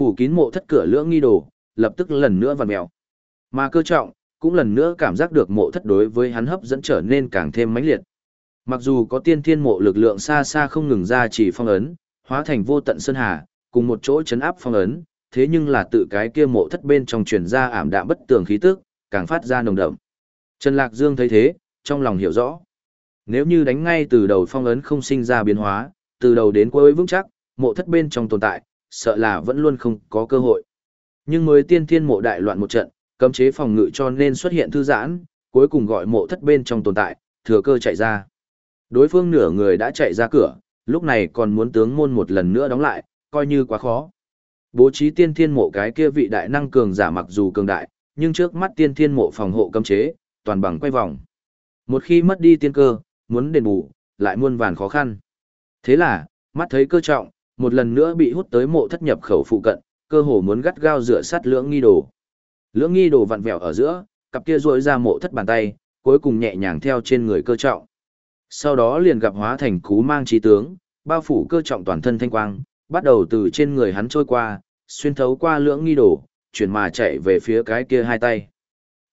phủ kín mộ thất cửa lưỡng nghi đồ, lập tức lần nữa vặn mèo. Mà cơ trọng, cũng lần nữa cảm giác được mộ thất đối với hắn hấp dẫn trở nên càng thêm mãnh liệt. Mặc dù có tiên thiên mộ lực lượng xa xa không ngừng ra chỉ phong ấn, hóa thành vô tận sơn hà, cùng một chỗ chấn áp phong ấn, thế nhưng là tự cái kia mộ thất bên trong truyền ra ảm đạm bất tường khí tức, càng phát ra nồng đậm. Trần Lạc Dương thấy thế, trong lòng hiểu rõ. Nếu như đánh ngay từ đầu phong ấn không sinh ra biến hóa, từ đầu đến cuối vững chắc, mộ thất bên trong tồn tại, sợ là vẫn luôn không có cơ hội. Nhưng mới tiên thiên mộ đại loạn một trận, cấm chế phòng ngự cho nên xuất hiện thư giãn, cuối cùng gọi mộ thất bên trong tồn tại, thừa cơ chạy ra. Đối phương nửa người đã chạy ra cửa, lúc này còn muốn tướng môn một lần nữa đóng lại, coi như quá khó. Bố trí tiên thiên mộ cái kia vị đại năng cường giả mặc dù cường đại, nhưng trước mắt tiên thiên mộ phòng hộ cấm chế, toàn bằng quay vòng. Một khi mất đi tiên cơ, muốn đền bù, lại muôn vàn khó khăn. Thế là, mắt thấy cơ trọng, một lần nữa bị hút tới mộ thất nhập khẩu phụ cận, cơ hồ muốn gắt gao rửa sát lưỡng nghi đồ. Lưỡng nghi đồ vặn vẹo ở giữa, cặp kia rỗi ra mộ thất bàn tay, cuối cùng nhẹ nhàng theo trên người cơ trọng. Sau đó liền gặp hóa thành cú mang trí tướng, bao phủ cơ trọng toàn thân thanh quang, bắt đầu từ trên người hắn trôi qua, xuyên thấu qua lưỡng nghi đồ, chuyển mà chạy về phía cái kia hai tay.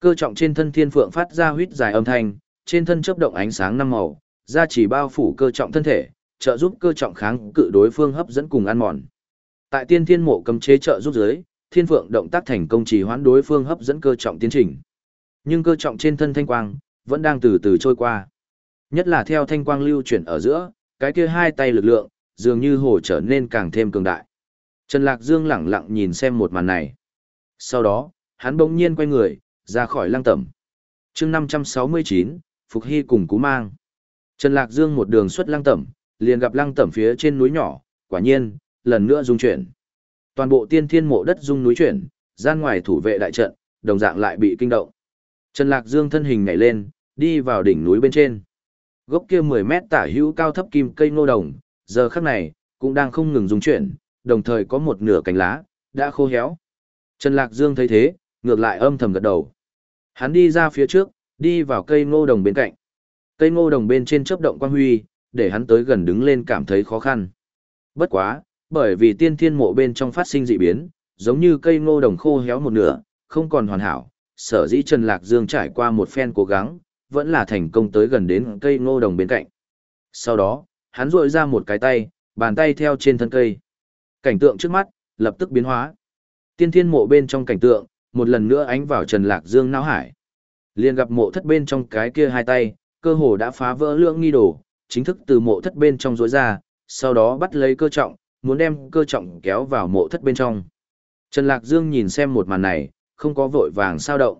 Cơ trọng trên thân thiên phượng phát ra huyết dài âm thanh, trên thân chớp động ánh sáng năm màu, ra chỉ bao phủ cơ trọng thân thể, trợ giúp cơ trọng kháng cự đối phương hấp dẫn cùng ăn mòn. Tại tiên thiên mộ cấm chế trợ giúp dưới, thiên phượng động tác thành công trì hoãn đối phương hấp dẫn cơ trọng tiến trình. Nhưng cơ trọng trên thân thanh quang vẫn đang từ từ trôi qua. Nhất là theo thanh quang lưu chuyển ở giữa, cái kia hai tay lực lượng dường như hồ trở nên càng thêm cường đại. Trần Lạc Dương lẳng lặng nhìn xem một màn này. Sau đó, hắn bỗng nhiên quay người, ra khỏi lăng tẩm. chương 569, Phục Hy cùng Cú Mang. Trần Lạc Dương một đường xuất lăng tẩm, liền gặp lăng tẩm phía trên núi nhỏ, quả nhiên, lần nữa rung chuyển. Toàn bộ tiên thiên mộ đất rung núi chuyển, gian ngoài thủ vệ đại trận, đồng dạng lại bị kinh động. Trần Lạc Dương thân hình nhảy lên, đi vào đỉnh núi bên trên. Gốc kia 10 mét tả hữu cao thấp kim cây ngô đồng, giờ khắc này, cũng đang không ngừng rung chuyển, đồng thời có một nửa cánh lá, đã khô héo. Trần Lạc Dương thấy thế, ngược lại âm thầm gật đầu. Hắn đi ra phía trước, đi vào cây ngô đồng bên cạnh. Cây ngô đồng bên trên chớp động quang huy, để hắn tới gần đứng lên cảm thấy khó khăn. Bất quá, bởi vì tiên thiên mộ bên trong phát sinh dị biến, giống như cây ngô đồng khô héo một nửa, không còn hoàn hảo, sở dĩ Trần Lạc Dương trải qua một phen cố gắng, vẫn là thành công tới gần đến cây ngô đồng bên cạnh. Sau đó, hắn rội ra một cái tay, bàn tay theo trên thân cây. Cảnh tượng trước mắt, lập tức biến hóa. Tiên thiên mộ bên trong cảnh tượng, một lần nữa ánh vào Trần Lạc Dương não hải. liền gặp mộ thất bên trong cái kia hai tay, cơ hồ đã phá vỡ lượng nghi đồ, chính thức từ mộ thất bên trong rối ra, sau đó bắt lấy cơ trọng, muốn đem cơ trọng kéo vào mộ thất bên trong. Trần Lạc Dương nhìn xem một màn này, không có vội vàng sao động.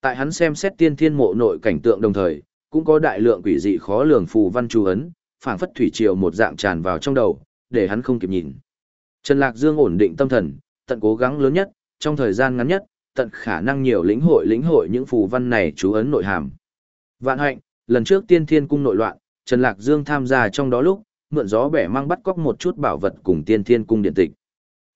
Tại hắn xem xét tiên thiên mộ nội cảnh tượng đồng thời, cũng có đại lượng quỷ dị khó lường phù văn chú ấn, phảng phất thủy triều một dạng tràn vào trong đầu, để hắn không kịp nhìn. Trần Lạc Dương ổn định tâm thần, tận cố gắng lớn nhất, trong thời gian ngắn nhất, tận khả năng nhiều lĩnh hội lĩnh hội những phù văn này chú ấn nội hàm. Vạn hạnh, lần trước tiên thiên cung nội loạn, Trần Lạc Dương tham gia trong đó lúc, mượn gió bẻ mang bắt cóc một chút bảo vật cùng tiên thiên cung điện tịch.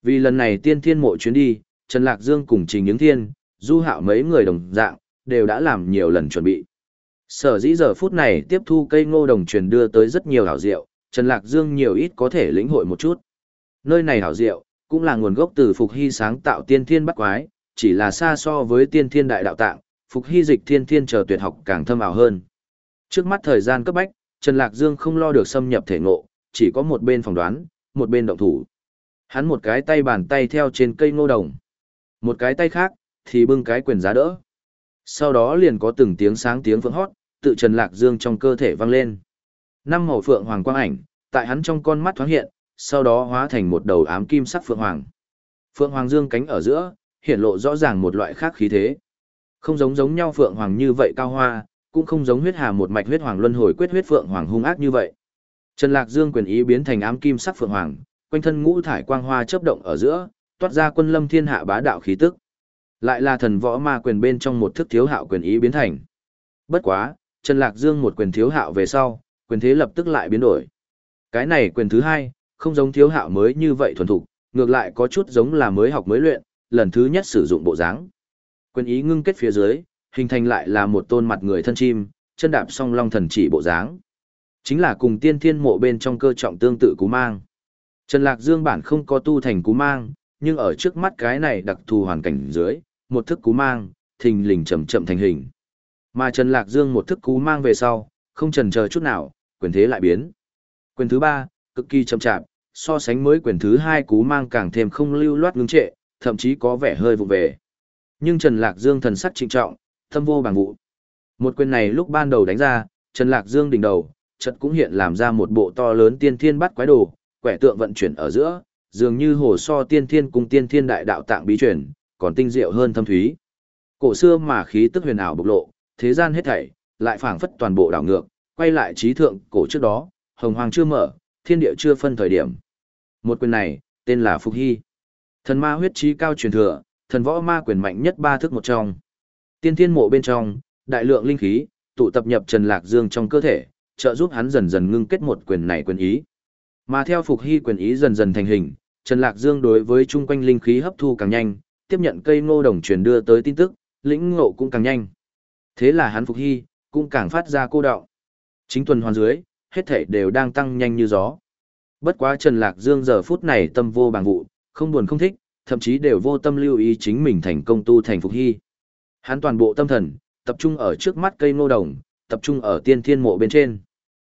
Vì lần này tiên thiên mộ chuyến đi, Trần Lạc Dương cùng Trình Những Thiên, Du Hạo mấy người đồng dạng, đều đã làm nhiều lần chuẩn bị. Sở dĩ giờ phút này tiếp thu cây ngô đồng truyền đưa tới rất nhiều hảo diệu, Trần Lạc Dương nhiều ít có thể lĩnh hội một chút. Nơi này hảo diệu, cũng là nguồn gốc từ Phục Hy sáng tạo tiên thiên bắt quái, chỉ là xa so với tiên thiên đại đạo tạng, Phục Hy dịch thiên thiên chờ tuyệt học càng thâm ảo hơn. Trước mắt thời gian cấp bách, Trần Lạc Dương không lo được xâm nhập thể ngộ, chỉ có một bên phỏng đoán, một bên động thủ. Hắn một cái tay bàn tay theo trên cây ngô đồng. Một cái tay khác, thì bưng cái quyền giá đỡ. Sau đó liền có từng tiếng sáng tiếng phượng hót, tự Trần Lạc Dương trong cơ thể vang lên. Năm màu phượng hoàng quang ảnh, tại hắn trong con mắt thoáng hiện, sau đó hóa thành một đầu ám kim sắc phượng hoàng. Phượng hoàng dương cánh ở giữa, hiện lộ rõ ràng một loại khác khí thế. Không giống giống nhau phượng hoàng như vậy cao hoa, cũng không giống huyết hà một mạch huyết hoàng luân hồi quyết huyết phượng hoàng hung ác như vậy. Trần Lạc Dương quyền ý biến thành ám kim sắc phượng hoàng, quanh thân ngũ thải quang hoa chớp động ở giữa, toát ra quân lâm thiên hạ bá đạo khí tức. Lại là thần võ ma quyền bên trong một thức thiếu hạo quyền ý biến thành. Bất quá, Trần Lạc Dương một quyền thiếu hạo về sau, quyền thế lập tức lại biến đổi. Cái này quyền thứ hai, không giống thiếu hạo mới như vậy thuần thục, ngược lại có chút giống là mới học mới luyện, lần thứ nhất sử dụng bộ dáng. Quyền ý ngưng kết phía dưới, hình thành lại là một tôn mặt người thân chim, chân đạp song long thần chỉ bộ dáng. Chính là cùng tiên thiên mộ bên trong cơ trọng tương tự cú mang. Trần Lạc Dương bản không có tu thành cú mang, nhưng ở trước mắt cái này đặc thù hoàn cảnh dưới, một thức cú mang, thình lình chậm chậm thành hình. Mà Trần Lạc Dương một thức cú mang về sau, không chần chờ chút nào, quyền thế lại biến. Quyền thứ ba, cực kỳ chậm chạp, so sánh mới quyền thứ hai cú mang càng thêm không lưu loát ngưng trệ, thậm chí có vẻ hơi vụ về. Nhưng Trần Lạc Dương thần sắc trịnh trọng, thâm vô bằng vụ. Một quyền này lúc ban đầu đánh ra, Trần Lạc Dương đỉnh đầu, chợt cũng hiện làm ra một bộ to lớn tiên thiên bắt quái đồ, quẻ tượng vận chuyển ở giữa, dường như hồ so tiên thiên cùng tiên thiên đại đạo tạng bí truyền, còn tinh diệu hơn thâm thúy. Cổ xưa mà khí tức huyền ảo bộc lộ, thế gian hết thảy, lại phảng phất toàn bộ đảo ngược, quay lại trí thượng cổ trước đó, hồng hoàng chưa mở, thiên địa chưa phân thời điểm. Một quyền này, tên là Phục Hy. Thần ma huyết trí cao truyền thừa, thần võ ma quyền mạnh nhất ba thức một trong. Tiên thiên mộ bên trong, đại lượng linh khí, tụ tập nhập Trần Lạc Dương trong cơ thể, trợ giúp hắn dần dần ngưng kết một quyền này quyền ý. Mà theo Phục Hy quyền ý dần dần thành hình, Trần Lạc Dương đối với chung quanh linh khí hấp thu càng nhanh, tiếp nhận cây ngô đồng truyền đưa tới tin tức, lĩnh ngộ cũng càng nhanh. Thế là hắn Phục Hy, cũng càng phát ra cô đạo. Chính tuần hoàn dưới, hết thể đều đang tăng nhanh như gió. Bất quá Trần Lạc Dương giờ phút này tâm vô bằng vụ, không buồn không thích, thậm chí đều vô tâm lưu ý chính mình thành công tu thành Phục Hy. Hắn toàn bộ tâm thần, tập trung ở trước mắt cây ngô đồng, tập trung ở tiên thiên mộ bên trên.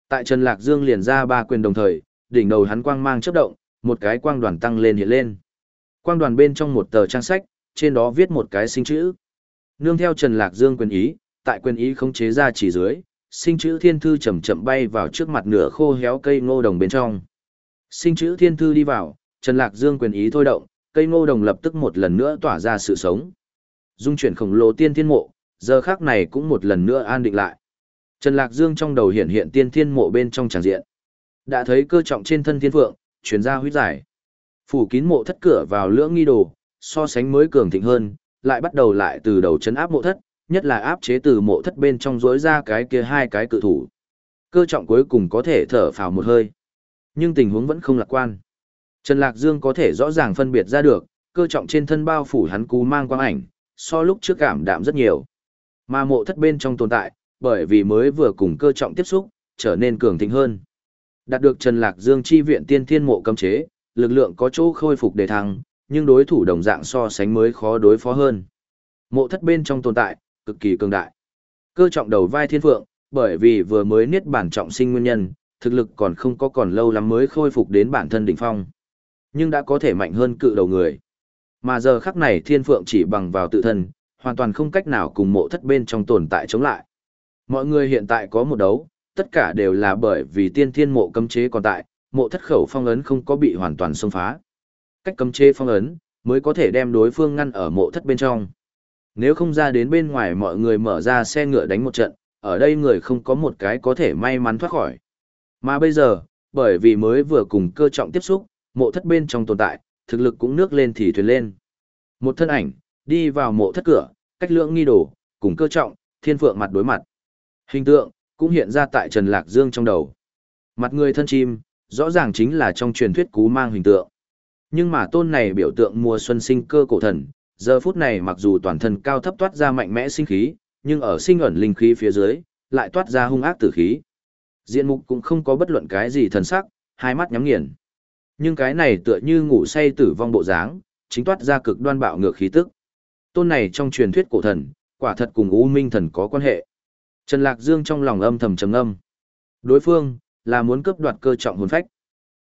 Tại Trần Lạc Dương liền ra ba quyền đồng thời, đỉnh đầu hắn quang mang chớp động, một cái quang đoàn tăng lên hiện lên. Quang đoàn bên trong một tờ trang sách, trên đó viết một cái sinh chữ. Nương theo Trần Lạc Dương quyền ý, tại quyền ý không chế ra chỉ dưới, sinh chữ thiên thư chậm chậm bay vào trước mặt nửa khô héo cây ngô đồng bên trong. Sinh chữ thiên thư đi vào, Trần Lạc Dương quyền ý thôi động, cây ngô đồng lập tức một lần nữa tỏa ra sự sống. Dung chuyển khổng lồ tiên thiên mộ, giờ khác này cũng một lần nữa an định lại. Trần Lạc Dương trong đầu hiện hiện tiên thiên mộ bên trong tràng diện. Đã thấy cơ trọng trên thân thiên phượng, chuyển ra huyết giải. Phủ kín mộ thất cửa vào lưỡng nghi đồ, so sánh mới cường thịnh hơn, lại bắt đầu lại từ đầu chấn áp mộ thất, nhất là áp chế từ mộ thất bên trong rối ra cái kia hai cái cự thủ. Cơ trọng cuối cùng có thể thở phào một hơi. Nhưng tình huống vẫn không lạc quan. Trần Lạc Dương có thể rõ ràng phân biệt ra được, cơ trọng trên thân bao phủ hắn cú mang quang ảnh, so lúc trước cảm đạm rất nhiều. Mà mộ thất bên trong tồn tại, bởi vì mới vừa cùng cơ trọng tiếp xúc, trở nên cường thịnh hơn. Đạt được Trần Lạc Dương chi viện tiên thiên mộ cấm chế, lực lượng có chỗ khôi phục đề thăng, nhưng đối thủ đồng dạng so sánh mới khó đối phó hơn. Mộ thất bên trong tồn tại, cực kỳ cường đại. Cơ trọng đầu vai thiên phượng, bởi vì vừa mới niết bản trọng sinh nguyên nhân, thực lực còn không có còn lâu lắm mới khôi phục đến bản thân đỉnh phong. Nhưng đã có thể mạnh hơn cự đầu người. Mà giờ khắc này thiên phượng chỉ bằng vào tự thân, hoàn toàn không cách nào cùng mộ thất bên trong tồn tại chống lại. Mọi người hiện tại có một đấu, tất cả đều là bởi vì tiên thiên mộ cấm chế còn tại, mộ thất khẩu phong ấn không có bị hoàn toàn xông phá. Cách cấm chế phong ấn, mới có thể đem đối phương ngăn ở mộ thất bên trong. Nếu không ra đến bên ngoài mọi người mở ra xe ngựa đánh một trận, ở đây người không có một cái có thể may mắn thoát khỏi. Mà bây giờ, bởi vì mới vừa cùng cơ trọng tiếp xúc, mộ thất bên trong tồn tại, thực lực cũng nước lên thì thuyền lên. Một thân ảnh, đi vào mộ thất cửa, cách lượng nghi đồ, cùng cơ trọng, thiên phượng mặt đối mặt. Hình tượng, cũng hiện ra tại Trần Lạc Dương trong đầu. Mặt người thân chim, rõ ràng chính là trong truyền thuyết cú mang hình tượng. Nhưng mà tôn này biểu tượng mùa xuân sinh cơ cổ thần, giờ phút này mặc dù toàn thân cao thấp toát ra mạnh mẽ sinh khí, nhưng ở sinh ẩn linh khí phía dưới, lại toát ra hung ác tử khí. Diện mục cũng không có bất luận cái gì thần sắc, hai mắt nhắm nghiền. Nhưng cái này tựa như ngủ say tử vong bộ dáng, chính toát ra cực đoan bạo ngược khí tức. Tôn này trong truyền thuyết cổ thần, quả thật cùng U Minh thần có quan hệ. Trần Lạc Dương trong lòng âm thầm trầm âm. Đối phương, là muốn cướp đoạt cơ trọng hồn phách.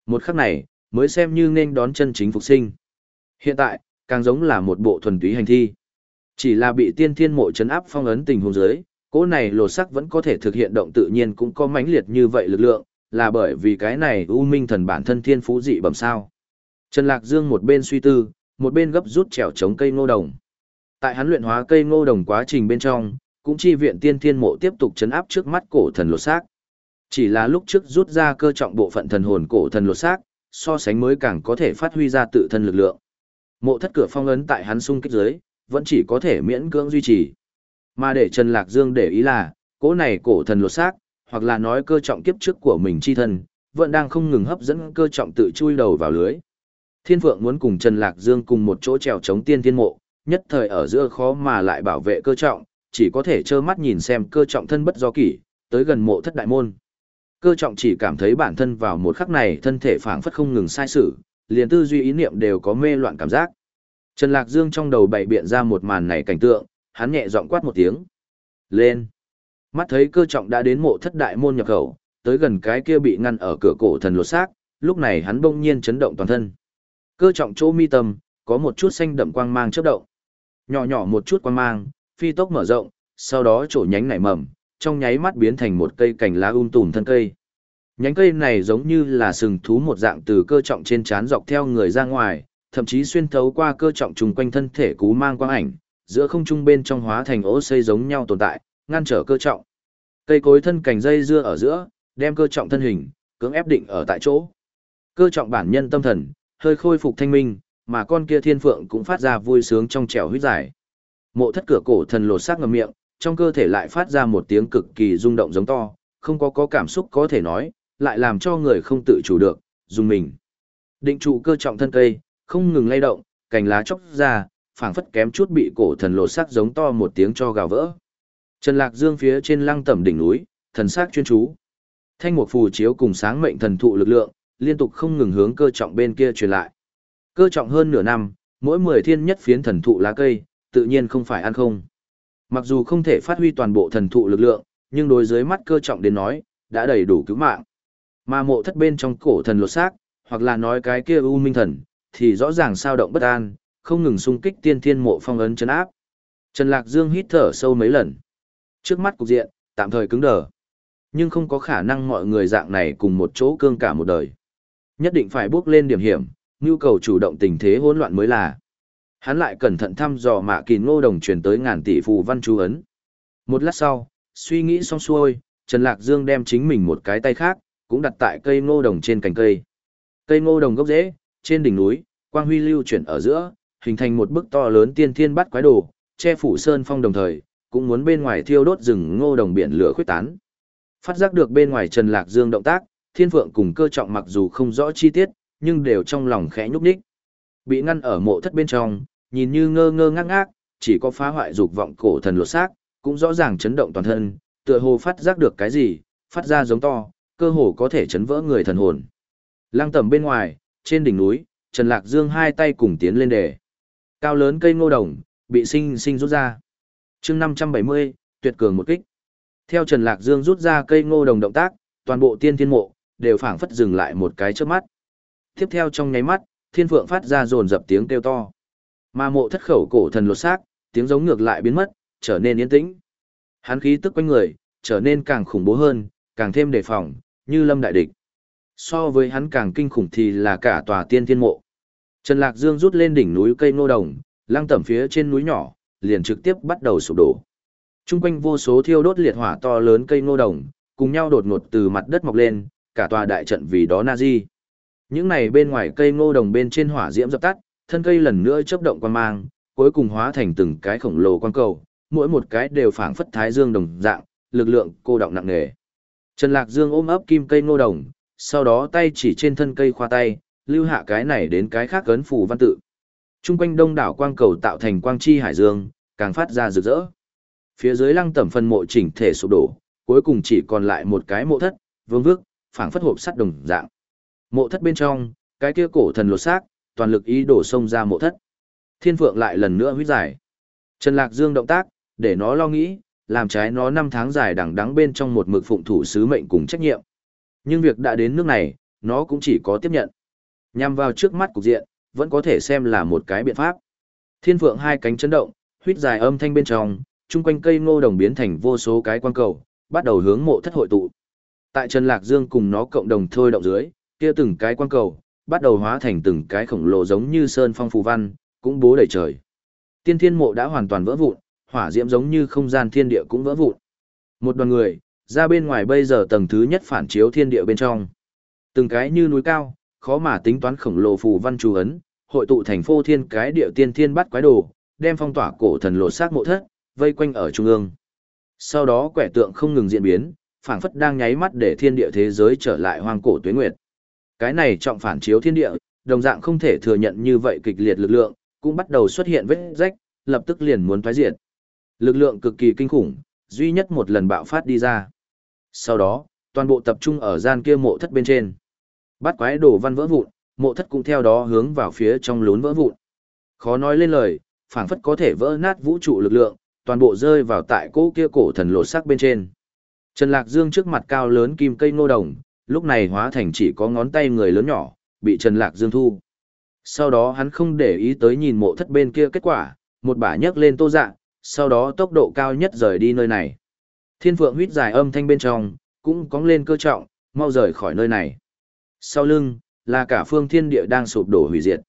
Một khắc này, mới xem như nên đón chân chính phục sinh. Hiện tại, càng giống là một bộ thuần túy hành thi. Chỉ là bị tiên thiên mộ chấn áp phong ấn tình huống dưới, cỗ này lột sắc vẫn có thể thực hiện động tự nhiên cũng có mãnh liệt như vậy lực lượng, là bởi vì cái này U Minh thần bản thân thiên phú dị bẩm sao. Trần Lạc Dương một bên suy tư, một bên gấp rút trèo chống cây ngô đồng. Tại hắn luyện hóa cây ngô đồng quá trình bên trong, cũng chi viện tiên thiên mộ tiếp tục chấn áp trước mắt cổ thần lột xác. Chỉ là lúc trước rút ra cơ trọng bộ phận thần hồn cổ thần lột xác, so sánh mới càng có thể phát huy ra tự thân lực lượng. Mộ thất cửa phong ấn tại hắn sung kích dưới, vẫn chỉ có thể miễn cưỡng duy trì. Mà để Trần Lạc Dương để ý là, cỗ này cổ thần lột xác, hoặc là nói cơ trọng kiếp trước của mình chi thân, vẫn đang không ngừng hấp dẫn cơ trọng tự chui đầu vào lưới. Thiên Phượng muốn cùng Trần Lạc Dương cùng một chỗ trèo chống tiên thiên mộ, nhất thời ở giữa khó mà lại bảo vệ cơ trọng, chỉ có thể trơ mắt nhìn xem cơ trọng thân bất do kỷ, tới gần mộ thất đại môn. Cơ trọng chỉ cảm thấy bản thân vào một khắc này thân thể phảng phất không ngừng sai sự, liền tư duy ý niệm đều có mê loạn cảm giác. Trần Lạc Dương trong đầu bày biện ra một màn này cảnh tượng, hắn nhẹ giọng quát một tiếng. Lên! Mắt thấy cơ trọng đã đến mộ thất đại môn nhập khẩu, tới gần cái kia bị ngăn ở cửa cổ thần lột xác, lúc này hắn bỗng nhiên chấn động toàn thân. Cơ trọng chỗ mi tâm, có một chút xanh đậm quang mang chớp động. Nhỏ nhỏ một chút quang mang, phi tốc mở rộng, sau đó chỗ nhánh nảy mầm, trong nháy mắt biến thành một cây cành lá um tùm thân cây. Nhánh cây này giống như là sừng thú một dạng từ cơ trọng trên trán dọc theo người ra ngoài, thậm chí xuyên thấu qua cơ trọng trùng quanh thân thể cú mang quang ảnh, giữa không trung bên trong hóa thành ố xây giống nhau tồn tại, ngăn trở cơ trọng. Cây cối thân cành dây dưa ở giữa, đem cơ trọng thân hình, cưỡng ép định ở tại chỗ. Cơ trọng bản nhân tâm thần, hơi khôi phục thanh minh, mà con kia thiên phượng cũng phát ra vui sướng trong trẻo huyết giải. Mộ thất cửa cổ thần lột xác ngầm miệng, trong cơ thể lại phát ra một tiếng cực kỳ rung động giống to, không có có cảm xúc có thể nói, lại làm cho người không tự chủ được, dùng mình. Định trụ cơ trọng thân cây, không ngừng lay động, cành lá chóc ra, phảng phất kém chút bị cổ thần lột xác giống to một tiếng cho gào vỡ. Trần Lạc Dương phía trên lăng tẩm đỉnh núi, thần sắc chuyên chú. Thanh một phù chiếu cùng sáng mệnh thần thụ lực lượng, liên tục không ngừng hướng cơ trọng bên kia truyền lại. Cơ trọng hơn nửa năm, mỗi 10 thiên nhất phiến thần thụ lá cây, tự nhiên không phải ăn không. Mặc dù không thể phát huy toàn bộ thần thụ lực lượng, nhưng đối dưới mắt cơ trọng đến nói, đã đầy đủ cứu mạng. Mà mộ thất bên trong cổ thần lột xác, hoặc là nói cái kia u minh thần, thì rõ ràng sao động bất an, không ngừng xung kích tiên thiên mộ phong ấn chấn áp. Trần Lạc Dương hít thở sâu mấy lần. Trước mắt cục diện, tạm thời cứng đờ. Nhưng không có khả năng mọi người dạng này cùng một chỗ cương cả một đời. Nhất định phải bước lên điểm hiểm, nhu cầu chủ động tình thế hỗn loạn mới là. Hắn lại cẩn thận thăm dò mạ kỳ ngô đồng truyền tới ngàn tỷ phù văn chú ấn. Một lát sau, suy nghĩ xong xuôi, Trần Lạc Dương đem chính mình một cái tay khác, cũng đặt tại cây ngô đồng trên cành cây. Cây ngô đồng gốc rễ, trên đỉnh núi, quang huy lưu chuyển ở giữa, hình thành một bức to lớn tiên thiên bắt quái đồ, che phủ sơn phong đồng thời, cũng muốn bên ngoài thiêu đốt rừng ngô đồng biển lửa khuyết tán. Phát giác được bên ngoài Trần Lạc Dương động tác, Thiên Phượng cùng cơ trọng mặc dù không rõ chi tiết, nhưng đều trong lòng khẽ nhúc nhích. Bị ngăn ở mộ thất bên trong, nhìn như ngơ ngơ ngác ngác, chỉ có phá hoại dục vọng cổ thần lột xác, cũng rõ ràng chấn động toàn thân, tựa hồ phát giác được cái gì, phát ra giống to, cơ hồ có thể chấn vỡ người thần hồn. Lăng tầm bên ngoài, trên đỉnh núi, Trần Lạc Dương hai tay cùng tiến lên đề. Cao lớn cây ngô đồng, bị sinh sinh rút ra chương 570, tuyệt cường một kích. Theo Trần Lạc Dương rút ra cây ngô đồng động tác, toàn bộ tiên thiên mộ, đều phảng phất dừng lại một cái trước mắt. Tiếp theo trong nháy mắt, thiên phượng phát ra rồn dập tiếng kêu to. Mà mộ thất khẩu cổ thần lột xác, tiếng giống ngược lại biến mất, trở nên yên tĩnh. Hắn khí tức quanh người, trở nên càng khủng bố hơn, càng thêm đề phòng, như lâm đại địch. So với hắn càng kinh khủng thì là cả tòa tiên thiên mộ. Trần Lạc Dương rút lên đỉnh núi cây ngô đồng, lăng tẩm phía trên núi nhỏ, liền trực tiếp bắt đầu sụp đổ. Trung quanh vô số thiêu đốt liệt hỏa to lớn cây ngô đồng, cùng nhau đột ngột từ mặt đất mọc lên, cả tòa đại trận vì đó nazi. Những này bên ngoài cây ngô đồng bên trên hỏa diễm dập tắt, thân cây lần nữa chớp động quan mang, cuối cùng hóa thành từng cái khổng lồ quan cầu, mỗi một cái đều phảng phất thái dương đồng dạng, lực lượng cô động nặng nề. Trần Lạc Dương ôm ấp kim cây ngô đồng, sau đó tay chỉ trên thân cây khoa tay, lưu hạ cái này đến cái khác cấn phù văn tự. Trung quanh đông đảo quang cầu tạo thành quang chi hải dương, càng phát ra rực rỡ. Phía dưới lăng tẩm phân mộ chỉnh thể sụp đổ, cuối cùng chỉ còn lại một cái mộ thất, vương vước, phảng phất hộp sắt đồng dạng. Mộ thất bên trong, cái kia cổ thần lột xác, toàn lực ý đổ sông ra mộ thất. Thiên Phượng lại lần nữa huyết giải. Trần Lạc Dương động tác, để nó lo nghĩ, làm trái nó năm tháng dài đằng đắng bên trong một mực phụng thủ sứ mệnh cùng trách nhiệm. Nhưng việc đã đến nước này, nó cũng chỉ có tiếp nhận. Nhằm vào trước mắt cục diện, vẫn có thể xem là một cái biện pháp. Thiên Phượng hai cánh chấn động, huyết dài âm thanh bên trong, chung quanh cây ngô đồng biến thành vô số cái quang cầu, bắt đầu hướng mộ thất hội tụ. Tại Trần Lạc Dương cùng nó cộng đồng thôi động dưới, kia từng cái quang cầu, bắt đầu hóa thành từng cái khổng lồ giống như sơn phong phù văn, cũng bố đầy trời. Tiên thiên mộ đã hoàn toàn vỡ vụn, hỏa diễm giống như không gian thiên địa cũng vỡ vụn. Một đoàn người, ra bên ngoài bây giờ tầng thứ nhất phản chiếu thiên địa bên trong. Từng cái như núi cao, khó mà tính toán khổng lồ phù văn chú ấn, hội tụ thành phô thiên cái địa tiên thiên bắt quái đồ, đem phong tỏa cổ thần lộ sát mộ thất, vây quanh ở trung ương. Sau đó quẻ tượng không ngừng diễn biến, phảng phất đang nháy mắt để thiên địa thế giới trở lại hoang cổ tuế nguyệt. Cái này trọng phản chiếu thiên địa, đồng dạng không thể thừa nhận như vậy kịch liệt lực lượng, cũng bắt đầu xuất hiện vết rách, lập tức liền muốn phá diệt. Lực lượng cực kỳ kinh khủng, duy nhất một lần bạo phát đi ra. Sau đó, toàn bộ tập trung ở gian kia mộ thất bên trên. Bắt quái đồ văn vỡ vụn, mộ thất cũng theo đó hướng vào phía trong lún vỡ vụn. Khó nói lên lời, phảng phất có thể vỡ nát vũ trụ lực lượng, toàn bộ rơi vào tại cỗ kia cổ thần lột sắc bên trên. Trần Lạc Dương trước mặt cao lớn kim cây ngô đồng, lúc này hóa thành chỉ có ngón tay người lớn nhỏ, bị Trần Lạc Dương thu. Sau đó hắn không để ý tới nhìn mộ thất bên kia kết quả, một bả nhấc lên tô dạ, sau đó tốc độ cao nhất rời đi nơi này. Thiên phượng huyết dài âm thanh bên trong, cũng cóng lên cơ trọng, mau rời khỏi nơi này. Sau lưng, là cả phương thiên địa đang sụp đổ hủy diệt.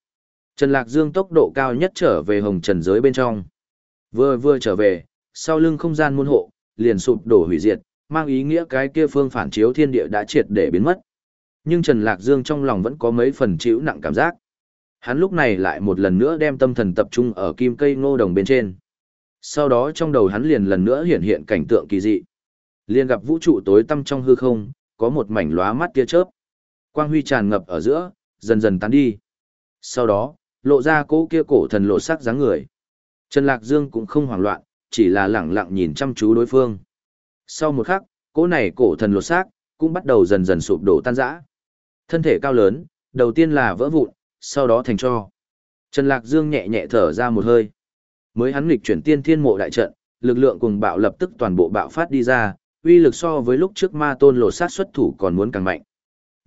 Trần Lạc Dương tốc độ cao nhất trở về hồng trần giới bên trong. Vừa vừa trở về, sau lưng không gian môn hộ, liền sụp đổ hủy diệt, mang ý nghĩa cái kia phương phản chiếu thiên địa đã triệt để biến mất. Nhưng Trần Lạc Dương trong lòng vẫn có mấy phần chịu nặng cảm giác. Hắn lúc này lại một lần nữa đem tâm thần tập trung ở kim cây ngô đồng bên trên. Sau đó trong đầu hắn liền lần nữa hiện hiện cảnh tượng kỳ dị. Liền gặp vũ trụ tối tăm trong hư không, có một mảnh lóa mắt tia chớp. Quang huy tràn ngập ở giữa, dần dần tán đi. Sau đó, lộ ra cỗ kia cổ thần lộ sắc dáng người. Trần Lạc Dương cũng không hoảng loạn, chỉ là lẳng lặng nhìn chăm chú đối phương. Sau một khắc, cỗ này cổ thần lột xác, cũng bắt đầu dần dần sụp đổ tan rã. Thân thể cao lớn, đầu tiên là vỡ vụn, sau đó thành cho. Trần Lạc Dương nhẹ nhẹ thở ra một hơi. Mới hắn nghịch chuyển tiên thiên mộ đại trận, lực lượng cùng bạo lập tức toàn bộ bạo phát đi ra, uy lực so với lúc trước ma tôn lột sát xuất thủ còn muốn càng mạnh.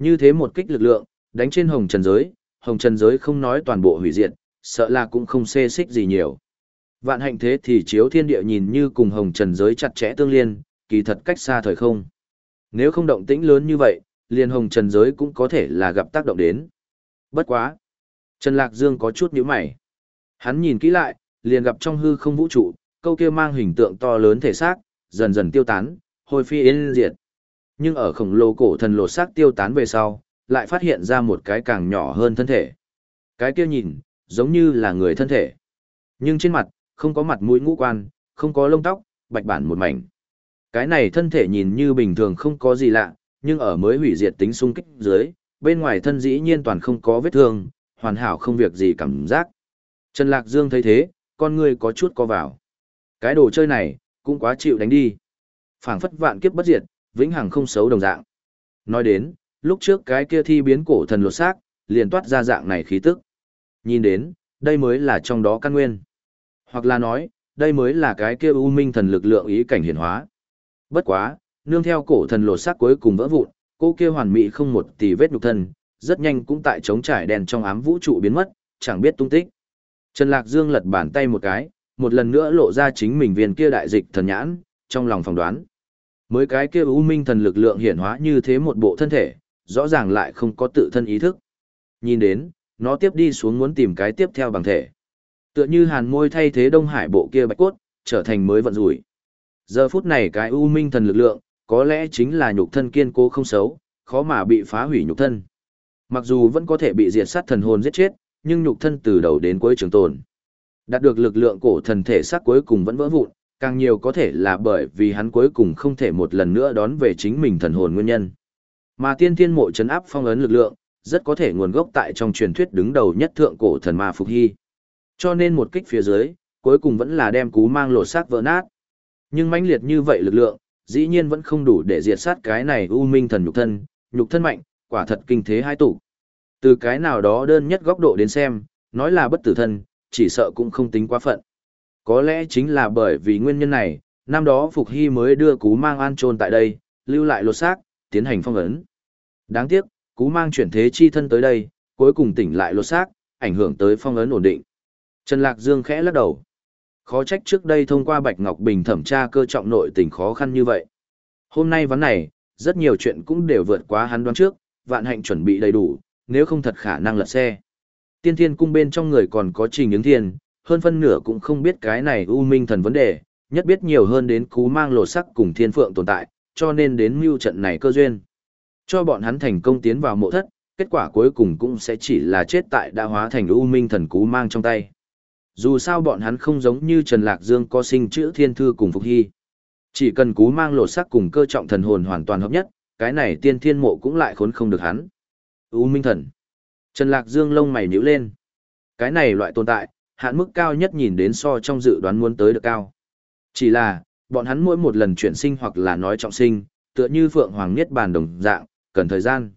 Như thế một kích lực lượng, đánh trên hồng trần giới, hồng trần giới không nói toàn bộ hủy diệt, sợ là cũng không xê xích gì nhiều. Vạn hạnh thế thì chiếu thiên địa nhìn như cùng hồng trần giới chặt chẽ tương liên, kỳ thật cách xa thời không. Nếu không động tĩnh lớn như vậy, liền hồng trần giới cũng có thể là gặp tác động đến. Bất quá. Trần Lạc Dương có chút nhíu mày. Hắn nhìn kỹ lại, liền gặp trong hư không vũ trụ, câu kia mang hình tượng to lớn thể xác, dần dần tiêu tán, hồi phi yên diệt. Nhưng ở khổng lồ cổ thần lột xác tiêu tán về sau, lại phát hiện ra một cái càng nhỏ hơn thân thể. Cái kia nhìn, giống như là người thân thể. Nhưng trên mặt, không có mặt mũi ngũ quan, không có lông tóc, bạch bản một mảnh. Cái này thân thể nhìn như bình thường không có gì lạ, nhưng ở mới hủy diệt tính xung kích dưới, bên ngoài thân dĩ nhiên toàn không có vết thương, hoàn hảo không việc gì cảm giác. Trần Lạc Dương thấy thế, con người có chút co vào. Cái đồ chơi này, cũng quá chịu đánh đi. phảng phất vạn kiếp bất diệt, vĩnh hằng không xấu đồng dạng. Nói đến, lúc trước cái kia thi biến cổ thần lột xác, liền toát ra dạng này khí tức. Nhìn đến, đây mới là trong đó căn nguyên. Hoặc là nói, đây mới là cái kia u minh thần lực lượng ý cảnh hiển hóa. Bất quá, nương theo cổ thần lột xác cuối cùng vỡ vụn, cô kia hoàn mỹ không một tỷ vết nhục thân, rất nhanh cũng tại chống trải đèn trong ám vũ trụ biến mất, chẳng biết tung tích. Trần Lạc Dương lật bàn tay một cái, một lần nữa lộ ra chính mình viên kia đại dịch thần nhãn, trong lòng phỏng đoán. Mới cái kia u minh thần lực lượng hiển hóa như thế một bộ thân thể, rõ ràng lại không có tự thân ý thức. Nhìn đến, nó tiếp đi xuống muốn tìm cái tiếp theo bằng thể. Tựa như hàn môi thay thế Đông Hải bộ kia bạch cốt, trở thành mới vận rủi. Giờ phút này cái u minh thần lực lượng, có lẽ chính là nhục thân kiên cố không xấu, khó mà bị phá hủy nhục thân. Mặc dù vẫn có thể bị diệt sát thần hồn giết chết, nhưng nhục thân từ đầu đến cuối trường tồn. Đạt được lực lượng cổ thần thể xác cuối cùng vẫn vỡ vụn, càng nhiều có thể là bởi vì hắn cuối cùng không thể một lần nữa đón về chính mình thần hồn nguyên nhân. Mà tiên thiên mộ chấn áp phong ấn lực lượng, rất có thể nguồn gốc tại trong truyền thuyết đứng đầu nhất thượng cổ thần ma Phục Hy. Cho nên một kích phía dưới, cuối cùng vẫn là đem cú mang lột xác vỡ nát. Nhưng mãnh liệt như vậy lực lượng, dĩ nhiên vẫn không đủ để diệt sát cái này u minh thần nhục thân, nhục thân mạnh, quả thật kinh thế hai tủ. Từ cái nào đó đơn nhất góc độ đến xem, nói là bất tử thân, chỉ sợ cũng không tính quá phận. Có lẽ chính là bởi vì nguyên nhân này, năm đó Phục Hy mới đưa cú mang an trôn tại đây, lưu lại lột xác, tiến hành phong ấn. Đáng tiếc, cú mang chuyển thế chi thân tới đây, cuối cùng tỉnh lại lột xác, ảnh hưởng tới phong ấn ổn định. Trần Lạc Dương khẽ lắc đầu. Khó trách trước đây thông qua Bạch Ngọc Bình thẩm tra cơ trọng nội tình khó khăn như vậy. Hôm nay vấn này, rất nhiều chuyện cũng đều vượt quá hắn đoán trước, vạn hạnh chuẩn bị đầy đủ, nếu không thật khả năng lật xe. Tiên thiên cung bên trong người còn có trình ứng thiên, hơn phân nửa cũng không biết cái này u minh thần vấn đề, nhất biết nhiều hơn đến cú mang lột sắc cùng thiên phượng tồn tại, cho nên đến mưu trận này cơ duyên. Cho bọn hắn thành công tiến vào mộ thất, kết quả cuối cùng cũng sẽ chỉ là chết tại đã hóa thành u minh thần cú mang trong tay. Dù sao bọn hắn không giống như Trần Lạc Dương có sinh chữ thiên thư cùng Phục Hy. Chỉ cần cú mang lột sắc cùng cơ trọng thần hồn hoàn toàn hợp nhất, cái này tiên thiên mộ cũng lại khốn không được hắn. U Minh Thần. Trần Lạc Dương lông mày nhíu lên. Cái này loại tồn tại, hạn mức cao nhất nhìn đến so trong dự đoán muốn tới được cao. Chỉ là, bọn hắn mỗi một lần chuyển sinh hoặc là nói trọng sinh, tựa như Phượng Hoàng Niết Bàn đồng dạng, cần thời gian.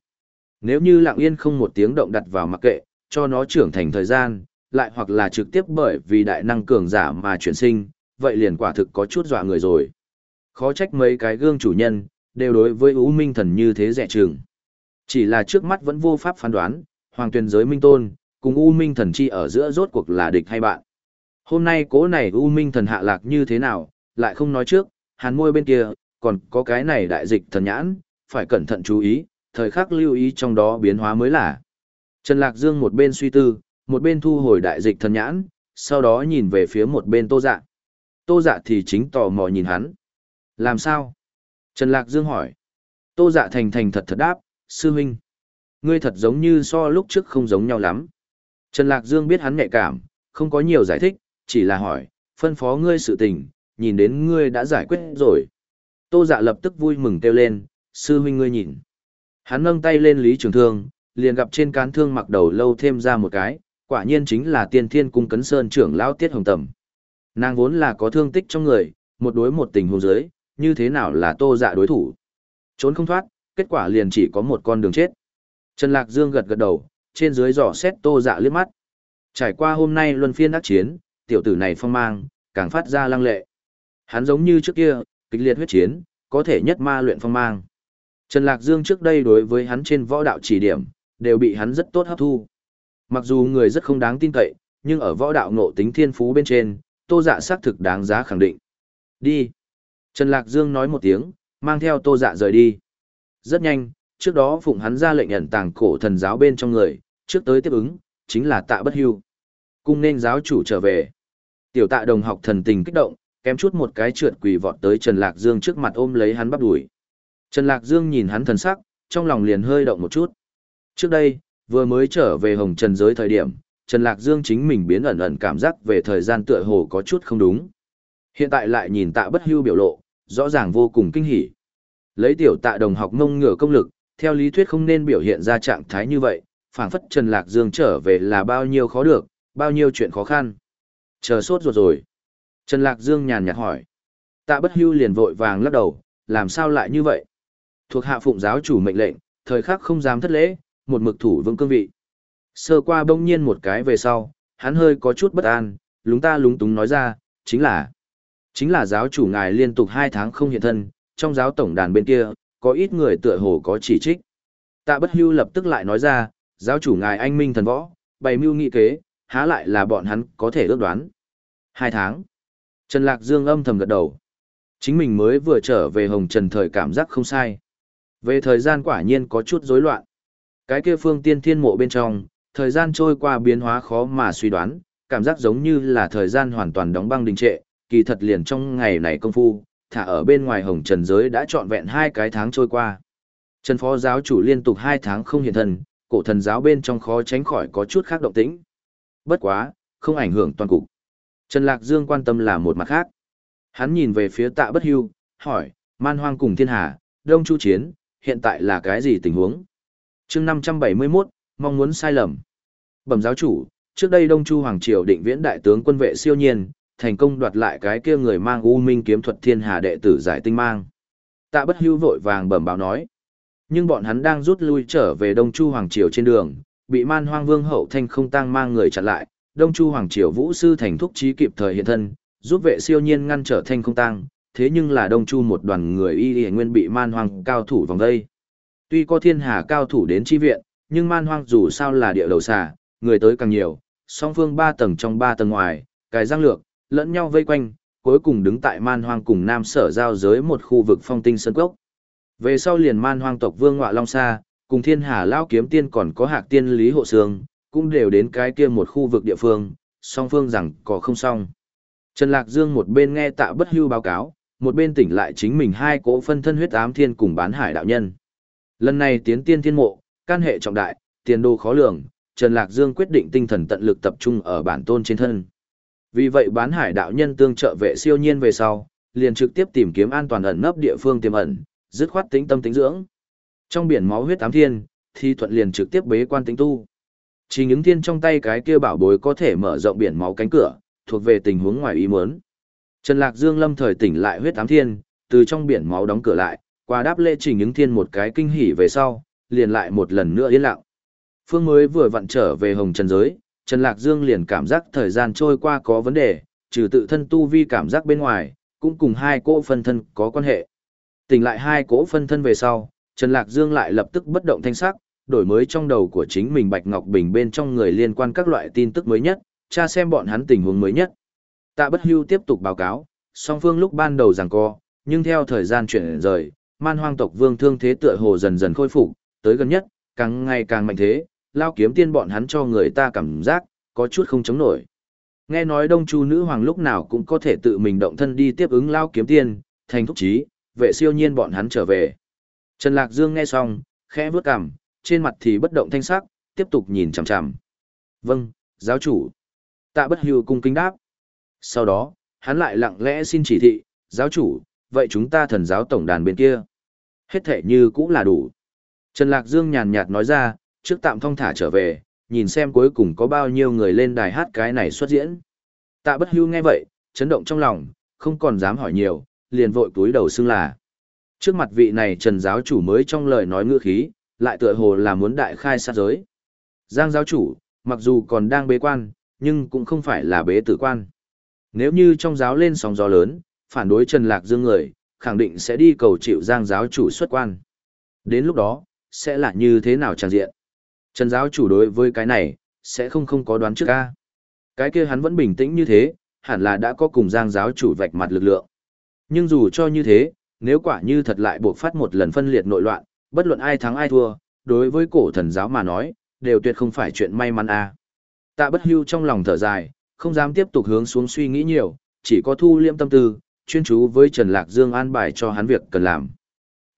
Nếu như lặng yên không một tiếng động đặt vào mặc kệ, cho nó trưởng thành thời gian, lại hoặc là trực tiếp bởi vì đại năng cường giả mà chuyển sinh, vậy liền quả thực có chút dọa người rồi. Khó trách mấy cái gương chủ nhân, đều đối với U Minh Thần như thế rẻ trường. Chỉ là trước mắt vẫn vô pháp phán đoán, Hoàng tuyên giới Minh Tôn, cùng U Minh Thần chi ở giữa rốt cuộc là địch hay bạn. Hôm nay cố này U Minh Thần hạ lạc như thế nào, lại không nói trước, hàn môi bên kia, còn có cái này đại dịch thần nhãn, phải cẩn thận chú ý, thời khắc lưu ý trong đó biến hóa mới là. Trần Lạc Dương một bên suy tư, một bên thu hồi đại dịch thần nhãn, sau đó nhìn về phía một bên tô dạ. Tô dạ thì chính tò mò nhìn hắn. Làm sao? Trần Lạc Dương hỏi. Tô dạ thành thành thật thật đáp, sư huynh. Ngươi thật giống như so lúc trước không giống nhau lắm. Trần Lạc Dương biết hắn nhạy cảm, không có nhiều giải thích, chỉ là hỏi, phân phó ngươi sự tình, nhìn đến ngươi đã giải quyết rồi. Tô dạ lập tức vui mừng kêu lên, sư huynh ngươi nhìn. Hắn nâng tay lên Lý Trường Thương, liền gặp trên cán thương mặc đầu lâu thêm ra một cái, quả nhiên chính là tiên thiên cung cấn sơn trưởng lão tiết hồng tầm. Nàng vốn là có thương tích trong người, một đối một tình huống giới, như thế nào là tô dạ đối thủ. Trốn không thoát, kết quả liền chỉ có một con đường chết. Trần Lạc Dương gật gật đầu, trên dưới dò xét tô dạ liếc mắt. Trải qua hôm nay luân phiên đắc chiến, tiểu tử này phong mang, càng phát ra lăng lệ. Hắn giống như trước kia, kịch liệt huyết chiến, có thể nhất ma luyện phong mang. Trần Lạc Dương trước đây đối với hắn trên võ đạo chỉ điểm, đều bị hắn rất tốt hấp thu. Mặc dù người rất không đáng tin cậy, nhưng ở võ đạo ngộ tính thiên phú bên trên, tô dạ xác thực đáng giá khẳng định. Đi. Trần Lạc Dương nói một tiếng, mang theo tô dạ rời đi. Rất nhanh, trước đó phụng hắn ra lệnh ẩn tàng cổ thần giáo bên trong người, trước tới tiếp ứng, chính là tạ bất hưu. Cung nên giáo chủ trở về. Tiểu tạ đồng học thần tình kích động, kém chút một cái trượt quỳ vọt tới Trần Lạc Dương trước mặt ôm lấy hắn bắp đuổi. Trần Lạc Dương nhìn hắn thần sắc, trong lòng liền hơi động một chút. Trước đây, vừa mới trở về hồng trần giới thời điểm, Trần Lạc Dương chính mình biến ẩn ẩn cảm giác về thời gian tựa hồ có chút không đúng. Hiện tại lại nhìn tạ bất hưu biểu lộ, rõ ràng vô cùng kinh hỉ. Lấy tiểu tạ đồng học ngông ngửa công lực, theo lý thuyết không nên biểu hiện ra trạng thái như vậy, phảng phất Trần Lạc Dương trở về là bao nhiêu khó được, bao nhiêu chuyện khó khăn. Chờ sốt ruột rồi. Trần Lạc Dương nhàn nhạt hỏi. Tạ bất hưu liền vội vàng lắc đầu, làm sao lại như vậy? Thuộc hạ phụng giáo chủ mệnh lệnh, thời khắc không dám thất lễ, một mực thủ vững cương vị. Sơ qua bỗng nhiên một cái về sau, hắn hơi có chút bất an, lúng ta lúng túng nói ra, chính là, chính là giáo chủ ngài liên tục hai tháng không hiện thân, trong giáo tổng đàn bên kia, có ít người tựa hồ có chỉ trích. Tạ bất hưu lập tức lại nói ra, giáo chủ ngài anh minh thần võ, bày mưu nghị kế, há lại là bọn hắn có thể ước đoán. Hai tháng. Trần Lạc Dương âm thầm gật đầu. Chính mình mới vừa trở về Hồng Trần thời cảm giác không sai. Về thời gian quả nhiên có chút rối loạn. Cái kia phương tiên thiên mộ bên trong, thời gian trôi qua biến hóa khó mà suy đoán, cảm giác giống như là thời gian hoàn toàn đóng băng đình trệ, kỳ thật liền trong ngày này công phu, thả ở bên ngoài hồng trần giới đã trọn vẹn hai cái tháng trôi qua. Trần phó giáo chủ liên tục hai tháng không hiện thân, cổ thần giáo bên trong khó tránh khỏi có chút khác động tĩnh. Bất quá, không ảnh hưởng toàn cục. Trần Lạc Dương quan tâm là một mặt khác. Hắn nhìn về phía tạ bất hưu, hỏi, man hoang cùng thiên hà, đông chu chiến, hiện tại là cái gì tình huống? chương 571, mong muốn sai lầm. Bẩm giáo chủ, trước đây Đông Chu Hoàng Triều định viễn đại tướng quân vệ siêu nhiên, thành công đoạt lại cái kia người mang u minh kiếm thuật thiên hà đệ tử giải tinh mang. Tạ bất hưu vội vàng bẩm báo nói. Nhưng bọn hắn đang rút lui trở về Đông Chu Hoàng Triều trên đường, bị man hoang vương hậu thanh không tăng mang người chặn lại. Đông Chu Hoàng Triều vũ sư thành thúc trí kịp thời hiện thân, giúp vệ siêu nhiên ngăn trở thanh không tăng, thế nhưng là Đông Chu một đoàn người y y nguyên bị man hoang cao thủ vòng đây. Tuy có thiên hà cao thủ đến chi viện, nhưng man hoang dù sao là địa đầu xà, người tới càng nhiều, song phương ba tầng trong ba tầng ngoài, cái giang lược, lẫn nhau vây quanh, cuối cùng đứng tại man hoang cùng nam sở giao giới một khu vực phong tinh sơn cốc. Về sau liền man hoang tộc vương ngọa long sa, cùng thiên hà lao kiếm tiên còn có hạc tiên lý hộ sương, cũng đều đến cái kia một khu vực địa phương, song phương rằng có không xong. Trần Lạc Dương một bên nghe tạ bất hưu báo cáo, một bên tỉnh lại chính mình hai cỗ phân thân huyết ám thiên cùng bán hải đạo nhân. Lần này tiến tiên thiên mộ, can hệ trọng đại, tiền đồ khó lường, Trần Lạc Dương quyết định tinh thần tận lực tập trung ở bản tôn trên thân. Vì vậy bán hải đạo nhân tương trợ vệ siêu nhiên về sau, liền trực tiếp tìm kiếm an toàn ẩn nấp địa phương tiềm ẩn, dứt khoát tính tâm tính dưỡng. Trong biển máu huyết ám thiên, thì thuận liền trực tiếp bế quan tính tu. Chỉ những thiên trong tay cái kia bảo bối có thể mở rộng biển máu cánh cửa, thuộc về tình huống ngoài ý muốn. Trần Lạc Dương lâm thời tỉnh lại huyết ám thiên, từ trong biển máu đóng cửa lại, qua đáp lễ trình những thiên một cái kinh hỉ về sau, liền lại một lần nữa yên lặng. Phương mới vừa vặn trở về hồng trần giới, Trần Lạc Dương liền cảm giác thời gian trôi qua có vấn đề, trừ tự thân tu vi cảm giác bên ngoài, cũng cùng hai cô phân thân có quan hệ. Tỉnh lại hai cỗ phân thân về sau, Trần Lạc Dương lại lập tức bất động thanh sắc, đổi mới trong đầu của chính mình Bạch Ngọc Bình bên trong người liên quan các loại tin tức mới nhất, tra xem bọn hắn tình huống mới nhất. Tạ Bất Hưu tiếp tục báo cáo, song phương lúc ban đầu giằng co, nhưng theo thời gian chuyển rời, man hoang tộc vương thương thế tựa hồ dần dần khôi phục, tới gần nhất, càng ngày càng mạnh thế, lao kiếm tiên bọn hắn cho người ta cảm giác, có chút không chống nổi. Nghe nói đông chu nữ hoàng lúc nào cũng có thể tự mình động thân đi tiếp ứng lao kiếm tiên, thành thúc trí, vệ siêu nhiên bọn hắn trở về. Trần Lạc Dương nghe xong, khẽ bước cằm, trên mặt thì bất động thanh sắc, tiếp tục nhìn chằm chằm. Vâng, giáo chủ. Tạ bất hưu cung kính đáp. Sau đó, hắn lại lặng lẽ xin chỉ thị, giáo chủ, vậy chúng ta thần giáo tổng đàn bên kia. Hết thể như cũng là đủ. Trần Lạc Dương nhàn nhạt nói ra, trước tạm thông thả trở về, nhìn xem cuối cùng có bao nhiêu người lên đài hát cái này xuất diễn. Tạ bất hưu nghe vậy, chấn động trong lòng, không còn dám hỏi nhiều, liền vội túi đầu xưng là. Trước mặt vị này trần giáo chủ mới trong lời nói ngữ khí, lại tựa hồ là muốn đại khai sát giới. Giang giáo chủ, mặc dù còn đang bế quan, nhưng cũng không phải là bế tử quan. Nếu như trong giáo lên sóng gió lớn, phản đối Trần Lạc Dương người, khẳng định sẽ đi cầu chịu Giang giáo chủ xuất quan. Đến lúc đó, sẽ là như thế nào chẳng diện? Trần giáo chủ đối với cái này, sẽ không không có đoán trước ca. Cái kia hắn vẫn bình tĩnh như thế, hẳn là đã có cùng Giang giáo chủ vạch mặt lực lượng. Nhưng dù cho như thế, nếu quả như thật lại buộc phát một lần phân liệt nội loạn, bất luận ai thắng ai thua, đối với cổ thần giáo mà nói, đều tuyệt không phải chuyện may mắn a. Tạ bất hưu trong lòng thở dài, không dám tiếp tục hướng xuống suy nghĩ nhiều, chỉ có thu liêm tâm tư, chuyên chú với Trần Lạc Dương an bài cho hắn việc cần làm.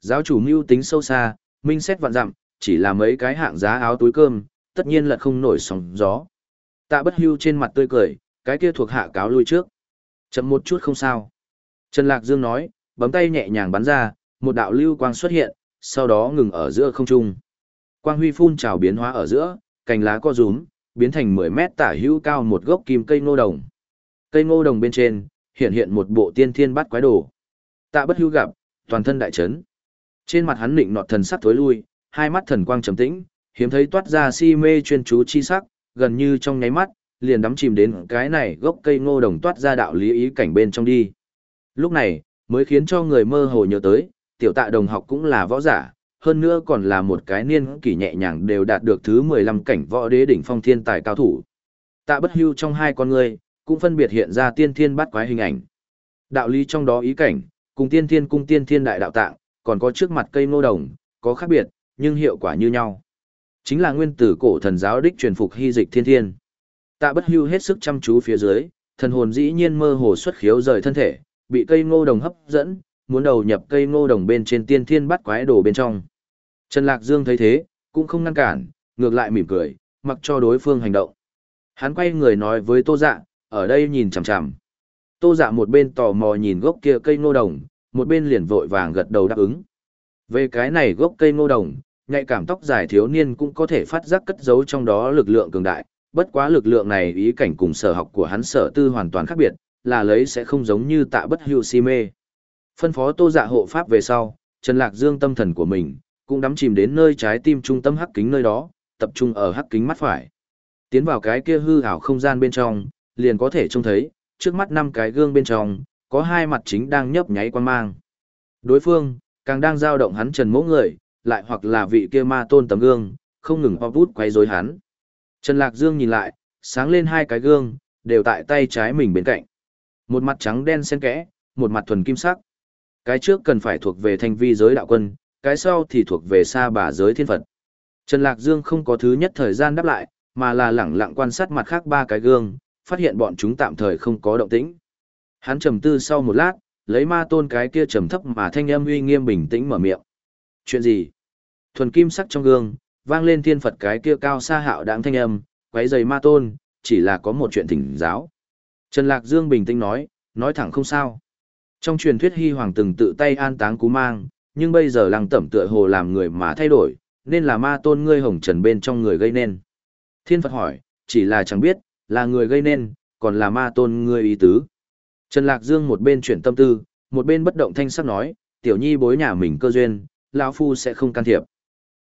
Giáo chủ mưu tính sâu xa, minh xét vạn dặm, chỉ là mấy cái hạng giá áo túi cơm, tất nhiên là không nổi sóng gió. Tạ bất hưu trên mặt tươi cười, cái kia thuộc hạ cáo lui trước. Chậm một chút không sao. Trần Lạc Dương nói, bấm tay nhẹ nhàng bắn ra, một đạo lưu quang xuất hiện, sau đó ngừng ở giữa không trung. Quang huy phun trào biến hóa ở giữa, cành lá co rúm, biến thành 10 mét tả hữu cao một gốc kim cây ngô đồng. Cây ngô đồng bên trên, hiện hiện một bộ tiên thiên bát quái đồ. Tạ bất hưu gặp, toàn thân đại chấn. Trên mặt hắn định nọt thần sắc thối lui, hai mắt thần quang trầm tĩnh, hiếm thấy toát ra si mê chuyên chú chi sắc, gần như trong nháy mắt, liền đắm chìm đến cái này gốc cây ngô đồng toát ra đạo lý ý cảnh bên trong đi. Lúc này, mới khiến cho người mơ hồ nhớ tới, tiểu tạ đồng học cũng là võ giả, hơn nữa còn là một cái niên kỷ nhẹ nhàng đều đạt được thứ 15 cảnh võ đế đỉnh phong thiên tài cao thủ. Tạ bất hưu trong hai con người, cũng phân biệt hiện ra tiên thiên bát quái hình ảnh. Đạo lý trong đó ý cảnh, cùng tiên thiên cung tiên thiên đại đạo tạng, còn có trước mặt cây ngô đồng, có khác biệt, nhưng hiệu quả như nhau. Chính là nguyên tử cổ thần giáo đích truyền phục hy dịch thiên thiên. Tạ bất hưu hết sức chăm chú phía dưới, thần hồn dĩ nhiên mơ hồ xuất khiếu rời thân thể, bị cây ngô đồng hấp dẫn, muốn đầu nhập cây ngô đồng bên trên tiên thiên bắt quái đồ bên trong. Trần Lạc Dương thấy thế, cũng không ngăn cản, ngược lại mỉm cười, mặc cho đối phương hành động. Hắn quay người nói với Tô Dạ, ở đây nhìn chằm chằm. Tô Dạ một bên tò mò nhìn gốc kia cây ngô đồng, một bên liền vội vàng gật đầu đáp ứng. Về cái này gốc cây ngô đồng, nhạy cảm tóc dài thiếu niên cũng có thể phát giác cất giấu trong đó lực lượng cường đại, bất quá lực lượng này ý cảnh cùng sở học của hắn sở tư hoàn toàn khác biệt, là lấy sẽ không giống như tạ bất hữu si mê. Phân phó tô dạ hộ pháp về sau, Trần Lạc Dương tâm thần của mình, cũng đắm chìm đến nơi trái tim trung tâm hắc kính nơi đó, tập trung ở hắc kính mắt phải. Tiến vào cái kia hư ảo không gian bên trong, liền có thể trông thấy, trước mắt năm cái gương bên trong, có hai mặt chính đang nhấp nháy quan mang. Đối phương, càng đang dao động hắn trần mỗ người, lại hoặc là vị kia ma tôn tấm gương, không ngừng pop vút quay rối hắn. Trần Lạc Dương nhìn lại, sáng lên hai cái gương, đều tại tay trái mình bên cạnh. Một mặt trắng đen xen kẽ, một mặt thuần kim sắc. Cái trước cần phải thuộc về thanh vi giới đạo quân, cái sau thì thuộc về sa bà giới thiên Phật. Trần Lạc Dương không có thứ nhất thời gian đáp lại, mà là lẳng lặng quan sát mặt khác ba cái gương, phát hiện bọn chúng tạm thời không có động tĩnh. Hắn trầm tư sau một lát, lấy ma tôn cái kia trầm thấp mà thanh âm uy nghiêm bình tĩnh mở miệng. Chuyện gì? Thuần kim sắc trong gương, vang lên thiên Phật cái kia cao xa hạo đáng thanh âm, quấy giày ma tôn, chỉ là có một chuyện thỉnh giáo. Trần Lạc Dương bình tĩnh nói, nói thẳng không sao. Trong truyền thuyết Hy Hoàng từng tự tay an táng cú mang, nhưng bây giờ lăng tẩm tựa hồ làm người mà thay đổi, nên là ma tôn ngươi hồng trần bên trong người gây nên. Thiên Phật hỏi, chỉ là chẳng biết, là người gây nên, còn là ma tôn ngươi ý tứ. Trần Lạc Dương một bên chuyển tâm tư, một bên bất động thanh sắc nói, tiểu nhi bối nhà mình cơ duyên, lão phu sẽ không can thiệp.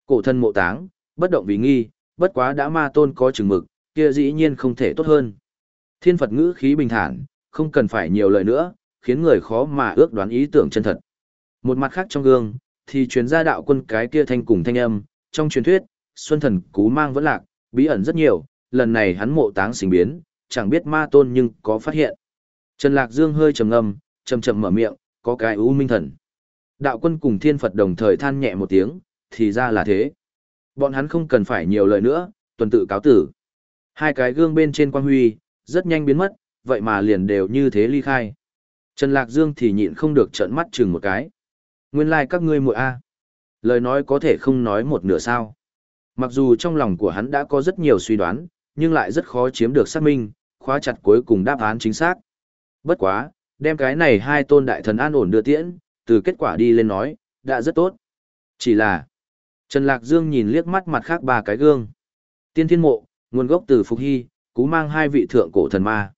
Cổ thân mộ táng, bất động vì nghi, bất quá đã ma tôn có chừng mực, kia dĩ nhiên không thể tốt hơn. Thiên Phật ngữ khí bình thản, không cần phải nhiều lời nữa, khiến người khó mà ước đoán ý tưởng chân thật. Một mặt khác trong gương, thì truyền ra đạo quân cái kia thanh cùng thanh âm, trong truyền thuyết, Xuân Thần cú mang vẫn lạc, bí ẩn rất nhiều, lần này hắn mộ táng sinh biến, chẳng biết ma tôn nhưng có phát hiện. Trần Lạc Dương hơi trầm ngâm, chậm chậm mở miệng, có cái u minh thần. Đạo quân cùng thiên Phật đồng thời than nhẹ một tiếng, thì ra là thế. Bọn hắn không cần phải nhiều lời nữa, tuần tự cáo tử. Hai cái gương bên trên quang huy, rất nhanh biến mất, vậy mà liền đều như thế ly khai. Trần Lạc Dương thì nhịn không được trợn mắt chừng một cái. Nguyên lai like các ngươi muội a. Lời nói có thể không nói một nửa sao. Mặc dù trong lòng của hắn đã có rất nhiều suy đoán, nhưng lại rất khó chiếm được xác minh, khóa chặt cuối cùng đáp án chính xác. Bất quá, đem cái này hai tôn đại thần an ổn đưa tiễn, từ kết quả đi lên nói, đã rất tốt. Chỉ là, Trần Lạc Dương nhìn liếc mắt mặt khác ba cái gương. Tiên thiên mộ, nguồn gốc từ Phục Hy, cú mang hai vị thượng cổ thần ma.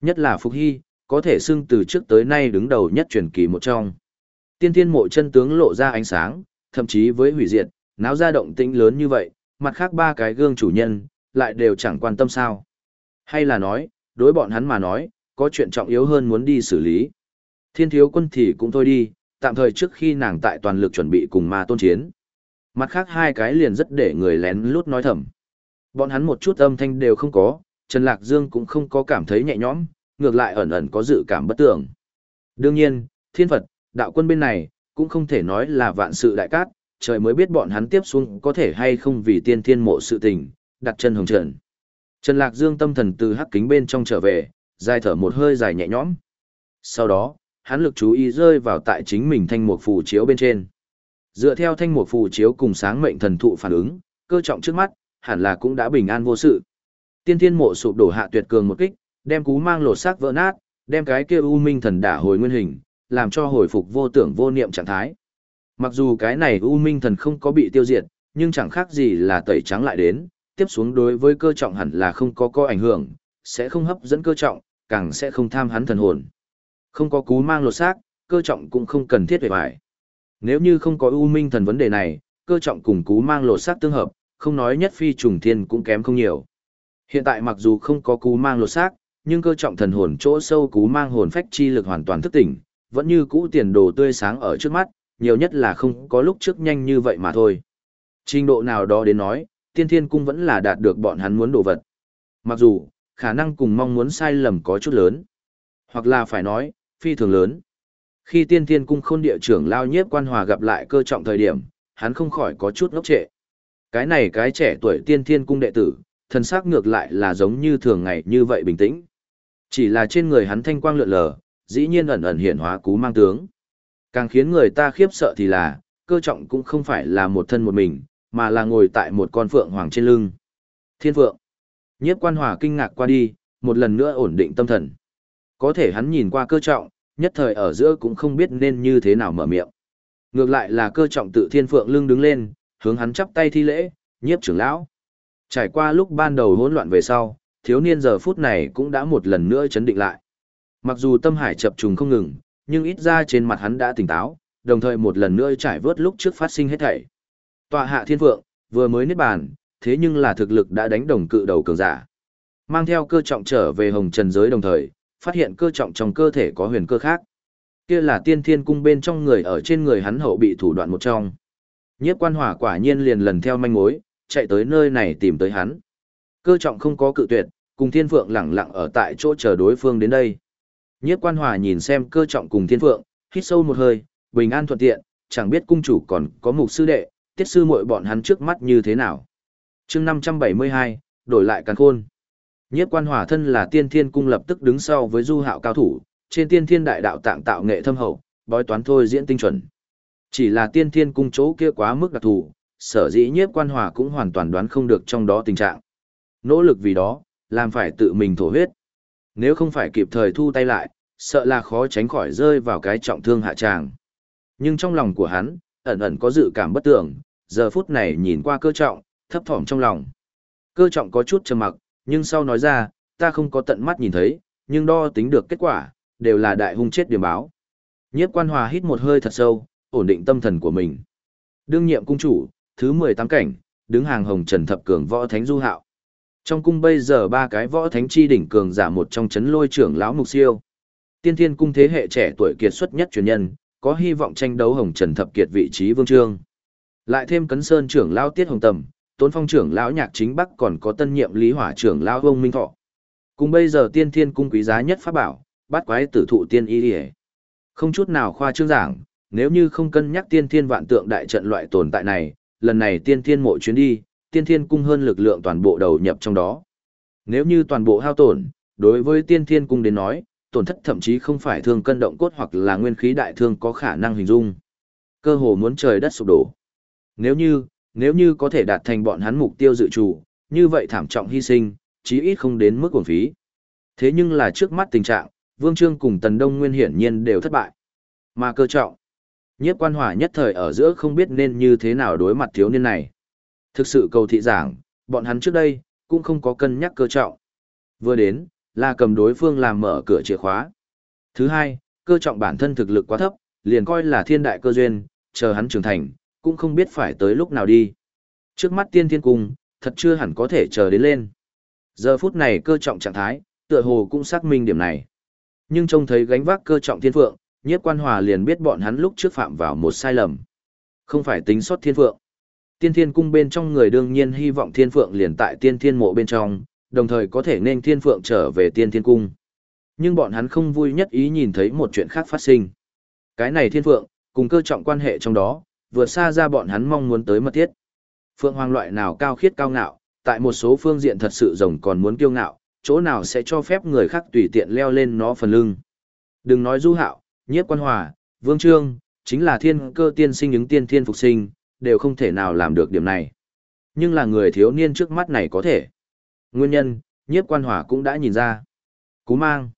Nhất là Phục Hy, có thể xưng từ trước tới nay đứng đầu nhất truyền kỳ một trong. Tiên thiên mộ chân tướng lộ ra ánh sáng, thậm chí với hủy diệt, náo ra động tĩnh lớn như vậy, mặt khác ba cái gương chủ nhân, lại đều chẳng quan tâm sao. Hay là nói, đối bọn hắn mà nói, có chuyện trọng yếu hơn muốn đi xử lý. Thiên thiếu quân thì cũng thôi đi, tạm thời trước khi nàng tại toàn lực chuẩn bị cùng ma tôn chiến. Mặt khác hai cái liền rất để người lén lút nói thầm. Bọn hắn một chút âm thanh đều không có, Trần Lạc Dương cũng không có cảm thấy nhẹ nhõm, ngược lại ẩn ẩn có dự cảm bất tưởng. Đương nhiên, thiên Phật, đạo quân bên này, cũng không thể nói là vạn sự đại cát, trời mới biết bọn hắn tiếp xuống có thể hay không vì tiên thiên mộ sự tình, đặt chân hồng trần. Trần Lạc Dương tâm thần từ hắc kính bên trong trở về, dài thở một hơi dài nhẹ nhõm. Sau đó, hắn lực chú ý rơi vào tại chính mình thanh mục phù chiếu bên trên. Dựa theo thanh mục phù chiếu cùng sáng mệnh thần thụ phản ứng, cơ trọng trước mắt, hẳn là cũng đã bình an vô sự. Tiên thiên mộ sụp đổ hạ tuyệt cường một kích, đem cú mang lột xác vỡ nát, đem cái kia u minh thần đả hồi nguyên hình, làm cho hồi phục vô tưởng vô niệm trạng thái. Mặc dù cái này u minh thần không có bị tiêu diệt, nhưng chẳng khác gì là tẩy trắng lại đến, tiếp xuống đối với cơ trọng hẳn là không có có ảnh hưởng, sẽ không hấp dẫn cơ trọng, càng sẽ không tham hắn thần hồn. Không có cú mang lột xác, cơ trọng cũng không cần thiết về bài. Nếu như không có u minh thần vấn đề này, cơ trọng cùng cú mang lột xác tương hợp, không nói nhất phi trùng thiên cũng kém không nhiều. Hiện tại mặc dù không có cú mang lột xác, nhưng cơ trọng thần hồn chỗ sâu cú mang hồn phách chi lực hoàn toàn thức tỉnh, vẫn như cũ tiền đồ tươi sáng ở trước mắt, nhiều nhất là không có lúc trước nhanh như vậy mà thôi. Trình độ nào đó đến nói, tiên thiên cung vẫn là đạt được bọn hắn muốn đồ vật. Mặc dù, khả năng cùng mong muốn sai lầm có chút lớn. Hoặc là phải nói, phi thường lớn. Khi tiên thiên cung khôn địa trưởng lao nhiếp quan hòa gặp lại cơ trọng thời điểm, hắn không khỏi có chút ngốc trệ. Cái này cái trẻ tuổi tiên thiên cung đệ tử, thần sắc ngược lại là giống như thường ngày như vậy bình tĩnh. Chỉ là trên người hắn thanh quang lượn lờ, dĩ nhiên ẩn ẩn hiện hóa cú mang tướng. Càng khiến người ta khiếp sợ thì là, cơ trọng cũng không phải là một thân một mình, mà là ngồi tại một con phượng hoàng trên lưng. Thiên phượng. Nhiếp quan hòa kinh ngạc qua đi, một lần nữa ổn định tâm thần. Có thể hắn nhìn qua cơ trọng, nhất thời ở giữa cũng không biết nên như thế nào mở miệng. Ngược lại là cơ trọng tự thiên phượng lưng đứng lên, hướng hắn chắp tay thi lễ, nhiếp trưởng lão. Trải qua lúc ban đầu hỗn loạn về sau, thiếu niên giờ phút này cũng đã một lần nữa chấn định lại. Mặc dù tâm hải chập trùng không ngừng, nhưng ít ra trên mặt hắn đã tỉnh táo, đồng thời một lần nữa trải vớt lúc trước phát sinh hết thảy. Tọa hạ thiên vượng vừa mới niết bàn, thế nhưng là thực lực đã đánh đồng cự đầu cường giả. Mang theo cơ trọng trở về hồng trần giới đồng thời, phát hiện cơ trọng trong cơ thể có huyền cơ khác. Kia là tiên thiên cung bên trong người ở trên người hắn hậu bị thủ đoạn một trong. Nhiếp quan hỏa quả nhiên liền lần theo manh mối, chạy tới nơi này tìm tới hắn. Cơ trọng không có cự tuyệt, cùng thiên phượng lẳng lặng ở tại chỗ chờ đối phương đến đây. Nhiếp quan hòa nhìn xem cơ trọng cùng thiên phượng, hít sâu một hơi, bình an thuận tiện, chẳng biết cung chủ còn có mục sư đệ, tiết sư muội bọn hắn trước mắt như thế nào. chương 572, đổi lại càn khôn. Nhiếp quan hòa thân là tiên thiên cung lập tức đứng sau với du hạo cao thủ, trên tiên thiên đại đạo tạng tạo nghệ thâm hậu, bói toán thôi diễn tinh chuẩn. Chỉ là tiên thiên cung chỗ kia quá mức đặc thù, sở dĩ nhiếp quan hòa cũng hoàn toàn đoán không được trong đó tình trạng. Nỗ lực vì đó, làm phải tự mình thổ huyết. Nếu không phải kịp thời thu tay lại, sợ là khó tránh khỏi rơi vào cái trọng thương hạ tràng. Nhưng trong lòng của hắn, ẩn ẩn có dự cảm bất tưởng, giờ phút này nhìn qua cơ trọng, thấp thỏm trong lòng. Cơ trọng có chút trầm mặc, nhưng sau nói ra, ta không có tận mắt nhìn thấy, nhưng đo tính được kết quả, đều là đại hung chết điểm báo. Nhiếp quan hòa hít một hơi thật sâu, ổn định tâm thần của mình. Đương nhiệm cung chủ, thứ 18 cảnh, đứng hàng hồng trần thập cường võ thánh du hạo. Trong cung bây giờ ba cái võ thánh chi đỉnh cường giả một trong chấn lôi trưởng lão mục siêu. Tiên thiên cung thế hệ trẻ tuổi kiệt xuất nhất truyền nhân, có hy vọng tranh đấu hồng trần thập kiệt vị trí vương trương. Lại thêm cấn sơn trưởng lão tiết hồng tầm, tốn phong trưởng lão nhạc chính bắc còn có tân nhiệm lý hỏa trưởng lão ông minh thọ. Cùng bây giờ tiên thiên cung quý giá nhất pháp bảo, bát quái tử thụ tiên y điề. Không chút nào khoa trương giảng, nếu như không cân nhắc tiên thiên vạn tượng đại trận loại tồn tại này, lần này tiên thiên mộ chuyến đi, tiên thiên cung hơn lực lượng toàn bộ đầu nhập trong đó. Nếu như toàn bộ hao tổn, đối với tiên thiên cung đến nói, tổn thất thậm chí không phải thương cân động cốt hoặc là nguyên khí đại thương có khả năng hình dung. Cơ hồ muốn trời đất sụp đổ. Nếu như, nếu như có thể đạt thành bọn hắn mục tiêu dự trù, như vậy thảm trọng hy sinh, chí ít không đến mức uổng phí. Thế nhưng là trước mắt tình trạng, Vương Trương cùng Tần Đông Nguyên hiển nhiên đều thất bại. Mà cơ trọng, nhiếp quan hỏa nhất thời ở giữa không biết nên như thế nào đối mặt thiếu niên này. Thực sự cầu thị giảng, bọn hắn trước đây, cũng không có cân nhắc cơ trọng. Vừa đến, là cầm đối phương làm mở cửa chìa khóa. Thứ hai, cơ trọng bản thân thực lực quá thấp, liền coi là thiên đại cơ duyên, chờ hắn trưởng thành, cũng không biết phải tới lúc nào đi. Trước mắt tiên thiên cung, thật chưa hẳn có thể chờ đến lên. Giờ phút này cơ trọng trạng thái, tựa hồ cũng xác minh điểm này. Nhưng trông thấy gánh vác cơ trọng thiên phượng, nhiếp quan hòa liền biết bọn hắn lúc trước phạm vào một sai lầm. Không phải tính sót thiên phượng. Tiên thiên cung bên trong người đương nhiên hy vọng thiên phượng liền tại tiên thiên mộ bên trong, đồng thời có thể nên thiên phượng trở về tiên thiên cung. Nhưng bọn hắn không vui nhất ý nhìn thấy một chuyện khác phát sinh. Cái này thiên phượng, cùng cơ trọng quan hệ trong đó, vượt xa ra bọn hắn mong muốn tới mật thiết. Phượng hoàng loại nào cao khiết cao ngạo, tại một số phương diện thật sự rồng còn muốn kiêu ngạo, chỗ nào sẽ cho phép người khác tùy tiện leo lên nó phần lưng. Đừng nói du hạo, nhiếp quan hòa, vương trương, chính là thiên cơ tiên sinh ứng tiên thiên phục sinh, đều không thể nào làm được điểm này. Nhưng là người thiếu niên trước mắt này có thể. Nguyên nhân, nhiếp quan hỏa cũng đã nhìn ra. Cú mang.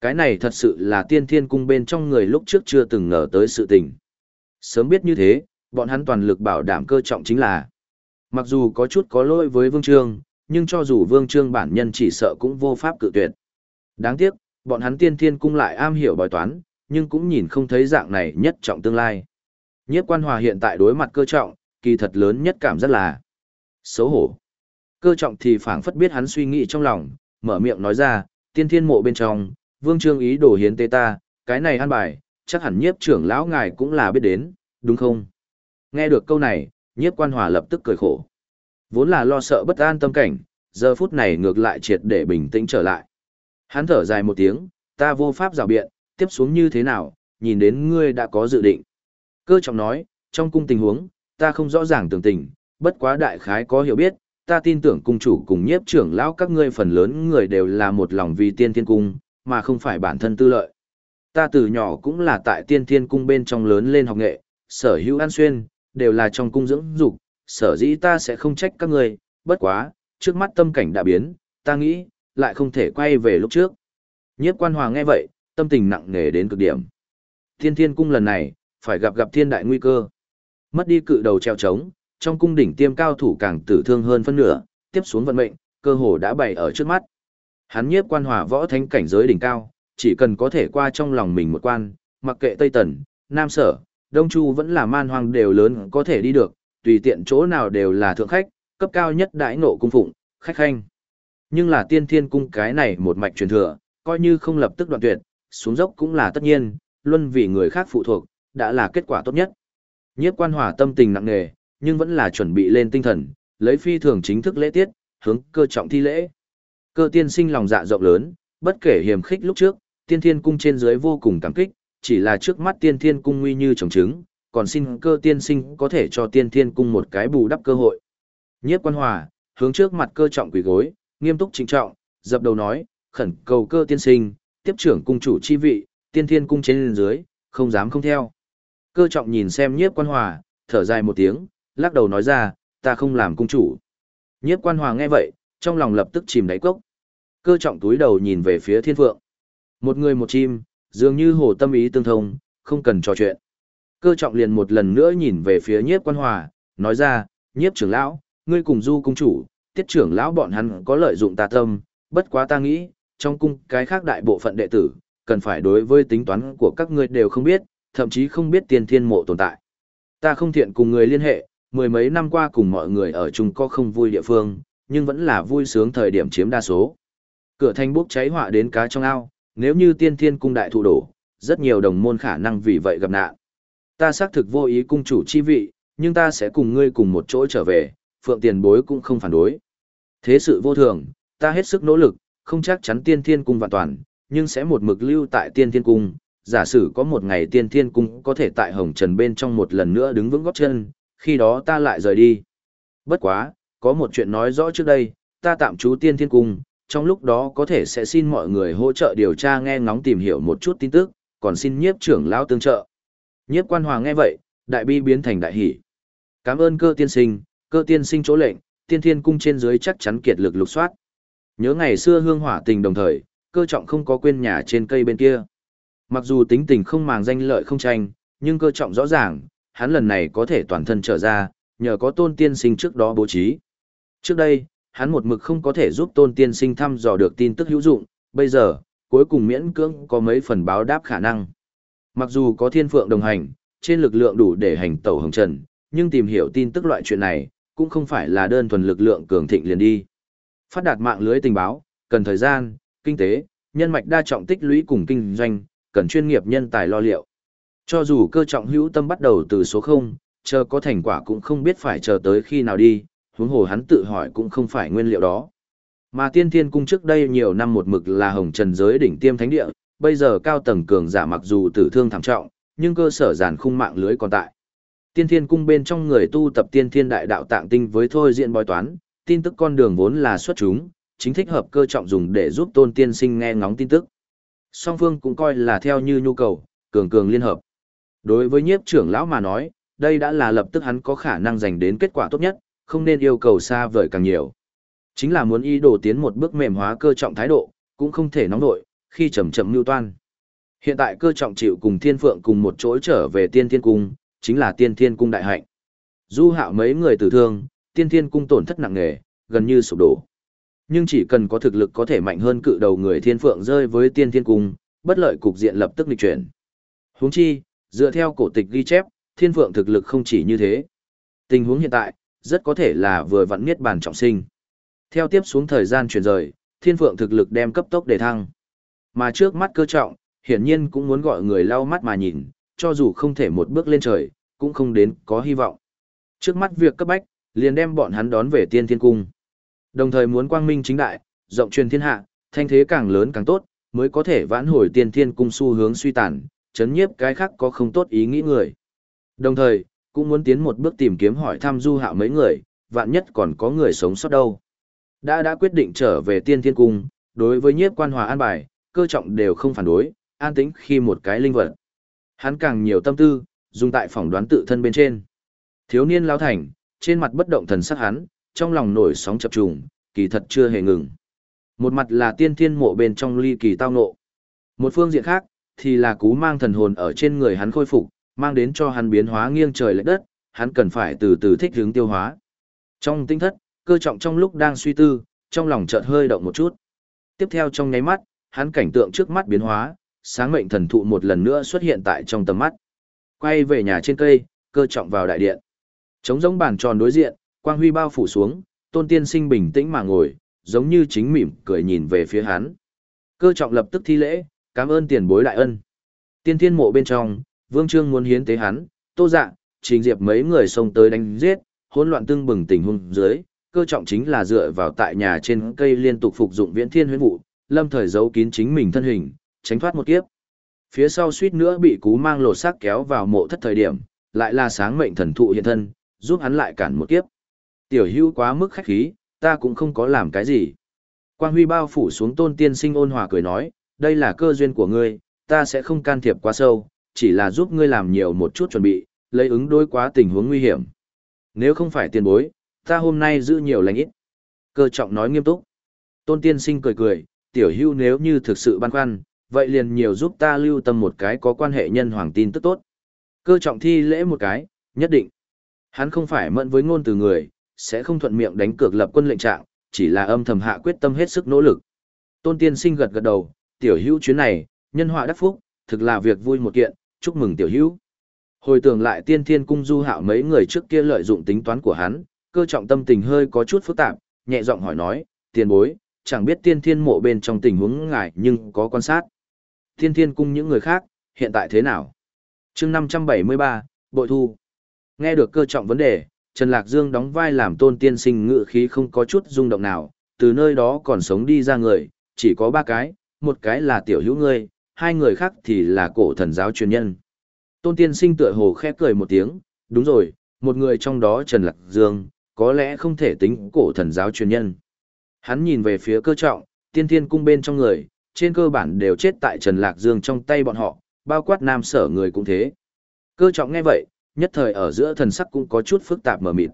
Cái này thật sự là tiên thiên cung bên trong người lúc trước chưa từng ngờ tới sự tình. Sớm biết như thế, bọn hắn toàn lực bảo đảm cơ trọng chính là. Mặc dù có chút có lỗi với Vương Trương, nhưng cho dù Vương Trương bản nhân chỉ sợ cũng vô pháp cự tuyệt. Đáng tiếc, bọn hắn tiên thiên cung lại am hiểu bói toán, nhưng cũng nhìn không thấy dạng này nhất trọng tương lai. Nhiếp quan hòa hiện tại đối mặt cơ trọng, kỳ thật lớn nhất cảm rất là xấu hổ. Cơ trọng thì phảng phất biết hắn suy nghĩ trong lòng, mở miệng nói ra, tiên thiên mộ bên trong, vương trương ý đồ hiến tế ta, cái này an bài, chắc hẳn nhiếp trưởng lão ngài cũng là biết đến, đúng không? Nghe được câu này, nhiếp quan hòa lập tức cười khổ. Vốn là lo sợ bất an tâm cảnh, giờ phút này ngược lại triệt để bình tĩnh trở lại. Hắn thở dài một tiếng, ta vô pháp rào biện, tiếp xuống như thế nào, nhìn đến ngươi đã có dự định. Cơ trọng nói, trong cung tình huống, ta không rõ ràng tường tình, bất quá đại khái có hiểu biết, ta tin tưởng cung chủ cùng nhiếp trưởng lão các ngươi phần lớn người đều là một lòng vì tiên thiên cung, mà không phải bản thân tư lợi. Ta từ nhỏ cũng là tại tiên thiên cung bên trong lớn lên học nghệ, sở hữu an xuyên, đều là trong cung dưỡng dục, sở dĩ ta sẽ không trách các ngươi, bất quá, trước mắt tâm cảnh đã biến, ta nghĩ, lại không thể quay về lúc trước. Nhiếp quan hòa nghe vậy, tâm tình nặng nề đến cực điểm. Thiên thiên cung lần này, phải gặp gặp thiên đại nguy cơ. Mất đi cự đầu treo trống, trong cung đỉnh tiêm cao thủ càng tử thương hơn phân nửa, tiếp xuống vận mệnh, cơ hồ đã bày ở trước mắt. Hắn nhiếp quan hòa võ thánh cảnh giới đỉnh cao, chỉ cần có thể qua trong lòng mình một quan, mặc kệ Tây Tần, Nam Sở, Đông Chu vẫn là man hoang đều lớn có thể đi được, tùy tiện chỗ nào đều là thượng khách, cấp cao nhất đãi nộ cung phụng, khách khanh. Nhưng là tiên thiên cung cái này một mạch truyền thừa, coi như không lập tức đoạn tuyệt, xuống dốc cũng là tất nhiên, luân vì người khác phụ thuộc, đã là kết quả tốt nhất. Nhiếp quan hòa tâm tình nặng nề, nhưng vẫn là chuẩn bị lên tinh thần, lấy phi thường chính thức lễ tiết, hướng cơ trọng thi lễ. Cơ tiên sinh lòng dạ rộng lớn, bất kể hiểm khích lúc trước, tiên thiên cung trên dưới vô cùng cảm kích, chỉ là trước mắt tiên thiên cung nguy như trồng trứng, còn xin cơ tiên sinh có thể cho tiên thiên cung một cái bù đắp cơ hội. Nhiếp quan hòa, hướng trước mặt cơ trọng quỳ gối, nghiêm túc trịnh trọng, dập đầu nói, khẩn cầu cơ tiên sinh, tiếp trưởng cung chủ chi vị, tiên thiên cung trên dưới, không dám không theo. Cơ trọng nhìn xem nhiếp quan hòa, thở dài một tiếng, lắc đầu nói ra, ta không làm cung chủ. Nhiếp quan hòa nghe vậy, trong lòng lập tức chìm đáy cốc. Cơ trọng túi đầu nhìn về phía thiên phượng. Một người một chim, dường như hồ tâm ý tương thông, không cần trò chuyện. Cơ trọng liền một lần nữa nhìn về phía nhiếp quan hòa, nói ra, nhiếp trưởng lão, ngươi cùng du cung chủ, tiết trưởng lão bọn hắn có lợi dụng ta tâm, bất quá ta nghĩ, trong cung cái khác đại bộ phận đệ tử, cần phải đối với tính toán của các ngươi đều không biết, thậm chí không biết tiền thiên mộ tồn tại. Ta không thiện cùng người liên hệ, mười mấy năm qua cùng mọi người ở chung có không vui địa phương, nhưng vẫn là vui sướng thời điểm chiếm đa số. Cửa thành bốc cháy họa đến cá trong ao, nếu như tiên thiên cung đại thụ đổ, rất nhiều đồng môn khả năng vì vậy gặp nạn. Ta xác thực vô ý cung chủ chi vị, nhưng ta sẽ cùng ngươi cùng một chỗ trở về, phượng tiền bối cũng không phản đối. Thế sự vô thường, ta hết sức nỗ lực, không chắc chắn tiên thiên cung vạn toàn, nhưng sẽ một mực lưu tại tiên thiên cung. Giả sử có một ngày tiên thiên cung có thể tại hồng trần bên trong một lần nữa đứng vững góp chân, khi đó ta lại rời đi. Bất quá, có một chuyện nói rõ trước đây, ta tạm trú tiên thiên cung, trong lúc đó có thể sẽ xin mọi người hỗ trợ điều tra nghe ngóng tìm hiểu một chút tin tức, còn xin nhiếp trưởng lão tương trợ. Nhiếp quan hòa nghe vậy, đại bi biến thành đại hỷ. Cảm ơn cơ tiên sinh, cơ tiên sinh chỗ lệnh, tiên thiên cung trên dưới chắc chắn kiệt lực lục soát. Nhớ ngày xưa hương hỏa tình đồng thời, cơ trọng không có quên nhà trên cây bên kia. Mặc dù tính tình không màng danh lợi không tranh, nhưng cơ trọng rõ ràng, hắn lần này có thể toàn thân trở ra, nhờ có tôn tiên sinh trước đó bố trí. Trước đây, hắn một mực không có thể giúp tôn tiên sinh thăm dò được tin tức hữu dụng, bây giờ, cuối cùng miễn cưỡng có mấy phần báo đáp khả năng. Mặc dù có thiên phượng đồng hành, trên lực lượng đủ để hành tẩu hồng trần, nhưng tìm hiểu tin tức loại chuyện này, cũng không phải là đơn thuần lực lượng cường thịnh liền đi. Phát đạt mạng lưới tình báo, cần thời gian, kinh tế, nhân mạch đa trọng tích lũy cùng kinh doanh, cần chuyên nghiệp nhân tài lo liệu. Cho dù cơ trọng hữu tâm bắt đầu từ số 0, chờ có thành quả cũng không biết phải chờ tới khi nào đi, huống hồ hắn tự hỏi cũng không phải nguyên liệu đó. Mà tiên thiên cung trước đây nhiều năm một mực là hồng trần giới đỉnh tiêm thánh địa, bây giờ cao tầng cường giả mặc dù tử thương thảm trọng, nhưng cơ sở giàn khung mạng lưới còn tại. Tiên thiên cung bên trong người tu tập tiên thiên đại đạo tạng tinh với thôi diện bói toán, tin tức con đường vốn là xuất chúng, chính thích hợp cơ trọng dùng để giúp tôn tiên sinh nghe ngóng tin tức. Song phương cũng coi là theo như nhu cầu, cường cường liên hợp. Đối với nhiếp trưởng lão mà nói, đây đã là lập tức hắn có khả năng giành đến kết quả tốt nhất, không nên yêu cầu xa vời càng nhiều. Chính là muốn ý đồ tiến một bước mềm hóa cơ trọng thái độ, cũng không thể nóng nổi khi chậm chậm mưu toan. Hiện tại cơ trọng chịu cùng thiên phượng cùng một chỗ trở về tiên thiên cung, chính là tiên thiên cung đại hạnh. Du hạo mấy người tử thương, tiên thiên cung tổn thất nặng nề, gần như sụp đổ. Nhưng chỉ cần có thực lực có thể mạnh hơn cự đầu người thiên phượng rơi với tiên thiên cung, bất lợi cục diện lập tức lịch chuyển. Huống chi, dựa theo cổ tịch ghi chép, thiên phượng thực lực không chỉ như thế. Tình huống hiện tại, rất có thể là vừa vặn niết bàn trọng sinh. Theo tiếp xuống thời gian chuyển rời, thiên phượng thực lực đem cấp tốc để thăng. Mà trước mắt cơ trọng, hiển nhiên cũng muốn gọi người lau mắt mà nhìn, cho dù không thể một bước lên trời, cũng không đến có hy vọng. Trước mắt việc cấp bách, liền đem bọn hắn đón về tiên thiên cung. Đồng thời muốn quang minh chính đại, rộng truyền thiên hạ, thanh thế càng lớn càng tốt, mới có thể vãn hồi tiên thiên cung xu hướng suy tàn, chấn nhiếp cái khác có không tốt ý nghĩ người. Đồng thời, cũng muốn tiến một bước tìm kiếm hỏi thăm du hạo mấy người, vạn nhất còn có người sống sót đâu. Đã đã quyết định trở về tiên thiên cung, đối với nhiếp quan hòa an bài, cơ trọng đều không phản đối, an tĩnh khi một cái linh vật. Hắn càng nhiều tâm tư, dùng tại phỏng đoán tự thân bên trên. Thiếu niên lao thành, trên mặt bất động thần sắc hắn, trong lòng nổi sóng chập trùng, kỳ thật chưa hề ngừng. Một mặt là tiên thiên mộ bên trong ly kỳ tao ngộ, Một phương diện khác, thì là cú mang thần hồn ở trên người hắn khôi phục, mang đến cho hắn biến hóa nghiêng trời lệch đất, hắn cần phải từ từ thích hướng tiêu hóa. Trong tinh thất, cơ trọng trong lúc đang suy tư, trong lòng chợt hơi động một chút. Tiếp theo trong nháy mắt, hắn cảnh tượng trước mắt biến hóa, sáng mệnh thần thụ một lần nữa xuất hiện tại trong tầm mắt. Quay về nhà trên cây, cơ trọng vào đại điện. Trống giống bàn tròn đối diện, quang huy bao phủ xuống, tôn tiên sinh bình tĩnh mà ngồi, giống như chính mỉm cười nhìn về phía hắn. Cơ trọng lập tức thi lễ, cảm ơn tiền bối đại ân. Tiên thiên mộ bên trong, vương trương muốn hiến tế hắn, tô dạ, trình diệp mấy người xông tới đánh giết, hỗn loạn tương bừng tình huống dưới, cơ trọng chính là dựa vào tại nhà trên cây liên tục phục dụng viễn thiên huyễn vụ, lâm thời giấu kín chính mình thân hình, tránh thoát một kiếp. Phía sau suýt nữa bị cú mang lột xác kéo vào mộ thất thời điểm, lại là sáng mệnh thần thụ hiện thân, giúp hắn lại cản một kiếp. Tiểu hưu quá mức khách khí, ta cũng không có làm cái gì. Quang huy bao phủ xuống tôn tiên sinh ôn hòa cười nói, đây là cơ duyên của ngươi, ta sẽ không can thiệp quá sâu, chỉ là giúp ngươi làm nhiều một chút chuẩn bị, lấy ứng đối quá tình huống nguy hiểm. Nếu không phải tiền bối, ta hôm nay giữ nhiều lành ít. Cơ trọng nói nghiêm túc. Tôn tiên sinh cười cười, tiểu hưu nếu như thực sự băn khoăn, vậy liền nhiều giúp ta lưu tâm một cái có quan hệ nhân hoàng tin tức tốt. Cơ trọng thi lễ một cái, nhất định. Hắn không phải mẫn với ngôn từ người, sẽ không thuận miệng đánh cược lập quân lệnh trạng, chỉ là âm thầm hạ quyết tâm hết sức nỗ lực. Tôn tiên sinh gật gật đầu, tiểu hữu chuyến này, nhân họa đắc phúc, thực là việc vui một kiện, chúc mừng tiểu hữu. Hồi tưởng lại tiên thiên cung du hạo mấy người trước kia lợi dụng tính toán của hắn, cơ trọng tâm tình hơi có chút phức tạp, nhẹ giọng hỏi nói, tiền bối, chẳng biết tiên thiên mộ bên trong tình huống ngài nhưng có quan sát. Tiên thiên cung những người khác, hiện tại thế nào? chương 573, Bội Thu. Nghe được cơ trọng vấn đề, Trần Lạc Dương đóng vai làm tôn tiên sinh ngự khí không có chút rung động nào, từ nơi đó còn sống đi ra người, chỉ có ba cái, một cái là tiểu hữu ngươi, hai người khác thì là cổ thần giáo truyền nhân. Tôn tiên sinh tựa hồ khẽ cười một tiếng, đúng rồi, một người trong đó Trần Lạc Dương, có lẽ không thể tính cổ thần giáo truyền nhân. Hắn nhìn về phía cơ trọng, tiên thiên cung bên trong người, trên cơ bản đều chết tại Trần Lạc Dương trong tay bọn họ, bao quát nam sở người cũng thế. Cơ trọng nghe vậy, nhất thời ở giữa thần sắc cũng có chút phức tạp mờ mịt.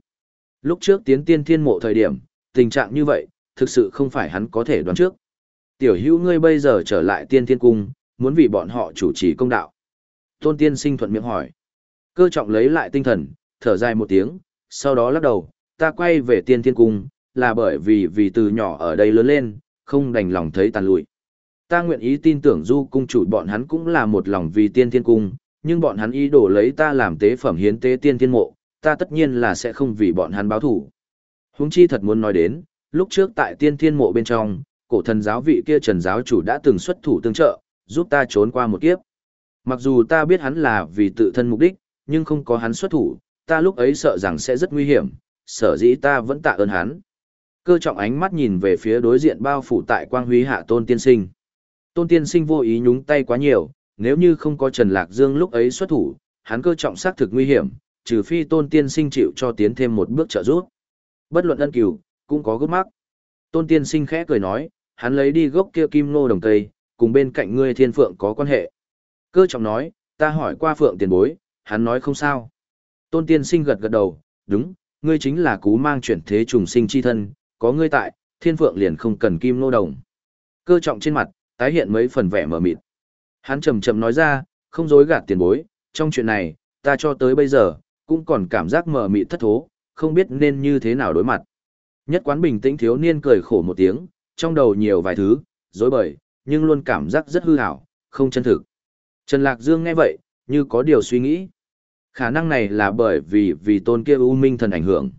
Lúc trước tiến tiên thiên mộ thời điểm, tình trạng như vậy, thực sự không phải hắn có thể đoán trước. Tiểu hữu ngươi bây giờ trở lại tiên thiên cung, muốn vì bọn họ chủ trì công đạo. Tôn tiên sinh thuận miệng hỏi. Cơ trọng lấy lại tinh thần, thở dài một tiếng, sau đó lắc đầu, ta quay về tiên thiên cung, là bởi vì vì từ nhỏ ở đây lớn lên, không đành lòng thấy tàn lụi. Ta nguyện ý tin tưởng du cung chủ bọn hắn cũng là một lòng vì tiên thiên cung, nhưng bọn hắn ý đồ lấy ta làm tế phẩm hiến tế tiên thiên mộ, ta tất nhiên là sẽ không vì bọn hắn báo thủ. Huống chi thật muốn nói đến, lúc trước tại tiên thiên mộ bên trong, cổ thần giáo vị kia trần giáo chủ đã từng xuất thủ tương trợ, giúp ta trốn qua một kiếp. Mặc dù ta biết hắn là vì tự thân mục đích, nhưng không có hắn xuất thủ, ta lúc ấy sợ rằng sẽ rất nguy hiểm, sở dĩ ta vẫn tạ ơn hắn. Cơ trọng ánh mắt nhìn về phía đối diện bao phủ tại quang huy hạ tôn tiên sinh. Tôn tiên sinh vô ý nhúng tay quá nhiều, nếu như không có Trần Lạc Dương lúc ấy xuất thủ, hắn cơ trọng xác thực nguy hiểm, trừ phi tôn tiên sinh chịu cho tiến thêm một bước trợ giúp. Bất luận ân cửu, cũng có gốc mắc. Tôn tiên sinh khẽ cười nói, hắn lấy đi gốc kia kim nô đồng tây, cùng bên cạnh ngươi thiên phượng có quan hệ. Cơ trọng nói, ta hỏi qua phượng tiền bối, hắn nói không sao. Tôn tiên sinh gật gật đầu, đúng, ngươi chính là cú mang chuyển thế trùng sinh chi thân, có ngươi tại, thiên phượng liền không cần kim nô đồng. Cơ trọng trên mặt, tái hiện mấy phần vẻ mở mịt. Hắn trầm trầm nói ra, không dối gạt tiền bối, trong chuyện này, ta cho tới bây giờ, cũng còn cảm giác mở mịt thất thố, không biết nên như thế nào đối mặt. Nhất quán bình tĩnh thiếu niên cười khổ một tiếng, trong đầu nhiều vài thứ, dối bời, nhưng luôn cảm giác rất hư hảo, không chân thực. Trần Lạc Dương nghe vậy, như có điều suy nghĩ. Khả năng này là bởi vì vì tôn kia U Minh thần ảnh hưởng.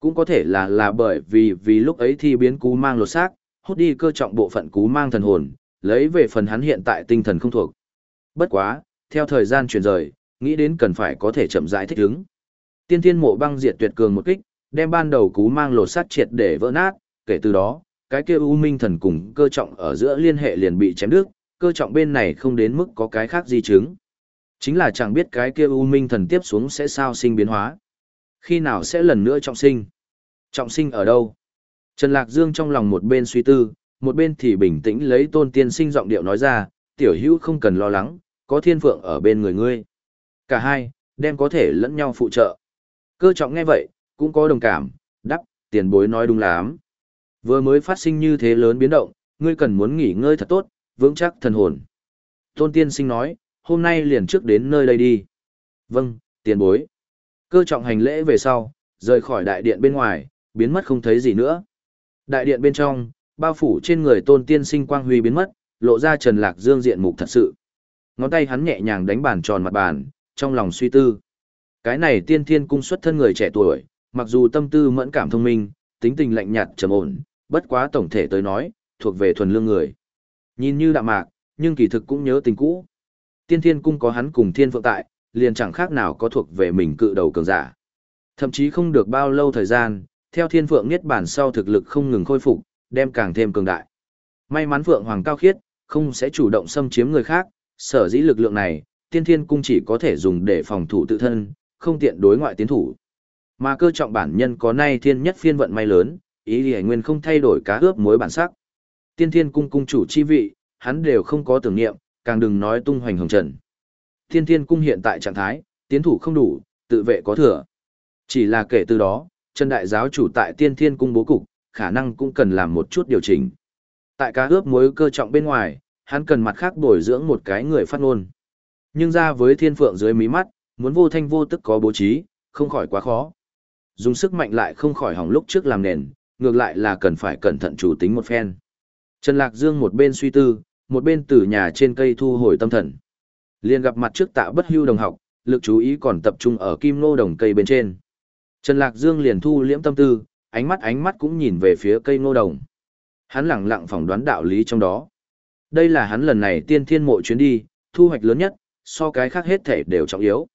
Cũng có thể là là bởi vì vì lúc ấy thi biến cú mang lột xác, hút đi cơ trọng bộ phận cú mang thần hồn, lấy về phần hắn hiện tại tinh thần không thuộc. Bất quá, theo thời gian chuyển rời, nghĩ đến cần phải có thể chậm rãi thích ứng. Tiên tiên mộ băng diệt tuyệt cường một kích, đem ban đầu cú mang lột sát triệt để vỡ nát, kể từ đó, cái kia U Minh thần cùng cơ trọng ở giữa liên hệ liền bị chém đứt, cơ trọng bên này không đến mức có cái khác di chứng. Chính là chẳng biết cái kia U Minh thần tiếp xuống sẽ sao sinh biến hóa. Khi nào sẽ lần nữa trọng sinh? Trọng sinh ở đâu? Trần Lạc Dương trong lòng một bên suy tư, một bên thì bình tĩnh lấy tôn tiên sinh giọng điệu nói ra, tiểu hữu không cần lo lắng, có thiên phượng ở bên người ngươi. Cả hai, đem có thể lẫn nhau phụ trợ. Cơ trọng nghe vậy, cũng có đồng cảm, đắc, tiền bối nói đúng lắm. Vừa mới phát sinh như thế lớn biến động, ngươi cần muốn nghỉ ngơi thật tốt, vững chắc thần hồn. Tôn tiên sinh nói, hôm nay liền trước đến nơi đây đi. Vâng, tiền bối. Cơ trọng hành lễ về sau, rời khỏi đại điện bên ngoài, biến mất không thấy gì nữa. Đại điện bên trong, bao phủ trên người tôn tiên sinh quang huy biến mất, lộ ra Trần Lạc Dương diện mục thật sự. Ngón tay hắn nhẹ nhàng đánh bàn tròn mặt bàn, trong lòng suy tư. Cái này tiên thiên cung xuất thân người trẻ tuổi, mặc dù tâm tư mẫn cảm thông minh, tính tình lạnh nhạt trầm ổn, bất quá tổng thể tới nói, thuộc về thuần lương người. Nhìn như đạm mạc, nhưng kỳ thực cũng nhớ tình cũ. Tiên thiên cung có hắn cùng thiên phượng tại, liền chẳng khác nào có thuộc về mình cự đầu cường giả. Thậm chí không được bao lâu thời gian, theo thiên phượng niết bản sau thực lực không ngừng khôi phục, đem càng thêm cường đại. May mắn Phượng Hoàng cao khiết, không sẽ chủ động xâm chiếm người khác, sở dĩ lực lượng này, tiên thiên cung chỉ có thể dùng để phòng thủ tự thân, không tiện đối ngoại tiến thủ. Mà cơ trọng bản nhân có nay thiên nhất phiên vận may lớn, ý lì nguyên không thay đổi cá ướp mối bản sắc. Tiên thiên cung cung chủ chi vị, hắn đều không có tưởng niệm, càng đừng nói tung hoành hồng trần. Tiên thiên cung hiện tại trạng thái, tiến thủ không đủ, tự vệ có thừa. Chỉ là kể từ đó, chân Đại Giáo chủ tại tiên thiên cung bố cục, khả năng cũng cần làm một chút điều chỉnh. Tại cá ướp mối cơ trọng bên ngoài, hắn cần mặt khác bồi dưỡng một cái người phát ngôn. Nhưng ra với thiên phượng dưới mí mắt, muốn vô thanh vô tức có bố trí, không khỏi quá khó. Dùng sức mạnh lại không khỏi hỏng lúc trước làm nền, ngược lại là cần phải cẩn thận chủ tính một phen. Trần Lạc Dương một bên suy tư, một bên từ nhà trên cây thu hồi tâm thần. Liên gặp mặt trước tạ bất hưu đồng học, lực chú ý còn tập trung ở kim nô đồng cây bên trên. Trần Lạc Dương liền thu liễm tâm tư, ánh mắt ánh mắt cũng nhìn về phía cây ngô đồng. Hắn lặng lặng phỏng đoán đạo lý trong đó. Đây là hắn lần này tiên thiên mộ chuyến đi, thu hoạch lớn nhất, so cái khác hết thể đều trọng yếu.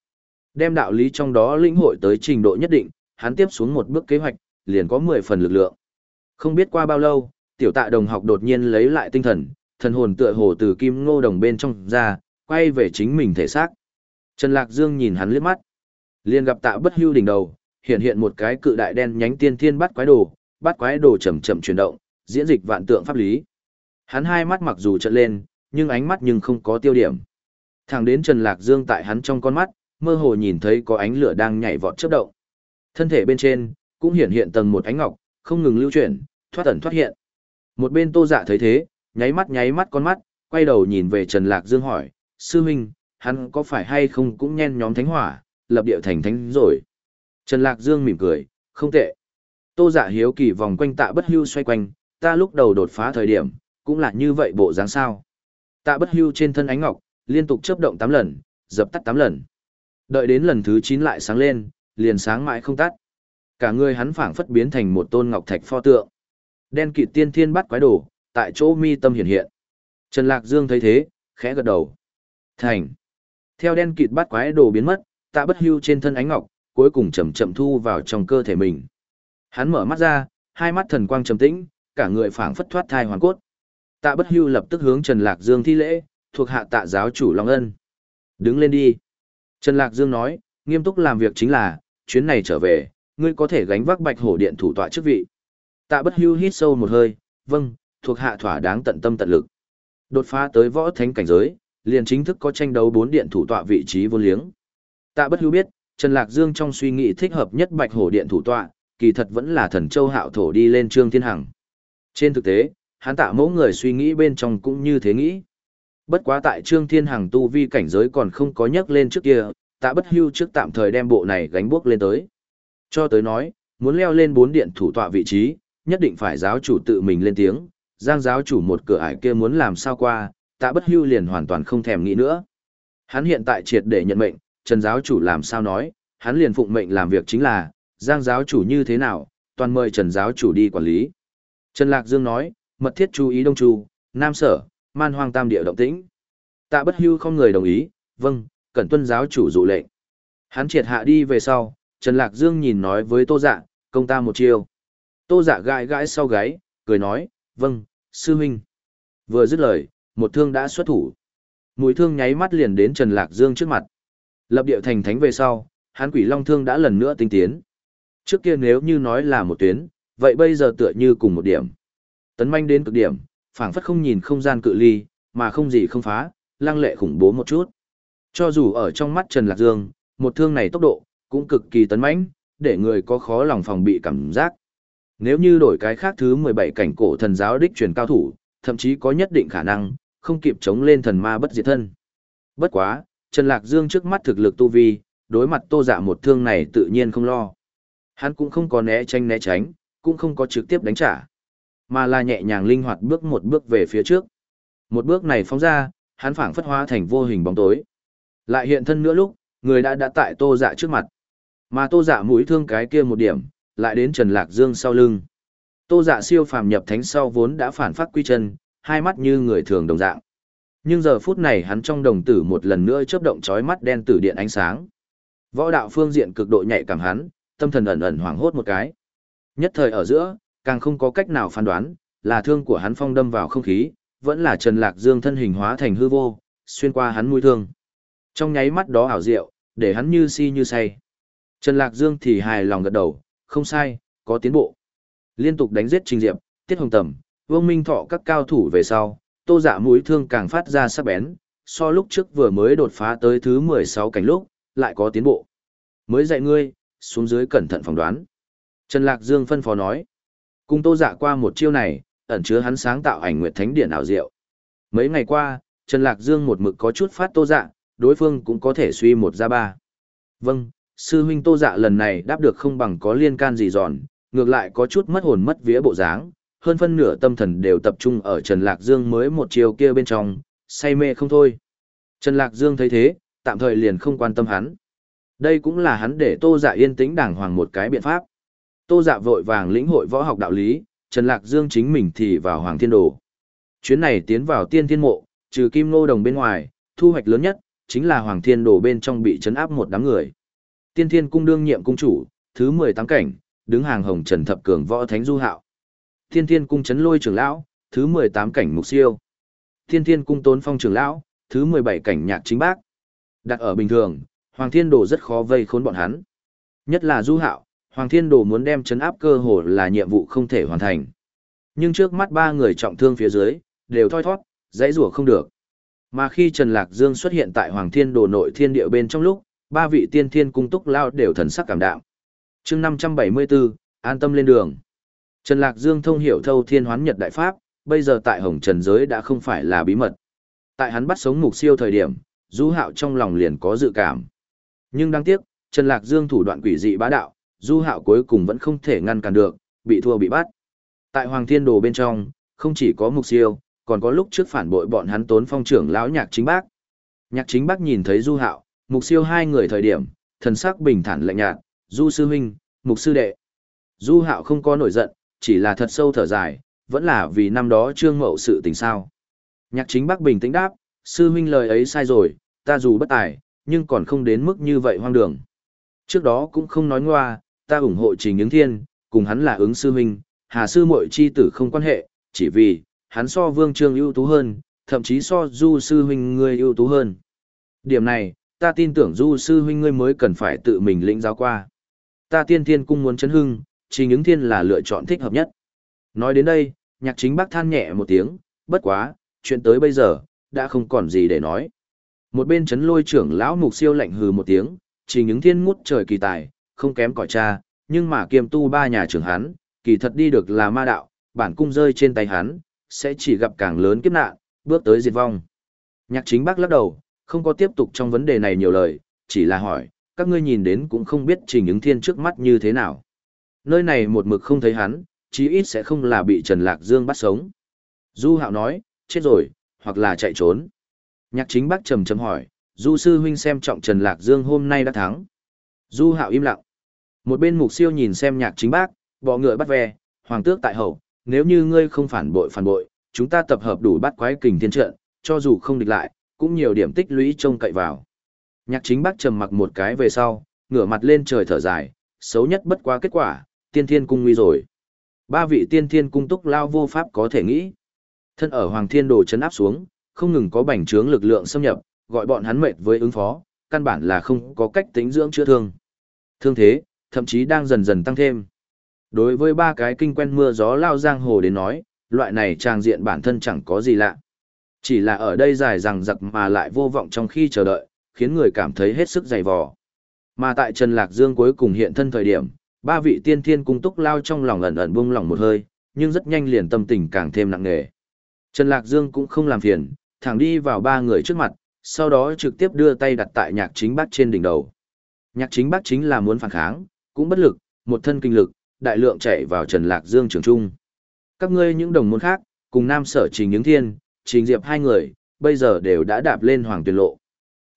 Đem đạo lý trong đó lĩnh hội tới trình độ nhất định, hắn tiếp xuống một bước kế hoạch, liền có 10 phần lực lượng. Không biết qua bao lâu, tiểu tạ đồng học đột nhiên lấy lại tinh thần, thần hồn tựa hồ từ kim ngô đồng bên trong ra, quay về chính mình thể xác. Trần Lạc Dương nhìn hắn liếc mắt, liền gặp tạ bất hưu đỉnh đầu, hiện hiện một cái cự đại đen nhánh tiên thiên bắt quái đồ, bắt quái đồ chậm chậm chuyển động, diễn dịch vạn tượng pháp lý. Hắn hai mắt mặc dù trợn lên, nhưng ánh mắt nhưng không có tiêu điểm. Thẳng đến Trần Lạc Dương tại hắn trong con mắt, mơ hồ nhìn thấy có ánh lửa đang nhảy vọt chớp động. Thân thể bên trên cũng hiện hiện tầng một ánh ngọc, không ngừng lưu chuyển, thoát ẩn thoát hiện. Một bên Tô Dạ thấy thế, nháy mắt nháy mắt con mắt, quay đầu nhìn về Trần Lạc Dương hỏi, sư huynh, hắn có phải hay không cũng nhen nhóm thánh hỏa, lập địa thành thánh rồi. Trần Lạc Dương mỉm cười, không tệ. Tô Dạ hiếu kỳ vòng quanh tạ bất hưu xoay quanh, ta lúc đầu đột phá thời điểm, cũng là như vậy bộ dáng sao. Tạ bất hưu trên thân ánh ngọc, liên tục chớp động 8 lần, dập tắt 8 lần. Đợi đến lần thứ 9 lại sáng lên, liền sáng mãi không tắt. Cả người hắn phảng phất biến thành một tôn ngọc thạch pho tượng. Đen kịt tiên thiên bắt quái đồ, tại chỗ mi tâm hiện hiện. Trần Lạc Dương thấy thế, khẽ gật đầu. Thành. Theo đen kịt bắt quái đồ biến mất, tạ bất hưu trên thân ánh ngọc, cuối cùng chậm chậm thu vào trong cơ thể mình. Hắn mở mắt ra, hai mắt thần quang trầm tĩnh, cả người phảng phất thoát thai hoàn cốt. Tạ bất hưu lập tức hướng Trần Lạc Dương thi lễ, thuộc hạ tạ giáo chủ Long Ân. Đứng lên đi. Trần Lạc Dương nói, nghiêm túc làm việc chính là, chuyến này trở về, ngươi có thể gánh vác bạch hổ điện thủ tọa chức vị. Tạ bất hưu hít sâu một hơi, vâng, thuộc hạ thỏa đáng tận tâm tận lực. Đột phá tới võ thánh cảnh giới, liền chính thức có tranh đấu bốn điện thủ tọa vị trí vô liếng. Tạ bất hưu biết, Trần Lạc Dương trong suy nghĩ thích hợp nhất bạch hổ điện thủ tọa, kỳ thật vẫn là thần châu hạo thổ đi lên trương thiên hằng. Trên thực tế, hắn tạ mẫu người suy nghĩ bên trong cũng như thế nghĩ. Bất quá tại trương thiên hằng tu vi cảnh giới còn không có nhắc lên trước kia, tạ bất hưu trước tạm thời đem bộ này gánh bước lên tới. Cho tới nói, muốn leo lên bốn điện thủ tọa vị trí, nhất định phải giáo chủ tự mình lên tiếng, giang giáo chủ một cửa ải kia muốn làm sao qua, tạ bất hưu liền hoàn toàn không thèm nghĩ nữa. Hắn hiện tại triệt để nhận mệnh, trần giáo chủ làm sao nói, hắn liền phụng mệnh làm việc chính là, giang giáo chủ như thế nào, toàn mời trần giáo chủ đi quản lý. Trần Lạc Dương nói, mật thiết chú ý Đông Chu, Nam Sở, man hoang tam địa động tĩnh. Tạ bất hưu không người đồng ý, vâng, cẩn tuân giáo chủ dụ lệnh. Hắn triệt hạ đi về sau, Trần Lạc Dương nhìn nói với Tô Dạ, công ta một chiêu. Tô Dạ gãi gãi sau gáy, cười nói, vâng, sư huynh. Vừa dứt lời, một thương đã xuất thủ. Mũi thương nháy mắt liền đến Trần Lạc Dương trước mặt. Lập địa thành thánh về sau, hán quỷ long thương đã lần nữa tinh tiến. Trước kia nếu như nói là một tuyến, vậy bây giờ tựa như cùng một điểm. Tấn manh đến cực điểm, phảng phất không nhìn không gian cự ly, mà không gì không phá, lăng lệ khủng bố một chút. Cho dù ở trong mắt Trần Lạc Dương, một thương này tốc độ, cũng cực kỳ tấn mãnh, để người có khó lòng phòng bị cảm giác. Nếu như đổi cái khác thứ 17 cảnh cổ thần giáo đích truyền cao thủ, thậm chí có nhất định khả năng, không kịp chống lên thần ma bất diệt thân. Bất quá, Trần Lạc Dương trước mắt thực lực tu vi, đối mặt tô dạ một thương này tự nhiên không lo. Hắn cũng không có né tránh né tránh, cũng không có trực tiếp đánh trả, mà là nhẹ nhàng linh hoạt bước một bước về phía trước. Một bước này phóng ra, hắn phảng phất hóa thành vô hình bóng tối. Lại hiện thân nữa lúc, người đã đã tại tô dạ trước mặt. Mà tô dạ mũi thương cái kia một điểm, lại đến Trần Lạc Dương sau lưng. Tô dạ siêu phàm nhập thánh sau vốn đã phản phát quy chân, hai mắt như người thường đồng dạng. Nhưng giờ phút này hắn trong đồng tử một lần nữa chớp động chói mắt đen tử điện ánh sáng. Võ đạo phương diện cực độ nhạy cảm hắn, tâm thần ẩn ẩn hoảng hốt một cái. Nhất thời ở giữa, càng không có cách nào phán đoán, là thương của hắn phong đâm vào không khí, vẫn là Trần Lạc Dương thân hình hóa thành hư vô, xuyên qua hắn mũi thương. Trong nháy mắt đó ảo diệu, để hắn như si như say. Trần Lạc Dương thì hài lòng gật đầu, không sai, có tiến bộ. Liên tục đánh giết Trình Diệp, Tiết Hồng Tầm, Vương Minh Thọ các cao thủ về sau, tô dạ mũi thương càng phát ra sắc bén, so lúc trước vừa mới đột phá tới thứ 16 cảnh lúc, lại có tiến bộ. Mới dạy ngươi, xuống dưới cẩn thận phỏng đoán. Trần Lạc Dương phân phó nói. Cùng tô dạ qua một chiêu này, ẩn chứa hắn sáng tạo ảnh nguyệt thánh điển ảo diệu. Mấy ngày qua, Trần Lạc Dương một mực có chút phát tô dạ, đối phương cũng có thể suy một ra ba. Vâng, sư huynh tô dạ lần này đáp được không bằng có liên can gì giòn, ngược lại có chút mất hồn mất vía bộ dáng, hơn phân nửa tâm thần đều tập trung ở Trần Lạc Dương mới một chiều kia bên trong, say mê không thôi. Trần Lạc Dương thấy thế, tạm thời liền không quan tâm hắn. Đây cũng là hắn để Tô Dạ yên tĩnh đàng hoàng một cái biện pháp. Tô Dạ vội vàng lĩnh hội võ học đạo lý, Trần Lạc Dương chính mình thì vào Hoàng Thiên Đồ. Chuyến này tiến vào Tiên Thiên Mộ, trừ Kim Ngô Đồng bên ngoài, thu hoạch lớn nhất chính là Hoàng Thiên Đồ bên trong bị trấn áp một đám người. Tiên Thiên cung đương nhiệm cung chủ, thứ 18 cảnh, đứng hàng hồng trần thập cường võ thánh du hạo. Thiên Thiên cung chấn lôi trưởng lão, thứ 18 cảnh mục siêu. Thiên Thiên cung tốn phong trưởng lão, thứ 17 cảnh nhạc chính bác. Đặt ở bình thường, Hoàng Thiên Đồ rất khó vây khốn bọn hắn. Nhất là du hạo, Hoàng Thiên Đồ muốn đem chấn áp cơ hồ là nhiệm vụ không thể hoàn thành. Nhưng trước mắt ba người trọng thương phía dưới, đều thoi thoát, dãy rủa không được. Mà khi Trần Lạc Dương xuất hiện tại Hoàng Thiên Đồ nội thiên địa bên trong lúc, ba vị tiên thiên cung túc lao đều thần sắc cảm đạo. chương 574, an tâm lên đường. Trần Lạc Dương thông hiểu thâu thiên hoán nhật đại pháp, bây giờ tại Hồng Trần giới đã không phải là bí mật. Tại hắn bắt sống mục siêu thời điểm, Du Hạo trong lòng liền có dự cảm. Nhưng đáng tiếc, Trần Lạc Dương thủ đoạn quỷ dị bá đạo, Du Hạo cuối cùng vẫn không thể ngăn cản được, bị thua bị bắt. Tại Hoàng Thiên Đồ bên trong, không chỉ có mục siêu, còn có lúc trước phản bội bọn hắn tốn phong trưởng lão nhạc chính bác. Nhạc chính bác nhìn thấy Du Hạo, mục siêu hai người thời điểm, thần sắc bình thản lạnh nhạt, Du sư huynh, mục sư đệ. Du Hạo không có nổi giận, chỉ là thật sâu thở dài, vẫn là vì năm đó trương mậu sự tình sao. Nhạc chính bác bình tĩnh đáp, sư huynh lời ấy sai rồi, ta dù bất tài, nhưng còn không đến mức như vậy hoang đường. Trước đó cũng không nói ngoa, ta ủng hộ trình ứng thiên, cùng hắn là ứng sư huynh, hà sư muội chi tử không quan hệ, chỉ vì, hắn so vương trương ưu tú hơn, thậm chí so du sư huynh ngươi ưu tú hơn. Điểm này, ta tin tưởng du sư huynh ngươi mới cần phải tự mình lĩnh giáo qua. Ta tiên thiên cung muốn chấn hưng, trình ứng thiên là lựa chọn thích hợp nhất. Nói đến đây, nhạc chính bác than nhẹ một tiếng, bất quá, chuyện tới bây giờ, đã không còn gì để nói. Một bên chấn lôi trưởng lão mục siêu lạnh hừ một tiếng, chỉ ứng thiên ngút trời kỳ tài, không kém cỏi cha, nhưng mà kiêm tu ba nhà trưởng hắn, kỳ thật đi được là ma đạo, bản cung rơi trên tay hắn, sẽ chỉ gặp càng lớn kiếp nạn, bước tới diệt vong. Nhạc chính bác lắc đầu, không có tiếp tục trong vấn đề này nhiều lời, chỉ là hỏi, các ngươi nhìn đến cũng không biết trình ứng thiên trước mắt như thế nào. Nơi này một mực không thấy hắn, chí ít sẽ không là bị Trần Lạc Dương bắt sống. Du Hạo nói, chết rồi, hoặc là chạy trốn. Nhạc chính bác trầm trầm hỏi, Du sư huynh xem trọng Trần Lạc Dương hôm nay đã thắng. Du Hạo im lặng. Một bên mục siêu nhìn xem nhạc chính bác, bọ ngựa bắt ve, hoàng tước tại hậu, nếu như ngươi không phản bội phản bội, chúng ta tập hợp đủ bắt quái kình thiên trận, cho dù không địch lại, cũng nhiều điểm tích lũy trông cậy vào. Nhạc chính bác trầm mặc một cái về sau, ngửa mặt lên trời thở dài, xấu nhất bất quá kết quả, tiên thiên cung nguy rồi. Ba vị tiên thiên cung túc lao vô pháp có thể nghĩ. Thân ở hoàng thiên đồ chấn áp xuống, không ngừng có bành trướng lực lượng xâm nhập, gọi bọn hắn mệt với ứng phó, căn bản là không có cách tính dưỡng chữa thương. Thương thế, thậm chí đang dần dần tăng thêm. Đối với ba cái kinh quen mưa gió lao giang hồ đến nói, loại này trang diện bản thân chẳng có gì lạ. Chỉ là ở đây dài rằng giặc mà lại vô vọng trong khi chờ đợi, khiến người cảm thấy hết sức dày vò. Mà tại Trần Lạc Dương cuối cùng hiện thân thời điểm, ba vị tiên thiên cung túc lao trong lòng ẩn ẩn buông lòng một hơi, nhưng rất nhanh liền tâm tình càng thêm nặng nề. Trần Lạc Dương cũng không làm phiền, thẳng đi vào ba người trước mặt, sau đó trực tiếp đưa tay đặt tại nhạc chính bác trên đỉnh đầu. Nhạc chính bác chính là muốn phản kháng, cũng bất lực, một thân kinh lực, đại lượng chạy vào Trần Lạc Dương trường trung. Các ngươi những đồng môn khác, cùng nam sở trình những thiên, trình diệp hai người, bây giờ đều đã đạp lên hoàng tuyệt lộ.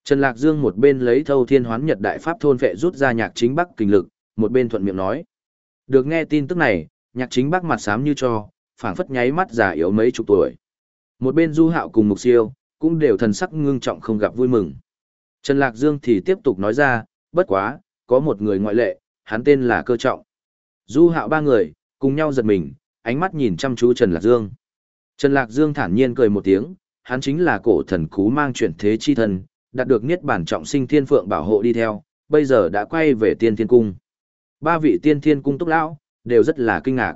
Trần Lạc Dương một bên lấy thâu thiên hoán nhật đại pháp thôn vệ rút ra nhạc chính bắc kinh lực, một bên thuận miệng nói. Được nghe tin tức này, nhạc chính bác mặt xám như cho, phảng phất nháy mắt già yếu mấy chục tuổi. Một bên du hạo cùng mục siêu, cũng đều thần sắc ngưng trọng không gặp vui mừng. Trần Lạc Dương thì tiếp tục nói ra, bất quá, có một người ngoại lệ, hắn tên là cơ trọng. Du hạo ba người, cùng nhau giật mình, ánh mắt nhìn chăm chú Trần Lạc Dương. Trần Lạc Dương thản nhiên cười một tiếng, hắn chính là cổ thần cú mang chuyển thế chi thần, đạt được niết bản trọng sinh thiên phượng bảo hộ đi theo, bây giờ đã quay về tiên thiên cung. Ba vị tiên thiên cung túc lão, đều rất là kinh ngạc.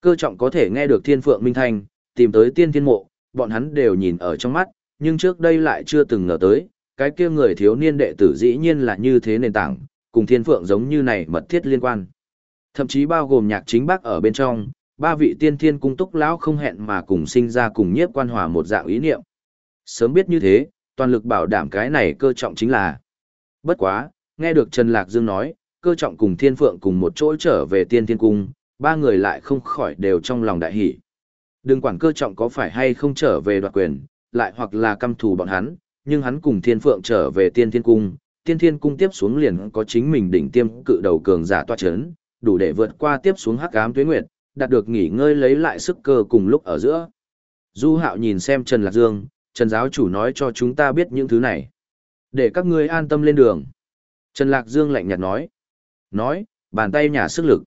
Cơ trọng có thể nghe được thiên phượng minh thanh, tìm tới tiên thiên mộ, bọn hắn đều nhìn ở trong mắt, nhưng trước đây lại chưa từng ngờ tới, cái kia người thiếu niên đệ tử dĩ nhiên là như thế nền tảng, cùng thiên phượng giống như này mật thiết liên quan. Thậm chí bao gồm nhạc chính bác ở bên trong, ba vị tiên thiên cung túc lão không hẹn mà cùng sinh ra cùng nhiếp quan hòa một dạng ý niệm. Sớm biết như thế, toàn lực bảo đảm cái này cơ trọng chính là. Bất quá, nghe được Trần Lạc Dương nói, cơ trọng cùng thiên phượng cùng một chỗ trở về tiên thiên cung, ba người lại không khỏi đều trong lòng đại hỷ. Đừng quản cơ trọng có phải hay không trở về đoạt quyền, lại hoặc là căm thù bọn hắn, nhưng hắn cùng thiên phượng trở về tiên thiên cung, tiên thiên cung tiếp xuống liền có chính mình đỉnh tiêm cự đầu cường giả toa chấn, đủ để vượt qua tiếp xuống hắc ám tuế nguyệt, đạt được nghỉ ngơi lấy lại sức cơ cùng lúc ở giữa. Du Hạo nhìn xem Trần Lạc Dương, Trần giáo chủ nói cho chúng ta biết những thứ này. Để các ngươi an tâm lên đường. Trần Lạc Dương lạnh nhạt nói. Nói, bàn tay nhà sức lực.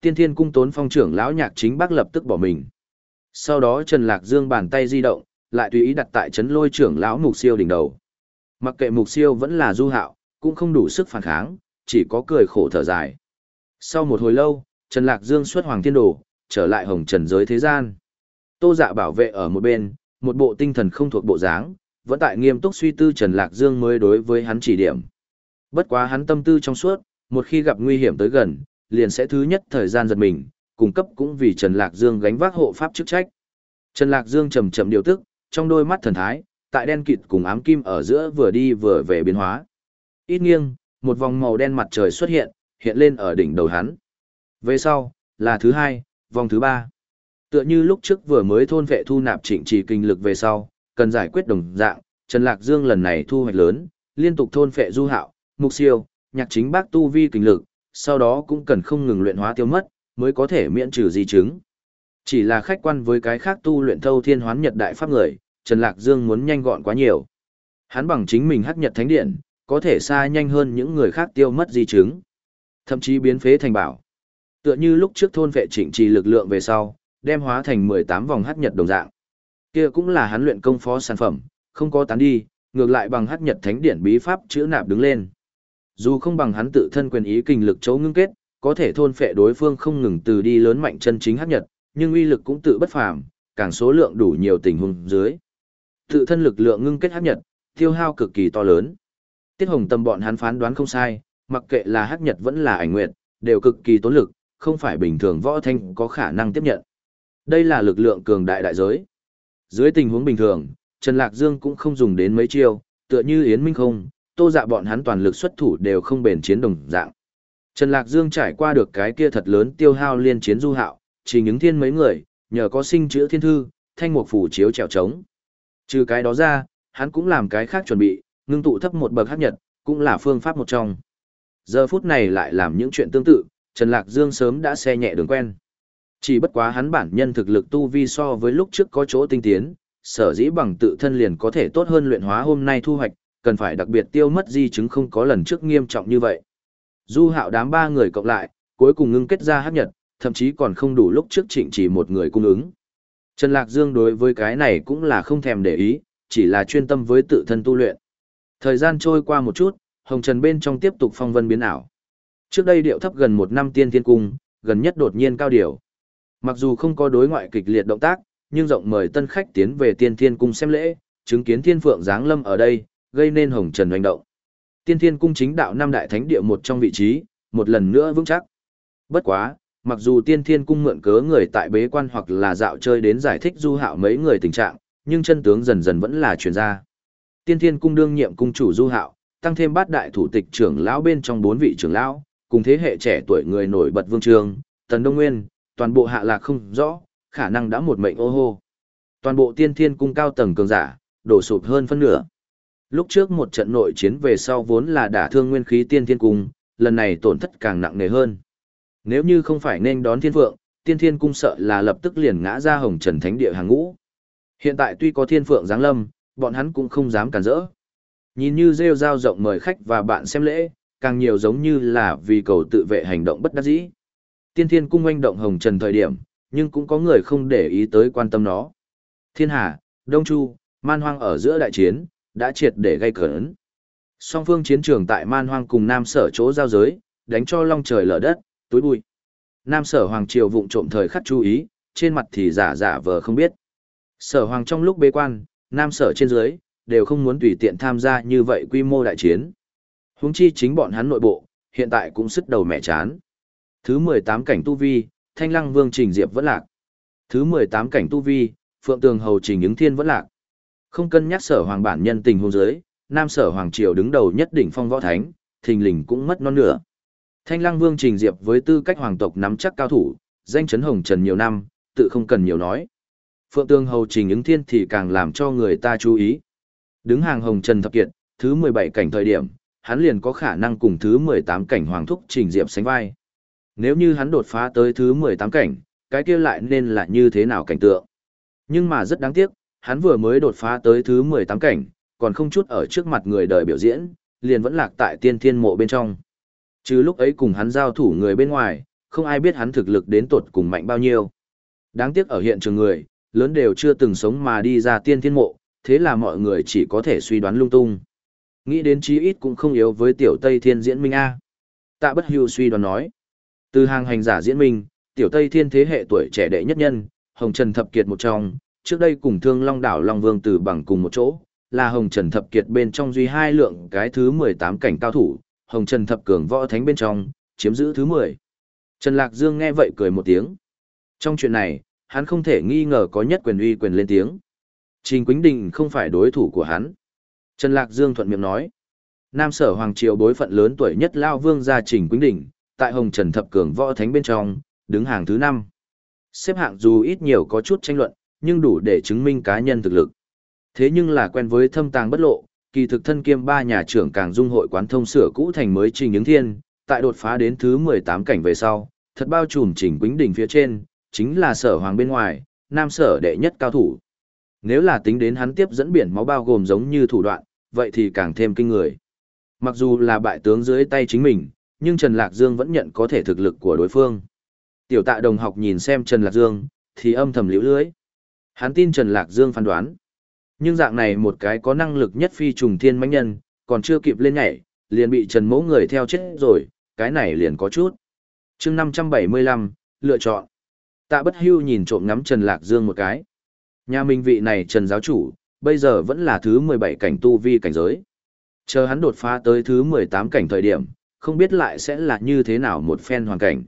Tiên thiên cung tốn phong trưởng lão nhạc chính bác lập tức bỏ mình. Sau đó Trần Lạc Dương bàn tay di động, lại tùy ý đặt tại chấn lôi trưởng lão mục siêu đỉnh đầu. Mặc kệ mục siêu vẫn là du hạo, cũng không đủ sức phản kháng, chỉ có cười khổ thở dài. Sau một hồi lâu, Trần Lạc Dương xuất hoàng thiên đồ, trở lại hồng trần giới thế gian. Tô dạ bảo vệ ở một bên, một bộ tinh thần không thuộc bộ dáng, vẫn tại nghiêm túc suy tư Trần Lạc Dương mới đối với hắn chỉ điểm. Bất quá hắn tâm tư trong suốt, một khi gặp nguy hiểm tới gần, liền sẽ thứ nhất thời gian giật mình, cung cấp cũng vì Trần Lạc Dương gánh vác hộ pháp chức trách. Trần Lạc Dương chậm chậm điều tức, trong đôi mắt thần thái, tại đen kịt cùng ám kim ở giữa vừa đi vừa về biến hóa. Ít nghiêng, một vòng màu đen mặt trời xuất hiện, hiện lên ở đỉnh đầu hắn. Về sau, là thứ hai, vòng thứ ba. Tựa như lúc trước vừa mới thôn vệ thu nạp chỉnh trì kinh lực về sau, cần giải quyết đồng dạng, Trần Lạc Dương lần này thu hoạch lớn, liên tục thôn phệ du hạo, mục siêu, nhạc chính bác tu vi kinh lực, sau đó cũng cần không ngừng luyện hóa tiêu mất, mới có thể miễn trừ di chứng. Chỉ là khách quan với cái khác tu luyện thâu thiên hoán nhật đại pháp người, Trần Lạc Dương muốn nhanh gọn quá nhiều. Hắn bằng chính mình hắc nhật thánh điện, có thể xa nhanh hơn những người khác tiêu mất di chứng. Thậm chí biến phế thành bảo. Tựa như lúc trước thôn vệ chỉnh trì lực lượng về sau, đem hóa thành 18 vòng hắc nhật đồng dạng. Kia cũng là hắn luyện công phó sản phẩm, không có tán đi, ngược lại bằng hắc nhật thánh điển bí pháp chữa nạp đứng lên. Dù không bằng hắn tự thân quyền ý kinh lực chấu ngưng kết, có thể thôn phệ đối phương không ngừng từ đi lớn mạnh chân chính hắc nhật, nhưng uy lực cũng tự bất phàm, càng số lượng đủ nhiều tình huống dưới. Tự thân lực lượng ngưng kết hắc nhật, tiêu hao cực kỳ to lớn. Tiết Hồng Tâm bọn hắn phán đoán không sai, mặc kệ là hắc nhật vẫn là ảnh nguyệt, đều cực kỳ tốn lực, không phải bình thường võ thanh có khả năng tiếp nhận. Đây là lực lượng cường đại đại giới. Dưới tình huống bình thường, Trần Lạc Dương cũng không dùng đến mấy chiêu, tựa như Yến Minh không, tô dạ bọn hắn toàn lực xuất thủ đều không bền chiến đồng dạng. Trần Lạc Dương trải qua được cái kia thật lớn tiêu hao liên chiến du hạo, chỉ những thiên mấy người, nhờ có sinh chữa thiên thư, thanh mục phủ chiếu trèo trống. Trừ cái đó ra, hắn cũng làm cái khác chuẩn bị, ngưng tụ thấp một bậc hấp nhật, cũng là phương pháp một trong. Giờ phút này lại làm những chuyện tương tự, Trần Lạc Dương sớm đã xe nhẹ đường quen. Chỉ bất quá hắn bản nhân thực lực tu vi so với lúc trước có chỗ tinh tiến, sở dĩ bằng tự thân liền có thể tốt hơn luyện hóa hôm nay thu hoạch, cần phải đặc biệt tiêu mất di chứng không có lần trước nghiêm trọng như vậy. Du hạo đám ba người cộng lại, cuối cùng ngưng kết ra hấp nhật, thậm chí còn không đủ lúc trước trịnh chỉ một người cung ứng. Trần Lạc Dương đối với cái này cũng là không thèm để ý, chỉ là chuyên tâm với tự thân tu luyện. Thời gian trôi qua một chút, Hồng Trần bên trong tiếp tục phong vân biến ảo. Trước đây điệu thấp gần một năm tiên thiên cung, gần nhất đột nhiên cao điệu. Mặc dù không có đối ngoại kịch liệt động tác, nhưng rộng mời tân khách tiến về tiên thiên cung xem lễ, chứng kiến thiên phượng giáng lâm ở đây, gây nên hồng trần hành động. Tiên thiên cung chính đạo năm đại thánh địa một trong vị trí, một lần nữa vững chắc. Bất quá, mặc dù tiên thiên cung mượn cớ người tại bế quan hoặc là dạo chơi đến giải thích du hạo mấy người tình trạng, nhưng chân tướng dần dần vẫn là truyền ra. Tiên thiên cung đương nhiệm cung chủ du hạo, tăng thêm bát đại thủ tịch trưởng lão bên trong bốn vị trưởng lão, cùng thế hệ trẻ tuổi người nổi bật vương trường, tần đông nguyên, toàn bộ hạ lạc không rõ, khả năng đã một mệnh ô hô. Toàn bộ tiên thiên cung cao tầng cường giả, đổ sụp hơn phân nửa. Lúc trước một trận nội chiến về sau vốn là đả thương nguyên khí tiên thiên cung, lần này tổn thất càng nặng nề hơn. Nếu như không phải nên đón thiên phượng, tiên thiên cung sợ là lập tức liền ngã ra hồng trần thánh địa hàng ngũ. Hiện tại tuy có thiên phượng giáng lâm, bọn hắn cũng không dám cản rỡ. Nhìn như rêu rao rộng mời khách và bạn xem lễ, càng nhiều giống như là vì cầu tự vệ hành động bất đắc dĩ. Tiên thiên cung oanh động hồng trần thời điểm, nhưng cũng có người không để ý tới quan tâm nó. Thiên Hà, Đông Chu, Man Hoang ở giữa đại chiến, đã triệt để gây cấn. Song phương chiến trường tại Man Hoang cùng Nam Sở chỗ giao giới, đánh cho long trời lở đất, túi bụi. Nam Sở Hoàng Triều vụng trộm thời khắc chú ý, trên mặt thì giả giả vờ không biết. Sở Hoàng trong lúc bế quan, Nam Sở trên dưới, đều không muốn tùy tiện tham gia như vậy quy mô đại chiến. Huống chi chính bọn hắn nội bộ, hiện tại cũng sức đầu mẹ chán. Thứ 18 cảnh tu vi, Thanh Lăng Vương Trình Diệp vẫn lạc. Thứ 18 cảnh tu vi, Phượng Tường Hầu Trình ứng thiên vẫn lạc. Không cân nhắc sở hoàng bản nhân tình hôn giới, Nam sở hoàng triều đứng đầu nhất đỉnh phong võ thánh, thình lình cũng mất non nửa. Thanh Lăng Vương Trình Diệp với tư cách hoàng tộc nắm chắc cao thủ, danh chấn hồng trần nhiều năm, tự không cần nhiều nói. Phượng tương Hầu Trình ứng thiên thì càng làm cho người ta chú ý. Đứng hàng hồng trần thập kiệt, thứ 17 cảnh thời điểm, hắn liền có khả năng cùng thứ 18 cảnh hoàng thúc trình diệp sánh vai. Nếu như hắn đột phá tới thứ 18 cảnh, cái kia lại nên là như thế nào cảnh tượng. Nhưng mà rất đáng tiếc, hắn vừa mới đột phá tới thứ 18 cảnh, còn không chút ở trước mặt người đời biểu diễn, liền vẫn lạc tại tiên thiên mộ bên trong. Chứ lúc ấy cùng hắn giao thủ người bên ngoài, không ai biết hắn thực lực đến tột cùng mạnh bao nhiêu. Đáng tiếc ở hiện trường người, lớn đều chưa từng sống mà đi ra tiên thiên mộ, thế là mọi người chỉ có thể suy đoán lung tung. Nghĩ đến chí ít cũng không yếu với tiểu Tây Thiên diễn minh A. Tạ bất hưu suy đoán nói. Từ hàng hành giả diễn minh, tiểu Tây Thiên thế hệ tuổi trẻ đệ nhất nhân, Hồng Trần Thập Kiệt một trong, trước đây cùng thương Long Đảo Long Vương từ bằng cùng một chỗ, là Hồng Trần Thập Kiệt bên trong duy hai lượng cái thứ 18 cảnh cao thủ, Hồng Trần Thập Cường võ thánh bên trong, chiếm giữ thứ 10. Trần Lạc Dương nghe vậy cười một tiếng. Trong chuyện này, hắn không thể nghi ngờ có nhất quyền uy quyền lên tiếng. Trình Quýnh Đình không phải đối thủ của hắn. Trần Lạc Dương thuận miệng nói. Nam sở Hoàng Triều bối phận lớn tuổi nhất Lao Vương gia Trình Quýnh Đình, tại Hồng Trần Thập Cường võ thánh bên trong, đứng hàng thứ 5. Xếp hạng dù ít nhiều có chút tranh luận, nhưng đủ để chứng minh cá nhân thực lực. Thế nhưng là quen với thâm tàng bất lộ, kỳ thực thân kiêm ba nhà trưởng càng dung hội quán thông sửa cũ thành mới trình những thiên, tại đột phá đến thứ 18 cảnh về sau, thật bao trùm chỉnh quính đỉnh phía trên, chính là sở hoàng bên ngoài, nam sở đệ nhất cao thủ. Nếu là tính đến hắn tiếp dẫn biển máu bao gồm giống như thủ đoạn, vậy thì càng thêm kinh người. Mặc dù là bại tướng dưới tay chính mình, nhưng Trần Lạc Dương vẫn nhận có thể thực lực của đối phương. Tiểu tạ đồng học nhìn xem Trần Lạc Dương, thì âm thầm liễu lưới. Hắn tin Trần Lạc Dương phán đoán. Nhưng dạng này một cái có năng lực nhất phi trùng thiên mãnh nhân, còn chưa kịp lên nhảy, liền bị Trần Mỗ người theo chết rồi, cái này liền có chút. chương 575, lựa chọn. Tạ bất hưu nhìn trộm ngắm Trần Lạc Dương một cái. Nhà minh vị này Trần giáo chủ, bây giờ vẫn là thứ 17 cảnh tu vi cảnh giới. Chờ hắn đột phá tới thứ 18 cảnh thời điểm, không biết lại sẽ là như thế nào một phen hoàn cảnh.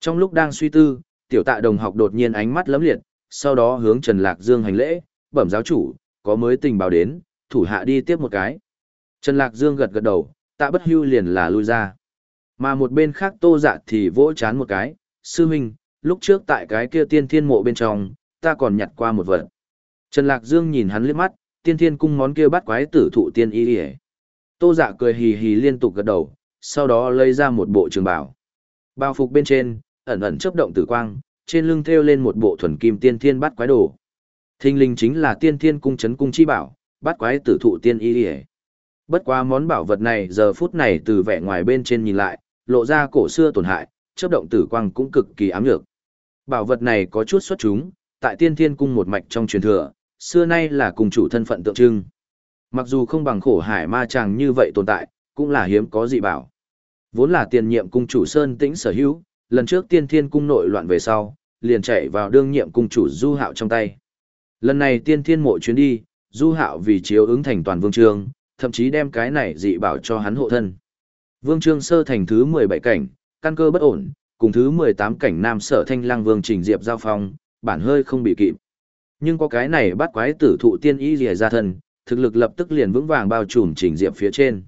Trong lúc đang suy tư, tiểu tạ đồng học đột nhiên ánh mắt lấm liệt, sau đó hướng Trần Lạc Dương hành lễ, bẩm giáo chủ, có mới tình báo đến, thủ hạ đi tiếp một cái. Trần Lạc Dương gật gật đầu, tạ bất hưu liền là lui ra. Mà một bên khác tô dạ thì vỗ chán một cái, sư huynh, lúc trước tại cái kia tiên thiên mộ bên trong, ta còn nhặt qua một vật. Trần Lạc Dương nhìn hắn liếc mắt, tiên thiên cung món kia bắt quái tử thụ tiên y y Tô dạ cười hì hì liên tục gật đầu, sau đó lấy ra một bộ trường bào. Bao phục bên trên, ẩn ẩn chớp động tử quang, trên lưng thêu lên một bộ thuần kim tiên thiên bát quái đồ. Thinh linh chính là tiên thiên cung chấn cung chi bảo, bát quái tử thụ tiên y hề. Bất quá món bảo vật này giờ phút này từ vẻ ngoài bên trên nhìn lại, lộ ra cổ xưa tổn hại, chớp động tử quang cũng cực kỳ ám nhược. Bảo vật này có chút xuất chúng, tại tiên thiên cung một mạch trong truyền thừa, xưa nay là cùng chủ thân phận tượng trưng. Mặc dù không bằng khổ hải ma chàng như vậy tồn tại, cũng là hiếm có dị bảo. Vốn là tiền nhiệm cung chủ Sơn Tĩnh sở hữu, lần trước tiên thiên cung nội loạn về sau, liền chạy vào đương nhiệm cung chủ Du Hạo trong tay. Lần này tiên thiên mộ chuyến đi, Du Hạo vì chiếu ứng thành toàn vương trương, thậm chí đem cái này dị bảo cho hắn hộ thân. Vương trương sơ thành thứ 17 cảnh, căn cơ bất ổn, cùng thứ 18 cảnh nam sở thanh lang vương trình diệp giao phong, bản hơi không bị kịp. Nhưng có cái này bắt quái tử thụ tiên y rìa ra thân, thực lực lập tức liền vững vàng bao trùm trình diệp phía trên.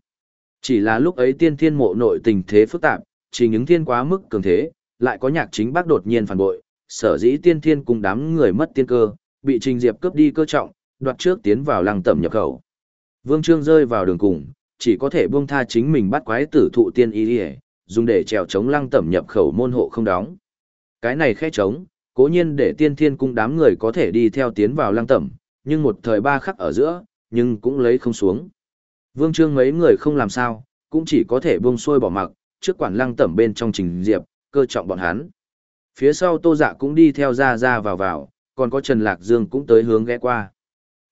Chỉ là lúc ấy tiên thiên mộ nội tình thế phức tạp, chỉ những thiên quá mức cường thế, lại có nhạc chính bác đột nhiên phản bội, sở dĩ tiên thiên cùng đám người mất tiên cơ, bị trình diệp cướp đi cơ trọng, đoạt trước tiến vào lăng tẩm nhập khẩu. Vương Trương rơi vào đường cùng, chỉ có thể buông tha chính mình bắt quái tử thụ tiên y rìa, dùng để trèo chống lăng tẩm nhập khẩu môn hộ không đóng. Cái này khẽ chống, cố nhiên để tiên thiên cung đám người có thể đi theo tiến vào lăng tẩm, nhưng một thời ba khắc ở giữa, nhưng cũng lấy không xuống. Vương Trương mấy người không làm sao, cũng chỉ có thể buông xuôi bỏ mặc, trước quản lăng tẩm bên trong trình diệp, cơ trọng bọn hắn. Phía sau tô dạ cũng đi theo ra ra vào vào, còn có Trần Lạc Dương cũng tới hướng ghé qua.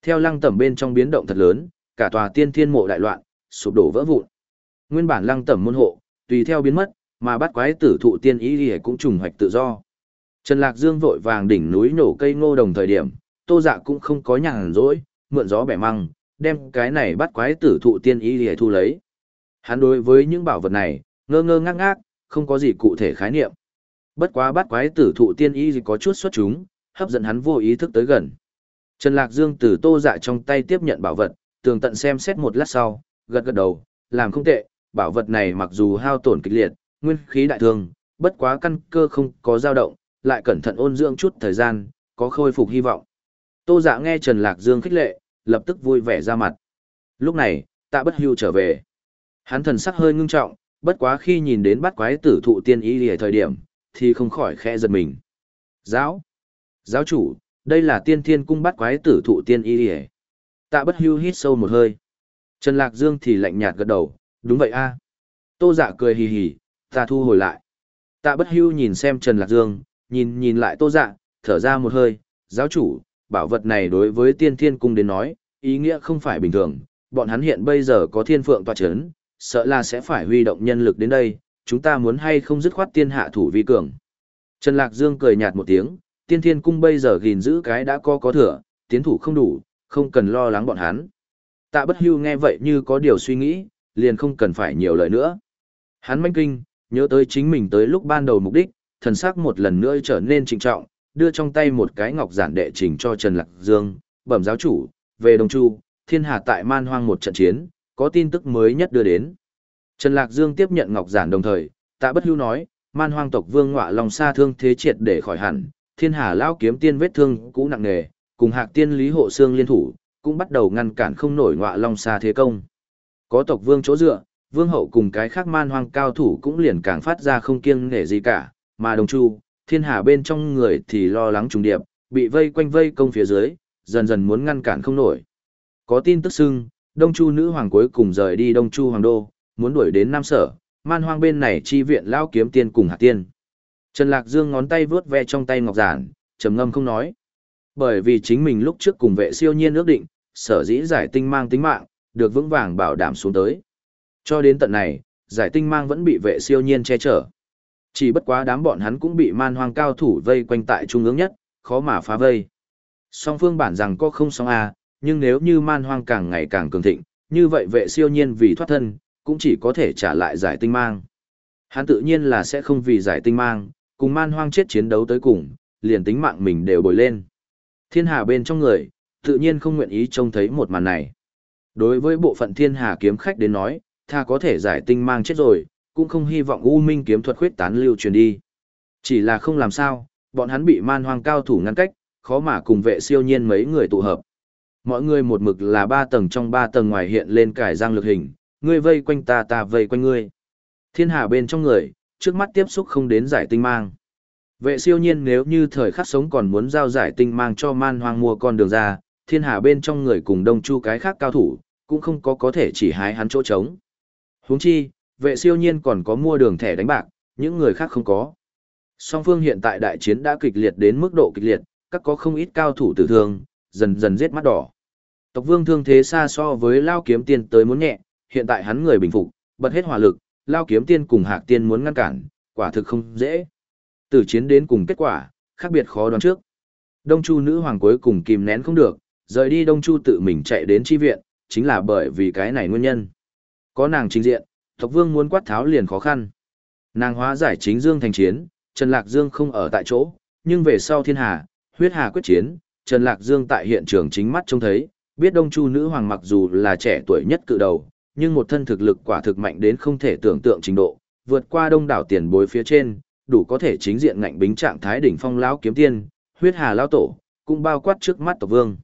Theo lăng tẩm bên trong biến động thật lớn, cả tòa tiên thiên mộ đại loạn, sụp đổ vỡ vụn. Nguyên bản lăng tẩm môn hộ, tùy theo biến mất, mà bắt quái tử thụ tiên ý thì cũng trùng hoạch tự do. Trần Lạc Dương vội vàng đỉnh núi nổ cây ngô đồng thời điểm, tô dạ cũng không có nhàn rỗi, mượn gió bẻ măng, đem cái này bắt quái tử thụ tiên ý thì thu lấy. Hắn đối với những bảo vật này, ngơ ngơ ngác ngác, không có gì cụ thể khái niệm. Bất quá bắt quái tử thụ tiên ý gì có chút xuất chúng, hấp dẫn hắn vô ý thức tới gần. Trần Lạc Dương từ tô dạ trong tay tiếp nhận bảo vật, tường tận xem xét một lát sau, gật gật đầu, làm không tệ, bảo vật này mặc dù hao tổn kịch liệt, nguyên khí đại thương, bất quá căn cơ không có dao động, lại cẩn thận ôn dưỡng chút thời gian, có khôi phục hy vọng. Tô Dạ nghe Trần Lạc Dương khích lệ, lập tức vui vẻ ra mặt. Lúc này, tạ bất hưu trở về. Hắn thần sắc hơi ngưng trọng, bất quá khi nhìn đến bắt quái tử thụ tiên ý lìa thời điểm, thì không khỏi khẽ giật mình. Giáo! Giáo chủ, đây là tiên thiên cung bắt quái tử thụ tiên ý lìa. Tạ bất hưu hít sâu một hơi. Trần Lạc Dương thì lạnh nhạt gật đầu, đúng vậy a Tô dạ cười hì hì, ta thu hồi lại. Tạ bất hưu nhìn xem Trần Lạc Dương, nhìn nhìn lại tô dạ, thở ra một hơi, giáo chủ, bảo vật này đối với tiên thiên cung đến nói, ý nghĩa không phải bình thường, bọn hắn hiện bây giờ có thiên phượng tọa chấn, sợ là sẽ phải huy động nhân lực đến đây, chúng ta muốn hay không dứt khoát tiên hạ thủ vi cường. Trần Lạc Dương cười nhạt một tiếng, tiên thiên cung bây giờ gìn giữ cái đã có có thừa, tiến thủ không đủ, không cần lo lắng bọn hắn. Tạ bất hưu nghe vậy như có điều suy nghĩ, liền không cần phải nhiều lời nữa. Hắn manh kinh, nhớ tới chính mình tới lúc ban đầu mục đích, thần sắc một lần nữa trở nên trịnh trọng, đưa trong tay một cái ngọc giản đệ trình cho Trần Lạc Dương, bẩm giáo chủ, về Đông Chu, thiên hạ tại man hoang một trận chiến, có tin tức mới nhất đưa đến. Trần Lạc Dương tiếp nhận ngọc giản đồng thời, tạ bất hưu nói, man hoang tộc vương ngọa lòng xa thương thế triệt để khỏi hẳn, thiên hà Lão kiếm tiên vết thương cũ nặng nề, cùng hạc tiên lý hộ xương liên thủ, cũng bắt đầu ngăn cản không nổi ngọa long xa thế công. Có tộc vương chỗ dựa, vương hậu cùng cái khác man hoang cao thủ cũng liền càng phát ra không kiêng nể gì cả, mà đồng chu, thiên hà bên trong người thì lo lắng trùng điệp, bị vây quanh vây công phía dưới, dần dần muốn ngăn cản không nổi. Có tin tức xưng, Đông Chu nữ hoàng cuối cùng rời đi Đông Chu hoàng đô, muốn đuổi đến Nam Sở, man hoang bên này chi viện lao kiếm tiên cùng hạt tiên. Trần Lạc Dương ngón tay vướt ve trong tay ngọc giản, trầm ngâm không nói. Bởi vì chính mình lúc trước cùng vệ siêu nhiên ước định, sở dĩ giải tinh mang tính mạng, được vững vàng bảo đảm xuống tới. Cho đến tận này, giải tinh mang vẫn bị vệ siêu nhiên che chở. Chỉ bất quá đám bọn hắn cũng bị man hoang cao thủ vây quanh tại trung ương nhất, khó mà phá vây. Song phương bản rằng có không song A, nhưng nếu như man hoang càng ngày càng cường thịnh, như vậy vệ siêu nhiên vì thoát thân, cũng chỉ có thể trả lại giải tinh mang. Hắn tự nhiên là sẽ không vì giải tinh mang, cùng man hoang chết chiến đấu tới cùng, liền tính mạng mình đều bồi lên. Thiên hà bên trong người, tự nhiên không nguyện ý trông thấy một màn này. Đối với bộ phận thiên hà kiếm khách đến nói, tha có thể giải tinh mang chết rồi, cũng không hy vọng U Minh kiếm thuật khuyết tán lưu truyền đi. Chỉ là không làm sao, bọn hắn bị man hoang cao thủ ngăn cách, khó mà cùng vệ siêu nhiên mấy người tụ hợp. Mọi người một mực là ba tầng trong ba tầng ngoài hiện lên cải giang lực hình, ngươi vây quanh ta ta vây quanh ngươi. Thiên hà bên trong người, trước mắt tiếp xúc không đến giải tinh mang. Vệ siêu nhiên nếu như thời khắc sống còn muốn giao giải tinh mang cho man hoang mua con đường ra, thiên hà bên trong người cùng đông chu cái khác cao thủ, cũng không có có thể chỉ hái hắn chỗ trống. Huống chi, vệ siêu nhiên còn có mua đường thẻ đánh bạc, những người khác không có. Song phương hiện tại đại chiến đã kịch liệt đến mức độ kịch liệt, các có không ít cao thủ tử thương, dần dần giết mắt đỏ. Tộc vương thương thế xa so với lao kiếm tiên tới muốn nhẹ, hiện tại hắn người bình phục, bật hết hỏa lực, lao kiếm tiên cùng hạc tiên muốn ngăn cản, quả thực không dễ. Từ chiến đến cùng kết quả, khác biệt khó đoán trước. Đông Chu nữ hoàng cuối cùng kìm nén không được, rời đi Đông Chu tự mình chạy đến chi viện, chính là bởi vì cái này nguyên nhân. Có nàng trình diện, tộc vương muốn quát tháo liền khó khăn. Nàng hóa giải chính dương thành chiến, Trần Lạc Dương không ở tại chỗ, nhưng về sau thiên hà, huyết hà quyết chiến, Trần Lạc Dương tại hiện trường chính mắt trông thấy, biết Đông Chu nữ hoàng mặc dù là trẻ tuổi nhất cự đầu, nhưng một thân thực lực quả thực mạnh đến không thể tưởng tượng trình độ, vượt qua đông đảo tiền bối phía trên, đủ có thể chính diện ngạnh bính trạng thái đỉnh phong lão kiếm tiên, huyết hà lão tổ, cũng bao quát trước mắt tộc vương.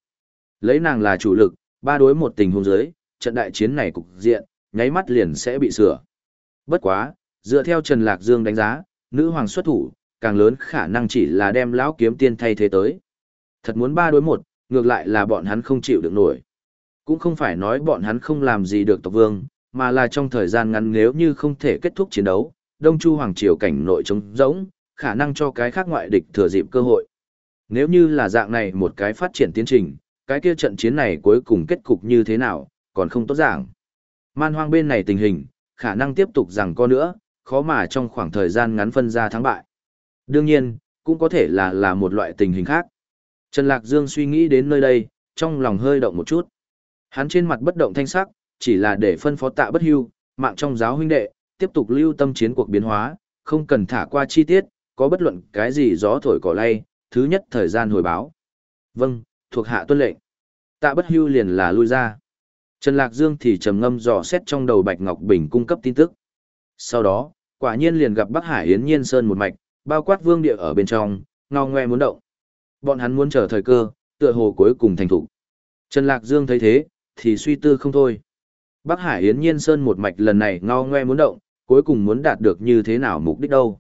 Lấy nàng là chủ lực, ba đối một tình huống dưới, trận đại chiến này cục diện, nháy mắt liền sẽ bị sửa. Bất quá, dựa theo Trần Lạc Dương đánh giá, nữ hoàng xuất thủ, càng lớn khả năng chỉ là đem lão kiếm tiên thay thế tới. Thật muốn ba đối một, ngược lại là bọn hắn không chịu được nổi. Cũng không phải nói bọn hắn không làm gì được tộc vương, mà là trong thời gian ngắn nếu như không thể kết thúc chiến đấu, Đông Chu Hoàng Triều cảnh nội trống rỗng, khả năng cho cái khác ngoại địch thừa dịp cơ hội. Nếu như là dạng này một cái phát triển tiến trình, cái kia trận chiến này cuối cùng kết cục như thế nào, còn không tốt giảng. Man hoang bên này tình hình, khả năng tiếp tục rằng có nữa, khó mà trong khoảng thời gian ngắn phân ra thắng bại. Đương nhiên, cũng có thể là là một loại tình hình khác. Trần Lạc Dương suy nghĩ đến nơi đây, trong lòng hơi động một chút. Hắn trên mặt bất động thanh sắc, chỉ là để phân phó tạ bất hưu, mạng trong giáo huynh đệ, tiếp tục lưu tâm chiến cuộc biến hóa, không cần thả qua chi tiết, có bất luận cái gì gió thổi cỏ lay, thứ nhất thời gian hồi báo. Vâng, thuộc hạ tuân lệnh. Tạ bất hưu liền là lui ra. Trần Lạc Dương thì trầm ngâm dò xét trong đầu Bạch Ngọc Bình cung cấp tin tức. Sau đó, quả nhiên liền gặp Bắc Hải Yến Nhiên Sơn một mạch, bao quát vương địa ở bên trong, ngao ngoe muốn động. Bọn hắn muốn chờ thời cơ, tựa hồ cuối cùng thành thủ. Trần Lạc Dương thấy thế, thì suy tư không thôi. Bắc Hải Yến Nhiên Sơn một mạch lần này ngao ngoe muốn động, cuối cùng muốn đạt được như thế nào mục đích đâu.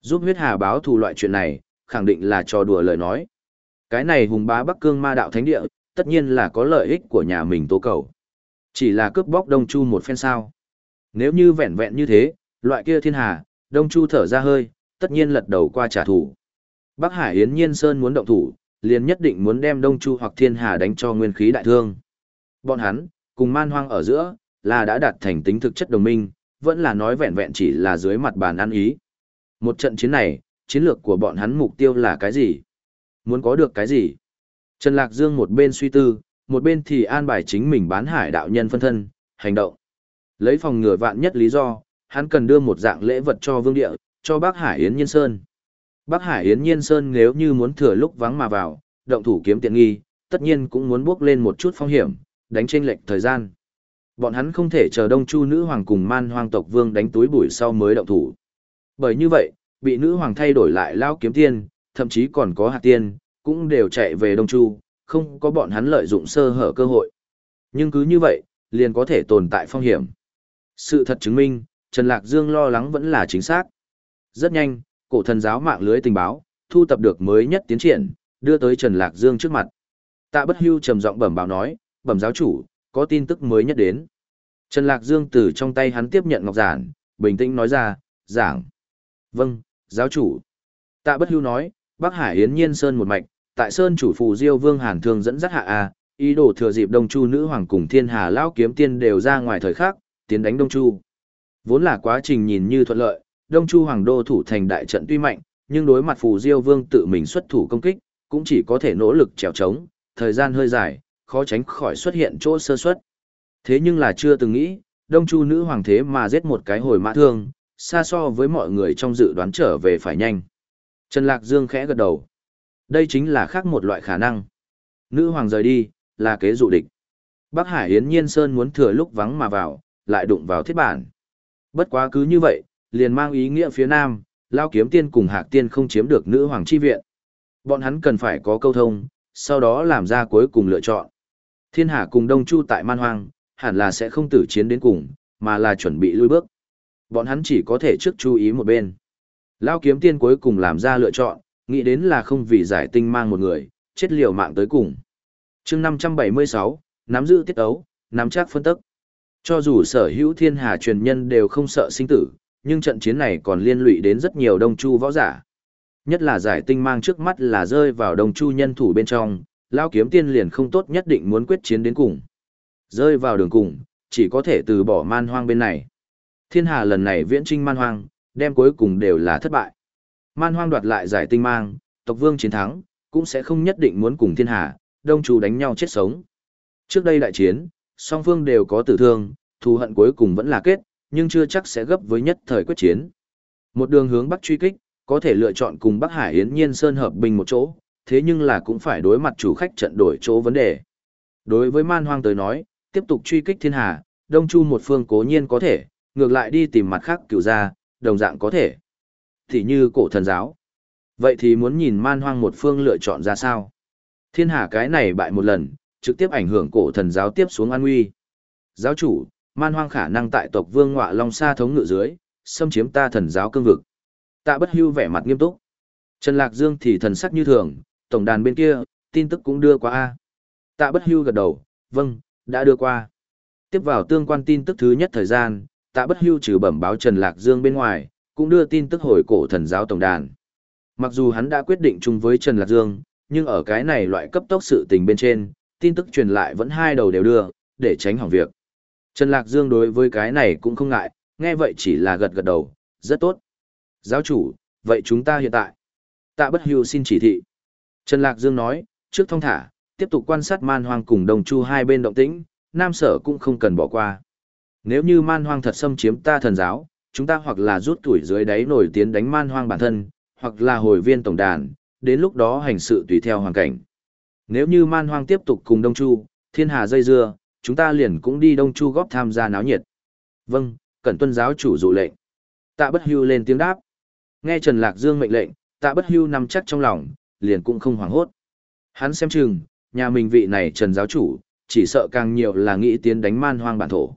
Giúp huyết hà báo thù loại chuyện này, khẳng định là trò đùa lời nói. Cái này hùng bá Bắc Cương ma đạo thánh địa, tất nhiên là có lợi ích của nhà mình tố cầu. Chỉ là cướp bóc Đông Chu một phen sao. Nếu như vẹn vẹn như thế, loại kia thiên hà, Đông Chu thở ra hơi, tất nhiên lật đầu qua trả thù. Bắc Hải Yến Nhiên Sơn muốn động thủ, liền nhất định muốn đem Đông Chu hoặc Thiên Hà đánh cho nguyên khí đại thương. Bọn hắn, cùng man hoang ở giữa, là đã đạt thành tính thực chất đồng minh, vẫn là nói vẹn vẹn chỉ là dưới mặt bàn ăn ý. Một trận chiến này, chiến lược của bọn hắn mục tiêu là cái gì? Muốn có được cái gì? Trần Lạc Dương một bên suy tư, một bên thì an bài chính mình bán hải đạo nhân phân thân, hành động. Lấy phòng ngừa vạn nhất lý do, hắn cần đưa một dạng lễ vật cho vương địa, cho bác Hải Yến Nhiên Sơn. Bắc Hải Yến Nhiên Sơn nếu như muốn thừa lúc vắng mà vào, động thủ kiếm tiện nghi, tất nhiên cũng muốn bước lên một chút phong hiểm, đánh chênh lệch thời gian. Bọn hắn không thể chờ Đông Chu nữ hoàng cùng Man Hoang tộc vương đánh túi bụi sau mới động thủ. Bởi như vậy, bị nữ hoàng thay đổi lại lao kiếm tiên, thậm chí còn có hạt tiên, cũng đều chạy về Đông Chu, không có bọn hắn lợi dụng sơ hở cơ hội. Nhưng cứ như vậy, liền có thể tồn tại phong hiểm. Sự thật chứng minh, Trần Lạc Dương lo lắng vẫn là chính xác. Rất nhanh, cổ thần giáo mạng lưới tình báo, thu tập được mới nhất tiến triển, đưa tới Trần Lạc Dương trước mặt. Tạ Bất Hưu trầm giọng bẩm báo nói, bẩm giáo chủ, có tin tức mới nhất đến. Trần Lạc Dương từ trong tay hắn tiếp nhận ngọc giản, bình tĩnh nói ra, giảng. Vâng, giáo chủ. Tạ Bất Hưu nói, Bắc Hải Yến Nhiên Sơn một mạch, tại Sơn chủ phù Diêu Vương Hàn Thương dẫn dắt hạ A, ý đồ thừa dịp Đông Chu nữ hoàng cùng Thiên Hà lão kiếm tiên đều ra ngoài thời khắc, tiến đánh Đông Chu. Vốn là quá trình nhìn như thuận lợi, Đông Chu Hoàng Đô thủ thành đại trận tuy mạnh, nhưng đối mặt Phù Diêu Vương tự mình xuất thủ công kích, cũng chỉ có thể nỗ lực trèo trống, thời gian hơi dài, khó tránh khỏi xuất hiện chỗ sơ suất. Thế nhưng là chưa từng nghĩ, Đông Chu nữ hoàng thế mà giết một cái hồi mã thương, xa so với mọi người trong dự đoán trở về phải nhanh. Trần Lạc Dương khẽ gật đầu. Đây chính là khác một loại khả năng. Nữ hoàng rời đi, là kế dụ địch. Bắc Hải Yến Nhiên Sơn muốn thừa lúc vắng mà vào, lại đụng vào thiết bản. Bất quá cứ như vậy, liền mang ý nghĩa phía nam, Lao Kiếm Tiên cùng Hạc Tiên không chiếm được nữ hoàng chi viện. Bọn hắn cần phải có câu thông, sau đó làm ra cuối cùng lựa chọn. Thiên Hạ cùng Đông Chu tại Man Hoang, hẳn là sẽ không tử chiến đến cùng, mà là chuẩn bị lui bước. Bọn hắn chỉ có thể trước chú ý một bên. Lao Kiếm Tiên cuối cùng làm ra lựa chọn, nghĩ đến là không vì giải tinh mang một người, chết liều mạng tới cùng. chương 576, nắm giữ tiết ấu, nắm chắc phân tức. Cho dù sở hữu thiên hà truyền nhân đều không sợ sinh tử, nhưng trận chiến này còn liên lụy đến rất nhiều đông chu võ giả. Nhất là giải tinh mang trước mắt là rơi vào đông chu nhân thủ bên trong, lao kiếm tiên liền không tốt nhất định muốn quyết chiến đến cùng. Rơi vào đường cùng, chỉ có thể từ bỏ man hoang bên này. Thiên hà lần này viễn trinh man hoang, đem cuối cùng đều là thất bại. Man hoang đoạt lại giải tinh mang, tộc vương chiến thắng, cũng sẽ không nhất định muốn cùng thiên hà, đông chu đánh nhau chết sống. Trước đây đại chiến, song phương đều có tử thương, thù hận cuối cùng vẫn là kết, nhưng chưa chắc sẽ gấp với nhất thời quyết chiến. Một đường hướng bắc truy kích, có thể lựa chọn cùng Bắc Hải Yến Nhiên Sơn hợp bình một chỗ, thế nhưng là cũng phải đối mặt chủ khách trận đổi chỗ vấn đề. Đối với Man Hoang tới nói, tiếp tục truy kích thiên hà, Đông Chu một phương cố nhiên có thể, ngược lại đi tìm mặt khác cựu ra, đồng dạng có thể. Thì như cổ thần giáo. Vậy thì muốn nhìn Man Hoang một phương lựa chọn ra sao? Thiên hà cái này bại một lần, trực tiếp ảnh hưởng cổ thần giáo tiếp xuống an nguy. Giáo chủ, man hoang khả năng tại tộc vương ngọa long sa thống ngự dưới, xâm chiếm ta thần giáo cương vực. Tạ bất hưu vẻ mặt nghiêm túc. Trần Lạc Dương thì thần sắc như thường, tổng đàn bên kia, tin tức cũng đưa qua A. Tạ bất hưu gật đầu, vâng, đã đưa qua. Tiếp vào tương quan tin tức thứ nhất thời gian, tạ bất hưu trừ bẩm báo Trần Lạc Dương bên ngoài, cũng đưa tin tức hồi cổ thần giáo tổng đàn. Mặc dù hắn đã quyết định chung với Trần Lạc Dương, nhưng ở cái này loại cấp tốc sự tình bên trên, tin tức truyền lại vẫn hai đầu đều đưa, để tránh hỏng việc. Trần Lạc Dương đối với cái này cũng không ngại, nghe vậy chỉ là gật gật đầu, rất tốt. Giáo chủ, vậy chúng ta hiện tại. Tạ bất hưu xin chỉ thị. Trần Lạc Dương nói, trước thông thả, tiếp tục quan sát man hoang cùng đồng chu hai bên động tĩnh, nam sở cũng không cần bỏ qua. Nếu như man hoang thật xâm chiếm ta thần giáo, chúng ta hoặc là rút tuổi dưới đáy nổi tiến đánh man hoang bản thân, hoặc là hồi viên tổng đàn, đến lúc đó hành sự tùy theo hoàn cảnh. Nếu như man hoang tiếp tục cùng Đông Chu, thiên hà dây dưa, chúng ta liền cũng đi Đông Chu góp tham gia náo nhiệt. Vâng, cẩn tuân giáo chủ dụ lệnh. Tạ bất hưu lên tiếng đáp. Nghe Trần Lạc Dương mệnh lệnh, tạ bất hưu nằm chắc trong lòng, liền cũng không hoảng hốt. Hắn xem chừng, nhà mình vị này Trần giáo chủ, chỉ sợ càng nhiều là nghĩ tiến đánh man hoang bản thổ.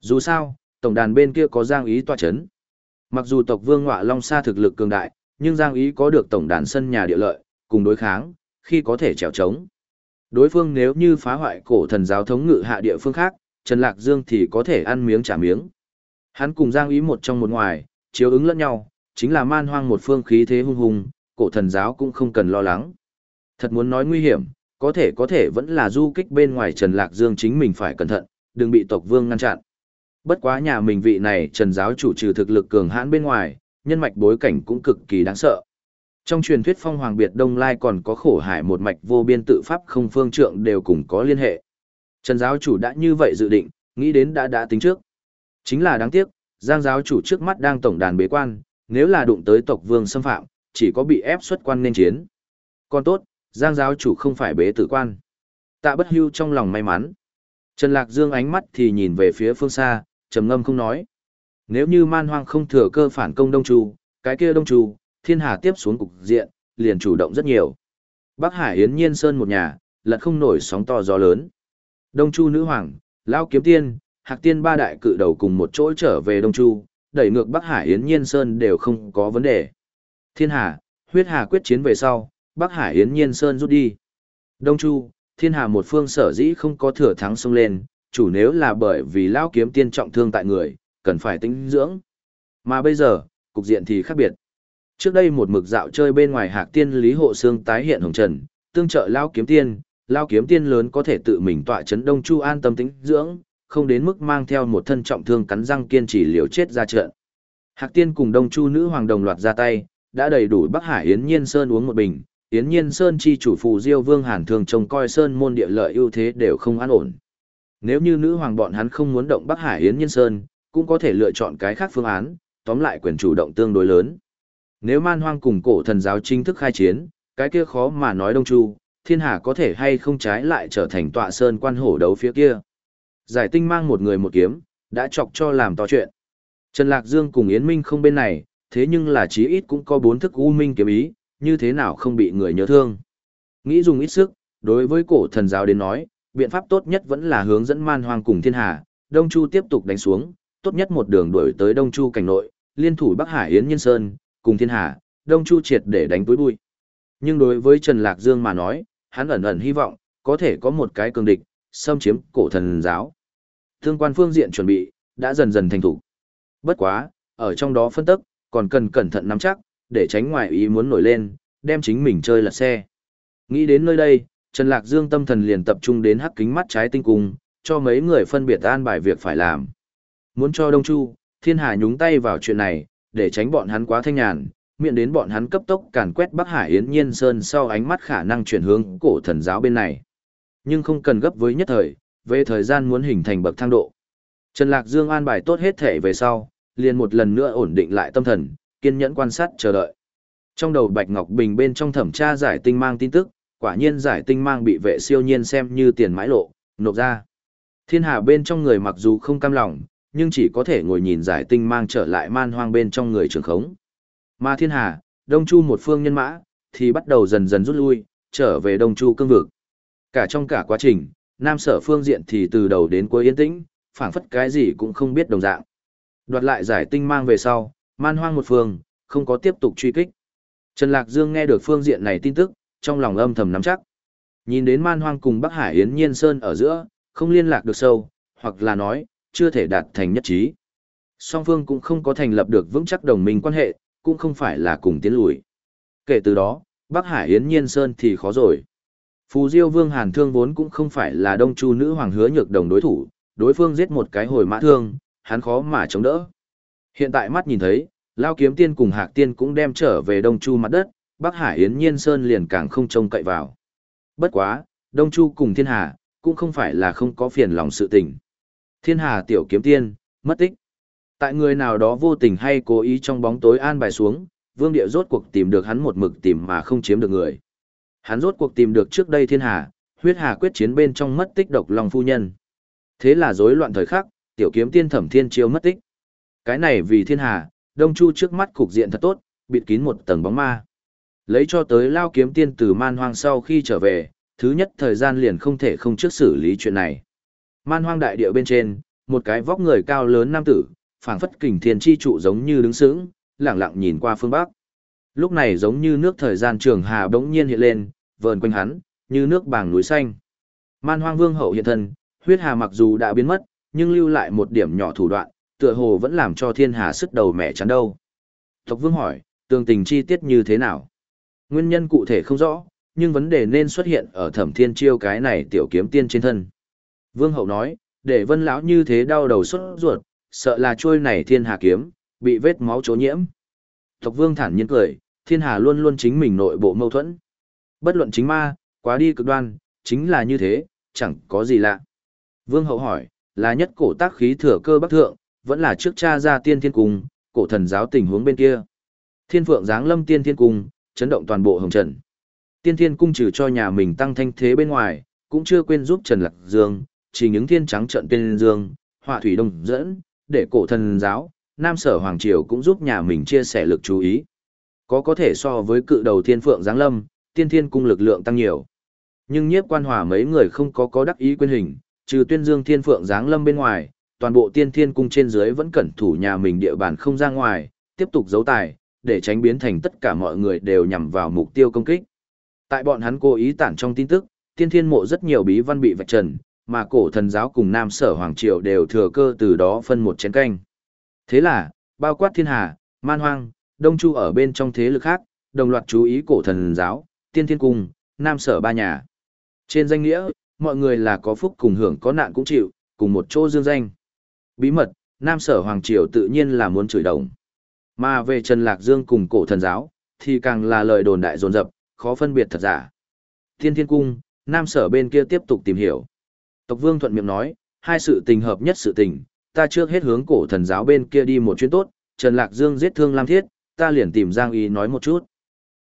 Dù sao, tổng đàn bên kia có Giang Ý tọa chấn. Mặc dù tộc Vương Ngọa Long Sa thực lực cường đại, nhưng Giang Ý có được tổng đàn sân nhà địa lợi, cùng đối kháng, khi có thể trèo trống. Đối phương nếu như phá hoại cổ thần giáo thống ngự hạ địa phương khác, Trần Lạc Dương thì có thể ăn miếng trả miếng. Hắn cùng Giang Ý một trong một ngoài, chiếu ứng lẫn nhau, chính là man hoang một phương khí thế hung hùng, cổ thần giáo cũng không cần lo lắng. Thật muốn nói nguy hiểm, có thể có thể vẫn là du kích bên ngoài Trần Lạc Dương chính mình phải cẩn thận, đừng bị tộc vương ngăn chặn. Bất quá nhà mình vị này Trần giáo chủ trừ thực lực cường hãn bên ngoài, nhân mạch bối cảnh cũng cực kỳ đáng sợ. Trong truyền thuyết phong hoàng biệt Đông Lai còn có khổ hải một mạch vô biên tự pháp không phương trượng đều cùng có liên hệ. Trần giáo chủ đã như vậy dự định, nghĩ đến đã đã tính trước. Chính là đáng tiếc, Giang giáo chủ trước mắt đang tổng đàn bế quan, nếu là đụng tới tộc vương xâm phạm, chỉ có bị ép xuất quan nên chiến. Còn tốt, Giang giáo chủ không phải bế tử quan. Tạ bất hưu trong lòng may mắn. Trần Lạc Dương ánh mắt thì nhìn về phía phương xa, trầm ngâm không nói. Nếu như man hoang không thừa cơ phản công Đông Chu, cái kia Đông Chu, thiên hà tiếp xuống cục diện, liền chủ động rất nhiều. Bắc Hải Yến Nhiên Sơn một nhà, lật không nổi sóng to gió lớn. Đông Chu nữ hoàng, Lao Kiếm Tiên, Hạc Tiên ba đại cự đầu cùng một chỗ trở về Đông Chu, đẩy ngược Bắc Hải Yến Nhiên Sơn đều không có vấn đề. Thiên Hà, huyết hà quyết chiến về sau, Bắc Hải Yến Nhiên Sơn rút đi. Đông Chu, Thiên Hà một phương sở dĩ không có thừa thắng xông lên, chủ nếu là bởi vì Lao Kiếm Tiên trọng thương tại người, cần phải tính dưỡng. Mà bây giờ, cục diện thì khác biệt. Trước đây một mực dạo chơi bên ngoài Hạc Tiên Lý Hộ xương tái hiện hồng trần, tương trợ Lao Kiếm Tiên, Lao Kiếm Tiên lớn có thể tự mình tọa chấn Đông Chu an tâm tính dưỡng, không đến mức mang theo một thân trọng thương cắn răng kiên trì liều chết ra trận. Hạc Tiên cùng Đông Chu nữ hoàng đồng loạt ra tay, đã đầy đủ Bắc Hải Yến Nhiên Sơn uống một bình, Yến Nhiên Sơn chi chủ phù Diêu Vương Hàn thường trông coi sơn môn địa lợi ưu thế đều không an ổn. Nếu như nữ hoàng bọn hắn không muốn động Bắc Hải Yến Nhiên Sơn, cũng có thể lựa chọn cái khác phương án, tóm lại quyền chủ động tương đối lớn. Nếu man hoang cùng cổ thần giáo chính thức khai chiến, cái kia khó mà nói Đông Chu, thiên hà có thể hay không trái lại trở thành tọa sơn quan hổ đấu phía kia. Giải tinh mang một người một kiếm, đã chọc cho làm to chuyện. Trần Lạc Dương cùng Yến Minh không bên này, thế nhưng là chí ít cũng có bốn thức u minh kiếm ý, như thế nào không bị người nhớ thương. Nghĩ dùng ít sức, đối với cổ thần giáo đến nói, biện pháp tốt nhất vẫn là hướng dẫn man hoang cùng thiên hà, Đông Chu tiếp tục đánh xuống, tốt nhất một đường đuổi tới Đông Chu cảnh nội, liên thủ Bắc Hải Yến Nhân Sơn, cùng thiên hà, Đông Chu triệt để đánh túi bụi. Nhưng đối với Trần Lạc Dương mà nói, hắn ẩn ẩn hy vọng, có thể có một cái cường địch, xâm chiếm cổ thần giáo. Thương quan phương diện chuẩn bị, đã dần dần thành thủ. Bất quá, ở trong đó phân tức, còn cần cẩn thận nắm chắc, để tránh ngoại ý muốn nổi lên, đem chính mình chơi lật xe. Nghĩ đến nơi đây, Trần Lạc Dương tâm thần liền tập trung đến hắc kính mắt trái tinh cung, cho mấy người phân biệt an bài việc phải làm. Muốn cho Đông Chu, Thiên Hà nhúng tay vào chuyện này, để tránh bọn hắn quá thanh nhàn, miệng đến bọn hắn cấp tốc càn quét Bắc Hải Yến Nhiên Sơn sau ánh mắt khả năng chuyển hướng cổ thần giáo bên này. Nhưng không cần gấp với nhất thời, về thời gian muốn hình thành bậc thang độ. Trần Lạc Dương an bài tốt hết thể về sau, liền một lần nữa ổn định lại tâm thần, kiên nhẫn quan sát chờ đợi. Trong đầu Bạch Ngọc Bình bên trong thẩm tra giải tinh mang tin tức, quả nhiên giải tinh mang bị vệ siêu nhiên xem như tiền mãi lộ, nộp ra. Thiên hà bên trong người mặc dù không cam lòng, nhưng chỉ có thể ngồi nhìn giải tinh mang trở lại man hoang bên trong người trường khống. Mà thiên hà, đông chu một phương nhân mã, thì bắt đầu dần dần rút lui, trở về đông chu cương vực. Cả trong cả quá trình, nam sở phương diện thì từ đầu đến cuối yên tĩnh, phảng phất cái gì cũng không biết đồng dạng. Đoạt lại giải tinh mang về sau, man hoang một phương, không có tiếp tục truy kích. Trần Lạc Dương nghe được phương diện này tin tức, trong lòng âm thầm nắm chắc. Nhìn đến man hoang cùng Bắc Hải Yến Nhiên Sơn ở giữa, không liên lạc được sâu, hoặc là nói, chưa thể đạt thành nhất trí. Song phương cũng không có thành lập được vững chắc đồng minh quan hệ, cũng không phải là cùng tiến lùi. Kể từ đó, Bắc Hải Yến Nhiên Sơn thì khó rồi. Phù Diêu Vương Hàn Thương vốn cũng không phải là Đông Chu nữ hoàng hứa nhược đồng đối thủ, đối phương giết một cái hồi mã thương, hắn khó mà chống đỡ. Hiện tại mắt nhìn thấy, Lao Kiếm Tiên cùng Hạc Tiên cũng đem trở về Đông Chu mặt đất, Bắc Hải Yến Nhiên Sơn liền càng không trông cậy vào. Bất quá, Đông Chu cùng Thiên Hà, cũng không phải là không có phiền lòng sự tình. Thiên Hà tiểu kiếm tiên, mất tích. Tại người nào đó vô tình hay cố ý trong bóng tối an bài xuống, Vương Địa rốt cuộc tìm được hắn một mực tìm mà không chiếm được người. Hắn rốt cuộc tìm được trước đây Thiên Hà, huyết hà quyết chiến bên trong mất tích độc lòng phu nhân. Thế là rối loạn thời khắc, tiểu kiếm tiên thẩm thiên chiêu mất tích. Cái này vì Thiên Hà, Đông Chu trước mắt cục diện thật tốt, bịt kín một tầng bóng ma. Lấy cho tới lao kiếm tiên từ man hoang sau khi trở về, thứ nhất thời gian liền không thể không trước xử lý chuyện này. Man hoang đại địa bên trên, một cái vóc người cao lớn nam tử, phảng phất kình thiên chi trụ giống như đứng sững, lẳng lặng nhìn qua phương bắc. Lúc này giống như nước thời gian trường hà bỗng nhiên hiện lên, vờn quanh hắn, như nước bàng núi xanh. Man hoang vương hậu hiện thân, huyết hà mặc dù đã biến mất, nhưng lưu lại một điểm nhỏ thủ đoạn, tựa hồ vẫn làm cho thiên hà sức đầu mẹ chắn đâu. Tộc vương hỏi, tường tình chi tiết như thế nào? Nguyên nhân cụ thể không rõ, nhưng vấn đề nên xuất hiện ở thẩm thiên chiêu cái này tiểu kiếm tiên trên thân. Vương hậu nói, để vân lão như thế đau đầu xuất ruột, sợ là trôi này thiên hà kiếm, bị vết máu chỗ nhiễm. Tộc vương thản nhiên cười, thiên hà luôn luôn chính mình nội bộ mâu thuẫn. Bất luận chính ma, quá đi cực đoan, chính là như thế, chẳng có gì lạ. Vương hậu hỏi, là nhất cổ tác khí thừa cơ bắc thượng, vẫn là trước cha ra tiên thiên cung, cổ thần giáo tình huống bên kia. Thiên phượng giáng lâm tiên thiên cung, chấn động toàn bộ hồng trần. Tiên thiên cung trừ cho nhà mình tăng thanh thế bên ngoài, cũng chưa quên giúp Trần Lạc Dương, chỉ những thiên trắng trận tiên dương, họa thủy đông dẫn, để cổ thần giáo, Nam Sở Hoàng Triều cũng giúp nhà mình chia sẻ lực chú ý. Có có thể so với cự đầu thiên phượng giáng lâm, tiên thiên cung lực lượng tăng nhiều. Nhưng nhiếp quan hòa mấy người không có có đắc ý quyên hình, trừ tuyên dương thiên phượng giáng lâm bên ngoài, toàn bộ tiên thiên cung trên dưới vẫn cẩn thủ nhà mình địa bàn không ra ngoài, tiếp tục giấu tài, để tránh biến thành tất cả mọi người đều nhằm vào mục tiêu công kích. Tại bọn hắn cố ý tản trong tin tức, tiên thiên mộ rất nhiều bí văn bị vạch trần, mà cổ thần giáo cùng Nam Sở Hoàng Triều đều thừa cơ từ đó phân một chén canh. Thế là, bao quát thiên hà, man hoang, đông chu ở bên trong thế lực khác, đồng loạt chú ý cổ thần giáo, tiên thiên cung, Nam Sở ba nhà. Trên danh nghĩa, mọi người là có phúc cùng hưởng có nạn cũng chịu, cùng một chỗ dương danh. Bí mật, Nam Sở Hoàng Triều tự nhiên là muốn chửi đồng. Mà về Trần Lạc Dương cùng cổ thần giáo, thì càng là lời đồn đại dồn dập, khó phân biệt thật giả. Thiên Thiên Cung, Nam Sở bên kia tiếp tục tìm hiểu. Tộc Vương thuận miệng nói, hai sự tình hợp nhất sự tình, ta trước hết hướng cổ thần giáo bên kia đi một chuyến tốt, Trần Lạc Dương giết thương Lam Thiết, ta liền tìm Giang y nói một chút.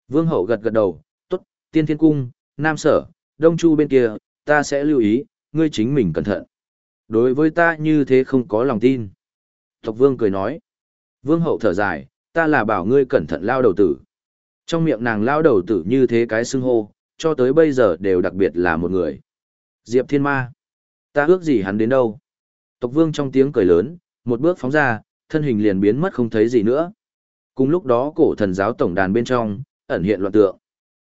Vương Hậu gật gật đầu, tốt, Tiên Thiên Cung, Nam Sở, Đông Chu bên kia, ta sẽ lưu ý, ngươi chính mình cẩn thận. Đối với ta như thế không có lòng tin. Tộc Vương cười nói. Vương Hậu thở dài, ta là bảo ngươi cẩn thận lao đầu tử. Trong miệng nàng lao đầu tử như thế cái xưng hô, cho tới bây giờ đều đặc biệt là một người. Diệp Thiên Ma. Ta ước gì hắn đến đâu. Tộc Vương trong tiếng cười lớn, một bước phóng ra, thân hình liền biến mất không thấy gì nữa. Cùng lúc đó cổ thần giáo tổng đàn bên trong, ẩn hiện loạn tượng.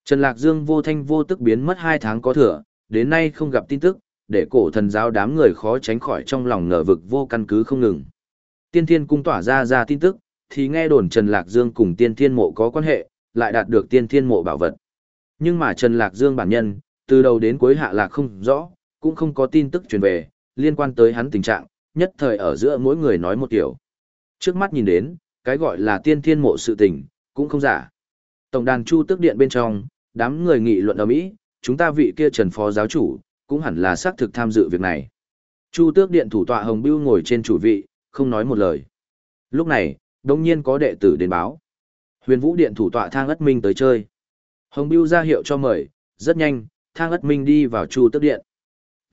Trần Lạc Dương vô thanh vô tức biến mất hai tháng có thừa, đến nay không gặp tin tức, để cổ thần giáo đám người khó tránh khỏi trong lòng ngờ vực vô căn cứ không ngừng. Tiên Thiên cung tỏa ra ra tin tức, thì nghe đồn Trần Lạc Dương cùng Tiên Thiên mộ có quan hệ, lại đạt được Tiên Thiên mộ bảo vật. Nhưng mà Trần Lạc Dương bản nhân, từ đầu đến cuối hạ lạc không rõ, cũng không có tin tức truyền về, liên quan tới hắn tình trạng, nhất thời ở giữa mỗi người nói một kiểu. Trước mắt nhìn đến, cái gọi là Tiên Thiên mộ sự tình, cũng không giả. Tổng đàn Chu Tức Điện bên trong, đám người nghị luận ở Mỹ, chúng ta vị kia Trần Phó giáo chủ, cũng hẳn là xác thực tham dự việc này. Chu Tước Điện thủ tọa Hồng Bưu ngồi trên chủ vị, không nói một lời. Lúc này, đông nhiên có đệ tử đến báo. Huyền Vũ Điện thủ tọa Thang Ất Minh tới chơi. Hồng Bưu ra hiệu cho mời, rất nhanh, Thang Ất Minh đi vào Chu Tước Điện.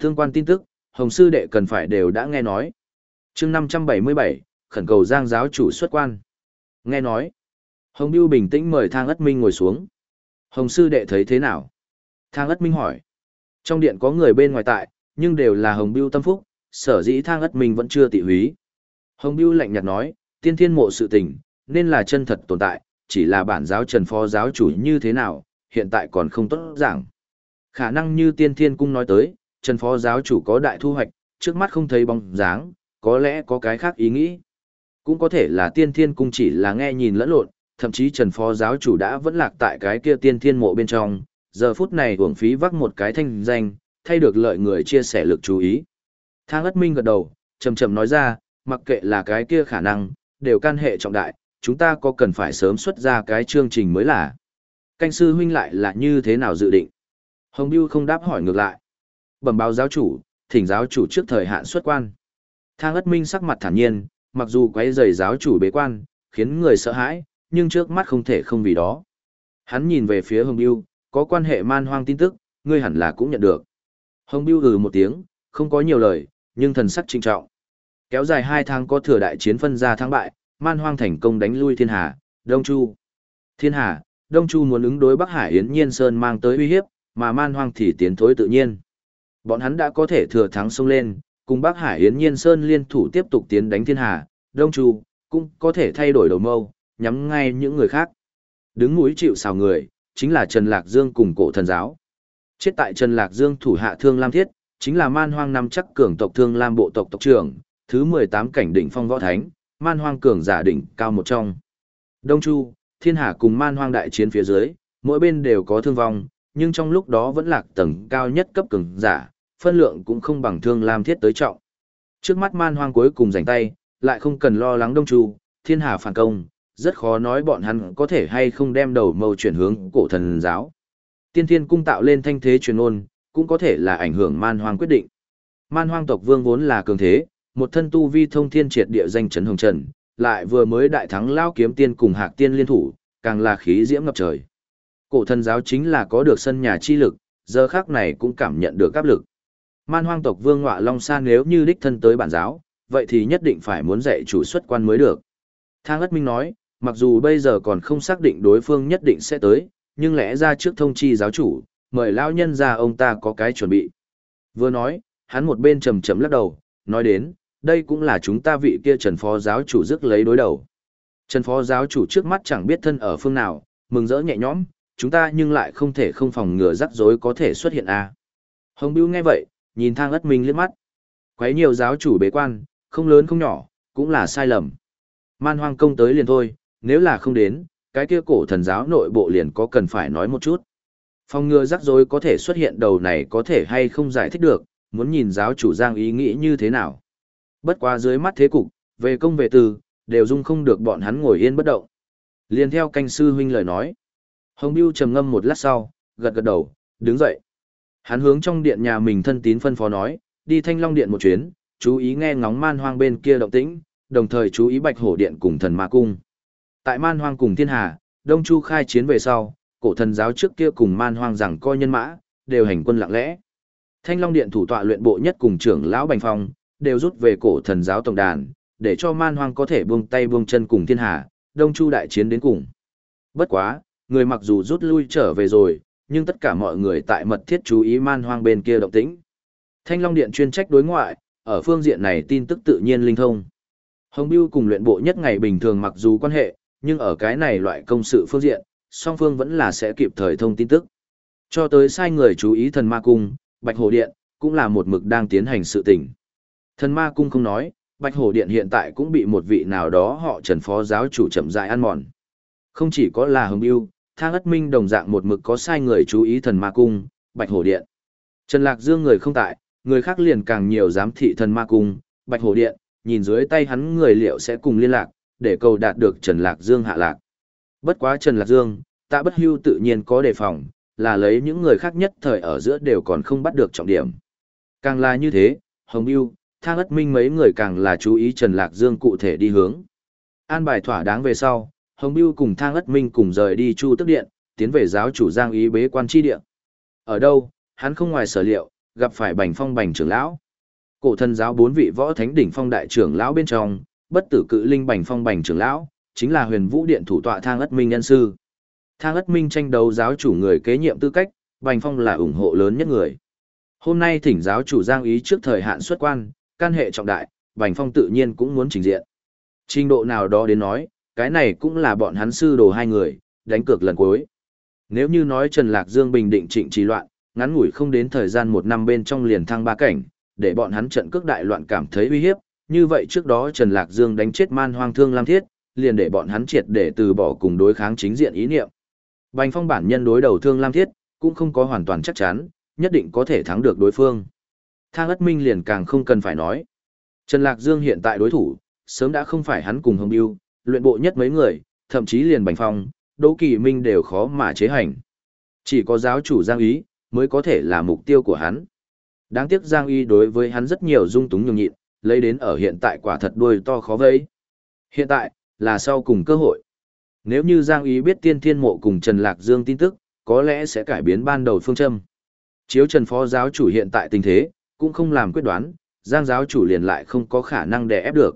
Tương quan tin tức, Hồng Sư Đệ cần phải đều đã nghe nói. chương 577, khẩn cầu Giang giáo chủ xuất quan. Nghe nói. Hồng biêu bình tĩnh mời Thang Ất Minh ngồi xuống. Hồng Sư Đệ thấy thế nào? Thang Ất Minh hỏi. Trong điện có người bên ngoài tại, nhưng đều là Hồng biêu tâm phúc, sở dĩ Thang Ất Minh vẫn chưa tị húy. Hồng biêu lạnh nhạt nói, tiên thiên mộ sự tình, nên là chân thật tồn tại, chỉ là bản giáo trần phó giáo chủ như thế nào, hiện tại còn không tốt giảng. Khả năng như tiên thiên cung nói tới, trần phó giáo chủ có đại thu hoạch, trước mắt không thấy bóng dáng, có lẽ có cái khác ý nghĩ. Cũng có thể là tiên thiên cung chỉ là nghe nhìn lẫn lộn, thậm chí trần phó giáo chủ đã vẫn lạc tại cái kia tiên thiên mộ bên trong, giờ phút này uổng phí vắc một cái thanh danh, thay được lợi người chia sẻ lực chú ý. Thang ất minh gật đầu, chầm chầm nói ra, mặc kệ là cái kia khả năng, đều can hệ trọng đại, chúng ta có cần phải sớm xuất ra cái chương trình mới là. Canh sư huynh lại là như thế nào dự định? Hồng Biêu không đáp hỏi ngược lại. Bẩm báo giáo chủ, thỉnh giáo chủ trước thời hạn xuất quan. Thang ất minh sắc mặt thản nhiên, mặc dù quấy rầy giáo chủ bế quan, khiến người sợ hãi, nhưng trước mắt không thể không vì đó. Hắn nhìn về phía Hồng Biêu, có quan hệ man hoang tin tức, ngươi hẳn là cũng nhận được. Hồng Biêu gừ một tiếng, không có nhiều lời, nhưng thần sắc trinh trọng. Kéo dài hai tháng có thừa đại chiến phân ra thắng bại, man hoang thành công đánh lui thiên hà, Đông Chu. Thiên hà, Đông Chu muốn ứng đối Bắc Hải Yến Nhiên Sơn mang tới uy hiếp, mà man hoang thì tiến thối tự nhiên. Bọn hắn đã có thể thừa thắng xông lên, cùng Bắc Hải Yến Nhiên Sơn liên thủ tiếp tục tiến đánh thiên hà, Đông Chu, cũng có thể thay đổi đầu mâu, nhắm ngay những người khác. Đứng mũi chịu sào người, chính là Trần Lạc Dương cùng cổ thần giáo. Chết tại Trần Lạc Dương thủ hạ Thương Lam Thiết, chính là man hoang năm chắc cường tộc Thương Lam bộ tộc tộc trưởng, thứ 18 cảnh đỉnh phong võ thánh, man hoang cường giả đỉnh cao một trong. Đông Chu, Thiên Hà cùng man hoang đại chiến phía dưới, mỗi bên đều có thương vong, nhưng trong lúc đó vẫn lạc tầng cao nhất cấp cường giả, phân lượng cũng không bằng Thương Lam Thiết tới trọng. Trước mắt man hoang cuối cùng giành tay, lại không cần lo lắng Đông Chu, Thiên Hà phản công, rất khó nói bọn hắn có thể hay không đem đầu mâu chuyển hướng cổ thần giáo. Tiên thiên cung tạo lên thanh thế truyền ôn, cũng có thể là ảnh hưởng man hoang quyết định. Man hoang tộc vương vốn là cường thế, một thân tu vi thông thiên triệt địa danh chấn hồng trần, lại vừa mới đại thắng lao kiếm tiên cùng hạc tiên liên thủ, càng là khí diễm ngập trời. Cổ thần giáo chính là có được sân nhà chi lực, giờ khác này cũng cảm nhận được áp lực. Man hoang tộc vương ngọa long sa nếu như đích thân tới bản giáo, vậy thì nhất định phải muốn dạy chủ xuất quan mới được. Thang ất minh nói, mặc dù bây giờ còn không xác định đối phương nhất định sẽ tới, nhưng lẽ ra trước thông chi giáo chủ, mời lão nhân ra ông ta có cái chuẩn bị. Vừa nói, hắn một bên trầm trầm lắc đầu, nói đến, đây cũng là chúng ta vị kia Trần Phó giáo chủ dứt lấy đối đầu. Trần Phó giáo chủ trước mắt chẳng biết thân ở phương nào, mừng rỡ nhẹ nhõm, chúng ta nhưng lại không thể không phòng ngừa rắc rối có thể xuất hiện a. À. Hồng Bưu nghe vậy, nhìn thang ất minh liếc mắt. Quấy nhiều giáo chủ bế quan, không lớn không nhỏ, cũng là sai lầm. Man hoang công tới liền thôi, nếu là không đến, cái kia cổ thần giáo nội bộ liền có cần phải nói một chút. Phòng ngừa rắc rối có thể xuất hiện đầu này có thể hay không giải thích được, muốn nhìn giáo chủ Giang ý nghĩ như thế nào. Bất quá dưới mắt thế cục, về công về từ đều dung không được bọn hắn ngồi yên bất động. Liền theo canh sư huynh lời nói. Hồng Biêu trầm ngâm một lát sau, gật gật đầu, đứng dậy. Hắn hướng trong điện nhà mình thân tín phân phó nói, đi thanh long điện một chuyến, chú ý nghe ngóng man hoang bên kia động tĩnh, đồng thời chú ý bạch hổ điện cùng thần ma cung. Tại man hoang cùng thiên hà, Đông Chu khai chiến về sau, cổ thần giáo trước kia cùng man hoang rằng coi nhân mã, đều hành quân lặng lẽ. Thanh Long Điện thủ tọa luyện bộ nhất cùng trưởng lão Bành Phong, đều rút về cổ thần giáo tổng đàn, để cho man hoang có thể buông tay buông chân cùng thiên hà, Đông Chu đại chiến đến cùng. Bất quá, người mặc dù rút lui trở về rồi, nhưng tất cả mọi người tại mật thiết chú ý man hoang bên kia động tĩnh. Thanh Long Điện chuyên trách đối ngoại, ở phương diện này tin tức tự nhiên linh thông. Hồng Biêu cùng luyện bộ nhất ngày bình thường mặc dù quan hệ, nhưng ở cái này loại công sự phương diện, song phương vẫn là sẽ kịp thời thông tin tức. Cho tới sai người chú ý thần ma cung, Bạch Hồ Điện, cũng là một mực đang tiến hành sự tình. Thần ma cung không nói, Bạch Hồ Điện hiện tại cũng bị một vị nào đó họ trần phó giáo chủ chậm rãi ăn mòn. Không chỉ có là hồng yêu, thang ất minh đồng dạng một mực có sai người chú ý thần ma cung, Bạch Hổ Điện. Trần Lạc Dương người không tại, người khác liền càng nhiều giám thị thần ma cung, Bạch Hổ Điện, nhìn dưới tay hắn người liệu sẽ cùng liên lạc, để cầu đạt được Trần Lạc Dương hạ lạc. Bất quá Trần Lạc Dương, tạ bất hưu tự nhiên có đề phòng, là lấy những người khác nhất thời ở giữa đều còn không bắt được trọng điểm. Càng là như thế, Hồng Hưu, Thang Ất Minh mấy người càng là chú ý Trần Lạc Dương cụ thể đi hướng. An bài thỏa đáng về sau, Hồng Hưu cùng Thang Ất Minh cùng rời đi Chu Tức Điện, tiến về giáo chủ Giang Ý bế quan chi điện. Ở đâu, hắn không ngoài sở liệu, gặp phải Bành Phong Bành trưởng lão. Cổ thần giáo bốn vị võ thánh đỉnh phong đại trưởng lão bên trong, bất tử cự linh Bành Phong Bành trưởng lão, chính là huyền vũ điện thủ tọa thang ất minh nhân sư. Thang ất minh tranh đấu giáo chủ người kế nhiệm tư cách, Bành Phong là ủng hộ lớn nhất người. Hôm nay thỉnh giáo chủ Giang ý trước thời hạn xuất quan, can hệ trọng đại, Bành Phong tự nhiên cũng muốn trình diện. Trình độ nào đó đến nói, cái này cũng là bọn hắn sư đồ hai người, đánh cược lần cuối. Nếu như nói Trần Lạc Dương bình định trịnh trì loạn, ngắn ngủi không đến thời gian một năm bên trong liền thăng ba cảnh, để bọn hắn trận cước đại loạn cảm thấy uy hiếp, như vậy trước đó Trần Lạc Dương đánh chết man hoang thương Lam Thiết, liền để bọn hắn triệt để từ bỏ cùng đối kháng chính diện ý niệm. Bành Phong bản nhân đối đầu thương Lam Thiết, cũng không có hoàn toàn chắc chắn, nhất định có thể thắng được đối phương. Thang ất minh liền càng không cần phải nói. Trần Lạc Dương hiện tại đối thủ, sớm đã không phải hắn cùng Hồng Biêu, luyện bộ nhất mấy người, thậm chí liền Bành Phong, Đỗ Kỳ Minh đều khó mà chế hành. Chỉ có giáo chủ Giang Ý, mới có thể là mục tiêu của hắn. Đáng tiếc Giang Y đối với hắn rất nhiều dung túng nhường nhịn, lấy đến ở hiện tại quả thật đuôi to khó vây. Hiện tại, là sau cùng cơ hội. Nếu như Giang Ý biết tiên thiên mộ cùng Trần Lạc Dương tin tức, có lẽ sẽ cải biến ban đầu phương châm. Chiếu Trần Phó giáo chủ hiện tại tình thế, cũng không làm quyết đoán, Giang giáo chủ liền lại không có khả năng đè ép được.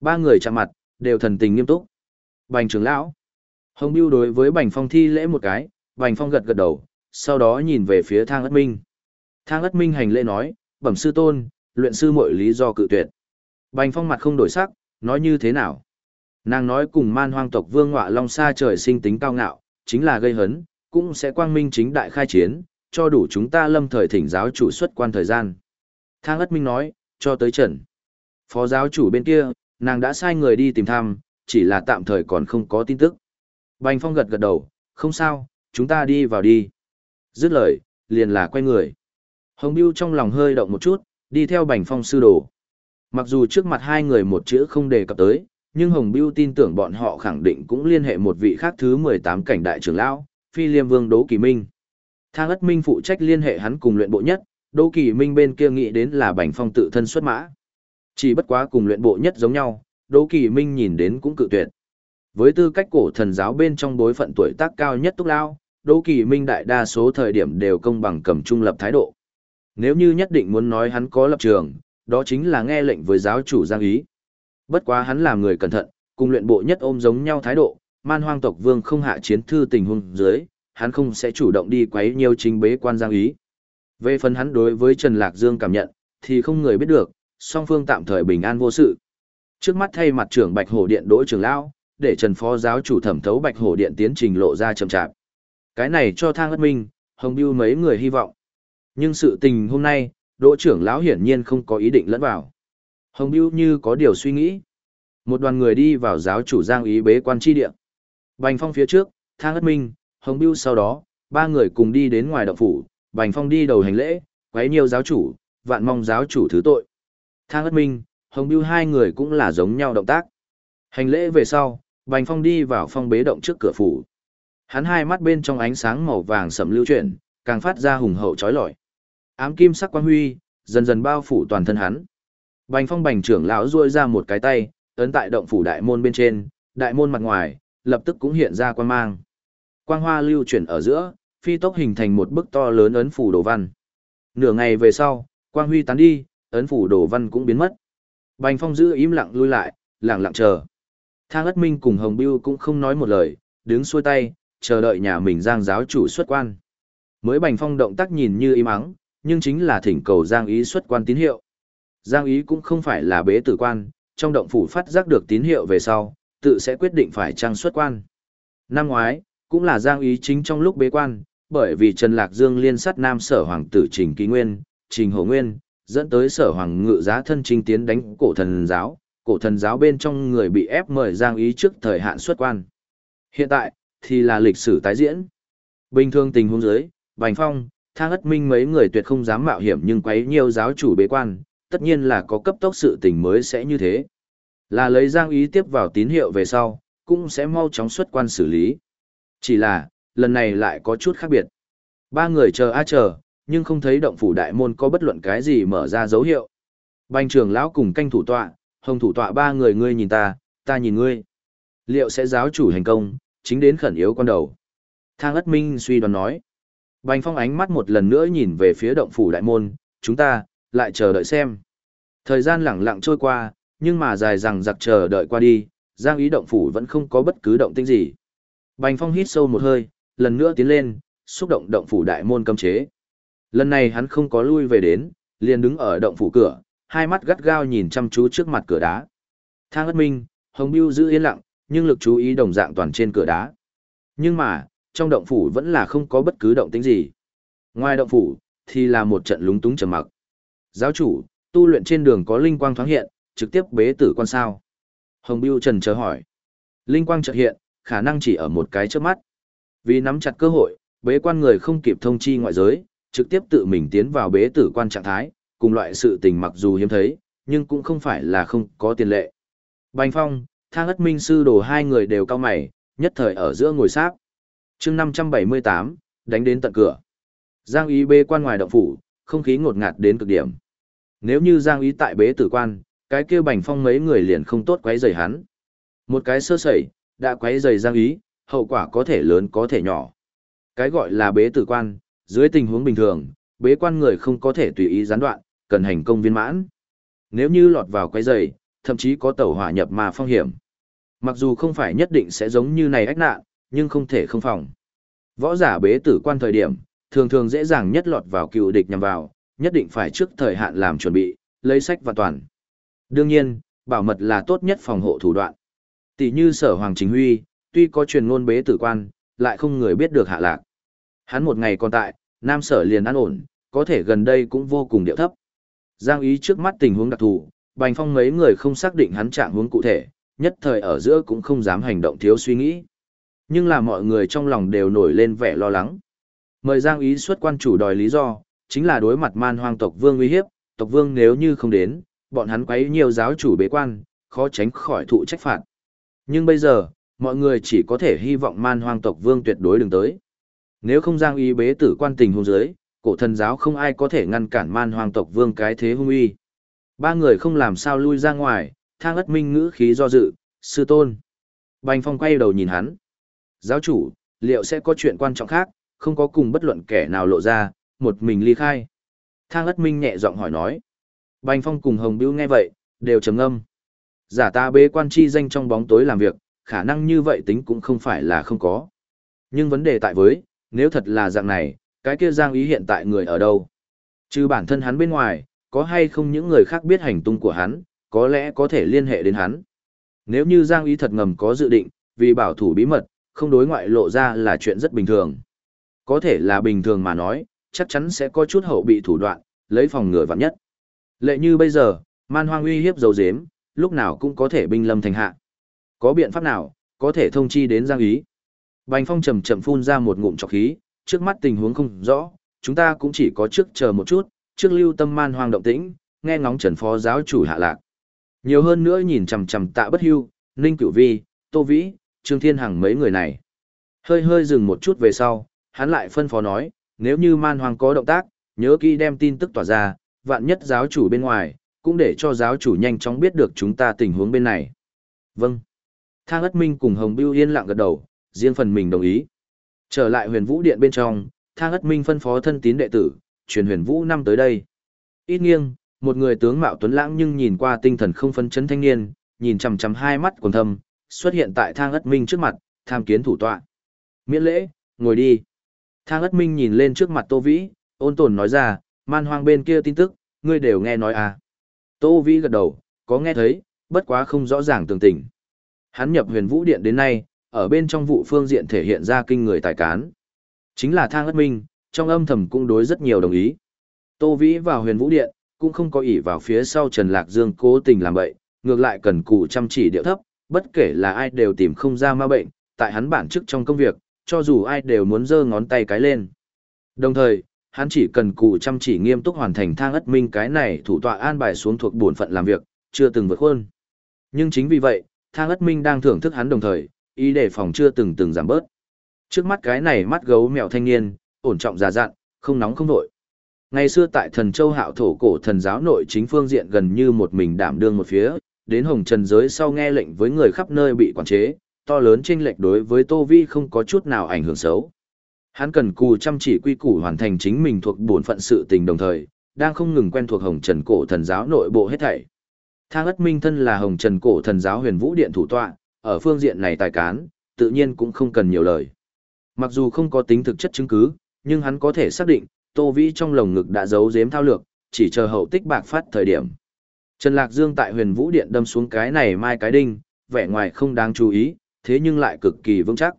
Ba người chạm mặt, đều thần tình nghiêm túc. Bành trưởng lão. Hồng Biêu đối với Bành Phong thi lễ một cái, Bành Phong gật gật đầu, sau đó nhìn về phía thang ất minh. Thang ất minh hành lễ nói, bẩm sư tôn, luyện sư mọi lý do cự tuyệt. Bành phong mặt không đổi sắc, nói như thế nào? Nàng nói cùng man hoang tộc vương ngọa long xa trời sinh tính cao ngạo, chính là gây hấn, cũng sẽ quang minh chính đại khai chiến, cho đủ chúng ta lâm thời thỉnh giáo chủ xuất quan thời gian. Thang ất minh nói, cho tới trần. Phó giáo chủ bên kia, nàng đã sai người đi tìm thăm, chỉ là tạm thời còn không có tin tức. Bành phong gật gật đầu, không sao, chúng ta đi vào đi. Dứt lời, liền là quay người. Hồng Biêu trong lòng hơi động một chút, đi theo bành phong sư đồ. Mặc dù trước mặt hai người một chữ không đề cập tới, nhưng Hồng Biêu tin tưởng bọn họ khẳng định cũng liên hệ một vị khác thứ 18 cảnh đại trưởng lão, Phi Liêm Vương Đỗ Kỳ Minh. Thang ất minh phụ trách liên hệ hắn cùng luyện bộ nhất, Đỗ Kỳ Minh bên kia nghĩ đến là Bành Phong tự thân xuất mã. Chỉ bất quá cùng luyện bộ nhất giống nhau, Đỗ Kỳ Minh nhìn đến cũng cự tuyệt. Với tư cách cổ thần giáo bên trong bối phận tuổi tác cao nhất túc lao, Đỗ Kỳ Minh đại đa số thời điểm đều công bằng cầm trung lập thái độ. Nếu như nhất định muốn nói hắn có lập trường, đó chính là nghe lệnh với giáo chủ Giang Ý. Bất quá hắn là người cẩn thận, cùng luyện bộ nhất ôm giống nhau thái độ, man hoang tộc vương không hạ chiến thư tình huống dưới, hắn không sẽ chủ động đi quấy nhiều chính bế quan Giang Ý. Về phần hắn đối với Trần Lạc Dương cảm nhận, thì không người biết được, song phương tạm thời bình an vô sự. Trước mắt thay mặt trưởng Bạch Hổ Điện Đỗ trưởng lão, để Trần Phó giáo chủ thẩm thấu Bạch Hổ Điện tiến trình lộ ra chậm chạp. Cái này cho Thang Ất Minh, Hồng Bưu mấy người hy vọng. Nhưng sự tình hôm nay, Đỗ trưởng lão hiển nhiên không có ý định lẫn vào. Hồng Bưu như có điều suy nghĩ. Một đoàn người đi vào giáo chủ Giang Ý bế quan chi địa. Bành Phong phía trước, Thang Ất Minh, Hồng Bưu sau đó, ba người cùng đi đến ngoài động phủ, Bành Phong đi đầu hành lễ, quấy nhiều giáo chủ, vạn mong giáo chủ thứ tội. Thang ất minh, hồng bưu hai người cũng là giống nhau động tác. Hành lễ về sau, Bành Phong đi vào phong bế động trước cửa phủ. Hắn hai mắt bên trong ánh sáng màu vàng sẫm lưu chuyển, càng phát ra hùng hậu chói lọi. Ám kim sắc quang huy, dần dần bao phủ toàn thân hắn. Bành Phong bành trưởng lão duỗi ra một cái tay, ấn tại động phủ đại môn bên trên, đại môn mặt ngoài, lập tức cũng hiện ra quang mang. Quang hoa lưu chuyển ở giữa, phi tốc hình thành một bức to lớn ấn phủ đồ văn. Nửa ngày về sau, quang huy tán đi, ấn phủ đồ văn cũng biến mất. Bành Phong giữ im lặng lui lại, lặng lặng chờ. Thang ất minh cùng Hồng Biêu cũng không nói một lời, đứng xuôi tay, chờ đợi nhà mình Giang giáo chủ xuất quan. Mới Bành Phong động tác nhìn như im ắng, nhưng chính là thỉnh cầu Giang ý xuất quan tín hiệu. Giang ý cũng không phải là bế tử quan, trong động phủ phát giác được tín hiệu về sau, tự sẽ quyết định phải trang xuất quan. Năm ngoái, cũng là Giang ý chính trong lúc bế quan, bởi vì Trần Lạc Dương liên sát nam sở hoàng tử Trình Ký Nguyên, Trình Hổ Nguyên, dẫn tới sở hoàng ngự giá thân trinh tiến đánh cổ thần giáo, cổ thần giáo bên trong người bị ép mời Giang Ý trước thời hạn xuất quan. Hiện tại, thì là lịch sử tái diễn. Bình thường tình huống dưới, Bành Phong, Thang Ất Minh mấy người tuyệt không dám mạo hiểm nhưng quấy nhiều giáo chủ bế quan, tất nhiên là có cấp tốc sự tình mới sẽ như thế. Là lấy Giang Ý tiếp vào tín hiệu về sau, cũng sẽ mau chóng xuất quan xử lý. Chỉ là, lần này lại có chút khác biệt. Ba người chờ a chờ, nhưng không thấy động phủ đại môn có bất luận cái gì mở ra dấu hiệu. Bành trưởng lão cùng canh thủ tọa, hồng thủ tọa ba người ngươi nhìn ta, ta nhìn ngươi. Liệu sẽ giáo chủ hành công, chính đến khẩn yếu con đầu. Thang ất minh suy đoán nói. Bành phong ánh mắt một lần nữa nhìn về phía động phủ đại môn, chúng ta, lại chờ đợi xem. Thời gian lẳng lặng trôi qua, nhưng mà dài rằng giặc chờ đợi qua đi, giang ý động phủ vẫn không có bất cứ động tĩnh gì. Bành phong hít sâu một hơi, lần nữa tiến lên, xúc động động phủ đại môn cấm chế. Lần này hắn không có lui về đến, liền đứng ở động phủ cửa, hai mắt gắt gao nhìn chăm chú trước mặt cửa đá. Thang ất minh, Hồng Biêu giữ yên lặng, nhưng lực chú ý đồng dạng toàn trên cửa đá. Nhưng mà, trong động phủ vẫn là không có bất cứ động tĩnh gì. Ngoài động phủ, thì là một trận lúng túng trầm mặc. Giáo chủ, tu luyện trên đường có linh quang thoáng hiện, trực tiếp bế tử quan sao. Hồng Biêu trần chờ hỏi. Linh quang chợt hiện, khả năng chỉ ở một cái trước mắt. Vì nắm chặt cơ hội, bế quan người không kịp thông chi ngoại giới, trực tiếp tự mình tiến vào bế tử quan trạng thái, cùng loại sự tình mặc dù hiếm thấy, nhưng cũng không phải là không có tiền lệ. Bành Phong, Thang Ất Minh sư đồ hai người đều cao mày, nhất thời ở giữa ngồi sát. chương 578, đánh đến tận cửa. Giang ý bế quan ngoài động phủ, không khí ngột ngạt đến cực điểm. Nếu như Giang ý tại bế tử quan, cái kia Bành Phong mấy người liền không tốt quấy rầy hắn. Một cái sơ sẩy, đã quấy rầy Giang ý, hậu quả có thể lớn có thể nhỏ. Cái gọi là bế tử quan, dưới tình huống bình thường, bế quan người không có thể tùy ý gián đoạn, cần hành công viên mãn. Nếu như lọt vào quấy dày, thậm chí có tàu hỏa nhập mà phong hiểm. Mặc dù không phải nhất định sẽ giống như này ách nạn, nhưng không thể không phòng. Võ giả bế tử quan thời điểm, Thường thường dễ dàng nhất lọt vào cựu địch nhằm vào, nhất định phải trước thời hạn làm chuẩn bị, lấy sách và toàn. Đương nhiên, bảo mật là tốt nhất phòng hộ thủ đoạn. Tỷ như sở Hoàng Chính Huy, tuy có truyền ngôn bế tử quan, lại không người biết được hạ lạc. Hắn một ngày còn tại, Nam sở liền an ổn, có thể gần đây cũng vô cùng điệu thấp. Giang ý trước mắt tình huống đặc thù, Bành Phong mấy người không xác định hắn trạng huống cụ thể, nhất thời ở giữa cũng không dám hành động thiếu suy nghĩ. Nhưng là mọi người trong lòng đều nổi lên vẻ lo lắng. Mời Giang ý xuất quan chủ đòi lý do, chính là đối mặt man hoang tộc vương uy hiếp, tộc vương nếu như không đến, bọn hắn quấy nhiều giáo chủ bế quan, khó tránh khỏi thụ trách phạt. Nhưng bây giờ, mọi người chỉ có thể hy vọng man hoang tộc vương tuyệt đối đừng tới. Nếu không giang ý bế tử quan tình hôn giới, cổ thần giáo không ai có thể ngăn cản man hoàng tộc vương cái thế hung uy. Ba người không làm sao lui ra ngoài, thang ất minh ngữ khí do dự, sư tôn. Bành phong quay đầu nhìn hắn. Giáo chủ, liệu sẽ có chuyện quan trọng khác, không có cùng bất luận kẻ nào lộ ra, một mình ly khai. Thang ất minh nhẹ giọng hỏi nói. Bành phong cùng hồng bưu nghe vậy, đều trầm ngâm. Giả ta bế quan chi danh trong bóng tối làm việc, khả năng như vậy tính cũng không phải là không có. Nhưng vấn đề tại với, nếu thật là dạng này, cái kia Giang Ý hiện tại người ở đâu? Chứ bản thân hắn bên ngoài, có hay không những người khác biết hành tung của hắn, có lẽ có thể liên hệ đến hắn. Nếu như Giang Ý thật ngầm có dự định, vì bảo thủ bí mật, không đối ngoại lộ ra là chuyện rất bình thường. Có thể là bình thường mà nói, chắc chắn sẽ có chút hậu bị thủ đoạn, lấy phòng ngừa vạn nhất. Lệ như bây giờ, man hoang uy hiếp dấu dếm, lúc nào cũng có thể binh lâm thành hạ. Có biện pháp nào, có thể thông chi đến Giang Ý. Bành Phong chậm chậm phun ra một ngụm trọc khí, trước mắt tình huống không rõ, chúng ta cũng chỉ có trước chờ một chút, trước lưu tâm man hoang động tĩnh, nghe ngóng Trần Phó giáo chủ hạ lạc. Nhiều hơn nữa nhìn chằm chằm Tạ Bất Hưu, Ninh Cửu Vi, Tô Vĩ, Trương Thiên Hằng mấy người này. Hơi hơi dừng một chút về sau, hắn lại phân phó nói, nếu như man hoang có động tác, nhớ kỹ đem tin tức tỏa ra, vạn nhất giáo chủ bên ngoài, cũng để cho giáo chủ nhanh chóng biết được chúng ta tình huống bên này. Vâng. Thang ất minh cùng Hồng Biêu yên lặng gật đầu, riêng phần mình đồng ý. Trở lại huyền vũ điện bên trong, thang ất minh phân phó thân tín đệ tử, truyền huyền vũ năm tới đây. Ít nghiêng, một người tướng mạo tuấn lãng nhưng nhìn qua tinh thần không phân chấn thanh niên, nhìn chằm chằm hai mắt quần thâm, xuất hiện tại thang ất minh trước mặt, tham kiến thủ tọa. Miễn lễ, ngồi đi. Thang ất minh nhìn lên trước mặt Tô Vĩ, ôn tồn nói ra, man hoang bên kia tin tức, ngươi đều nghe nói à. Tô Vĩ gật đầu, có nghe thấy, bất quá không rõ ràng tường tình. Hắn nhập huyền vũ điện đến nay, ở bên trong vụ phương diện thể hiện ra kinh người tài cán. Chính là thang ất minh, trong âm thầm cũng đối rất nhiều đồng ý. Tô Vĩ vào huyền vũ điện, cũng không có ỷ vào phía sau Trần Lạc Dương cố tình làm bậy, ngược lại cần cù chăm chỉ điệu thấp, bất kể là ai đều tìm không ra ma bệnh, tại hắn bản chức trong công việc, cho dù ai đều muốn giơ ngón tay cái lên. Đồng thời, hắn chỉ cần cù chăm chỉ nghiêm túc hoàn thành thang ất minh cái này thủ tọa an bài xuống thuộc bổn phận làm việc, chưa từng vượt khuôn. Nhưng chính vì vậy, thang ất minh đang thưởng thức hắn đồng thời, ý đề phòng chưa từng từng giảm bớt. Trước mắt cái này mắt gấu mèo thanh niên, ổn trọng già dặn, không nóng không nổi. Ngày xưa tại thần châu hạo thổ cổ thần giáo nội chính phương diện gần như một mình đảm đương một phía, đến hồng trần giới sau nghe lệnh với người khắp nơi bị quản chế, to lớn chênh lệch đối với Tô Vi không có chút nào ảnh hưởng xấu. Hắn cần cù chăm chỉ quy củ hoàn thành chính mình thuộc bổn phận sự tình đồng thời, đang không ngừng quen thuộc hồng trần cổ thần giáo nội bộ hết thảy. Thang ất minh thân là hồng trần cổ thần giáo huyền vũ điện thủ tọa, ở phương diện này tài cán, tự nhiên cũng không cần nhiều lời. Mặc dù không có tính thực chất chứng cứ, nhưng hắn có thể xác định, Tô Vĩ trong lồng ngực đã giấu giếm thao lược, chỉ chờ hậu tích bạc phát thời điểm. Trần Lạc Dương tại huyền vũ điện đâm xuống cái này mai cái đinh, vẻ ngoài không đáng chú ý, thế nhưng lại cực kỳ vững chắc.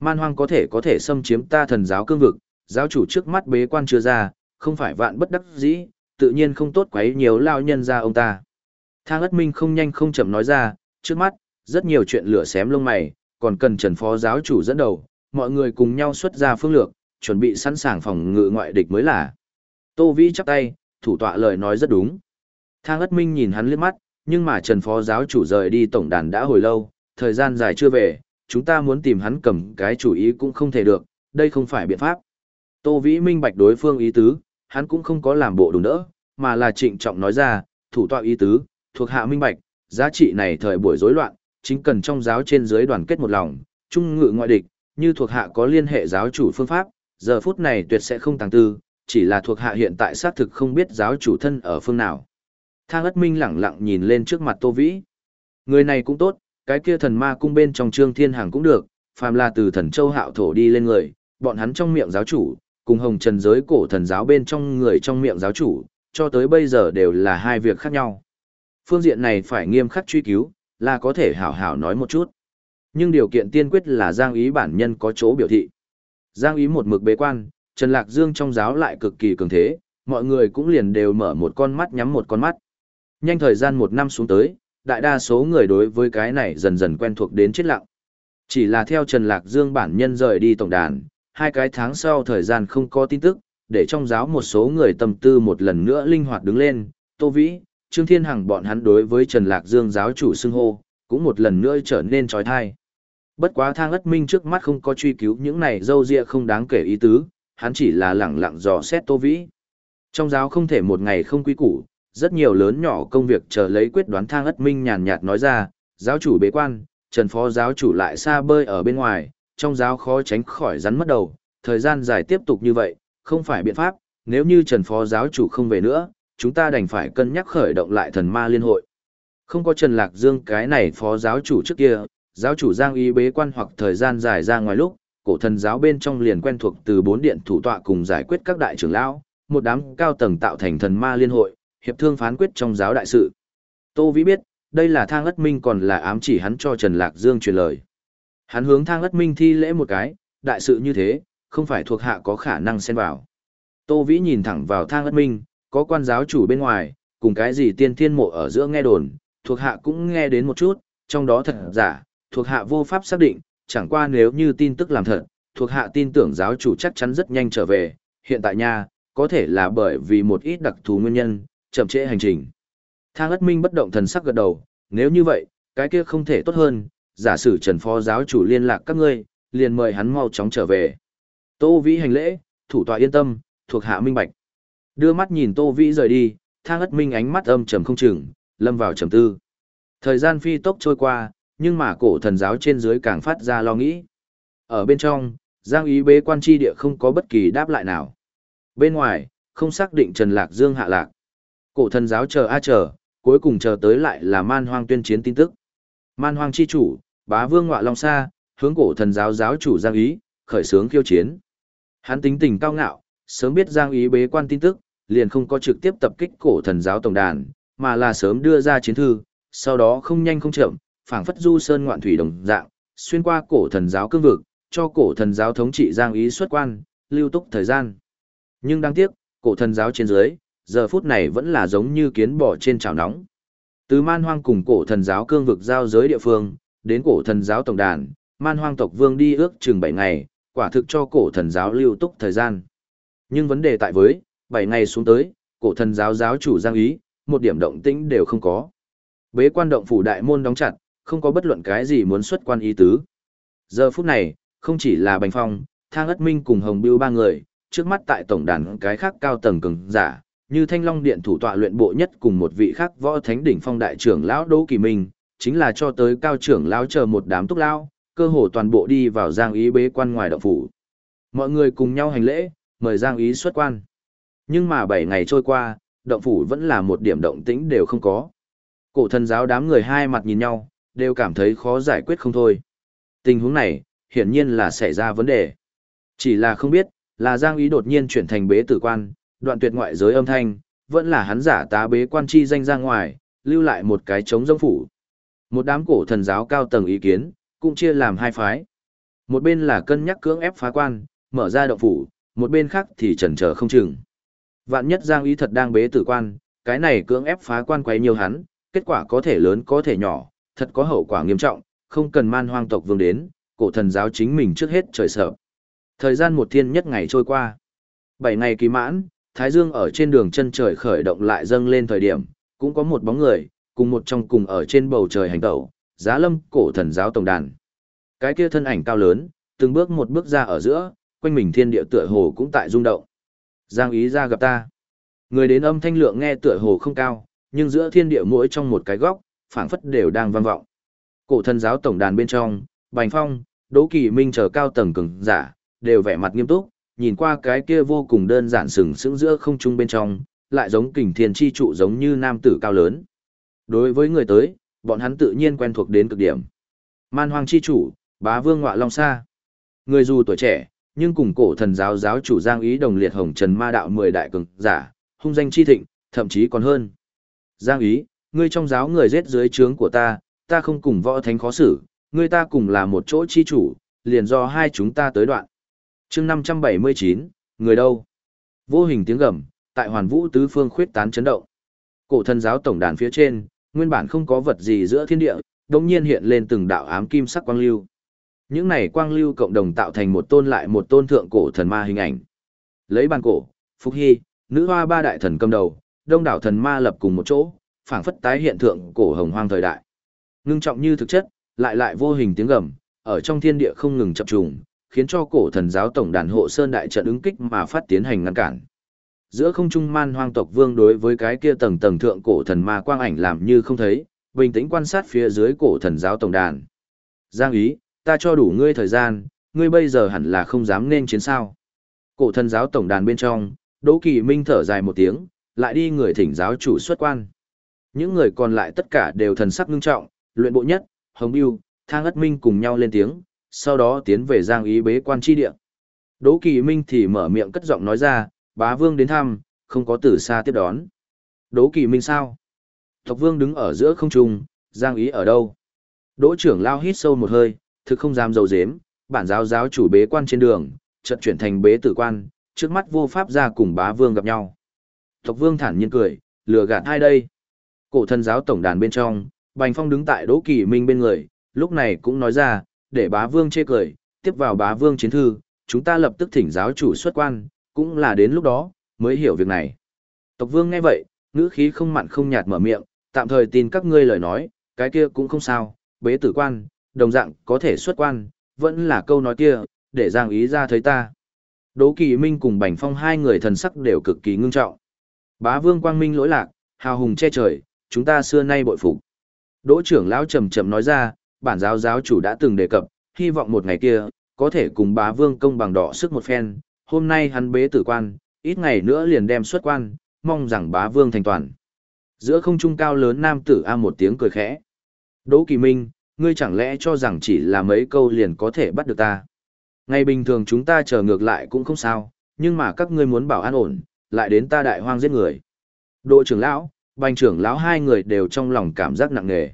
Man hoang có thể có thể xâm chiếm ta thần giáo cương vực, giáo chủ trước mắt bế quan chưa ra, không phải vạn bất đắc dĩ, tự nhiên không tốt quấy nhiều lao nhân ra ông ta. Thang ất minh không nhanh không chậm nói ra, trước mắt, rất nhiều chuyện lửa xém lông mày, còn cần trần phó giáo chủ dẫn đầu, mọi người cùng nhau xuất ra phương lược, chuẩn bị sẵn sàng phòng ngự ngoại địch mới là. Tô Vĩ chắp tay, thủ tọa lời nói rất đúng. Thang ất minh nhìn hắn liếc mắt, nhưng mà trần phó giáo chủ rời đi tổng đàn đã hồi lâu, thời gian dài chưa về, chúng ta muốn tìm hắn cầm cái chủ ý cũng không thể được, đây không phải biện pháp. Tô Vĩ minh bạch đối phương ý tứ, hắn cũng không có làm bộ đủ đỡ, mà là trịnh trọng nói ra, thủ tọa ý tứ, thuộc hạ minh bạch, giá trị này thời buổi rối loạn, chính cần trong giáo trên dưới đoàn kết một lòng, trung ngự ngoại địch, như thuộc hạ có liên hệ giáo chủ phương pháp, giờ phút này tuyệt sẽ không tàng tư, chỉ là thuộc hạ hiện tại xác thực không biết giáo chủ thân ở phương nào. Thang ất minh lẳng lặng nhìn lên trước mặt Tô Vĩ. Người này cũng tốt, cái kia thần ma cung bên trong trương thiên hàng cũng được, phàm là từ thần châu hạo thổ đi lên người, bọn hắn trong miệng giáo chủ, cùng hồng trần giới cổ thần giáo bên trong người trong miệng giáo chủ, cho tới bây giờ đều là hai việc khác nhau. Phương diện này phải nghiêm khắc truy cứu, là có thể hảo hảo nói một chút. Nhưng điều kiện tiên quyết là Giang Ý bản nhân có chỗ biểu thị. Giang Ý một mực bế quan, Trần Lạc Dương trong giáo lại cực kỳ cường thế, mọi người cũng liền đều mở một con mắt nhắm một con mắt. Nhanh thời gian một năm xuống tới, đại đa số người đối với cái này dần dần quen thuộc đến chết lặng. Chỉ là theo Trần Lạc Dương bản nhân rời đi tổng đàn, hai cái tháng sau thời gian không có tin tức, để trong giáo một số người tâm tư một lần nữa linh hoạt đứng lên, Tô Vĩ, Trương Thiên Hằng bọn hắn đối với Trần Lạc Dương giáo chủ xưng hô, cũng một lần nữa trở nên trói thai. Bất quá thang ất minh trước mắt không có truy cứu những này dâu dịa không đáng kể ý tứ, hắn chỉ là lẳng lặng dò xét Tô Vĩ. Trong giáo không thể một ngày không quy củ, rất nhiều lớn nhỏ công việc chờ lấy quyết đoán thang ất minh nhàn nhạt nói ra, giáo chủ bế quan, trần phó giáo chủ lại xa bơi ở bên ngoài, trong giáo khó tránh khỏi rắn mất đầu, thời gian dài tiếp tục như vậy, không phải biện pháp, nếu như trần phó giáo chủ không về nữa, chúng ta đành phải cân nhắc khởi động lại thần ma liên hội. Không có Trần Lạc Dương cái này phó giáo chủ trước kia, giáo chủ Giang Y bế quan hoặc thời gian dài ra ngoài lúc, cổ thần giáo bên trong liền quen thuộc từ bốn điện thủ tọa cùng giải quyết các đại trưởng lão, một đám cao tầng tạo thành thần ma liên hội, hiệp thương phán quyết trong giáo đại sự. Tô Vĩ biết, đây là thang ất minh còn là ám chỉ hắn cho Trần Lạc Dương truyền lời. Hắn hướng thang ất minh thi lễ một cái, đại sự như thế, không phải thuộc hạ có khả năng xen vào. Tô Vĩ nhìn thẳng vào thang ất minh, có quan giáo chủ bên ngoài, cùng cái gì tiên thiên mộ ở giữa nghe đồn, thuộc hạ cũng nghe đến một chút, trong đó thật giả, thuộc hạ vô pháp xác định, chẳng qua nếu như tin tức làm thật, thuộc hạ tin tưởng giáo chủ chắc chắn rất nhanh trở về, hiện tại nha, có thể là bởi vì một ít đặc thù nguyên nhân, chậm trễ hành trình. Thang ất minh bất động thần sắc gật đầu, nếu như vậy, cái kia không thể tốt hơn, giả sử trần phó giáo chủ liên lạc các ngươi, liền mời hắn mau chóng trở về. Tô Vĩ hành lễ, thủ tọa yên tâm, thuộc hạ minh bạch. Đưa mắt nhìn Tô Vĩ rời đi, thang ất minh ánh mắt âm trầm không chừng, lâm vào trầm tư. Thời gian phi tốc trôi qua, nhưng mà cổ thần giáo trên dưới càng phát ra lo nghĩ. Ở bên trong, Giang ý bế quan tri địa không có bất kỳ đáp lại nào. Bên ngoài, không xác định Trần Lạc Dương hạ lạc. Cổ thần giáo chờ a chờ, cuối cùng chờ tới lại là man hoang tuyên chiến tin tức. Man hoang chi chủ, bá vương ngọa long sa, hướng cổ thần giáo giáo chủ Giang ý, khởi sướng khiêu chiến. Hắn tính tình cao ngạo, sớm biết Giang ý bế quan tin tức, liền không có trực tiếp tập kích cổ thần giáo tổng đàn, mà là sớm đưa ra chiến thư, sau đó không nhanh không chậm, phảng phất du sơn ngoạn thủy đồng dạng, xuyên qua cổ thần giáo cương vực, cho cổ thần giáo thống trị Giang ý xuất quan, lưu túc thời gian. Nhưng đáng tiếc, cổ thần giáo trên dưới, giờ phút này vẫn là giống như kiến bò trên chảo nóng. Từ man hoang cùng cổ thần giáo cương vực giao giới địa phương, đến cổ thần giáo tổng đàn, man hoang tộc vương đi ước chừng 7 ngày, quả thực cho cổ thần giáo lưu túc thời gian. Nhưng vấn đề tại với, 7 ngày xuống tới, cổ thần giáo giáo chủ giang ý, một điểm động tĩnh đều không có. Bế quan động phủ đại môn đóng chặt, không có bất luận cái gì muốn xuất quan ý tứ. Giờ phút này, không chỉ là Bành Phong, Thang Ất Minh cùng Hồng Biêu ba người, trước mắt tại tổng đàn cái khác cao tầng cường giả, như Thanh Long Điện thủ tọa luyện bộ nhất cùng một vị khác võ thánh đỉnh phong đại trưởng lão Đỗ Kỳ Minh, chính là cho tới cao trưởng lão chờ một đám túc lão, cơ hồ toàn bộ đi vào Giang Ý bế quan ngoài động phủ. Mọi người cùng nhau hành lễ, mời Giang Ý xuất quan. Nhưng mà 7 ngày trôi qua, động phủ vẫn là một điểm động tĩnh đều không có. Cổ thần giáo đám người hai mặt nhìn nhau, đều cảm thấy khó giải quyết không thôi. Tình huống này, hiển nhiên là xảy ra vấn đề. Chỉ là không biết, là Giang Ý đột nhiên chuyển thành bế tử quan, đoạn tuyệt ngoại giới âm thanh, vẫn là hắn giả tá bế quan chi danh ra ngoài, lưu lại một cái trống rông phủ. Một đám cổ thần giáo cao tầng ý kiến, cũng chia làm hai phái. Một bên là cân nhắc cưỡng ép phá quan, mở ra động phủ, một bên khác thì chần chờ không chừng. Vạn nhất Giang Ý thật đang bế tử quan, cái này cưỡng ép phá quan quấy nhiều hắn, kết quả có thể lớn có thể nhỏ, thật có hậu quả nghiêm trọng, không cần man hoang tộc vương đến, cổ thần giáo chính mình trước hết trời sợ. Thời gian một thiên nhất ngày trôi qua. Bảy ngày kỳ mãn, Thái Dương ở trên đường chân trời khởi động lại dâng lên thời điểm, cũng có một bóng người, cùng một trong cùng ở trên bầu trời hành tẩu, giá lâm cổ thần giáo tổng đàn. Cái kia thân ảnh cao lớn, từng bước một bước ra ở giữa, quanh mình thiên địa tựa hồ cũng tại rung động. Giang ý ra gặp ta. Người đến âm thanh lượng nghe tựa hồ không cao, nhưng giữa thiên địa mỗi trong một cái góc, phảng phất đều đang vang vọng. Cổ thần giáo tổng đàn bên trong, Bành Phong, Đỗ Kỳ Minh chờ cao tầng cường giả, đều vẻ mặt nghiêm túc, nhìn qua cái kia vô cùng đơn giản sừng sững giữa không trung bên trong, lại giống kình thiên chi trụ giống như nam tử cao lớn. Đối với người tới, bọn hắn tự nhiên quen thuộc đến cực điểm. Man hoang chi chủ, bá vương ngọa long sa. Người dù tuổi trẻ, nhưng cùng cổ thần giáo giáo chủ Giang Ý đồng liệt hồng trần ma đạo mười đại cường giả, hung danh chi thịnh, thậm chí còn hơn. Giang Ý, ngươi trong giáo người giết dưới trướng của ta, ta không cùng võ thánh khó xử, ngươi ta cùng là một chỗ chi chủ, liền do hai chúng ta tới đoạn. chương 579, người đâu? Vô hình tiếng gầm, tại hoàn vũ tứ phương khuyết tán chấn động. Cổ thần giáo tổng đàn phía trên, nguyên bản không có vật gì giữa thiên địa, đồng nhiên hiện lên từng đạo ám kim sắc quang lưu. Những này quang lưu cộng đồng tạo thành một tôn lại một tôn thượng cổ thần ma hình ảnh. Lấy bàn cổ, Phúc Hy, nữ hoa ba đại thần cầm đầu, đông đảo thần ma lập cùng một chỗ, phảng phất tái hiện thượng cổ hồng hoang thời đại. Ngưng trọng như thực chất, lại lại vô hình tiếng gầm, ở trong thiên địa không ngừng chập trùng, khiến cho cổ thần giáo tổng đàn hộ sơn đại trận ứng kích mà phát tiến hành ngăn cản. Giữa không trung man hoang tộc vương đối với cái kia tầng tầng thượng cổ thần ma quang ảnh làm như không thấy, bình tĩnh quan sát phía dưới cổ thần giáo tổng đàn. Giang ý, ta cho đủ ngươi thời gian, ngươi bây giờ hẳn là không dám nên chiến sao. Cổ thần giáo tổng đàn bên trong, Đỗ Kỳ Minh thở dài một tiếng, lại đi người thỉnh giáo chủ xuất quan. Những người còn lại tất cả đều thần sắc ngưng trọng, luyện bộ nhất, Hồng Biêu, Thang Ất Minh cùng nhau lên tiếng, sau đó tiến về Giang Ý bế quan tri địa. Đỗ Kỳ Minh thì mở miệng cất giọng nói ra, bá vương đến thăm, không có từ xa tiếp đón. Đỗ Kỳ Minh sao? Tộc vương đứng ở giữa không trung, Giang Ý ở đâu? Đỗ trưởng lao hít sâu một hơi, thực không dám dầu dếm, bản giáo giáo chủ bế quan trên đường, chợt chuyển thành bế tử quan, trước mắt vô pháp ra cùng bá vương gặp nhau. Tộc vương thản nhiên cười, lừa gạt hai đây? Cổ thần giáo tổng đàn bên trong, Bành Phong đứng tại Đỗ Kỳ Minh bên người, lúc này cũng nói ra, để bá vương chê cười, tiếp vào bá vương chiến thư, chúng ta lập tức thỉnh giáo chủ xuất quan, cũng là đến lúc đó, mới hiểu việc này. Tộc vương nghe vậy, ngữ khí không mặn không nhạt mở miệng, tạm thời tin các ngươi lời nói, cái kia cũng không sao, bế tử quan, đồng dạng có thể xuất quan, vẫn là câu nói kia, để giang ý ra thấy ta. Đỗ Kỳ Minh cùng Bành Phong hai người thần sắc đều cực kỳ ngưng trọng. Bá Vương Quang Minh lỗi lạc, hào hùng che trời, chúng ta xưa nay bội phục. Đỗ trưởng lão trầm trầm nói ra, bản giáo giáo chủ đã từng đề cập, hy vọng một ngày kia, có thể cùng bá vương công bằng đỏ sức một phen, hôm nay hắn bế tử quan, ít ngày nữa liền đem xuất quan, mong rằng bá vương thành toàn. Giữa không trung cao lớn nam tử A một tiếng cười khẽ. Đỗ Kỳ Minh, ngươi chẳng lẽ cho rằng chỉ là mấy câu liền có thể bắt được ta. Ngày bình thường chúng ta chờ ngược lại cũng không sao, nhưng mà các ngươi muốn bảo an ổn, lại đến ta đại hoang giết người. Đội trưởng lão, bành trưởng lão hai người đều trong lòng cảm giác nặng nề.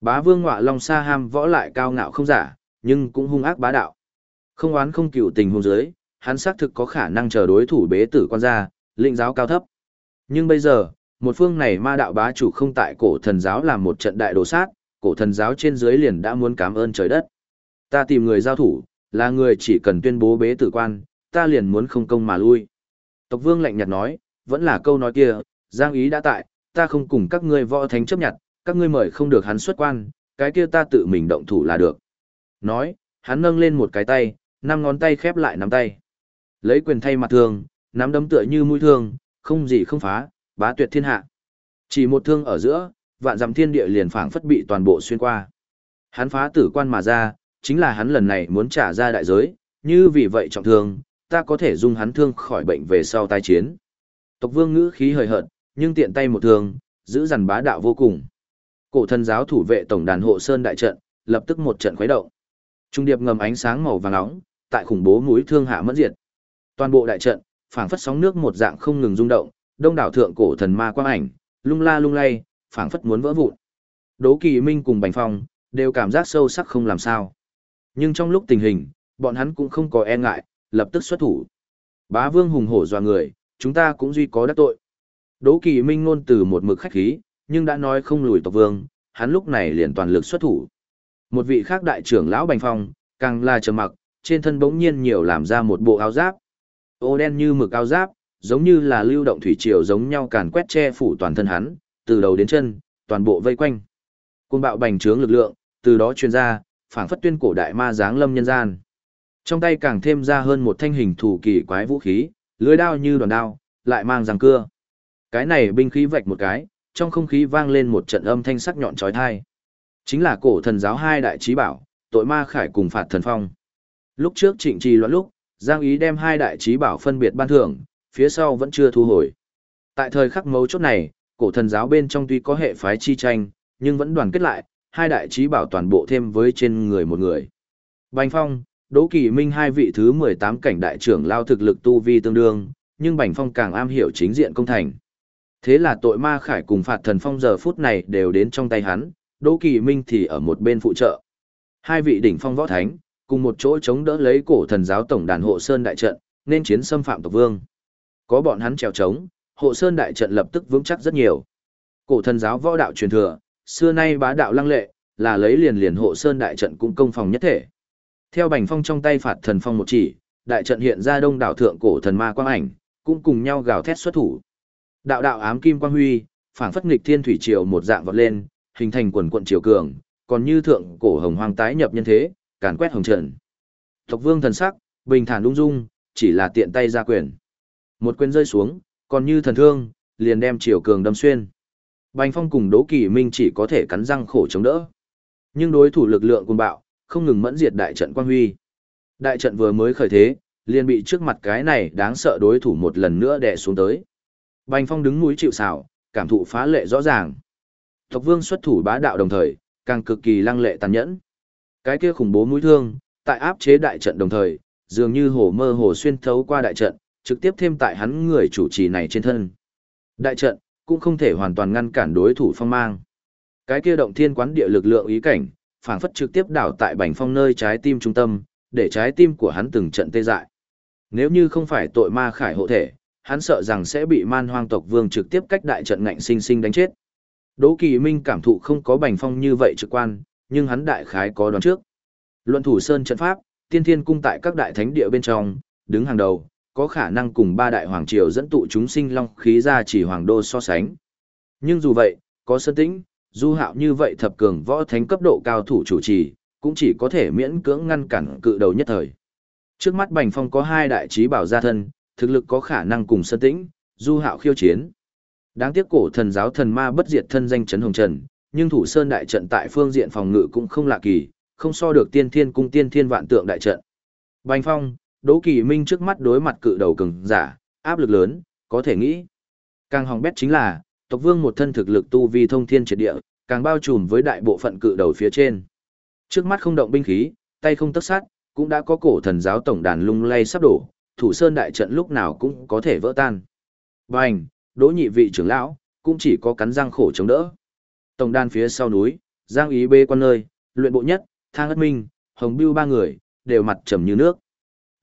Bá vương ngọa long sa ham võ lại cao ngạo không giả, nhưng cũng hung ác bá đạo. Không oán không cựu tình hôn giới, hắn xác thực có khả năng chờ đối thủ bế tử quan gia, lĩnh giáo cao thấp. Nhưng bây giờ, một phương này ma đạo bá chủ không tại cổ thần giáo làm một trận đại đồ sát, cổ thần giáo trên dưới liền đã muốn cảm ơn trời đất. Ta tìm người giao thủ, là người chỉ cần tuyên bố bế tử quan, ta liền muốn không công mà lui. Tộc vương lạnh nhạt nói, vẫn là câu nói kia, giang ý đã tại, ta không cùng các ngươi võ thánh chấp nhận, các ngươi mời không được hắn xuất quan, cái kia ta tự mình động thủ là được. Nói, hắn nâng lên một cái tay, năm ngón tay khép lại nắm tay. Lấy quyền thay mặt thương, nắm đấm tựa như mũi thương, không gì không phá, bá tuyệt thiên hạ. Chỉ một thương ở giữa, vạn dặm thiên địa liền phảng phất bị toàn bộ xuyên qua. Hắn phá tử quan mà ra, chính là hắn lần này muốn trả ra đại giới, như vì vậy trọng thương, ta có thể dung hắn thương khỏi bệnh về sau tai chiến. Tộc vương ngữ khí hời hợt, nhưng tiện tay một thương, giữ dằn bá đạo vô cùng. Cổ thần giáo thủ vệ tổng đàn hộ sơn đại trận, lập tức một trận khuấy động. Trung điệp ngầm ánh sáng màu vàng nóng, tại khủng bố núi thương hạ mất diệt. Toàn bộ đại trận, phảng phất sóng nước một dạng không ngừng rung động, đông đảo thượng cổ thần ma quang ảnh, lung la lung lay, phảng phất muốn vỡ vụn. Đỗ Kỳ Minh cùng Bành Phong đều cảm giác sâu sắc không làm sao. Nhưng trong lúc tình hình, bọn hắn cũng không có e ngại, lập tức xuất thủ. Bá Vương hùng hổ dọa người, chúng ta cũng duy có đắc tội. Đỗ Kỳ Minh ngôn từ một mực khách khí, nhưng đã nói không lùi tộc vương, hắn lúc này liền toàn lực xuất thủ. Một vị khác đại trưởng lão Bành Phong, càng là trầm mặc, trên thân bỗng nhiên nhiều làm ra một bộ áo giáp. Ô đen như mực áo giáp, giống như là lưu động thủy triều giống nhau càn quét che phủ toàn thân hắn, từ đầu đến chân, toàn bộ vây quanh. Côn bạo bành trướng lực lượng, từ đó truyền ra, phảng phất tuyên cổ đại ma giáng lâm nhân gian. Trong tay càng thêm ra hơn một thanh hình thủ kỳ quái vũ khí, lưới đao như đoàn đao, lại mang răng cưa. Cái này binh khí vạch một cái, trong không khí vang lên một trận âm thanh sắc nhọn trói thai. Chính là cổ thần giáo hai đại trí bảo, tội ma khải cùng phạt thần phong. Lúc trước trịnh trì loạn lúc, Giang Ý đem hai đại trí bảo phân biệt ban thưởng, phía sau vẫn chưa thu hồi. Tại thời khắc mấu chốt này, cổ thần giáo bên trong tuy có hệ phái chi tranh, nhưng vẫn đoàn kết lại, hai đại trí bảo toàn bộ thêm với trên người một người. Bành Phong, Đỗ Kỳ Minh hai vị thứ 18 cảnh đại trưởng lao thực lực tu vi tương đương, nhưng Bành Phong càng am hiểu chính diện công thành. Thế là tội ma khải cùng phạt thần phong giờ phút này đều đến trong tay hắn, Đỗ Kỳ Minh thì ở một bên phụ trợ. Hai vị đỉnh phong võ thánh, cùng một chỗ chống đỡ lấy cổ thần giáo tổng đàn hộ sơn đại trận, nên chiến xâm phạm tộc vương. Có bọn hắn trèo trống, hộ sơn đại trận lập tức vững chắc rất nhiều. Cổ thần giáo võ đạo truyền thừa, xưa nay bá đạo lăng lệ, là lấy liền liền hộ sơn đại trận cũng công phòng nhất thể. Theo Bành Phong trong tay phạt thần phong một chỉ, đại trận hiện ra đông đảo thượng cổ thần ma quang ảnh, cũng cùng nhau gào thét xuất thủ. Đạo đạo ám kim quang huy, phảng phất nghịch thiên thủy triều một dạng vọt lên, hình thành quần quận triều cường, còn như thượng cổ hồng hoang tái nhập nhân thế, càn quét hồng trần. Tộc vương thần sắc, bình thản ung dung, chỉ là tiện tay ra quyền. Một quyền rơi xuống, còn như thần thương, liền đem triều cường đâm xuyên. Bành Phong cùng Đỗ Kỳ Minh chỉ có thể cắn răng khổ chống đỡ. Nhưng đối thủ lực lượng cuồng bạo, không ngừng mẫn diệt đại trận quang huy. Đại trận vừa mới khởi thế, liền bị trước mặt cái này đáng sợ đối thủ một lần nữa đè xuống tới. Bành Phong đứng núi chịu sào, cảm thụ phá lệ rõ ràng. Tộc Vương xuất thủ bá đạo đồng thời, càng cực kỳ lăng lệ tàn nhẫn. Cái kia khủng bố mũi thương, tại áp chế đại trận đồng thời, dường như hồ mơ hồ xuyên thấu qua đại trận, trực tiếp thêm tại hắn người chủ trì này trên thân. Đại trận cũng không thể hoàn toàn ngăn cản đối thủ phong mang. Cái kia động thiên quán địa lực lượng ý cảnh, phảng phất trực tiếp đảo tại Bành Phong nơi trái tim trung tâm, để trái tim của hắn từng trận tê dại. Nếu như không phải tội ma khải hộ thể, hắn sợ rằng sẽ bị man hoang tộc vương trực tiếp cách đại trận ngạnh sinh sinh đánh chết. Đỗ Kỳ Minh cảm thụ không có Bành Phong như vậy trực quan, nhưng hắn đại khái có đoán trước. Luận thủ sơn trận pháp, tiên thiên cung tại các đại thánh địa bên trong, đứng hàng đầu, có khả năng cùng ba đại hoàng triều dẫn tụ chúng sinh long khí ra chỉ hoàng đô so sánh. Nhưng dù vậy, có sơn tĩnh, du hạo như vậy thập cường võ thánh cấp độ cao thủ chủ trì, cũng chỉ có thể miễn cưỡng ngăn cản cự đầu nhất thời. Trước mắt Bành Phong có hai đại trí bảo gia thân, thực lực có khả năng cùng sơn tĩnh, du hạo khiêu chiến. Đáng tiếc cổ thần giáo thần ma bất diệt thân danh chấn hồng trần, nhưng thủ sơn đại trận tại phương diện phòng ngự cũng không lạ kỳ, không so được tiên thiên cung tiên thiên vạn tượng đại trận. Bành Phong, Đỗ Kỳ Minh trước mắt đối mặt cự đầu cường giả, áp lực lớn, có thể nghĩ. Càng hỏng bét chính là, tộc vương một thân thực lực tu vi thông thiên triệt địa, càng bao trùm với đại bộ phận cự đầu phía trên. Trước mắt không động binh khí, tay không tất sát, cũng đã có cổ thần giáo tổng đàn lung lay sắp đổ, thủ sơn đại trận lúc nào cũng có thể vỡ tan. Bành, đỗ nhị vị trưởng lão, cũng chỉ có cắn răng khổ chống đỡ. Tổng đàn phía sau núi, giang ý bê quan nơi, luyện bộ nhất, thang ất minh, hồng bưu ba người, đều mặt trầm như nước.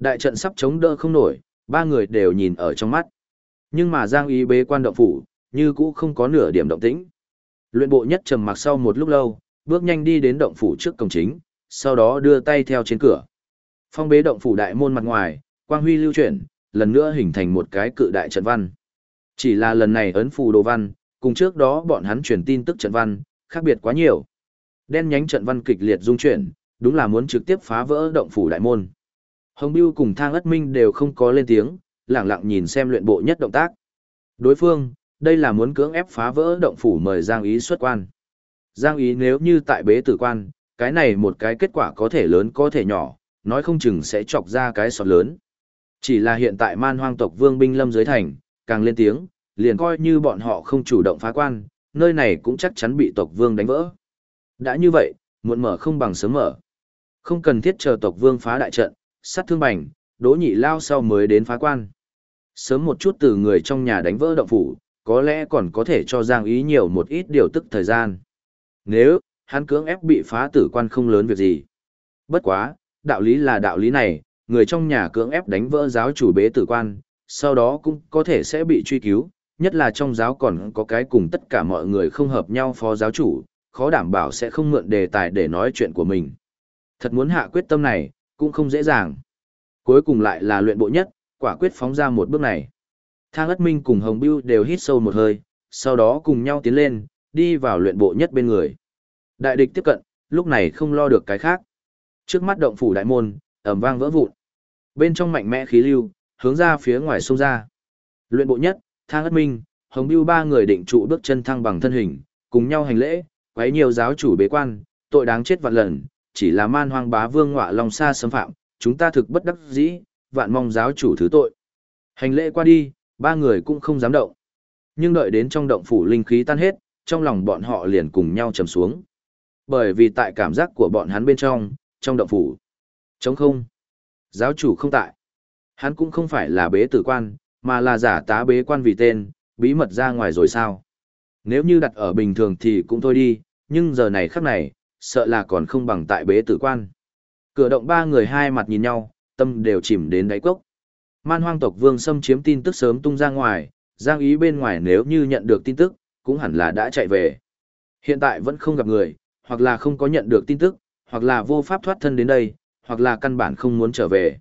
Đại trận sắp chống đỡ không nổi, ba người đều nhìn ở trong mắt. Nhưng mà giang ý bế quan động phủ, như cũ không có nửa điểm động tĩnh. Luyện bộ nhất trầm mặc sau một lúc lâu, bước nhanh đi đến động phủ trước cổng chính, sau đó đưa tay theo trên cửa. Phong bế động phủ đại môn mặt ngoài, quang huy lưu chuyển, lần nữa hình thành một cái cự đại trận văn. Chỉ là lần này ấn phù đồ văn, cùng trước đó bọn hắn truyền tin tức trận văn, khác biệt quá nhiều. Đen nhánh trận văn kịch liệt dung chuyển, đúng là muốn trực tiếp phá vỡ động phủ đại môn. Hồng Bưu cùng Thang Ất Minh đều không có lên tiếng, lặng lặng nhìn xem luyện bộ nhất động tác. Đối phương, đây là muốn cưỡng ép phá vỡ động phủ mời Giang Ý xuất quan. Giang Ý nếu như tại bế tử quan, cái này một cái kết quả có thể lớn có thể nhỏ, nói không chừng sẽ chọc ra cái sọt lớn. Chỉ là hiện tại man hoang tộc vương binh lâm dưới thành, càng lên tiếng, liền coi như bọn họ không chủ động phá quan, nơi này cũng chắc chắn bị tộc vương đánh vỡ. Đã như vậy, muộn mở không bằng sớm mở. Không cần thiết chờ tộc vương phá đại trận, sát thương bành, đỗ nhị lao sau mới đến phá quan. Sớm một chút từ người trong nhà đánh vỡ động phủ, có lẽ còn có thể cho Giang Ý nhiều một ít điều tức thời gian. Nếu, hắn cưỡng ép bị phá tử quan không lớn việc gì. Bất quá, đạo lý là đạo lý này, người trong nhà cưỡng ép đánh vỡ giáo chủ bế tử quan, sau đó cũng có thể sẽ bị truy cứu, nhất là trong giáo còn có cái cùng tất cả mọi người không hợp nhau phó giáo chủ, khó đảm bảo sẽ không mượn đề tài để nói chuyện của mình. Thật muốn hạ quyết tâm này, cũng không dễ dàng. Cuối cùng lại là luyện bộ nhất, quả quyết phóng ra một bước này. Thang ất minh cùng Hồng Bưu đều hít sâu một hơi, sau đó cùng nhau tiến lên, đi vào luyện bộ nhất bên người. Đại địch tiếp cận, lúc này không lo được cái khác. Trước mắt động phủ đại môn, ẩm vang vỡ vụn. Bên trong mạnh mẽ khí lưu, hướng ra phía ngoài sông ra. Luyện bộ nhất, thang ất minh, Hồng Bưu ba người định trụ bước chân thăng bằng thân hình, cùng nhau hành lễ, quấy nhiều giáo chủ bế quan, tội đáng chết vạn lần, chỉ là man hoang bá vương ngọa lòng xa xâm phạm, chúng ta thực bất đắc dĩ, vạn mong giáo chủ thứ tội. Hành lễ qua đi, ba người cũng không dám động. Nhưng đợi đến trong động phủ linh khí tan hết, trong lòng bọn họ liền cùng nhau trầm xuống. Bởi vì tại cảm giác của bọn hắn bên trong, trong động phủ, trống không. Giáo chủ không tại. Hắn cũng không phải là bế tử quan, mà là giả tá bế quan vì tên, bí mật ra ngoài rồi sao. Nếu như đặt ở bình thường thì cũng thôi đi, nhưng giờ này khắc này, sợ là còn không bằng tại bế tử quan. Cửa động ba người hai mặt nhìn nhau, tâm đều chìm đến đáy cốc. Man hoang tộc vương xâm chiếm tin tức sớm tung ra ngoài, giang ý bên ngoài nếu như nhận được tin tức, cũng hẳn là đã chạy về. Hiện tại vẫn không gặp người, hoặc là không có nhận được tin tức, hoặc là vô pháp thoát thân đến đây, hoặc là căn bản không muốn trở về.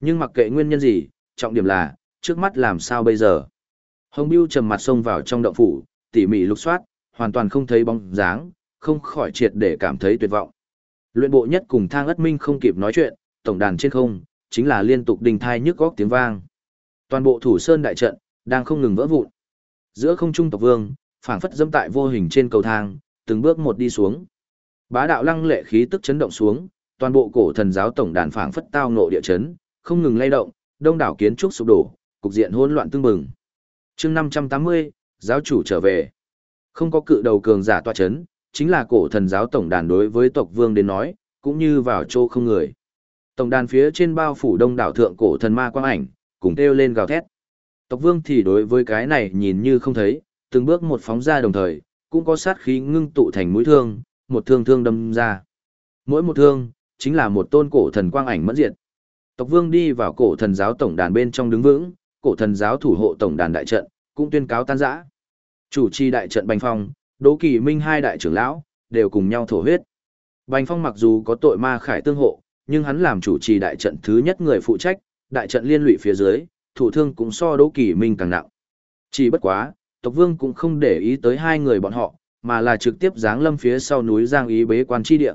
Nhưng mặc kệ nguyên nhân gì, trọng điểm là, trước mắt làm sao bây giờ. Hồng Biêu trầm mặt xông vào trong động phủ, tỉ mỉ lục soát, hoàn toàn không thấy bóng dáng, không khỏi triệt để cảm thấy tuyệt vọng. Luyện bộ nhất cùng thang ất minh không kịp nói chuyện, tổng đàn trên không, chính là liên tục đình thai nhức góc tiếng vang. Toàn bộ thủ sơn đại trận, đang không ngừng vỡ vụn. Giữa không trung tộc vương, phảng phất dâm tại vô hình trên cầu thang, từng bước một đi xuống. Bá đạo lăng lệ khí tức chấn động xuống, toàn bộ cổ thần giáo tổng đàn phảng phất tao ngộ địa chấn, không ngừng lay động, đông đảo kiến trúc sụp đổ, cục diện hỗn loạn tương bừng. Chương 580, giáo chủ trở về. Không có cự đầu cường giả tọa chấn, chính là cổ thần giáo tổng đàn đối với tộc vương đến nói, cũng như vào chỗ không người. Tổng đàn phía trên bao phủ đông đảo thượng cổ thần ma quang ảnh, cùng kêu lên gào thét. Tộc vương thì đối với cái này nhìn như không thấy, từng bước một phóng ra đồng thời, cũng có sát khí ngưng tụ thành mũi thương, một thương thương đâm ra. Mỗi một thương, chính là một tôn cổ thần quang ảnh mẫn diệt. Tộc vương đi vào cổ thần giáo tổng đàn bên trong đứng vững, cổ thần giáo thủ hộ tổng đàn đại trận, cũng tuyên cáo tan rã. Chủ trì đại trận Bành Phong, Đỗ Kỳ Minh hai đại trưởng lão, đều cùng nhau thổ huyết. Bành Phong mặc dù có tội ma khải tương hộ, nhưng hắn làm chủ trì đại trận thứ nhất người phụ trách, đại trận liên lụy phía dưới, thủ thương cũng so Đỗ Kỳ Minh càng nặng. Chỉ bất quá, tộc vương cũng không để ý tới hai người bọn họ, mà là trực tiếp giáng lâm phía sau núi Giang Ý bế quan chi địa.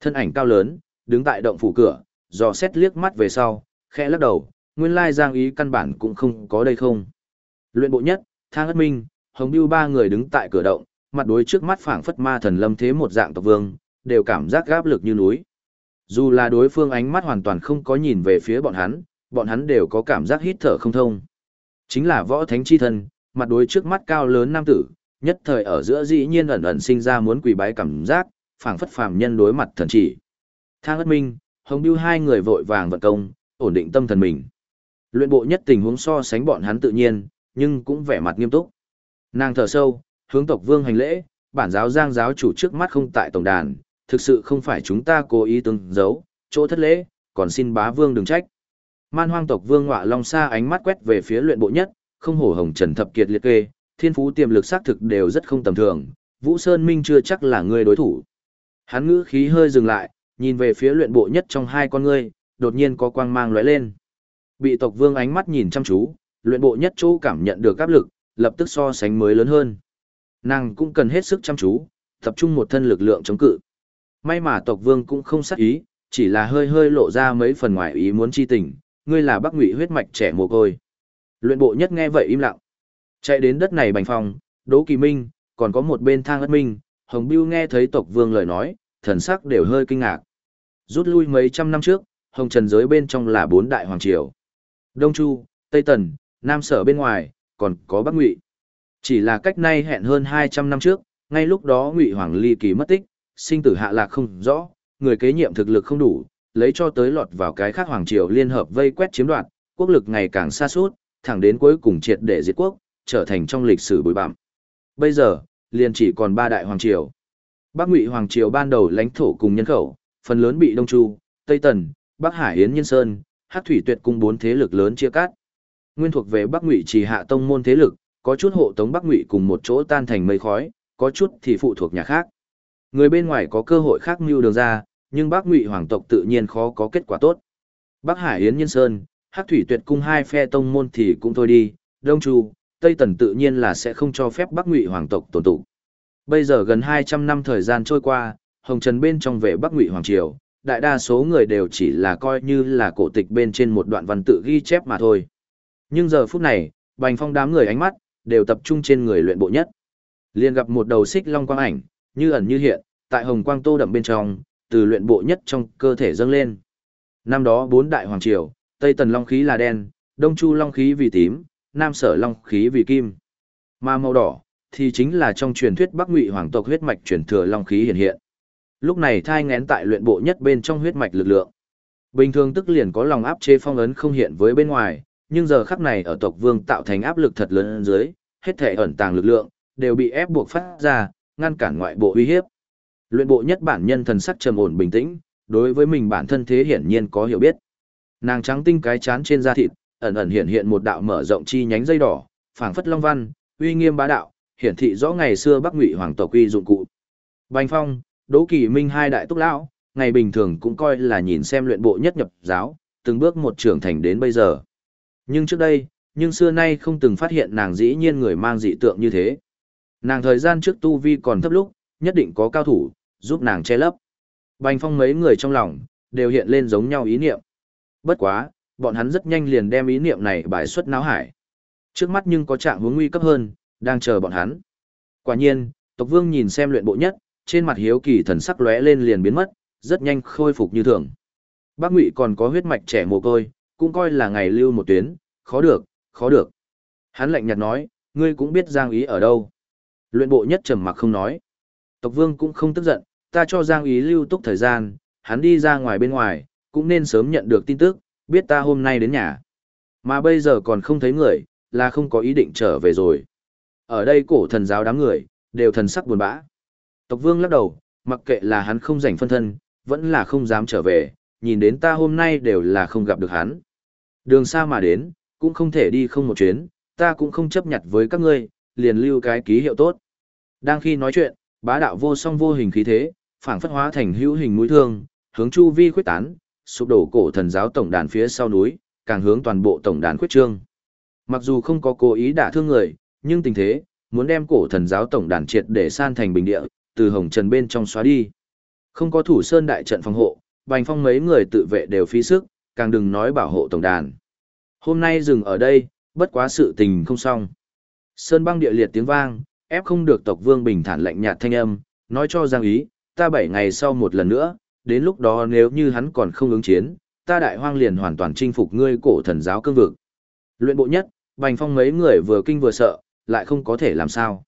Thân ảnh cao lớn, đứng tại động phủ cửa, dò xét liếc mắt về sau, khẽ lắc đầu, nguyên lai Giang Ý căn bản cũng không có đây không. Luyện bộ nhất, Thang Ất Minh, Hồng Bưu ba người đứng tại cửa động, mặt đối trước mắt phảng phất ma thần lâm thế một dạng tộc vương, đều cảm giác gáp lực như núi. Dù là đối phương ánh mắt hoàn toàn không có nhìn về phía bọn hắn, bọn hắn đều có cảm giác hít thở không thông. Chính là võ thánh chi thân, mặt đối trước mắt cao lớn nam tử, nhất thời ở giữa dĩ nhiên ẩn ẩn sinh ra muốn quỳ bái cảm giác, phảng phất phàm nhân đối mặt thần chỉ. Thang ất minh, hồng bưu hai người vội vàng vận công, ổn định tâm thần mình. Luyện bộ nhất tình huống so sánh bọn hắn tự nhiên, nhưng cũng vẻ mặt nghiêm túc. Nàng thở sâu, hướng tộc vương hành lễ, bản giáo giang giáo chủ trước mắt không tại tổng đàn, thực sự không phải chúng ta cố ý tương giấu, chỗ thất lễ, còn xin bá vương đừng trách. Man hoang tộc vương ngọa long xa ánh mắt quét về phía luyện bộ nhất, không hổ hồng trần thập kiệt liệt kê, thiên phú tiềm lực xác thực đều rất không tầm thường, Vũ Sơn Minh chưa chắc là người đối thủ. Hắn ngữ khí hơi dừng lại, nhìn về phía luyện bộ nhất trong hai con ngươi, đột nhiên có quang mang lóe lên. Bị tộc vương ánh mắt nhìn chăm chú, luyện bộ nhất chỗ cảm nhận được áp lực, lập tức so sánh mới lớn hơn. Nàng cũng cần hết sức chăm chú, tập trung một thân lực lượng chống cự. May mà tộc vương cũng không sát ý, chỉ là hơi hơi lộ ra mấy phần ngoài ý muốn chi tình, ngươi là bác ngụy huyết mạch trẻ mồ côi. Luyện bộ nhất nghe vậy im lặng. Chạy đến đất này bành phong, Đỗ Kỳ Minh, còn có một bên thang ất minh, Hồng Biêu nghe thấy tộc vương lời nói, thần sắc đều hơi kinh ngạc. Rút lui mấy trăm năm trước, Hồng Trần giới bên trong là bốn đại hoàng triều. Đông Chu, Tây Tần, Nam Sở bên ngoài, còn có Bắc Ngụy. Chỉ là cách nay hẹn hơn 200 năm trước, ngay lúc đó Ngụy Hoàng Ly Kỳ mất tích, sinh tử hạ lạc không rõ, người kế nhiệm thực lực không đủ, lấy cho tới lọt vào cái khác hoàng triều liên hợp vây quét chiếm đoạt, quốc lực ngày càng xa suốt, thẳng đến cuối cùng triệt để diệt quốc, trở thành trong lịch sử bụi bặm. Bây giờ, liền chỉ còn ba đại hoàng triều. Bắc Ngụy hoàng triều ban đầu lãnh thổ cùng nhân khẩu, phần lớn bị Đông Chu, Tây Tần, Bắc Hải Yến Nhân Sơn, Hắc Thủy Tuyệt cung bốn thế lực lớn chia cắt. Nguyên thuộc về Bắc Ngụy chỉ hạ tông môn thế lực, có chút hộ tống Bắc Ngụy cùng một chỗ tan thành mây khói, có chút thì phụ thuộc nhà khác. Người bên ngoài có cơ hội khác mưu đường ra, nhưng Bắc Ngụy hoàng tộc tự nhiên khó có kết quả tốt. Bắc Hải Yến Nhân Sơn, Hắc Thủy Tuyệt cung hai phe tông môn thì cũng thôi đi, Đông Chu, Tây Tần tự nhiên là sẽ không cho phép Bắc Ngụy hoàng tộc tồn tụ. Bây giờ gần 200 năm thời gian trôi qua, Hồng Trần bên trong về Bắc Ngụy hoàng triều, đại đa số người đều chỉ là coi như là cổ tịch bên trên một đoạn văn tự ghi chép mà thôi. Nhưng giờ phút này, Bành Phong đám người ánh mắt đều tập trung trên người luyện bộ nhất. Liền gặp một đầu xích long quang ảnh, như ẩn như hiện, tại hồng quang tô đậm bên trong, từ luyện bộ nhất trong cơ thể dâng lên. Năm đó bốn đại hoàng triều, Tây Tần long khí là đen, Đông Chu long khí vì tím, Nam Sở long khí vì kim. Mà màu đỏ thì chính là trong truyền thuyết Bắc Ngụy hoàng tộc huyết mạch truyền thừa long khí hiện hiện. Lúc này thai ngén tại luyện bộ nhất bên trong huyết mạch lực lượng. Bình thường tức liền có lòng áp chế phong ấn không hiện với bên ngoài, nhưng giờ khắc này ở tộc vương tạo thành áp lực thật lớn dưới, hết thể ẩn tàng lực lượng, đều bị ép buộc phát ra, ngăn cản ngoại bộ uy hiếp. Luyện bộ nhất bản nhân thần sắc trầm ổn bình tĩnh, đối với mình bản thân thế hiển nhiên có hiểu biết. Nàng trắng tinh cái chán trên da thịt, ẩn ẩn hiện hiện một đạo mở rộng chi nhánh dây đỏ, phảng phất long văn, uy nghiêm bá đạo, hiển thị rõ ngày xưa Bắc Ngụy hoàng tộc quy dụng cụ. Bành Phong, Đỗ Kỳ Minh hai đại túc lão, ngày bình thường cũng coi là nhìn xem luyện bộ nhất nhập giáo, từng bước một trưởng thành đến bây giờ. Nhưng trước đây, nhưng xưa nay không từng phát hiện nàng dĩ nhiên người mang dị tượng như thế. Nàng thời gian trước tu vi còn thấp lúc, nhất định có cao thủ, giúp nàng che lấp. Bành phong mấy người trong lòng, đều hiện lên giống nhau ý niệm. Bất quá, bọn hắn rất nhanh liền đem ý niệm này bài xuất náo hải. Trước mắt nhưng có trạng hướng nguy cấp hơn, đang chờ bọn hắn. Quả nhiên, tộc vương nhìn xem luyện bộ nhất, trên mặt hiếu kỳ thần sắc lóe lên liền biến mất, rất nhanh khôi phục như thường. Bác Ngụy còn có huyết mạch trẻ mồ côi, cũng coi là ngày lưu một tuyến, khó được, khó được. Hắn lạnh nhạt nói, ngươi cũng biết Giang Ý ở đâu. Luyện bộ nhất trầm mặc không nói. Tộc Vương cũng không tức giận, ta cho Giang Ý lưu túc thời gian, hắn đi ra ngoài bên ngoài, cũng nên sớm nhận được tin tức, biết ta hôm nay đến nhà. Mà bây giờ còn không thấy người, là không có ý định trở về rồi. Ở đây cổ thần giáo đám người, đều thần sắc buồn bã. Tộc Vương lắc đầu, mặc kệ là hắn không rảnh phân thân, vẫn là không dám trở về, nhìn đến ta hôm nay đều là không gặp được hắn. Đường xa mà đến, cũng không thể đi không một chuyến, ta cũng không chấp nhận với các ngươi, liền lưu cái ký hiệu tốt. Đang khi nói chuyện, bá đạo vô song vô hình khí thế, phảng phất hóa thành hữu hình mũi thương, hướng chu vi khuyết tán, sụp đổ cổ thần giáo tổng đàn phía sau núi, càng hướng toàn bộ tổng đàn khuyết trương. Mặc dù không có cố ý đả thương người, nhưng tình thế, muốn đem cổ thần giáo tổng đàn triệt để san thành bình địa, từ hồng trần bên trong xóa đi. Không có thủ sơn đại trận phòng hộ, bành phong mấy người tự vệ đều phí sức, càng đừng nói bảo hộ tổng đàn. Hôm nay dừng ở đây, bất quá sự tình không xong. Sơn băng địa liệt tiếng vang, ép không được tộc vương bình thản lạnh nhạt thanh âm, nói cho Giang Ý, ta bảy ngày sau một lần nữa, đến lúc đó nếu như hắn còn không ứng chiến, ta đại hoang liền hoàn toàn chinh phục ngươi cổ thần giáo cương vực. Luyện bộ nhất, bành phong mấy người vừa kinh vừa sợ, lại không có thể làm sao.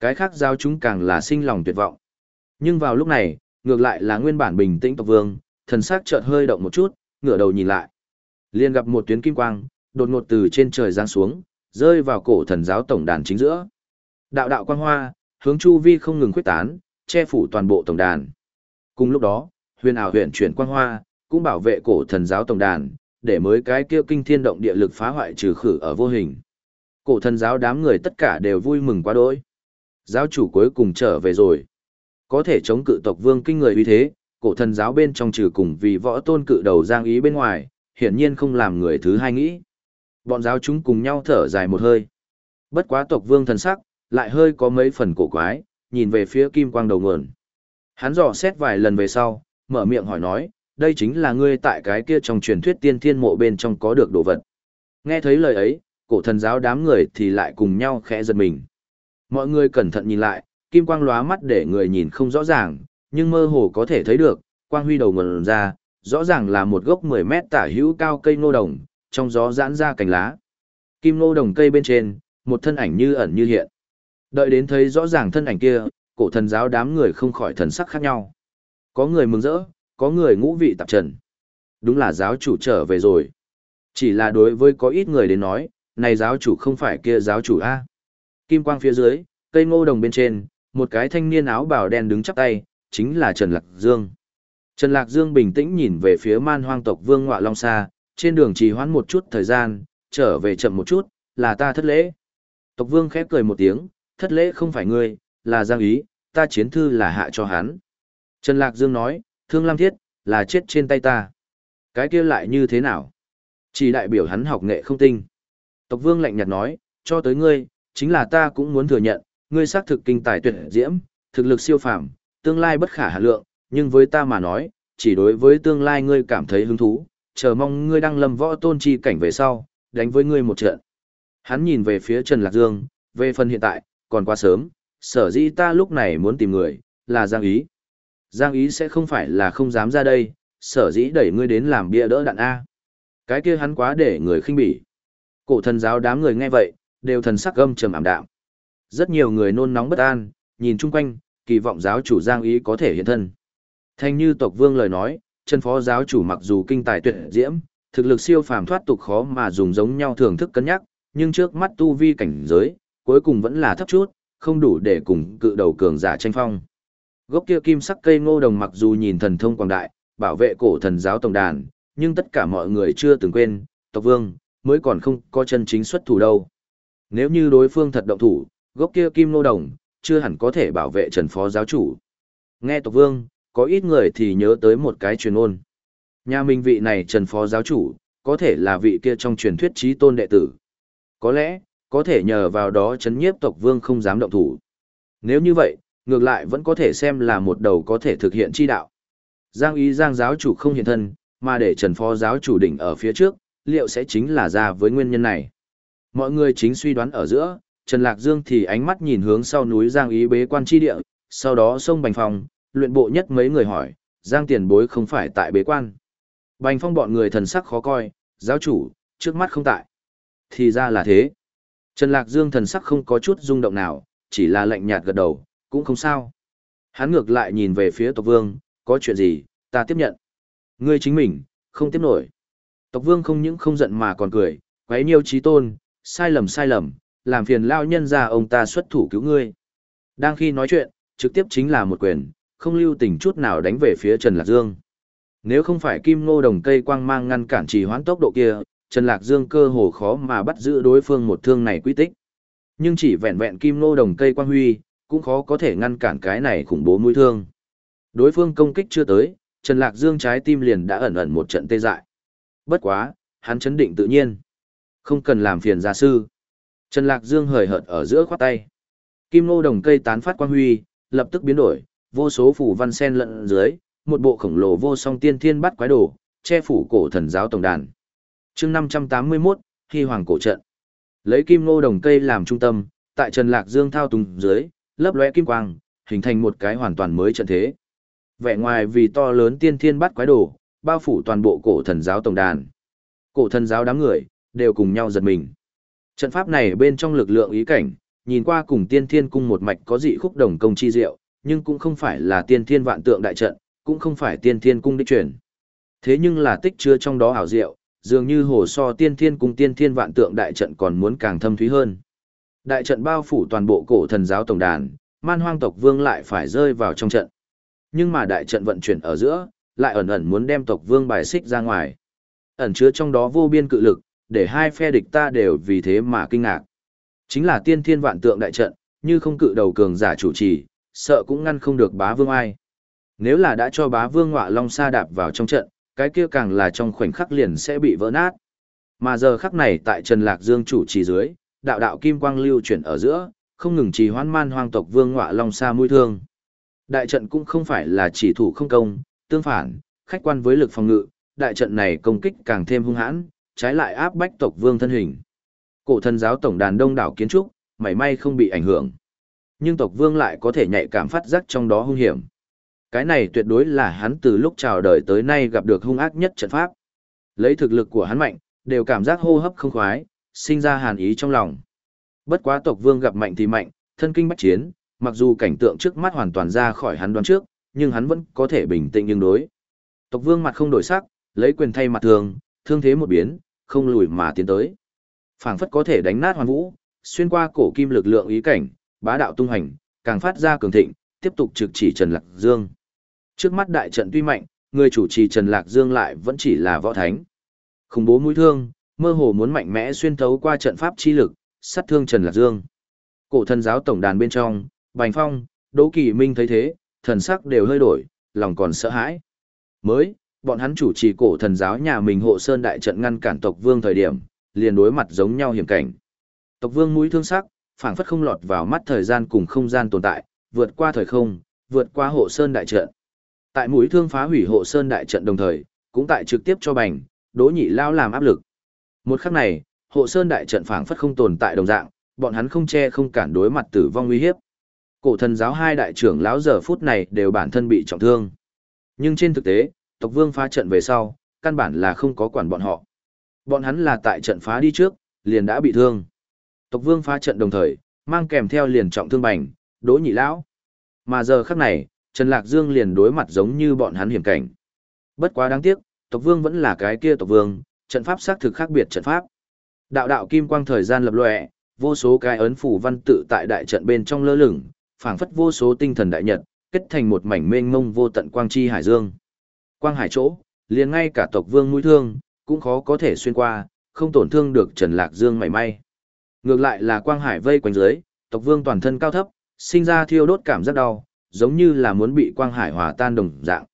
Cái khác giao chúng càng là sinh lòng tuyệt vọng. Nhưng vào lúc này, ngược lại là nguyên bản bình tĩnh tộc vương, thần sắc chợt hơi động một chút, ngửa đầu nhìn lại liền gặp một tuyến kim quang, đột ngột từ trên trời giáng xuống, rơi vào cổ thần giáo tổng đàn chính giữa. Đạo đạo quang hoa, hướng chu vi không ngừng khuếch tán, che phủ toàn bộ tổng đàn. Cùng lúc đó, huyền ảo huyện chuyển quang hoa, cũng bảo vệ cổ thần giáo tổng đàn, để mới cái kia kinh thiên động địa lực phá hoại trừ khử ở vô hình. Cổ thần giáo đám người tất cả đều vui mừng quá đỗi. Giáo chủ cuối cùng trở về rồi. Có thể chống cự tộc vương kinh người uy thế, cổ thần giáo bên trong trừ cùng vì võ tôn cự đầu giang ý bên ngoài, hiển nhiên không làm người thứ hai nghĩ. Bọn giáo chúng cùng nhau thở dài một hơi. Bất quá tộc vương thần sắc, lại hơi có mấy phần cổ quái, nhìn về phía kim quang đầu nguồn. Hắn dò xét vài lần về sau, mở miệng hỏi nói, đây chính là ngươi tại cái kia trong truyền thuyết tiên thiên mộ bên trong có được đồ vật. Nghe thấy lời ấy, cổ thần giáo đám người thì lại cùng nhau khẽ giật mình. Mọi người cẩn thận nhìn lại, kim quang lóa mắt để người nhìn không rõ ràng, nhưng mơ hồ có thể thấy được, quang huy đầu nguồn ra, rõ ràng là một gốc 10 mét tả hữu cao cây ngô đồng, trong gió giãn ra cành lá. Kim ngô đồng cây bên trên, một thân ảnh như ẩn như hiện. Đợi đến thấy rõ ràng thân ảnh kia, cổ thần giáo đám người không khỏi thần sắc khác nhau. Có người mừng rỡ, có người ngũ vị tạp trần. Đúng là giáo chủ trở về rồi. Chỉ là đối với có ít người đến nói, này giáo chủ không phải kia giáo chủ A. Kim quang phía dưới, cây ngô đồng bên trên, một cái thanh niên áo bào đen đứng chắp tay, chính là Trần Lạc Dương. Trần Lạc Dương bình tĩnh nhìn về phía man hoang tộc Vương Ngọa Long Sa, trên đường trì hoãn một chút thời gian, trở về chậm một chút, là ta thất lễ. Tộc Vương khép cười một tiếng, thất lễ không phải ngươi, là Giang Ý, ta chiến thư là hạ cho hắn. Trần Lạc Dương nói, Thương Lam Thiết, là chết trên tay ta. Cái kia lại như thế nào? Chỉ đại biểu hắn học nghệ không tinh. Tộc Vương lạnh nhạt nói, cho tới ngươi, chính là ta cũng muốn thừa nhận, ngươi xác thực kinh tài tuyệt diễm, thực lực siêu phàm, tương lai bất khả hạ lượng, nhưng với ta mà nói, chỉ đối với tương lai ngươi cảm thấy hứng thú, chờ mong ngươi đăng lâm võ tôn chi cảnh về sau, đánh với ngươi một trận. Hắn nhìn về phía Trần Lạc Dương, về phần hiện tại, còn quá sớm, sở dĩ ta lúc này muốn tìm người, là Giang Ý. Giang Ý sẽ không phải là không dám ra đây, sở dĩ đẩy ngươi đến làm bia đỡ đạn A. Cái kia hắn quá để người khinh bỉ. Cổ thần giáo đám người nghe vậy, đều thần sắc gâm trầm ảm đạm. Rất nhiều người nôn nóng bất an, nhìn chung quanh, kỳ vọng giáo chủ Giang Ý có thể hiện thân. Thanh như tộc vương lời nói, chân Phó giáo chủ mặc dù kinh tài tuyệt diễm, thực lực siêu phàm thoát tục khó mà dùng giống nhau thưởng thức cân nhắc, nhưng trước mắt tu vi cảnh giới, cuối cùng vẫn là thấp chút, không đủ để cùng cự đầu cường giả tranh phong. Gốc kia kim sắc cây ngô đồng mặc dù nhìn thần thông quảng đại, bảo vệ cổ thần giáo tổng đàn, nhưng tất cả mọi người chưa từng quên, tộc vương, mới còn không có chân chính xuất thủ đâu. Nếu như đối phương thật động thủ, gốc kia kim ngô đồng, chưa hẳn có thể bảo vệ trần phó giáo chủ. Nghe tộc vương, có ít người thì nhớ tới một cái truyền ôn. Nhà mình vị này trần phó giáo chủ, có thể là vị kia trong truyền thuyết trí tôn đệ tử. Có lẽ, có thể nhờ vào đó chấn nhiếp tộc vương không dám động thủ. Nếu như vậy, ngược lại vẫn có thể xem là một đầu có thể thực hiện chi đạo. Giang ý giang giáo chủ không hiện thân, mà để trần phó giáo chủ đỉnh ở phía trước, liệu sẽ chính là ra với nguyên nhân này. Mọi người chính suy đoán ở giữa, Trần Lạc Dương thì ánh mắt nhìn hướng sau núi Giang ý bế quan chi địa, sau đó sông Bành Phong, luyện bộ nhất mấy người hỏi, Giang tiền bối không phải tại bế quan. Bành Phong bọn người thần sắc khó coi, giáo chủ, trước mắt không tại. Thì ra là thế. Trần Lạc Dương thần sắc không có chút rung động nào, chỉ là lạnh nhạt gật đầu, cũng không sao. Hắn ngược lại nhìn về phía tộc vương, có chuyện gì, ta tiếp nhận. Ngươi chính mình, không tiếp nổi. Tộc vương không những không giận mà còn cười, quấy nhiều trí tôn, sai lầm sai lầm, làm phiền lao nhân ra ông ta xuất thủ cứu ngươi. Đang khi nói chuyện, trực tiếp chính là một quyền, không lưu tình chút nào đánh về phía Trần Lạc Dương. Nếu không phải kim ngô đồng cây quang mang ngăn cản trì hoãn tốc độ kia, Trần Lạc Dương cơ hồ khó mà bắt giữ đối phương một thương này quy tích. Nhưng chỉ vẹn vẹn kim ngô đồng cây quang huy, cũng khó có thể ngăn cản cái này khủng bố mũi thương. Đối phương công kích chưa tới, Trần Lạc Dương trái tim liền đã ẩn ẩn một trận tê dại. Bất quá, hắn chấn định tự nhiên. Không cần làm phiền gia sư. Trần Lạc Dương hời hợt ở giữa khoát tay. Kim ngô đồng cây tán phát quang huy, lập tức biến đổi, vô số phủ văn sen lẫn dưới, một bộ khổng lồ vô song tiên thiên bắt quái đồ, che phủ cổ thần giáo tổng đàn. chương 581, Hy Hoàng cổ trận. Lấy kim ngô đồng cây làm trung tâm, tại Trần Lạc Dương thao tùng dưới, lấp lóe kim quang, hình thành một cái hoàn toàn mới trận thế. Vẻ ngoài vì to lớn tiên thiên bắt quái đồ, bao phủ toàn bộ cổ thần giáo tổng đàn. Cổ thần giáo đám người, đều cùng nhau giật mình. Trận pháp này bên trong lực lượng ý cảnh, nhìn qua cùng tiên thiên cung một mạch có dị khúc đồng công chi diệu, nhưng cũng không phải là tiên thiên vạn tượng đại trận, cũng không phải tiên thiên cung đích truyền. Thế nhưng là tích chứa trong đó ảo diệu, dường như hồ so tiên thiên cung tiên thiên vạn tượng đại trận còn muốn càng thâm thúy hơn. Đại trận bao phủ toàn bộ cổ thần giáo tổng đàn, man hoang tộc vương lại phải rơi vào trong trận. Nhưng mà đại trận vận chuyển ở giữa, lại ẩn ẩn muốn đem tộc vương bài xích ra ngoài. Ẩn chứa trong đó vô biên cự lực, để hai phe địch ta đều vì thế mà kinh ngạc. Chính là tiên thiên vạn tượng đại trận, như không cự đầu cường giả chủ trì, sợ cũng ngăn không được bá vương ai. Nếu là đã cho bá vương ngọa long sa đạp vào trong trận, cái kia càng là trong khoảnh khắc liền sẽ bị vỡ nát. Mà giờ khắc này tại Trần Lạc Dương chủ trì dưới, đạo đạo kim quang lưu chuyển ở giữa, không ngừng trì hoãn man hoang tộc vương ngọa long sa mũi thương. Đại trận cũng không phải là chỉ thủ không công, tương phản, khách quan với lực phòng ngự, đại trận này công kích càng thêm hung hãn, trái lại áp bách tộc vương thân hình. Cổ thần giáo tổng đàn đông đảo kiến trúc, mảy may không bị ảnh hưởng. Nhưng tộc vương lại có thể nhạy cảm phát giác trong đó hung hiểm. Cái này tuyệt đối là hắn từ lúc chào đời tới nay gặp được hung ác nhất trận pháp. Lấy thực lực của hắn mạnh, đều cảm giác hô hấp không khoái, sinh ra hàn ý trong lòng. Bất quá tộc vương gặp mạnh thì mạnh, thân kinh bách chiến, mặc dù cảnh tượng trước mắt hoàn toàn ra khỏi hắn đoán trước, nhưng hắn vẫn có thể bình tĩnh nhưng đối. Tộc vương mặt không đổi sắc, lấy quyền thay mặt thường, thương thế một biến, không lùi mà tiến tới. phảng phất có thể đánh nát hoàn vũ, xuyên qua cổ kim lực lượng ý cảnh, bá đạo tung hành, càng phát ra cường thịnh, tiếp tục trực chỉ Trần Lạc Dương. Trước mắt đại trận tuy mạnh, người chủ trì Trần Lạc Dương lại vẫn chỉ là võ thánh. Khủng bố mũi thương, mơ hồ muốn mạnh mẽ xuyên thấu qua trận pháp chi lực, sát thương Trần Lạc Dương. Cổ thần giáo tổng đàn bên trong, Bành Phong, Đỗ Kỳ Minh thấy thế, thần sắc đều hơi đổi, lòng còn sợ hãi. Mới, bọn hắn chủ trì cổ thần giáo nhà mình hộ sơn đại trận ngăn cản tộc vương thời điểm, liền đối mặt giống nhau hiểm cảnh. Tộc vương mũi thương sắc, phảng phất không lọt vào mắt thời gian cùng không gian tồn tại, vượt qua thời không, vượt qua hộ sơn đại trận. Tại mũi thương phá hủy hộ sơn đại trận đồng thời, cũng tại trực tiếp cho bành, đỗ nhị lao làm áp lực. Một khắc này, hộ sơn đại trận phảng phất không tồn tại đồng dạng, bọn hắn không che không cản đối mặt tử vong nguy hiếp. Cổ thần giáo hai đại trưởng lão giờ phút này đều bản thân bị trọng thương. Nhưng trên thực tế, tộc vương phá trận về sau, căn bản là không có quản bọn họ. Bọn hắn là tại trận phá đi trước, liền đã bị thương. Tộc vương phá trận đồng thời, mang kèm theo liền trọng thương bành, đỗ nhị lão. Mà giờ khắc này, Trần Lạc Dương liền đối mặt giống như bọn hắn hiểm cảnh. Bất quá đáng tiếc, tộc vương vẫn là cái kia tộc vương, trận pháp xác thực khác biệt trận pháp. Đạo đạo kim quang thời gian lập lòe, vô số cái ấn phủ văn tự tại đại trận bên trong lơ lửng, phảng phất vô số tinh thần đại nhật, kết thành một mảnh mênh mông vô tận quang chi hải dương. Quang hải chỗ, liền ngay cả tộc vương mũi thương, cũng khó có thể xuyên qua, không tổn thương được Trần Lạc Dương mảy may. Ngược lại là quang hải vây quanh dưới, tộc vương toàn thân cao thấp, sinh ra thiêu đốt cảm giác đau, giống như là muốn bị quang hải hòa tan đồng dạng.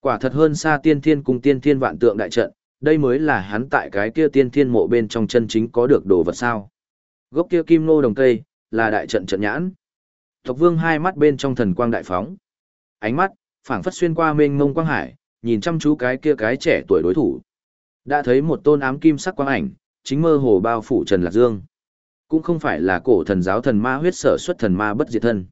Quả thật hơn xa tiên thiên cùng tiên thiên vạn tượng đại trận, đây mới là hắn tại cái kia tiên thiên mộ bên trong chân chính có được đồ vật sao. Gốc kia kim nô đồng cây, là đại trận trận nhãn. Tộc vương hai mắt bên trong thần quang đại phóng. Ánh mắt, phảng phất xuyên qua mênh mông quang hải, nhìn chăm chú cái kia cái trẻ tuổi đối thủ. Đã thấy một tôn ám kim sắc quang ảnh, chính mơ hồ bao phủ Trần Lạc Dương. Cũng không phải là cổ thần giáo thần ma huyết sở xuất thần ma bất diệt thân,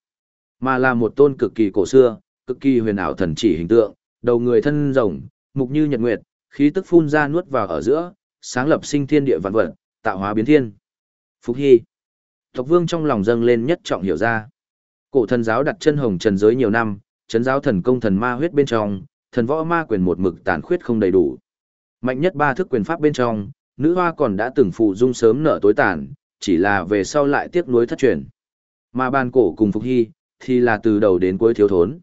mà là một tôn cực kỳ cổ xưa, cực kỳ huyền ảo thần chỉ hình tượng, đầu người thân rồng, mục như nhật nguyệt, khí tức phun ra nuốt vào ở giữa, sáng lập sinh thiên địa vạn vật, tạo hóa biến thiên. phục Hy. Tộc vương trong lòng dâng lên nhất trọng hiểu ra. Cổ thần giáo đặt chân hồng trần giới nhiều năm, trấn giáo thần công thần ma huyết bên trong, thần võ ma quyền một mực tàn khuyết không đầy đủ. Mạnh nhất ba thức quyền pháp bên trong, nữ hoa còn đã từng phụ dung sớm nở tối tàn, chỉ là về sau lại tiếc nuối thất truyền. Mà ban cổ cùng Phục Hy, thì là từ đầu đến cuối thiếu thốn.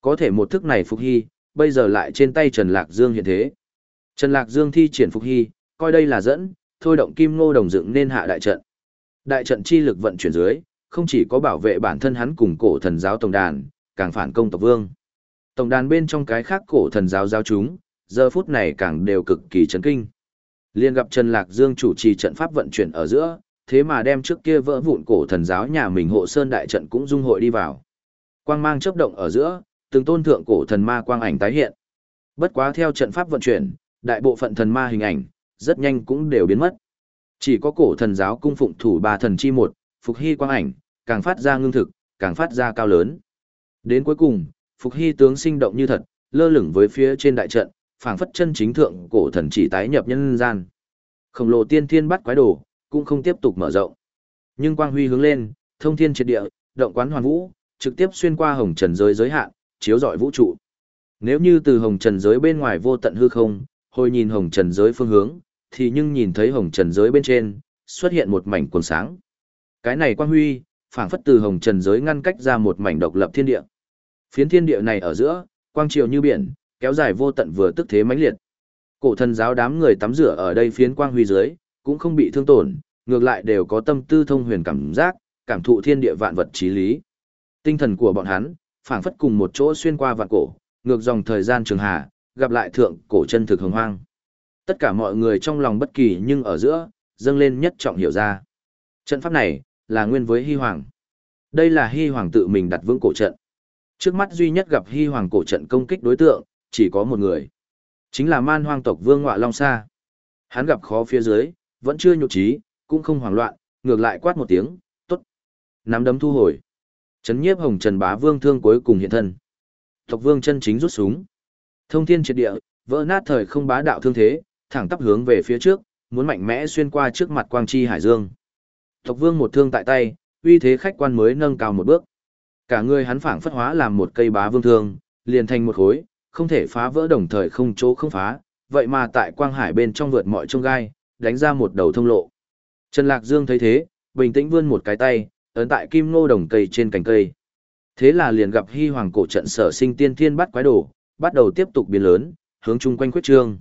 Có thể một thức này Phục Hy, bây giờ lại trên tay Trần Lạc Dương hiện thế. Trần Lạc Dương thi triển Phục Hy, coi đây là dẫn, thôi động kim ngô đồng dựng nên hạ đại trận. Đại trận chi lực vận chuyển dưới, không chỉ có bảo vệ bản thân hắn cùng cổ thần giáo tổng đàn, càng phản công tộc vương. Tổng đàn bên trong cái khác cổ thần giáo giáo chúng, giờ phút này càng đều cực kỳ chấn kinh. Liên gặp Trần Lạc Dương chủ trì trận pháp vận chuyển ở giữa, thế mà đem trước kia vỡ vụn cổ thần giáo nhà mình hộ sơn đại trận cũng dung hội đi vào. Quang mang chớp động ở giữa, từng tôn thượng cổ thần ma quang ảnh tái hiện. Bất quá theo trận pháp vận chuyển, đại bộ phận thần ma hình ảnh, rất nhanh cũng đều biến mất. Chỉ có cổ thần giáo cung phụng thủ ba thần chi một, Phục Hy quang ảnh, càng phát ra ngưng thực, càng phát ra cao lớn. Đến cuối cùng, Phục Hy tướng sinh động như thật, lơ lửng với phía trên đại trận, phảng phất chân chính thượng cổ thần chỉ tái nhập nhân gian. Khổng lồ tiên thiên bắt quái đồ, cũng không tiếp tục mở rộng. Nhưng quang huy hướng lên, thông thiên triệt địa, động quán hoàn vũ, trực tiếp xuyên qua hồng trần giới giới hạn, chiếu rọi vũ trụ. Nếu như từ hồng trần giới bên ngoài vô tận hư không, hồi nhìn hồng trần giới phương hướng, thì nhưng nhìn thấy hồng trần giới bên trên, xuất hiện một mảnh quần sáng. Cái này quang huy, phảng phất từ hồng trần giới ngăn cách ra một mảnh độc lập thiên địa. Phiến thiên địa này ở giữa, quang triều như biển, kéo dài vô tận vừa tức thế mãnh liệt. Cổ thần giáo đám người tắm rửa ở đây phiến quang huy dưới, cũng không bị thương tổn, ngược lại đều có tâm tư thông huyền cảm giác, cảm thụ thiên địa vạn vật trí lý. Tinh thần của bọn hắn, phảng phất cùng một chỗ xuyên qua vạn cổ, ngược dòng thời gian trường hà, gặp lại thượng cổ chân thực hồng hoang. Tất cả mọi người trong lòng bất kỳ nhưng ở giữa, dâng lên nhất trọng hiểu ra. Trận pháp này, là nguyên với Hy Hoàng. Đây là Hy Hoàng tự mình đặt vững cổ trận. Trước mắt duy nhất gặp Hy Hoàng cổ trận công kích đối tượng, chỉ có một người. Chính là man hoang tộc Vương Ngọa Long Sa. Hắn gặp khó phía dưới, vẫn chưa nhục trí, cũng không hoảng loạn, ngược lại quát một tiếng, tốt. Nắm đấm thu hồi. Chấn nhiếp hồng trần bá vương thương cuối cùng hiện thân. Tộc vương chân chính rút súng. Thông thiên triệt địa, vỡ nát thời không bá đạo thương thế, thẳng tắp hướng về phía trước, muốn mạnh mẽ xuyên qua trước mặt quang chi hải dương. Tộc vương một thương tại tay, uy thế khách quan mới nâng cao một bước. Cả người hắn phảng phất hóa làm một cây bá vương thương, liền thành một khối, không thể phá vỡ đồng thời không chỗ không phá, vậy mà tại quang hải bên trong vượt mọi trông gai, đánh ra một đầu thông lộ. Trần Lạc Dương thấy thế, bình tĩnh vươn một cái tay, ấn tại kim ngô đồng cây trên cành cây. Thế là liền gặp hy hoàng cổ trận sở sinh tiên thiên bắt quái đồ, bắt đầu tiếp tục biến lớn, hướng chung quanh khuyết trương.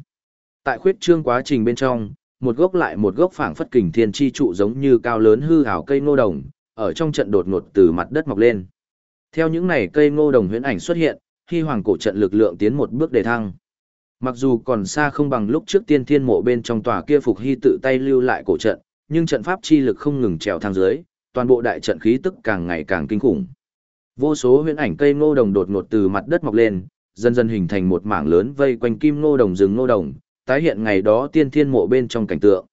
Tại khuyết trương quá trình bên trong, một gốc lại một gốc phảng phất kình thiên chi trụ giống như cao lớn hư ảo cây ngô đồng, ở trong trận đột ngột từ mặt đất mọc lên. Theo những này cây ngô đồng huyễn ảnh xuất hiện, hy hoàng cổ trận lực lượng tiến một bước đề thăng. Mặc dù còn xa không bằng lúc trước tiên thiên mộ bên trong tòa kia phục hy tự tay lưu lại cổ trận, nhưng trận pháp chi lực không ngừng trèo thang dưới, toàn bộ đại trận khí tức càng ngày càng kinh khủng. Vô số huyễn ảnh cây ngô đồng đột ngột từ mặt đất mọc lên, dần dần hình thành một mảng lớn vây quanh kim ngô đồng rừng ngô đồng, tái hiện ngày đó tiên thiên mộ bên trong cảnh tượng.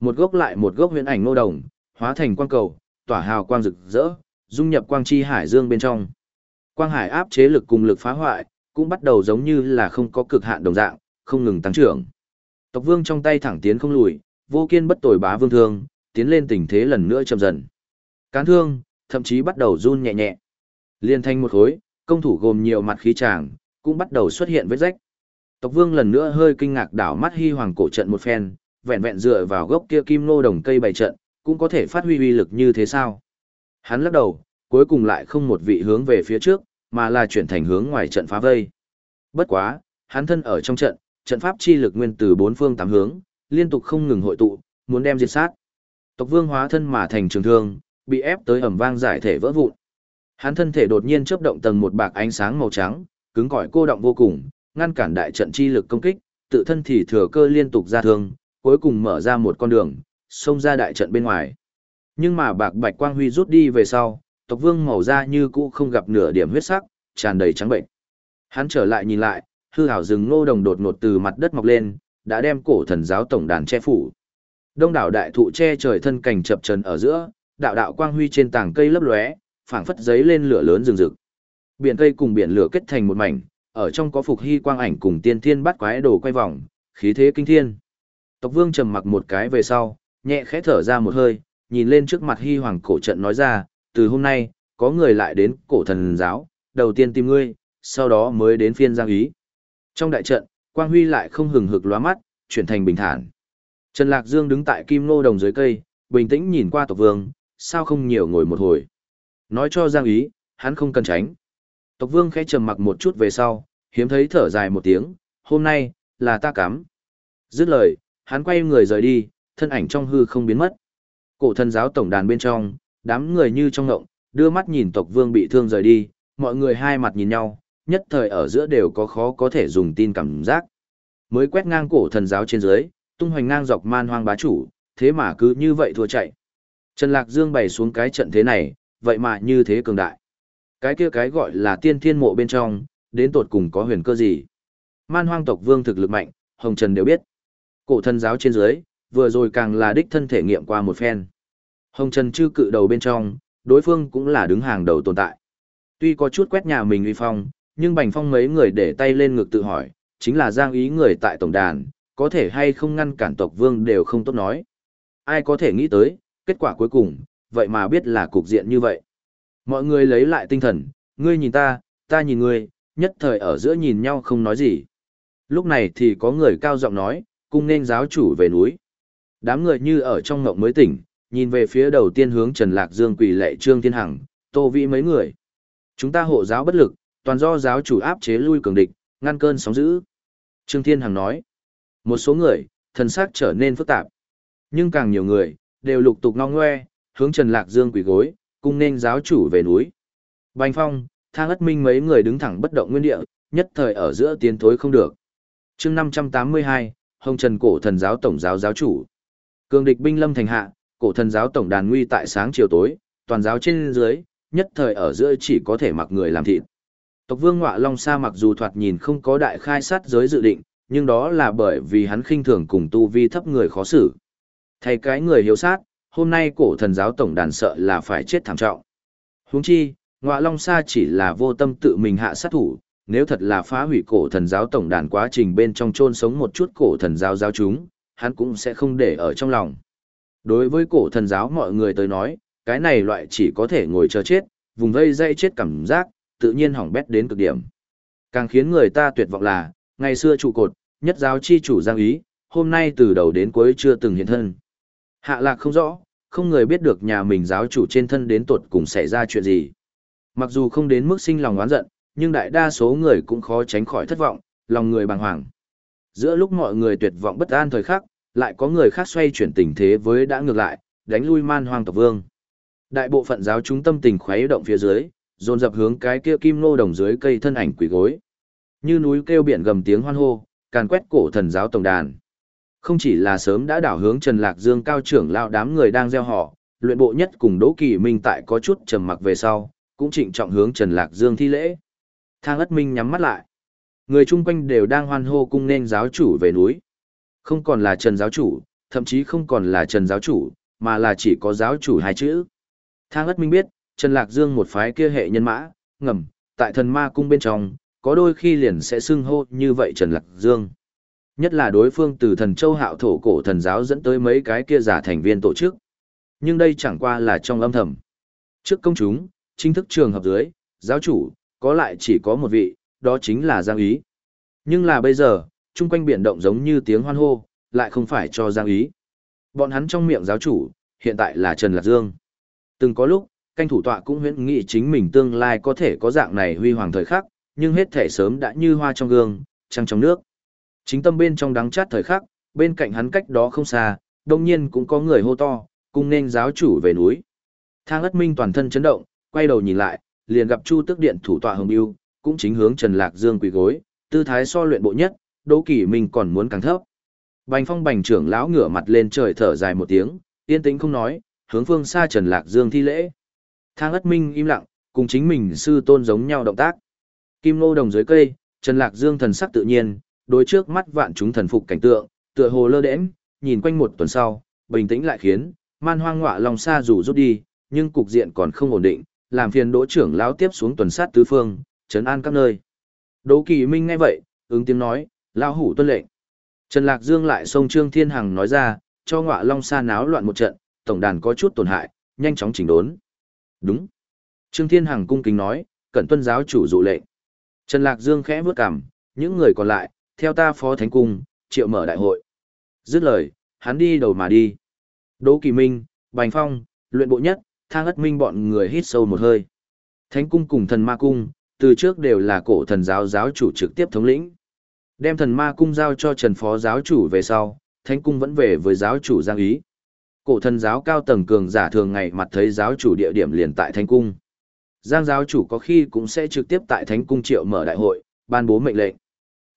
Một gốc lại một gốc huyễn ảnh ngô đồng, hóa thành quang cầu, tỏa hào quang rực rỡ, dung nhập quang chi hải dương bên trong. Quang hải áp chế lực cùng lực phá hoại, cũng bắt đầu giống như là không có cực hạn đồng dạng, không ngừng tăng trưởng. Tộc vương trong tay thẳng tiến không lùi, vô kiên bất tồi bá vương thương, tiến lên tình thế lần nữa chậm dần. Cán thương, thậm chí bắt đầu run nhẹ nhẹ. Liên thanh một khối, công thủ gồm nhiều mặt khí tràng, cũng bắt đầu xuất hiện vết rách. Tộc Vương lần nữa hơi kinh ngạc đảo mắt Hy Hoàng cổ trận một phen, vẹn vẹn dựa vào gốc kia kim nô đồng cây bày trận, cũng có thể phát huy uy lực như thế sao? Hắn lắc đầu, cuối cùng lại không một vị hướng về phía trước, mà là chuyển thành hướng ngoài trận phá vây. Bất quá, hắn thân ở trong trận, trận pháp chi lực nguyên từ bốn phương tám hướng, liên tục không ngừng hội tụ, muốn đem diệt sát. Tộc Vương hóa thân mà thành trường thương, bị ép tới ầm vang giải thể vỡ vụn. Hắn thân thể đột nhiên chớp động tầng một bạc ánh sáng màu trắng, cứng cỏi cô động vô cùng, ngăn cản đại trận chi lực công kích, tự thân thì thừa cơ liên tục ra thương, cuối cùng mở ra một con đường, xông ra đại trận bên ngoài. Nhưng mà bạc bạch quang huy rút đi về sau, tộc vương màu da như cũ không gặp nửa điểm huyết sắc, tràn đầy trắng bệnh. Hắn trở lại nhìn lại, hư hảo rừng ngô đồng đột ngột từ mặt đất mọc lên, đã đem cổ thần giáo tổng đàn che phủ. Đông đảo đại thụ che trời thân cảnh chập chờn ở giữa, đạo đạo quang huy trên tảng cây lấp lóe, phảng phất giấy lên lửa lớn rừng rực. Biển cây cùng biển lửa kết thành một mảnh, ở trong có phục hy quang ảnh cùng tiên thiên bắt quái đồ quay vòng, khí thế kinh thiên. Tộc Vương trầm mặc một cái về sau, nhẹ khẽ thở ra một hơi, nhìn lên trước mặt hy hoàng cổ trận nói ra, từ hôm nay, có người lại đến cổ thần giáo, đầu tiên tìm ngươi, sau đó mới đến phiên giang ý. Trong đại trận, quang huy lại không hừng hực lóa mắt, chuyển thành bình thản. Trần Lạc Dương đứng tại kim nô đồng dưới cây, bình tĩnh nhìn qua tộc vương, sao không nhiều ngồi một hồi. Nói cho Giang ý, hắn không cần tránh. Tộc vương khẽ trầm mặc một chút về sau, hiếm thấy thở dài một tiếng, hôm nay, là ta cắm. Dứt lời, hắn quay người rời đi, thân ảnh trong hư không biến mất. Cổ thần giáo tổng đàn bên trong, đám người như trong ngộng, đưa mắt nhìn tộc vương bị thương rời đi, mọi người hai mặt nhìn nhau, nhất thời ở giữa đều có khó có thể dùng tin cảm giác. Mới quét ngang cổ thần giáo trên dưới, tung hoành ngang dọc man hoang bá chủ, thế mà cứ như vậy thua chạy. Trần Lạc Dương bày xuống cái trận thế này, vậy mà như thế cường đại. Cái kia cái gọi là tiên thiên mộ bên trong, đến tột cùng có huyền cơ gì. Man hoang tộc vương thực lực mạnh, Hồng Trần đều biết. Cổ thân giáo trên dưới, vừa rồi càng là đích thân thể nghiệm qua một phen. Hồng Trần chư cự đầu bên trong, đối phương cũng là đứng hàng đầu tồn tại. Tuy có chút quét nhà mình uy phong, nhưng Bành Phong mấy người để tay lên ngực tự hỏi, chính là giang ý người tại tổng đàn, có thể hay không ngăn cản tộc vương đều không tốt nói. Ai có thể nghĩ tới, kết quả cuối cùng, vậy mà biết là cục diện như vậy. Mọi người lấy lại tinh thần, ngươi nhìn ta, ta nhìn ngươi, nhất thời ở giữa nhìn nhau không nói gì. Lúc này thì có người cao giọng nói, cung nên giáo chủ về núi. Đám người như ở trong ngộng mới tỉnh, nhìn về phía đầu tiên hướng Trần Lạc Dương quỳ lệ Trương Thiên Hằng, Tô Vĩ mấy người. Chúng ta hộ giáo bất lực, toàn do giáo chủ áp chế lui cường địch, ngăn cơn sóng dữ. Trương Thiên Hằng nói, một số người, thần sắc trở nên phức tạp. Nhưng càng nhiều người, đều lục tục ngong ngoe, hướng Trần Lạc Dương quỳ gối, cung nên giáo chủ về núi. Bành Phong, Thang Ất Minh mấy người đứng thẳng bất động nguyên địa, nhất thời ở giữa tiến thối không được. chương 582, Hồng Trần Cổ Thần Giáo Tổng Giáo Giáo Chủ. Cường địch binh lâm thành hạ, Cổ Thần Giáo Tổng đàn nguy tại sáng chiều tối, toàn giáo trên dưới, nhất thời ở giữa chỉ có thể mặc người làm thịt. Tộc Vương Ngọa Long Sa mặc dù thoạt nhìn không có đại khai sát giới dự định, nhưng đó là bởi vì hắn khinh thường cùng tu vi thấp người khó xử. Thay cái người hiếu sát, hôm nay cổ thần giáo tổng đàn sợ là phải chết thảm trọng. Huống chi, ngọa long sa chỉ là vô tâm tự mình hạ sát thủ, nếu thật là phá hủy cổ thần giáo tổng đàn quá trình bên trong chôn sống một chút cổ thần giáo giáo chúng, hắn cũng sẽ không để ở trong lòng. Đối với cổ thần giáo mọi người tới nói, cái này loại chỉ có thể ngồi chờ chết, vùng vây dây chết cảm giác, tự nhiên hỏng bét đến cực điểm. Càng khiến người ta tuyệt vọng là, ngày xưa trụ cột, nhất giáo chi chủ giang ý, hôm nay từ đầu đến cuối chưa từng hiện thân. Hạ lạc không rõ, không người biết được nhà mình giáo chủ trên thân đến tột cùng xảy ra chuyện gì. Mặc dù không đến mức sinh lòng oán giận, nhưng đại đa số người cũng khó tránh khỏi thất vọng, lòng người bàng hoàng. Giữa lúc mọi người tuyệt vọng bất an thời khắc, lại có người khác xoay chuyển tình thế với đã ngược lại, đánh lui man hoang tộc vương. Đại bộ phận giáo chúng tâm tình khuấy động phía dưới, dồn dập hướng cái kia kim nô đồng dưới cây thân ảnh quỷ gối. Như núi kêu biển gầm tiếng hoan hô, càn quét cổ thần giáo tổng đàn. Không chỉ là sớm đã đảo hướng Trần Lạc Dương cao trưởng lao đám người đang gieo họ, luyện bộ nhất cùng Đỗ Kỳ Minh tại có chút trầm mặc về sau, cũng trịnh trọng hướng Trần Lạc Dương thi lễ. Thang ất minh nhắm mắt lại. Người chung quanh đều đang hoan hô cung nên giáo chủ về núi. Không còn là Trần giáo chủ, thậm chí không còn là Trần giáo chủ, mà là chỉ có giáo chủ hai chữ. Thang ất minh biết, Trần Lạc Dương một phái kia hệ nhân mã, ngầm, tại thần ma cung bên trong, có đôi khi liền sẽ xưng hô như vậy Trần Lạc Dương. Nhất là đối phương từ thần châu hạo thổ cổ thần giáo dẫn tới mấy cái kia giả thành viên tổ chức. Nhưng đây chẳng qua là trong âm thầm. Trước công chúng, chính thức trường hợp dưới, giáo chủ, có lại chỉ có một vị, đó chính là Giang Ý. Nhưng là bây giờ, chung quanh biển động giống như tiếng hoan hô, lại không phải cho Giang Ý. Bọn hắn trong miệng giáo chủ, hiện tại là Trần Lạc Dương. Từng có lúc, canh thủ tọa cũng huyễn nghị chính mình tương lai có thể có dạng này huy hoàng thời khắc, nhưng hết thể sớm đã như hoa trong gương, trăng trong nước. Chính tâm bên trong đắng chát thời khắc, bên cạnh hắn cách đó không xa, đông nhiên cũng có người hô to, cùng nên giáo chủ về núi. Thang ất minh toàn thân chấn động, quay đầu nhìn lại, liền gặp Chu Tức Điện thủ tọa Hồng Bưu, cũng chính hướng Trần Lạc Dương quỳ gối, tư thái so luyện bộ nhất, Đỗ Kỳ Minh còn muốn càng thấp. Bành Phong Bành trưởng lão ngửa mặt lên trời thở dài một tiếng, yên tĩnh không nói, hướng phương xa Trần Lạc Dương thi lễ. Thang ất minh im lặng, cùng chính mình sư tôn giống nhau động tác. Kim Ngô đồng dưới cây, Trần Lạc Dương thần sắc tự nhiên, đối trước mắt vạn chúng thần phục cảnh tượng, tựa hồ lơ đễnh, nhìn quanh một tuần sau, bình tĩnh lại khiến, man hoang ngọa lòng xa dù rút đi, nhưng cục diện còn không ổn định, làm phiền đỗ trưởng lão tiếp xuống tuần sát tứ phương, trấn an các nơi. Đỗ Kỳ Minh nghe vậy, ứng tiếng nói, lão hủ tuân lệnh. Trần Lạc Dương lại xông Trương Thiên Hằng nói ra, cho ngọa long sa náo loạn một trận, tổng đàn có chút tổn hại, nhanh chóng chỉnh đốn. Đúng. Trương Thiên Hằng cung kính nói, cẩn tuân giáo chủ dụ lệnh. Trần Lạc Dương khẽ bước cằm, những người còn lại, theo ta phó thánh cung, triệu mở đại hội. Dứt lời, hắn đi đầu mà đi. Đỗ Kỳ Minh, Bành Phong, luyện bộ nhất, thang ất minh bọn người hít sâu một hơi. Thánh cung cùng thần ma cung, từ trước đều là cổ thần giáo giáo chủ trực tiếp thống lĩnh. Đem thần ma cung giao cho trần phó giáo chủ về sau, thánh cung vẫn về với giáo chủ giang ý. Cổ thần giáo cao tầng cường giả thường ngày mặt thấy giáo chủ địa điểm liền tại thánh cung. Giang giáo chủ có khi cũng sẽ trực tiếp tại thánh cung triệu mở đại hội, ban bố mệnh lệnh.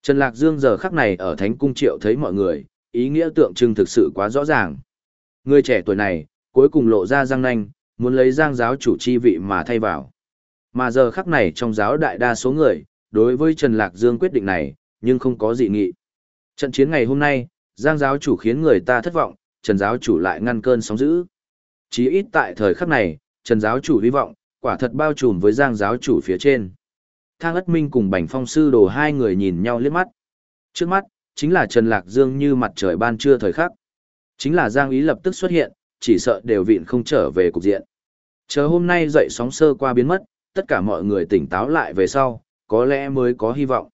Trần Lạc Dương giờ khắc này ở thánh cung triệu thấy mọi người, ý nghĩa tượng trưng thực sự quá rõ ràng. Người trẻ tuổi này, cuối cùng lộ ra giang nanh, muốn lấy giang giáo chủ chi vị mà thay vào. Mà giờ khắc này trong giáo đại đa số người, đối với Trần Lạc Dương quyết định này, nhưng không có dị nghị. Trận chiến ngày hôm nay, giang giáo chủ khiến người ta thất vọng, Trần giáo chủ lại ngăn cơn sóng dữ. Chí ít tại thời khắc này, Trần giáo chủ hy vọng, quả thật bao trùm với giang giáo chủ phía trên. Thang ất minh cùng bành phong sư đồ hai người nhìn nhau liếc mắt. Trước mắt, chính là Trần Lạc Dương như mặt trời ban trưa thời khắc. Chính là Giang Ý lập tức xuất hiện, chỉ sợ đều vịn không trở về cục diện. Chờ hôm nay dậy sóng sơ qua biến mất, tất cả mọi người tỉnh táo lại về sau, có lẽ mới có hy vọng.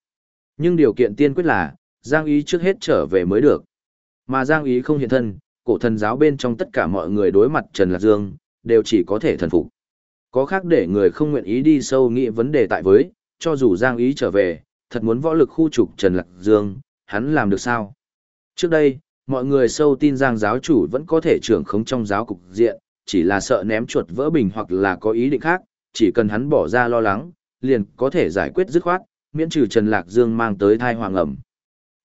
Nhưng điều kiện tiên quyết là, Giang Ý trước hết trở về mới được. Mà Giang Ý không hiện thân, cổ thần giáo bên trong tất cả mọi người đối mặt Trần Lạc Dương, đều chỉ có thể thần phục. Có khác để người không nguyện ý đi sâu nghĩ vấn đề tại với, cho dù Giang Ý trở về, thật muốn võ lực khu trục Trần Lạc Dương, hắn làm được sao? Trước đây, mọi người sâu tin Giang giáo chủ vẫn có thể trưởng khống trong giáo cục diện, chỉ là sợ ném chuột vỡ bình hoặc là có ý định khác, chỉ cần hắn bỏ ra lo lắng, liền có thể giải quyết dứt khoát, miễn trừ Trần Lạc Dương mang tới thai hoàng ẩm.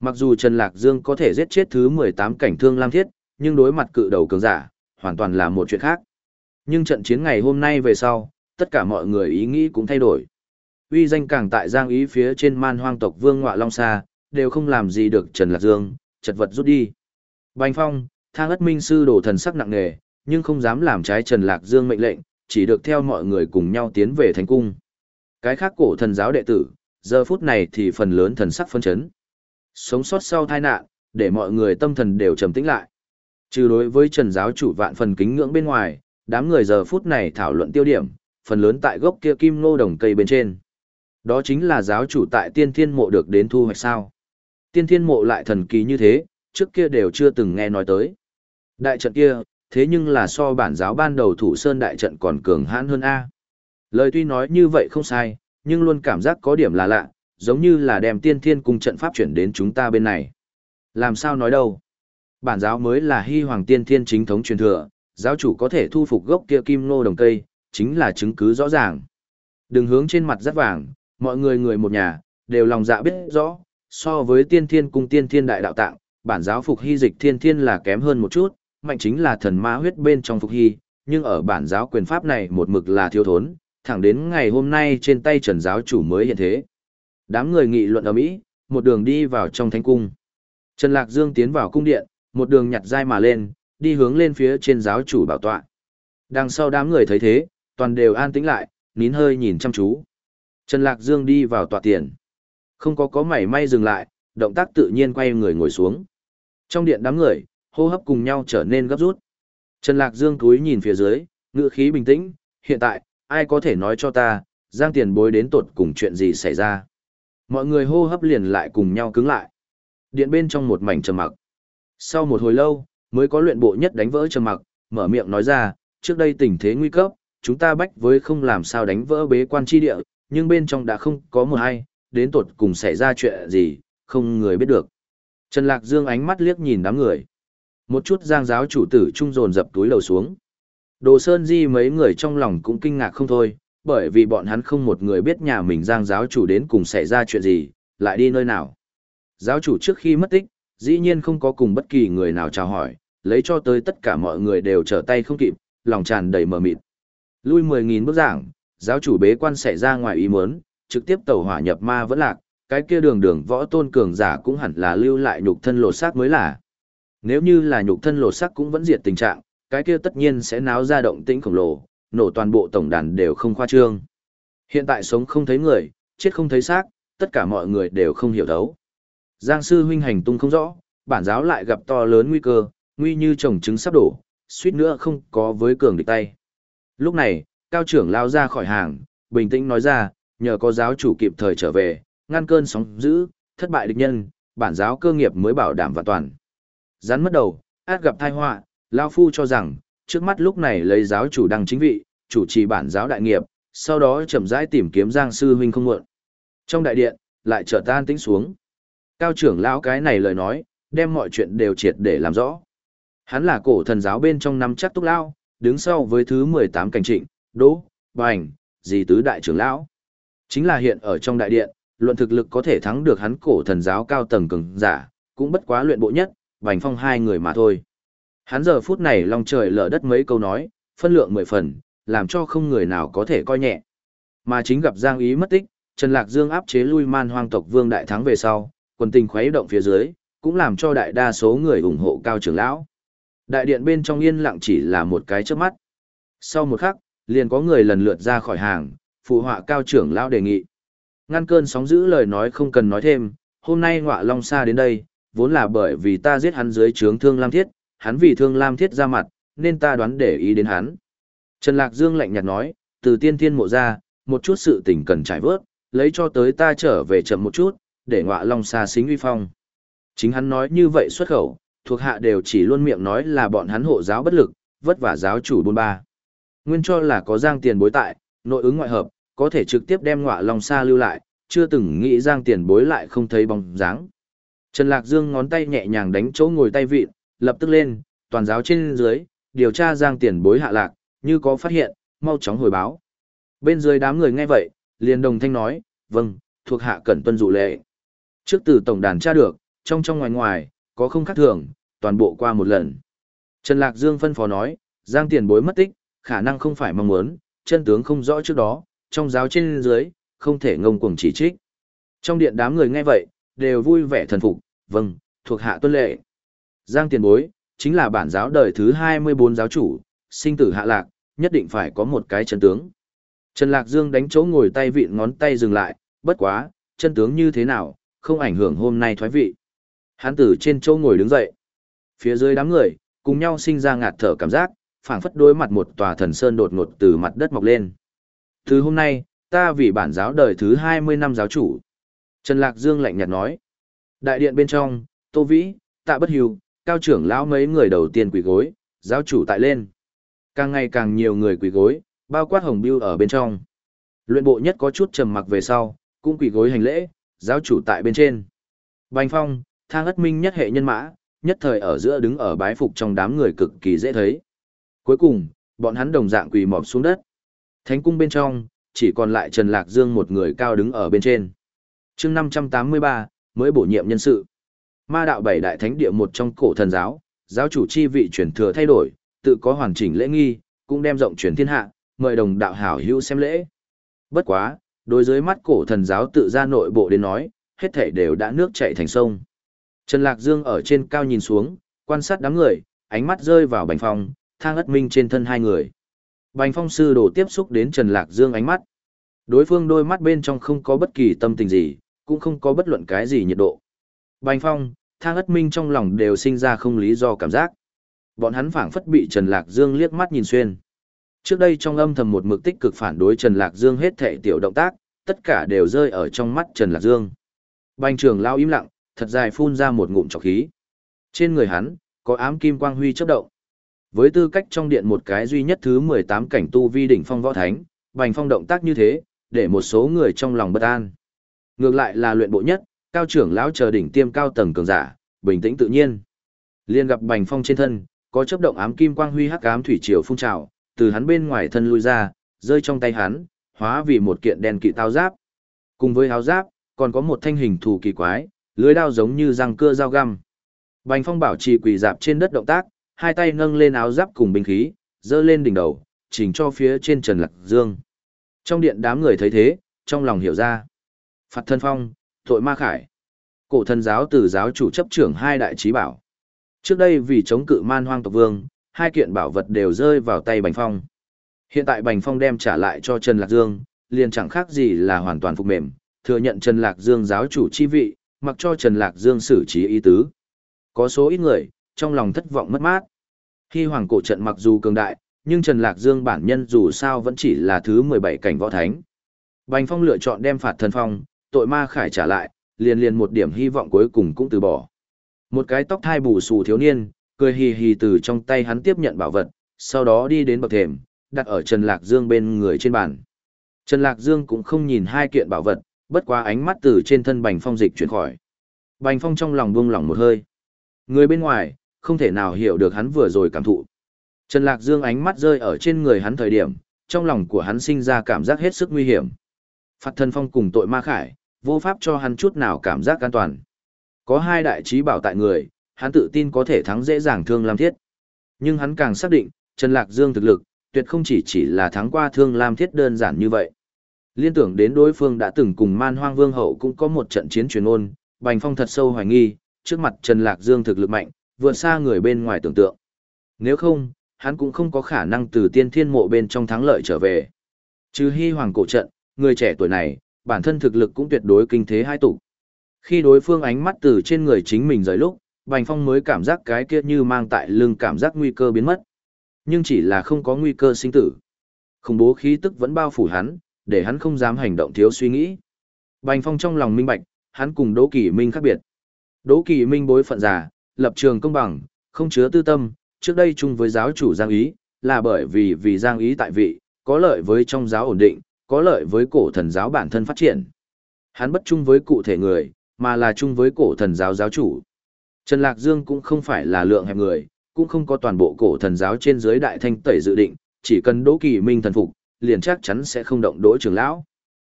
Mặc dù Trần Lạc Dương có thể giết chết thứ 18 cảnh thương lam thiết, nhưng đối mặt cự đầu cường giả, hoàn toàn là một chuyện khác. Nhưng trận chiến ngày hôm nay về sau, tất cả mọi người ý nghĩ cũng thay đổi. Uy danh càng tại Giang Ý phía trên man hoang tộc Vương Ngọa Long Sa, đều không làm gì được Trần Lạc Dương, chật vật rút đi. Bành Phong, thang ất minh sư đổ thần sắc nặng nề, nhưng không dám làm trái Trần Lạc Dương mệnh lệnh, chỉ được theo mọi người cùng nhau tiến về thánh cung. Cái khác cổ thần giáo đệ tử, giờ phút này thì phần lớn thần sắc phân chấn. Sống sót sau tai nạn, để mọi người tâm thần đều trầm tĩnh lại. Trừ đối với Trần giáo chủ vạn phần kính ngưỡng bên ngoài, đám người giờ phút này thảo luận tiêu điểm, phần lớn tại gốc kia kim ngô đồng cây bên trên. Đó chính là giáo chủ tại tiên thiên mộ được đến thu hoạch sao. Tiên thiên mộ lại thần kỳ như thế, trước kia đều chưa từng nghe nói tới. Đại trận kia, thế nhưng là so bản giáo ban đầu thủ sơn đại trận còn cường hãn hơn A. Lời tuy nói như vậy không sai, nhưng luôn cảm giác có điểm là lạ, giống như là đem tiên thiên cung trận pháp chuyển đến chúng ta bên này. Làm sao nói đâu? Bản giáo mới là hy hoàng tiên thiên chính thống truyền thừa, giáo chủ có thể thu phục gốc kia kim ngô đồng cây, chính là chứng cứ rõ ràng. Đừng hướng trên mặt rất vàng, mọi người người một nhà, đều lòng dạ biết rõ, so với tiên thiên cung tiên thiên đại đạo tạng, bản giáo phục hy dịch thiên thiên là kém hơn một chút, mạnh chính là thần ma huyết bên trong phục hy, nhưng ở bản giáo quyền pháp này một mực là thiếu thốn, thẳng đến ngày hôm nay trên tay trần giáo chủ mới hiện thế. Đám người nghị luận ở Mỹ, một đường đi vào trong thánh cung. Trần Lạc Dương tiến vào cung điện, một đường nhặt dai mà lên, đi hướng lên phía trên giáo chủ bảo tọa. Đằng sau đám người thấy thế, toàn đều an tĩnh lại, nín hơi nhìn chăm chú. Trần Lạc Dương đi vào tọa tiền. Không có có mảy may dừng lại, động tác tự nhiên quay người ngồi xuống. Trong điện đám người, hô hấp cùng nhau trở nên gấp rút. Trần Lạc Dương cúi nhìn phía dưới, ngựa khí bình tĩnh, hiện tại, ai có thể nói cho ta, Giang tiền bối đến tột cùng chuyện gì xảy ra. Mọi người hô hấp liền lại cùng nhau cứng lại. Điện bên trong một mảnh trầm mặc. Sau một hồi lâu, mới có luyện bộ nhất đánh vỡ trầm mặc, mở miệng nói ra, trước đây tình thế nguy cấp, chúng ta bách với không làm sao đánh vỡ bế quan chi địa, nhưng bên trong đã không có một ai, đến tột cùng xảy ra chuyện gì, không người biết được. Trần Lạc Dương ánh mắt liếc nhìn đám người. Một chút giang giáo chủ tử trung dồn dập túi lầu xuống. Đồ Sơn Di mấy người trong lòng cũng kinh ngạc không thôi, bởi vì bọn hắn không một người biết nhà mình giang giáo chủ đến cùng xảy ra chuyện gì, lại đi nơi nào. Giáo chủ trước khi mất tích, dĩ nhiên không có cùng bất kỳ người nào chào hỏi, lấy cho tới tất cả mọi người đều trở tay không kịp, lòng tràn đầy mờ mịt. Lui 10.000 bước giảng, giáo chủ bế quan xảy ra ngoài ý muốn, trực tiếp tẩu hỏa nhập ma vẫn lạc, cái kia đường đường võ tôn cường giả cũng hẳn là lưu lại nhục thân lột xác mới là. Nếu như là nhục thân lột xác cũng vẫn diệt tình trạng, cái kia tất nhiên sẽ náo ra động tĩnh khổng lồ, nổ toàn bộ tổng đàn đều không khoa trương. Hiện tại sống không thấy người, chết không thấy xác, tất cả mọi người đều không hiểu thấu. Giang sư huynh hành tung không rõ, bản giáo lại gặp to lớn nguy cơ, nguy như trồng trứng sắp đổ, suýt nữa không có với cường địch tay. Lúc này, cao trưởng lao ra khỏi hàng, bình tĩnh nói ra, nhờ có giáo chủ kịp thời trở về, ngăn cơn sóng dữ, thất bại địch nhân, bản giáo cơ nghiệp mới bảo đảm và toàn. Rắn mất đầu, át gặp tai họa, lao phu cho rằng, trước mắt lúc này lấy giáo chủ đăng chính vị, chủ trì bản giáo đại nghiệp, sau đó chậm rãi tìm kiếm Giang sư huynh không muộn. Trong đại điện, lại trở tan tĩnh xuống. Cao trưởng lão cái này lời nói, đem mọi chuyện đều triệt để làm rõ. Hắn là cổ thần giáo bên trong năm chắc túc lao, đứng sau với thứ 18 cảnh trịnh, đỗ, bành, dì tứ đại trưởng lão. Chính là hiện ở trong đại điện, luận thực lực có thể thắng được hắn cổ thần giáo cao tầng cường giả, cũng bất quá luyện bộ nhất, bành phong hai người mà thôi. Hắn giờ phút này lòng trời lở đất mấy câu nói, phân lượng mười phần, làm cho không người nào có thể coi nhẹ. Mà chính gặp Giang Ý mất tích, Trần Lạc Dương áp chế lui man hoang tộc vương đại thắng về sau, quần tình khuấy động phía dưới, cũng làm cho đại đa số người ủng hộ cao trưởng lão. Đại điện bên trong yên lặng chỉ là một cái chớp mắt. Sau một khắc, liền có người lần lượt ra khỏi hàng, phụ họa cao trưởng lão đề nghị. Ngăn cơn sóng giữ lời nói không cần nói thêm, hôm nay ngọa long xa đến đây, vốn là bởi vì ta giết hắn dưới trướng thương lam thiết, hắn vì thương lam thiết ra mặt, nên ta đoán để ý đến hắn. Trần Lạc Dương lạnh nhạt nói, từ tiên thiên mộ ra, một chút sự tình cần trải vớt, lấy cho tới ta trở về chậm một chút, để ngọa long xa xính uy phong. Chính hắn nói như vậy xuất khẩu, thuộc hạ đều chỉ luôn miệng nói là bọn hắn hộ giáo bất lực, vất vả giáo chủ bôn ba. Nguyên cho là có giang tiền bối tại, nội ứng ngoại hợp, có thể trực tiếp đem ngọa long xa lưu lại, chưa từng nghĩ giang tiền bối lại không thấy bóng dáng. Trần Lạc Dương ngón tay nhẹ nhàng đánh chỗ ngồi tay vịn, lập tức lên, toàn giáo trên dưới, điều tra giang tiền bối hạ lạc, như có phát hiện, mau chóng hồi báo. Bên dưới đám người nghe vậy, liền đồng thanh nói, vâng, thuộc hạ cẩn tuân dụ lệ. Trước từ tổng đàn tra được, trong trong ngoài ngoài, có không khác thường, toàn bộ qua một lần. Trần Lạc Dương phân phó nói, giang tiền bối mất tích, khả năng không phải mong muốn, chân tướng không rõ trước đó, trong giáo trên dưới, không thể ngông cuồng chỉ trích. Trong điện đám người nghe vậy, đều vui vẻ thần phục, vâng, thuộc hạ tuân lệ. Giang tiền bối, chính là bản giáo đời thứ 24 giáo chủ, sinh tử hạ lạc, nhất định phải có một cái chân tướng. Trần Lạc Dương đánh chỗ ngồi tay vịn ngón tay dừng lại, bất quá, chân tướng như thế nào, không ảnh hưởng hôm nay thoái vị. Hán tử trên chỗ ngồi đứng dậy. Phía dưới đám người, cùng nhau sinh ra ngạt thở cảm giác, phảng phất đối mặt một tòa thần sơn đột ngột từ mặt đất mọc lên. Từ hôm nay, ta vì bản giáo đời thứ 20 năm giáo chủ. Trần Lạc Dương lạnh nhạt nói. Đại điện bên trong, Tô Vĩ, Tạ Bất Hiếu, cao trưởng lão mấy người đầu tiên quỳ gối, giáo chủ tại lên. Càng ngày càng nhiều người quỳ gối, bao quát hồng biêu ở bên trong. Luyện bộ nhất có chút trầm mặc về sau, cũng quỳ gối hành lễ, giáo chủ tại bên trên. Bành phong, thang ất minh nhất hệ nhân mã, nhất thời ở giữa đứng ở bái phục trong đám người cực kỳ dễ thấy. Cuối cùng, bọn hắn đồng dạng quỳ mọp xuống đất. Thánh cung bên trong, chỉ còn lại Trần Lạc Dương một người cao đứng ở bên trên. chương 583, mới bổ nhiệm nhân sự. Ma đạo bảy đại thánh địa một trong cổ thần giáo, giáo chủ chi vị chuyển thừa thay đổi, tự có hoàn chỉnh lễ nghi, cũng đem rộng truyền thiên hạ, mời đồng đạo hảo hữu xem lễ. Bất quá, đối với mắt cổ thần giáo tự ra nội bộ đến nói, hết thảy đều đã nước chảy thành sông. Trần Lạc Dương ở trên cao nhìn xuống, quan sát đám người, ánh mắt rơi vào Bành Phong, thang ất minh trên thân hai người. Bành Phong sư đồ tiếp xúc đến Trần Lạc Dương ánh mắt. Đối phương đôi mắt bên trong không có bất kỳ tâm tình gì, cũng không có bất luận cái gì nhiệt độ. Bành Phong, thang ất minh trong lòng đều sinh ra không lý do cảm giác. Bọn hắn phảng phất bị Trần Lạc Dương liếc mắt nhìn xuyên. Trước đây trong âm thầm một mực tích cực phản đối Trần Lạc Dương hết thể tiểu động tác, tất cả đều rơi ở trong mắt Trần Lạc Dương. Bành trưởng lao im lặng, thật dài phun ra một ngụm trọc khí. Trên người hắn, có ám kim quang huy chớp động. Với tư cách trong điện một cái duy nhất thứ 18 cảnh tu vi đỉnh phong võ thánh, Bành Phong động tác như thế, để một số người trong lòng bất an. Ngược lại là luyện bộ nhất, cao trưởng lão chờ đỉnh tiêm cao tầng cường giả, bình tĩnh tự nhiên. Liên gặp Bành Phong trên thân, có chớp động ám kim quang huy hắc ám thủy triều phun trào, từ hắn bên ngoài thân lui ra, rơi trong tay hắn, hóa vì một kiện đèn kỵ tao giáp. Cùng với áo giáp, còn có một thanh hình thù kỳ quái, lưới đao giống như răng cưa dao găm. Bành Phong bảo trì quỳ dạp trên đất động tác, hai tay nâng lên áo giáp cùng binh khí, dơ lên đỉnh đầu, chỉnh cho phía trên Trần Lạc Dương. Trong điện đám người thấy thế, trong lòng hiểu ra. Phạt thân phong, tội ma khải. Cổ thần giáo từ giáo chủ chấp trưởng hai đại trí bảo. Trước đây vì chống cự man hoang tộc vương, hai kiện bảo vật đều rơi vào tay Bành Phong. Hiện tại Bành Phong đem trả lại cho Trần Lạc Dương, liền chẳng khác gì là hoàn toàn phục mềm, thừa nhận Trần Lạc Dương giáo chủ chi vị, mặc cho Trần Lạc Dương xử trí ý tứ. Có số ít người, trong lòng thất vọng mất mát. Khi hoàng cổ trận mặc dù cường đại, nhưng Trần Lạc Dương bản nhân dù sao vẫn chỉ là thứ 17 cảnh võ thánh. Bành Phong lựa chọn đem phạt thần phong, tội ma khải trả lại, liền liền một điểm hy vọng cuối cùng cũng từ bỏ. Một cái tóc thai bù xù thiếu niên, cười hì hì từ trong tay hắn tiếp nhận bảo vật, sau đó đi đến bậc thềm, đặt ở Trần Lạc Dương bên người trên bàn. Trần Lạc Dương cũng không nhìn hai kiện bảo vật, bất quá ánh mắt từ trên thân Bành Phong dịch chuyển khỏi. Bành Phong trong lòng buông lỏng một hơi. Người bên ngoài, không thể nào hiểu được hắn vừa rồi cảm thụ. Trần Lạc Dương ánh mắt rơi ở trên người hắn thời điểm, trong lòng của hắn sinh ra cảm giác hết sức nguy hiểm. Phạt thân phong cùng tội ma khải, vô pháp cho hắn chút nào cảm giác an toàn. Có hai đại trí bảo tại người, hắn tự tin có thể thắng dễ dàng Thương Lam Thiết. Nhưng hắn càng xác định, Trần Lạc Dương thực lực, tuyệt không chỉ chỉ là thắng qua Thương Lam Thiết đơn giản như vậy. Liên tưởng đến đối phương đã từng cùng Man Hoang Vương hậu cũng có một trận chiến truyền ôn, Bành Phong thật sâu hoài nghi, trước mặt Trần Lạc Dương thực lực mạnh, vượt xa người bên ngoài tưởng tượng. Nếu không, hắn cũng không có khả năng từ tiên thiên mộ bên trong thắng lợi trở về. Trừ hy hoàng cổ trận, người trẻ tuổi này, bản thân thực lực cũng tuyệt đối kinh thế hai tụ. Khi đối phương ánh mắt từ trên người chính mình rời lúc, Bành Phong mới cảm giác cái kia như mang tại lưng cảm giác nguy cơ biến mất. Nhưng chỉ là không có nguy cơ sinh tử. Khủng bố khí tức vẫn bao phủ hắn, để hắn không dám hành động thiếu suy nghĩ. Bành Phong trong lòng minh bạch, hắn cùng Đỗ Kỳ Minh khác biệt. Đỗ Kỳ Minh bối phận giả lập trường công bằng, không chứa tư tâm, trước đây chung với giáo chủ Giang Ý, là bởi vì vì Giang Ý tại vị, có lợi với trong giáo ổn định, có lợi với cổ thần giáo bản thân phát triển. Hắn bất chung với cụ thể người, mà là chung với cổ thần giáo giáo chủ. Trần Lạc Dương cũng không phải là lượng hẹp người, cũng không có toàn bộ cổ thần giáo trên dưới đại thanh tẩy dự định, chỉ cần Đỗ Kỳ Minh thần phục, liền chắc chắn sẽ không động Đỗ trưởng lão.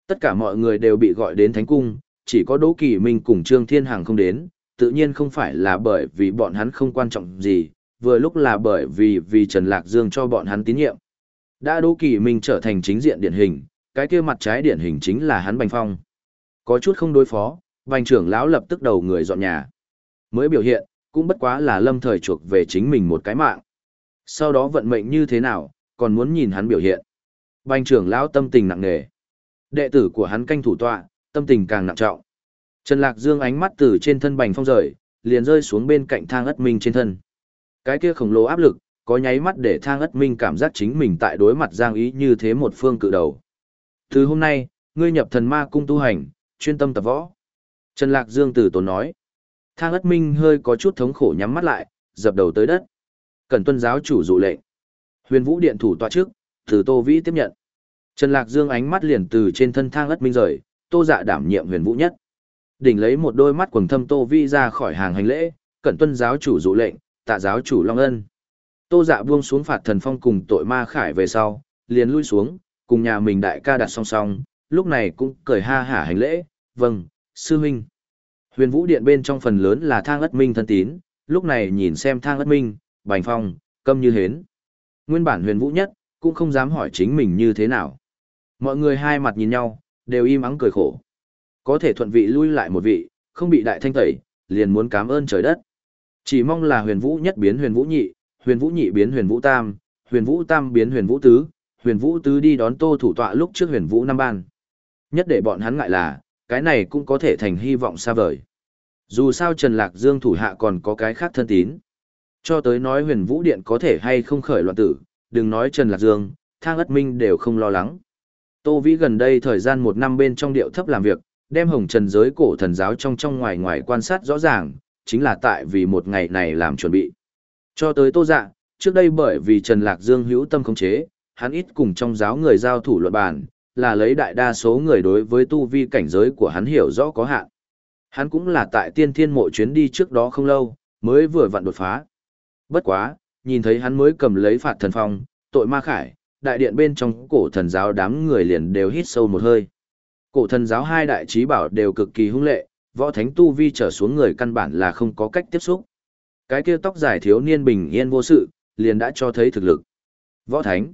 Tất cả mọi người đều bị gọi đến thánh cung, chỉ có Đỗ Kỳ Minh cùng Trương Thiên Hằng không đến, tự nhiên không phải là bởi vì bọn hắn không quan trọng gì, vừa lúc là bởi vì vì Trần Lạc Dương cho bọn hắn tín nhiệm. Đã Đỗ Kỳ Minh trở thành chính diện điển hình, cái kia mặt trái điển hình chính là hắn Bành Phong. Có chút không đối phó, Bành trưởng lão lập tức đầu người dọn nhà. Mới biểu hiện, cũng bất quá là lâm thời chuộc về chính mình một cái mạng. Sau đó vận mệnh như thế nào, còn muốn nhìn hắn biểu hiện. Bành trưởng lão tâm tình nặng nề. Đệ tử của hắn canh thủ tọa, tâm tình càng nặng trọng. Trần Lạc Dương ánh mắt từ trên thân Bành Phong rời, liền rơi xuống bên cạnh thang ất minh trên thân. Cái kia khổng lồ áp lực, có nháy mắt để thang ất minh cảm giác chính mình tại đối mặt Giang Ý như thế một phương cự đầu. Từ hôm nay, ngươi nhập thần ma cung tu hành, chuyên tâm tập võ. Trần Lạc Dương từ tốn nói. Thang ất minh hơi có chút thống khổ nhắm mắt lại, dập đầu tới đất. Cần tuân giáo chủ dụ lệnh. Huyền vũ điện thủ tọa trước, từ Tô Vĩ tiếp nhận. Trần Lạc Dương ánh mắt liền từ trên thân thang ất minh rời, tô dạ đảm nhiệm huyền vũ nhất. Đỉnh lấy một đôi mắt quầng thâm Tô Vĩ ra khỏi hàng hành lễ, cẩn tuân giáo chủ dụ lệnh, tạ giáo chủ Long Ân. Tô dạ buông xuống phạt thần phong cùng tội ma khải về sau, liền lui xuống, cùng nhà mình đại ca đặt song song, lúc này cũng cười ha hả hành lễ, vâng, sư huynh. Huyền vũ điện bên trong phần lớn là thang ất minh thân tín, lúc này nhìn xem thang ất minh, bành phong, câm như hến. Nguyên bản huyền vũ nhất, cũng không dám hỏi chính mình như thế nào. Mọi người hai mặt nhìn nhau, đều im ắng cười khổ. Có thể thuận vị lui lại một vị, không bị đại thanh tẩy, liền muốn cảm ơn trời đất. Chỉ mong là huyền vũ nhất biến huyền vũ nhị, huyền vũ nhị biến huyền vũ tam, huyền vũ tam biến huyền vũ tứ, huyền vũ tứ đi đón tô thủ tọa lúc trước huyền vũ năm ban. Nhất để bọn hắn ngại là, cái này cũng có thể thành hy vọng xa vời. Dù sao Trần Lạc Dương thủ hạ còn có cái khác thân tín. Cho tới nói huyền vũ điện có thể hay không khởi loạn tử, đừng nói Trần Lạc Dương, thang ất minh đều không lo lắng. Tô Vĩ gần đây thời gian một năm bên trong điệu thấp làm việc, đem hồng trần giới cổ thần giáo trong trong ngoài ngoài quan sát rõ ràng, chính là tại vì một ngày này làm chuẩn bị. Cho tới tô dạ, trước đây bởi vì Trần Lạc Dương hữu tâm khống chế, hắn ít cùng trong giáo người giao thủ luận bàn, là lấy đại đa số người đối với tu vi cảnh giới của hắn hiểu rõ có hạn. Hắn cũng là tại tiên thiên mộ chuyến đi trước đó không lâu, mới vừa vặn đột phá. Bất quá, nhìn thấy hắn mới cầm lấy phạt thần phong, tội ma khải, đại điện bên trong cổ thần giáo đám người liền đều hít sâu một hơi. Cổ thần giáo hai đại trí bảo đều cực kỳ hung lệ, võ thánh tu vi trở xuống người căn bản là không có cách tiếp xúc. Cái kia tóc dài thiếu niên bình yên vô sự, liền đã cho thấy thực lực. Võ thánh.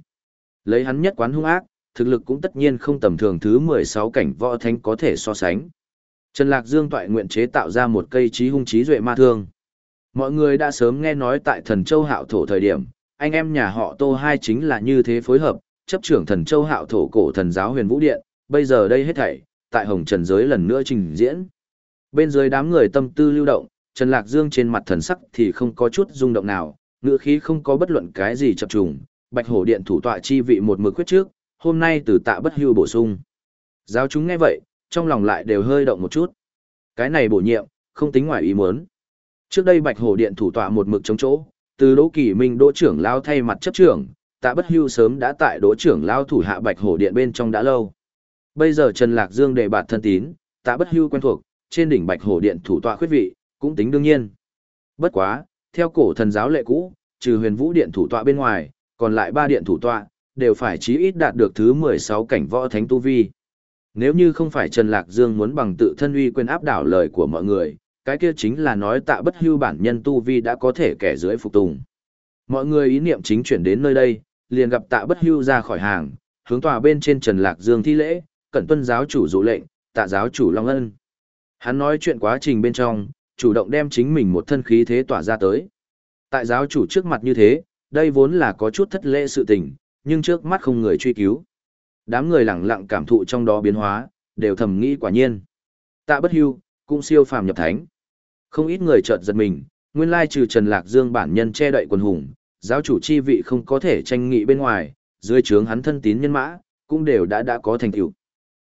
Lấy hắn nhất quán hung ác, thực lực cũng tất nhiên không tầm thường thứ 16 cảnh võ thánh có thể so sánh. Trần Lạc Dương toại nguyện chế tạo ra một cây trí hung trí duệ ma thương. Mọi người đã sớm nghe nói tại thần châu hạo thổ thời điểm, anh em nhà họ Tô Hai chính là như thế phối hợp, chấp trưởng thần châu hạo thổ cổ thần giáo huyền vũ điện, bây giờ đây hết thảy, tại hồng trần giới lần nữa trình diễn. Bên dưới đám người tâm tư lưu động, Trần Lạc Dương trên mặt thần sắc thì không có chút rung động nào, ngữ khí không có bất luận cái gì chập trùng, Bạch Hổ Điện thủ tọa chi vị một mực quyết trước, hôm nay từ tạ bất hưu bổ sung. Giáo chúng nghe vậy, trong lòng lại đều hơi động một chút. Cái này bổ nhiệm, không tính ngoài ý muốn. Trước đây Bạch Hổ Điện thủ tọa một mực chống chỗ, từ Đỗ Kỳ Minh Đỗ trưởng lao thay mặt chấp trưởng, Tạ Bất Hưu sớm đã tại Đỗ trưởng lao thủ hạ Bạch Hổ Điện bên trong đã lâu. Bây giờ Trần Lạc Dương đề bạt thân tín, Tạ Bất Hưu quen thuộc, trên đỉnh Bạch Hổ Điện thủ tọa khuyết vị, cũng tính đương nhiên. Bất quá, theo cổ thần giáo lệ cũ, trừ Huyền Vũ Điện thủ tọa bên ngoài, còn lại ba điện thủ tọa đều phải chí ít đạt được thứ 16 cảnh võ thánh tu vi. Nếu như không phải Trần Lạc Dương muốn bằng tự thân uy quyền áp đảo lời của mọi người, cái kia chính là nói tạ bất hưu bản nhân tu vi đã có thể kẻ dưới phục tùng. Mọi người ý niệm chính chuyển đến nơi đây, liền gặp tạ bất hưu ra khỏi hàng, hướng tòa bên trên Trần Lạc Dương thi lễ, cẩn tuân giáo chủ dụ lệnh, tạ giáo chủ Long Ân. Hắn nói chuyện quá trình bên trong, chủ động đem chính mình một thân khí thế tỏa ra tới. Tại giáo chủ trước mặt như thế, đây vốn là có chút thất lễ sự tình, nhưng trước mắt không người truy cứu. Đám người lặng lặng cảm thụ trong đó biến hóa, đều thầm nghĩ quả nhiên. Tạ bất hưu, cũng siêu phàm nhập thánh. Không ít người chợt giật mình, nguyên lai trừ Trần Lạc Dương bản nhân che đậy quần hùng, giáo chủ chi vị không có thể tranh nghị bên ngoài, dưới trướng hắn thân tín nhân mã, cũng đều đã đã có thành tựu.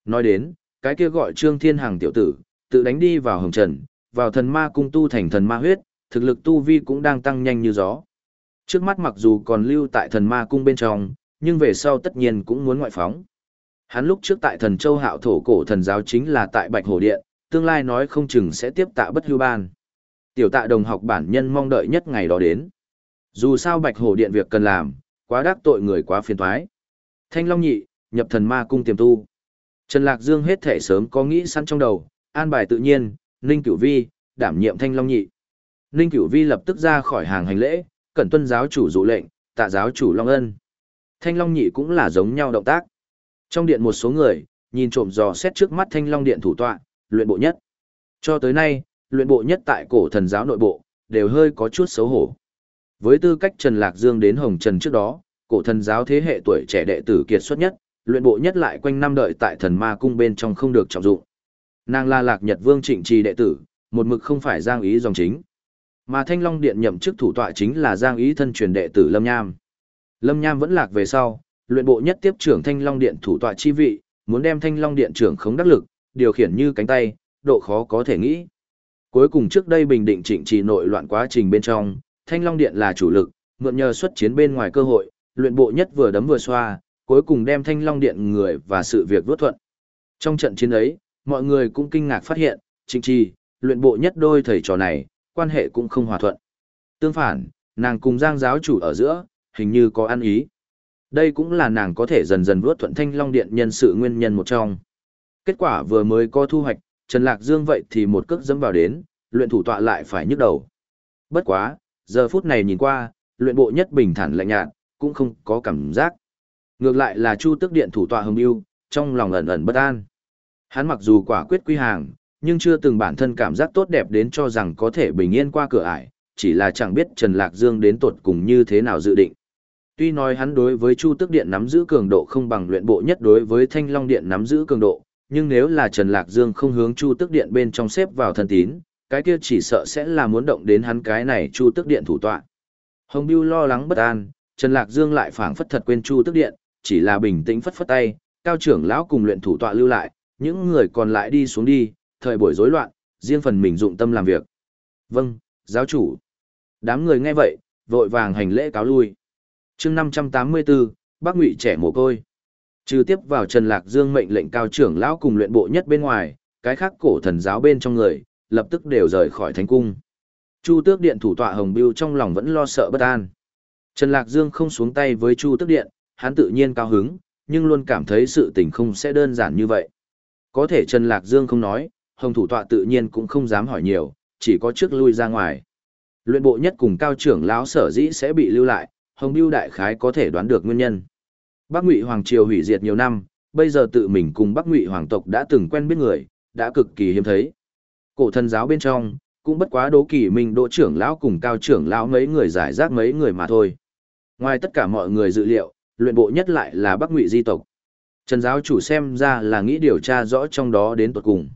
Nói đến, cái kia gọi Trương Thiên Hằng tiểu tử, tự đánh đi vào hồng trần, vào thần ma cung tu thành thần ma huyết, thực lực tu vi cũng đang tăng nhanh như gió. Trước mắt mặc dù còn lưu tại thần ma cung bên trong, nhưng về sau tất nhiên cũng muốn ngoại phóng. Hắn lúc trước tại thần châu hạo thổ cổ thần giáo chính là tại Bạch Hổ Điện, tương lai nói không chừng sẽ tiếp tạ bất hưu ban. Tiểu tạ đồng học bản nhân mong đợi nhất ngày đó đến. Dù sao Bạch Hổ Điện việc cần làm, quá đắc tội người quá phiền toái. Thanh Long Nhị, nhập thần ma cung tiềm tu. Trần Lạc Dương hết thể sớm có nghĩ sẵn trong đầu, an bài tự nhiên, Ninh Cửu Vi, đảm nhiệm Thanh Long Nhị. Ninh Cửu Vi lập tức ra khỏi hàng hành lễ, cẩn tuân giáo chủ dụ lệnh, tạ giáo chủ Long Ân. Thanh Long Nhị cũng là giống nhau động tác. Trong điện một số người, nhìn trộm dò xét trước mắt Thanh Long Điện thủ tọa, luyện bộ nhất. Cho tới nay, luyện bộ nhất tại cổ thần giáo nội bộ, đều hơi có chút xấu hổ. Với tư cách Trần Lạc Dương đến Hồng Trần trước đó, cổ thần giáo thế hệ tuổi trẻ đệ tử kiệt xuất nhất, luyện bộ nhất lại quanh năm đợi tại thần ma cung bên trong không được trọng dụng. Nàng là Lạc Nhật Vương trịnh trì đệ tử, một mực không phải giang ý dòng chính. Mà Thanh Long Điện nhậm chức thủ tọa chính là giang ý thân truyền đệ tử Lâm Nham. Lâm Nham vẫn lạc về sau, luyện bộ nhất tiếp trưởng Thanh Long Điện thủ tọa chi vị, muốn đem Thanh Long Điện trưởng khống đắc lực, điều khiển như cánh tay, độ khó có thể nghĩ. Cuối cùng trước đây bình định chỉnh trì nội loạn quá trình bên trong, Thanh Long Điện là chủ lực, mượn nhờ xuất chiến bên ngoài cơ hội, luyện bộ nhất vừa đấm vừa xoa, cuối cùng đem Thanh Long Điện người và sự việc vốt thuận. Trong trận chiến ấy, mọi người cũng kinh ngạc phát hiện, trịnh trì, luyện bộ nhất đôi thầy trò này, quan hệ cũng không hòa thuận. Tương phản, nàng cùng giang giáo chủ ở giữa, hình như có ăn ý. Đây cũng là nàng có thể dần dần vốt thuận Thanh Long Điện nhân sự nguyên nhân một trong. Kết quả vừa mới có thu hoạch, Trần Lạc Dương vậy thì một cước dẫm vào đến, luyện thủ tọa lại phải nhức đầu. Bất quá, giờ phút này nhìn qua, luyện bộ nhất bình thản lạnh nhạt, cũng không có cảm giác. Ngược lại là Chu Tức Điện thủ tọa Hồng Ưu, trong lòng ẩn ẩn bất an. Hắn mặc dù quả quyết quy hàng, nhưng chưa từng bản thân cảm giác tốt đẹp đến cho rằng có thể bình yên qua cửa ải, chỉ là chẳng biết Trần Lạc Dương đến tột cùng như thế nào dự định. Tuy nói hắn đối với Chu Tức Điện nắm giữ cường độ không bằng luyện bộ nhất đối với Thanh Long Điện nắm giữ cường độ, nhưng nếu là Trần Lạc Dương không hướng Chu Tức Điện bên trong xếp vào thần tín, cái kia chỉ sợ sẽ là muốn động đến hắn cái này Chu Tức Điện thủ tọa. Hồng Bưu lo lắng bất an, Trần Lạc Dương lại phảng phất thật quên Chu Tức Điện, chỉ là bình tĩnh phất phất tay, cao trưởng lão cùng luyện thủ tọa lưu lại, Những người còn lại đi xuống đi, thời buổi rối loạn, riêng phần mình dụng tâm làm việc. Vâng, giáo chủ. Đám người nghe vậy, vội vàng hành lễ cáo lui. chương 584, bác ngụy trẻ mồ côi. Trừ tiếp vào Trần Lạc Dương mệnh lệnh cao trưởng lão cùng luyện bộ nhất bên ngoài, cái khác cổ thần giáo bên trong người, lập tức đều rời khỏi thánh cung. Chu Tước Điện thủ tọa Hồng Biêu trong lòng vẫn lo sợ bất an. Trần Lạc Dương không xuống tay với Chu Tước Điện, hắn tự nhiên cao hứng, nhưng luôn cảm thấy sự tình không sẽ đơn giản như vậy. Có thể Trần Lạc Dương không nói, Hồng thủ tọa tự nhiên cũng không dám hỏi nhiều, chỉ có trước lui ra ngoài. Luyện bộ nhất cùng cao trưởng lão sở dĩ sẽ bị lưu lại, Hồng Biêu đại khái có thể đoán được nguyên nhân. Bắc Ngụy hoàng triều hủy diệt nhiều năm, bây giờ tự mình cùng Bắc Ngụy hoàng tộc đã từng quen biết người, đã cực kỳ hiếm thấy. Cổ thần giáo bên trong, cũng bất quá đố kỳ minh đỗ trưởng lão cùng cao trưởng lão mấy người giải rác mấy người mà thôi. Ngoài tất cả mọi người dự liệu, luyện bộ nhất lại là Bắc Ngụy di tộc. Trần giáo chủ xem ra là nghĩ điều tra rõ trong đó đến tuột cùng.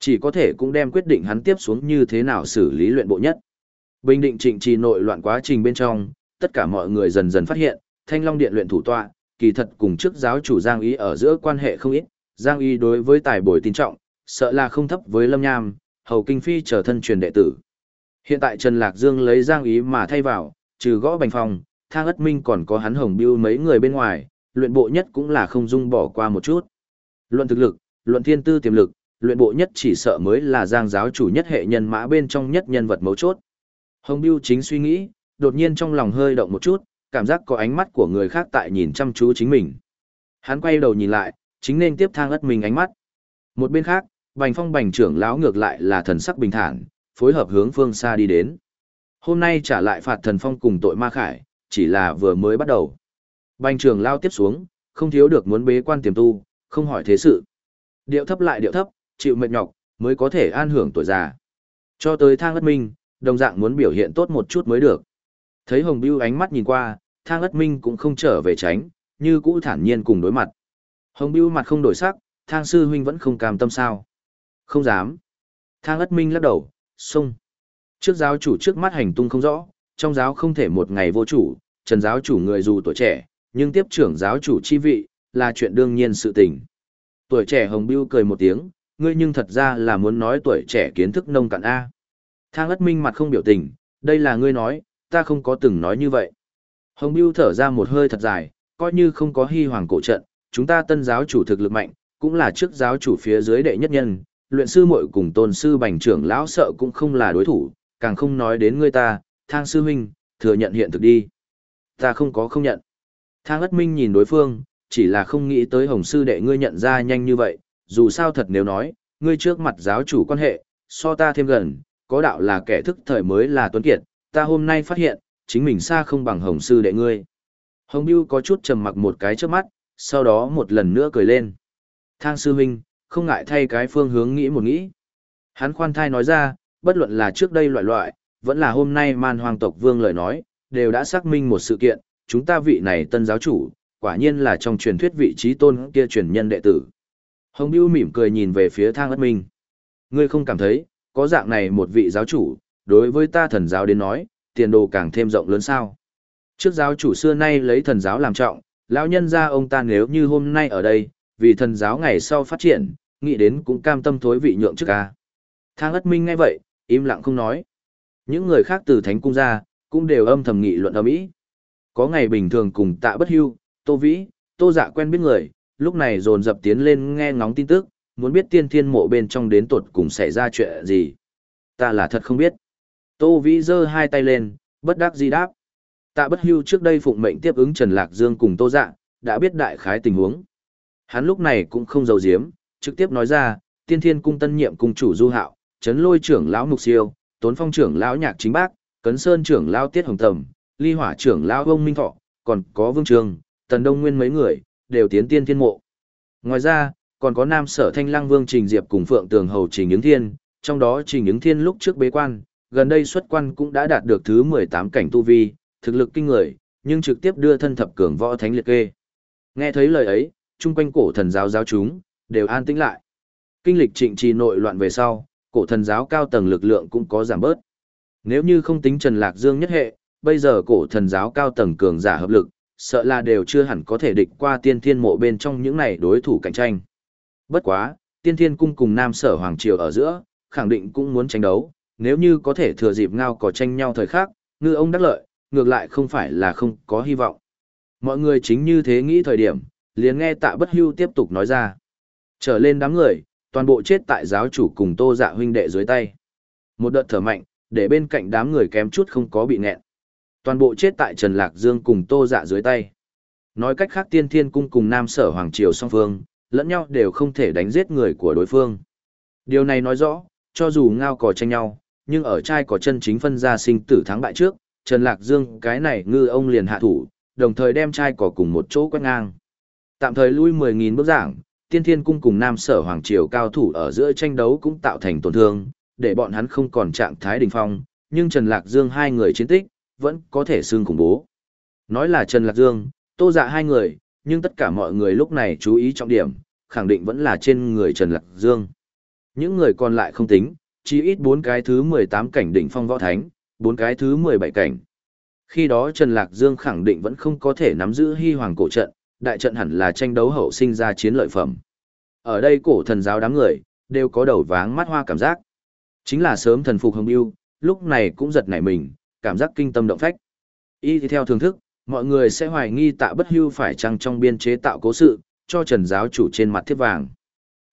Chỉ có thể cũng đem quyết định hắn tiếp xuống như thế nào xử lý luyện bộ nhất. Bình định trịnh trì nội loạn quá trình bên trong, tất cả mọi người dần dần phát hiện, Thanh Long Điện luyện thủ tọa, kỳ thật cùng trước giáo chủ Giang Ý ở giữa quan hệ không ít, Giang Y đối với tài bồi tin trọng, sợ là không thấp với Lâm Nham, Hầu Kinh Phi trở thân truyền đệ tử. Hiện tại Trần Lạc Dương lấy Giang Ý mà thay vào, trừ gõ bành phòng, thang ất minh còn có hắn hồng biêu mấy người bên ngoài, luyện bộ nhất cũng là không dung bỏ qua một chút. Luận thực lực, luận thiên tư tiềm lực, luyện bộ nhất chỉ sợ mới là giang giáo chủ nhất hệ nhân mã bên trong nhất nhân vật mấu chốt. Hồng biêu chính suy nghĩ, đột nhiên trong lòng hơi động một chút, cảm giác có ánh mắt của người khác tại nhìn chăm chú chính mình. Hắn quay đầu nhìn lại, chính nên tiếp thang ất mình ánh mắt. Một bên khác, Bành Phong Bành trưởng lão ngược lại là thần sắc bình thản, phối hợp hướng phương xa đi đến. Hôm nay trả lại phạt thần phong cùng tội ma khải, chỉ là vừa mới bắt đầu. Bành trưởng lao tiếp xuống, không thiếu được muốn bế quan tiềm tu, không hỏi thế sự. Điệu thấp lại điệu thấp, chịu mệt nhọc, mới có thể an hưởng tuổi già. Cho tới thang ất minh, đồng dạng muốn biểu hiện tốt một chút mới được. Thấy Hồng Bưu ánh mắt nhìn qua, thang ất minh cũng không trở về tránh, như cũ thản nhiên cùng đối mặt. Hồng Bưu mặt không đổi sắc, thang sư huynh vẫn không cam tâm sao. Không dám. Thang ất minh lắc đầu, xông. Trước giáo chủ trước mắt hành tung không rõ, trong giáo không thể một ngày vô chủ, trần giáo chủ người dù tuổi trẻ, nhưng tiếp trưởng giáo chủ chi vị, là chuyện đương nhiên sự tình. Tuổi trẻ Hồng Bưu cười một tiếng, ngươi nhưng thật ra là muốn nói tuổi trẻ kiến thức nông cạn A. Thang ất minh mặt không biểu tình, đây là ngươi nói, ta không có từng nói như vậy. Hồng Biêu thở ra một hơi thật dài, coi như không có hy hoàng cổ trận, chúng ta tân giáo chủ thực lực mạnh, cũng là trước giáo chủ phía dưới đệ nhất nhân, luyện sư muội cùng tôn sư bành trưởng lão sợ cũng không là đối thủ, càng không nói đến ngươi ta, thang sư huynh, thừa nhận hiện thực đi. Ta không có không nhận. Thang ất minh nhìn đối phương, chỉ là không nghĩ tới hồng sư đệ ngươi nhận ra nhanh như vậy, dù sao thật nếu nói, ngươi trước mặt giáo chủ quan hệ, so ta thêm gần, có đạo là kẻ thức thời mới là tuấn kiệt, ta hôm nay phát hiện, chính mình xa không bằng hồng sư đệ ngươi. Hồng Biêu có chút trầm mặc một cái trước mắt, sau đó một lần nữa cười lên. Thang sư huynh, không ngại thay cái phương hướng nghĩ một nghĩ. Hắn khoan thai nói ra, bất luận là trước đây loại loại, vẫn là hôm nay man hoàng tộc vương lời nói, đều đã xác minh một sự kiện, chúng ta vị này tân giáo chủ, quả nhiên là trong truyền thuyết vị trí tôn kia truyền nhân đệ tử. Hồng Biêu mỉm cười nhìn về phía thang ất minh. Ngươi không cảm thấy, có dạng này một vị giáo chủ, đối với ta thần giáo đến nói, tiền đồ càng thêm rộng lớn sao. Trước giáo chủ xưa nay lấy thần giáo làm trọng, lão nhân ra ông ta nếu như hôm nay ở đây, vì thần giáo ngày sau phát triển, nghĩ đến cũng cam tâm thối vị nhượng trước ca. Thang ất minh ngay vậy, im lặng không nói. Những người khác từ thánh cung ra, cũng đều âm thầm nghị luận âm ý. Có ngày bình thường cùng tạ bất hưu, tô vĩ, tô dạ quen biết người, lúc này dồn dập tiến lên nghe ngóng tin tức, muốn biết tiên thiên mộ bên trong đến tột cùng xảy ra chuyện gì. Ta là thật không biết. Tô vĩ giơ hai tay lên, bất đắc dĩ đáp. Tạ bất hưu trước đây phụng mệnh tiếp ứng Trần Lạc Dương cùng tô dạ, đã biết đại khái tình huống. Hắn lúc này cũng không giấu giếm, trực tiếp nói ra, tiên thiên cung tân nhiệm cung chủ du hạo, chấn lôi trưởng lão mục siêu, tốn phong trưởng lão nhạc chính bác, cấn sơn trưởng lão tiết hồng tầm, ly hỏa trưởng lão ông minh thọ, còn có vương trường, tần đông nguyên mấy người, đều tiến tiên thiên mộ. Ngoài ra, còn có nam sở thanh lăng vương trình diệp cùng phượng tường hầu trình ứng thiên, trong đó trình ứng thiên lúc trước bế quan, gần đây xuất quan cũng đã đạt được thứ 18 cảnh tu vi, thực lực kinh người, nhưng trực tiếp đưa thân thập cường võ thánh liệt kê. Nghe thấy lời ấy, chung quanh cổ thần giáo giáo chúng, đều an tĩnh lại. Kinh lịch trịnh trì nội loạn về sau, cổ thần giáo cao tầng lực lượng cũng có giảm bớt. Nếu như không tính Trần Lạc Dương nhất hệ, bây giờ cổ thần giáo cao tầng cường giả hợp lực, sợ là đều chưa hẳn có thể địch qua tiên thiên mộ bên trong những này đối thủ cạnh tranh. Bất quá, tiên thiên cung cùng Nam Sở Hoàng Triều ở giữa, khẳng định cũng muốn tranh đấu, nếu như có thể thừa dịp ngao có tranh nhau thời khắc, ngư ông đắc lợi, ngược lại không phải là không có hy vọng. Mọi người chính như thế nghĩ thời điểm, liền nghe tạ bất hưu tiếp tục nói ra. Trở lên đám người, toàn bộ chết tại giáo chủ cùng tô dạ huynh đệ dưới tay. Một đợt thở mạnh, để bên cạnh đám người kém chút không có bị nghẹn. Toàn bộ chết tại Trần Lạc Dương cùng tô dạ dưới tay. Nói cách khác tiên thiên cung cùng Nam Sở Hoàng Triều song phương, lẫn nhau đều không thể đánh giết người của đối phương. Điều này nói rõ, cho dù ngao cò tranh nhau, nhưng ở trai có chân chính phân ra sinh tử thắng bại trước, Trần Lạc Dương cái này ngư ông liền hạ thủ, đồng thời đem trai cỏ cùng một chỗ quét ngang. Tạm thời lui 10.000 bước giảng, tiên thiên cung cùng nam sở hoàng triều cao thủ ở giữa tranh đấu cũng tạo thành tổn thương, để bọn hắn không còn trạng thái đỉnh phong, nhưng Trần Lạc Dương hai người chiến tích, vẫn có thể xương khủng bố. Nói là Trần Lạc Dương, tô dạ hai người, nhưng tất cả mọi người lúc này chú ý trọng điểm, khẳng định vẫn là trên người Trần Lạc Dương. Những người còn lại không tính, chỉ ít bốn cái thứ 18 cảnh đỉnh phong võ thánh, bốn cái thứ 17 cảnh. Khi đó Trần Lạc Dương khẳng định vẫn không có thể nắm giữ hy hoàng cổ trận, đại trận hẳn là tranh đấu hậu sinh ra chiến lợi phẩm. Ở đây cổ thần giáo đám người, đều có đầu váng mắt hoa cảm giác. Chính là sớm thần phục hồng yêu, lúc này cũng giật nảy mình, cảm giác kinh tâm động phách. Y thì theo thường thức, mọi người sẽ hoài nghi tạ bất hưu phải chăng trong biên chế tạo cố sự, cho trần giáo chủ trên mặt thiết vàng.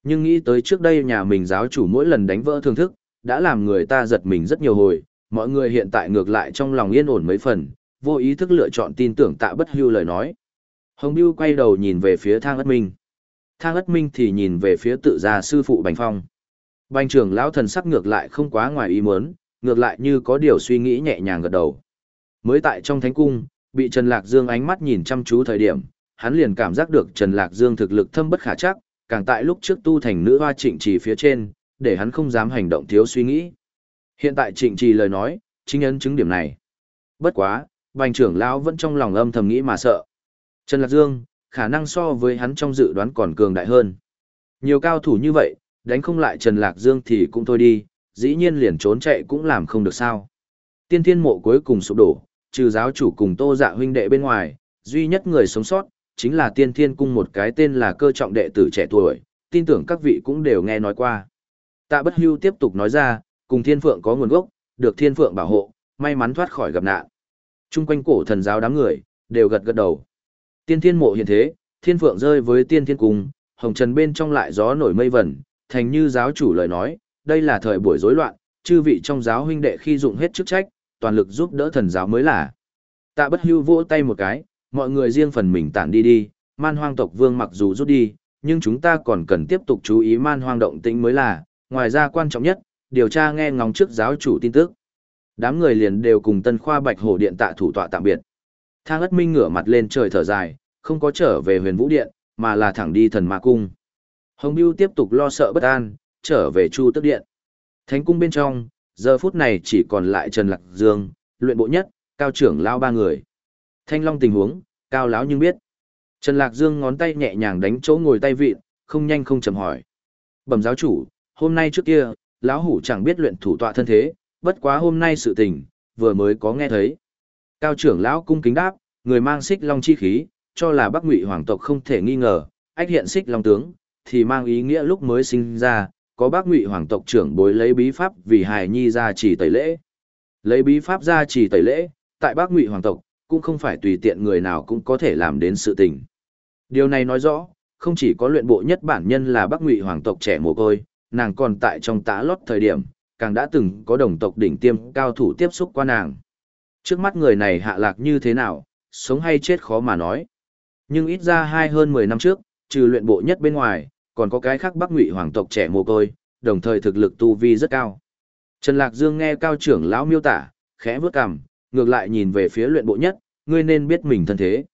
Nhưng nghĩ tới trước đây nhà mình giáo chủ mỗi lần đánh vỡ thường thức, đã làm người ta giật mình rất nhiều hồi, mọi người hiện tại ngược lại trong lòng yên ổn mấy phần, vô ý thức lựa chọn tin tưởng tạ bất hưu lời nói. Hồng Biêu quay đầu nhìn về phía thang ất minh. Thang ất minh thì nhìn về phía tự gia sư phụ Bành Phong. Bành trưởng lão thần sắc ngược lại không quá ngoài ý muốn, ngược lại như có điều suy nghĩ nhẹ nhàng gật đầu. Mới tại trong thánh cung, bị Trần Lạc Dương ánh mắt nhìn chăm chú thời điểm, hắn liền cảm giác được Trần Lạc Dương thực lực thâm bất khả chắc, càng tại lúc trước tu thành nữ hoa trịnh trì phía trên, để hắn không dám hành động thiếu suy nghĩ. Hiện tại trịnh trì lời nói, chính ấn chứng điểm này. Bất quá, bành trưởng lão vẫn trong lòng âm thầm nghĩ mà sợ. Trần Lạc Dương, khả năng so với hắn trong dự đoán còn cường đại hơn. Nhiều cao thủ như vậy, đánh không lại Trần Lạc Dương thì cũng thôi đi, dĩ nhiên liền trốn chạy cũng làm không được sao. Tiên thiên mộ cuối cùng sụp đổ, trừ giáo chủ cùng tô dạ huynh đệ bên ngoài, duy nhất người sống sót, chính là tiên thiên cung một cái tên là cơ trọng đệ tử trẻ tuổi, tin tưởng các vị cũng đều nghe nói qua. Tạ bất hưu tiếp tục nói ra, cùng thiên phượng có nguồn gốc, được thiên phượng bảo hộ, may mắn thoát khỏi gặp nạn. Trung quanh cổ thần giáo đám người, đều gật gật đầu. Tiên thiên mộ hiện thế, thiên phượng rơi với tiên thiên cung, hồng trần bên trong lại gió nổi mây vẩn, thành như giáo chủ lời nói, đây là thời buổi rối loạn, chư vị trong giáo huynh đệ khi dụng hết chức trách, toàn lực giúp đỡ thần giáo mới là. Tạ bất hưu vỗ tay một cái, mọi người riêng phần mình tản đi đi, man hoang tộc vương mặc dù rút đi, nhưng chúng ta còn cần tiếp tục chú ý man hoang động tĩnh mới là, ngoài ra quan trọng nhất, điều tra nghe ngóng trước giáo chủ tin tức. Đám người liền đều cùng tân khoa bạch hổ điện tạ thủ tọa tạm biệt. Thang ất minh ngửa mặt lên trời thở dài, không có trở về huyền vũ điện, mà là thẳng đi thần ma cung. Hồng Biêu tiếp tục lo sợ bất an, trở về chu tức điện. Thánh cung bên trong, giờ phút này chỉ còn lại Trần Lạc Dương, luyện bộ nhất, cao trưởng lao ba người. Thanh long tình huống, cao lão nhưng biết. Trần Lạc Dương ngón tay nhẹ nhàng đánh chỗ ngồi tay vịn, không nhanh không chậm hỏi. Bẩm giáo chủ, hôm nay trước kia, lão hủ chẳng biết luyện thủ tọa thân thế, bất quá hôm nay sự tình, vừa mới có nghe thấy. Cao trưởng lão cung kính đáp, người mang xích long chi khí, cho là Bắc Ngụy hoàng tộc không thể nghi ngờ, ách hiện xích long tướng, thì mang ý nghĩa lúc mới sinh ra, có Bắc Ngụy hoàng tộc trưởng bối lấy bí pháp vì hài nhi ra chỉ tẩy lễ. Lấy bí pháp ra chỉ tẩy lễ, tại Bắc Ngụy hoàng tộc, cũng không phải tùy tiện người nào cũng có thể làm đến sự tình. Điều này nói rõ, không chỉ có luyện bộ nhất bản nhân là Bắc Ngụy hoàng tộc trẻ mồ côi, nàng còn tại trong tã lót thời điểm, càng đã từng có đồng tộc đỉnh tiêm cao thủ tiếp xúc qua nàng. Trước mắt người này hạ lạc như thế nào, sống hay chết khó mà nói. Nhưng ít ra hai hơn 10 năm trước, trừ luyện bộ nhất bên ngoài, còn có cái khác Bắc Ngụy hoàng tộc trẻ mồ côi, đồng thời thực lực tu vi rất cao. Trần Lạc Dương nghe cao trưởng lão miêu tả, khẽ vước cằm, ngược lại nhìn về phía luyện bộ nhất, ngươi nên biết mình thân thế.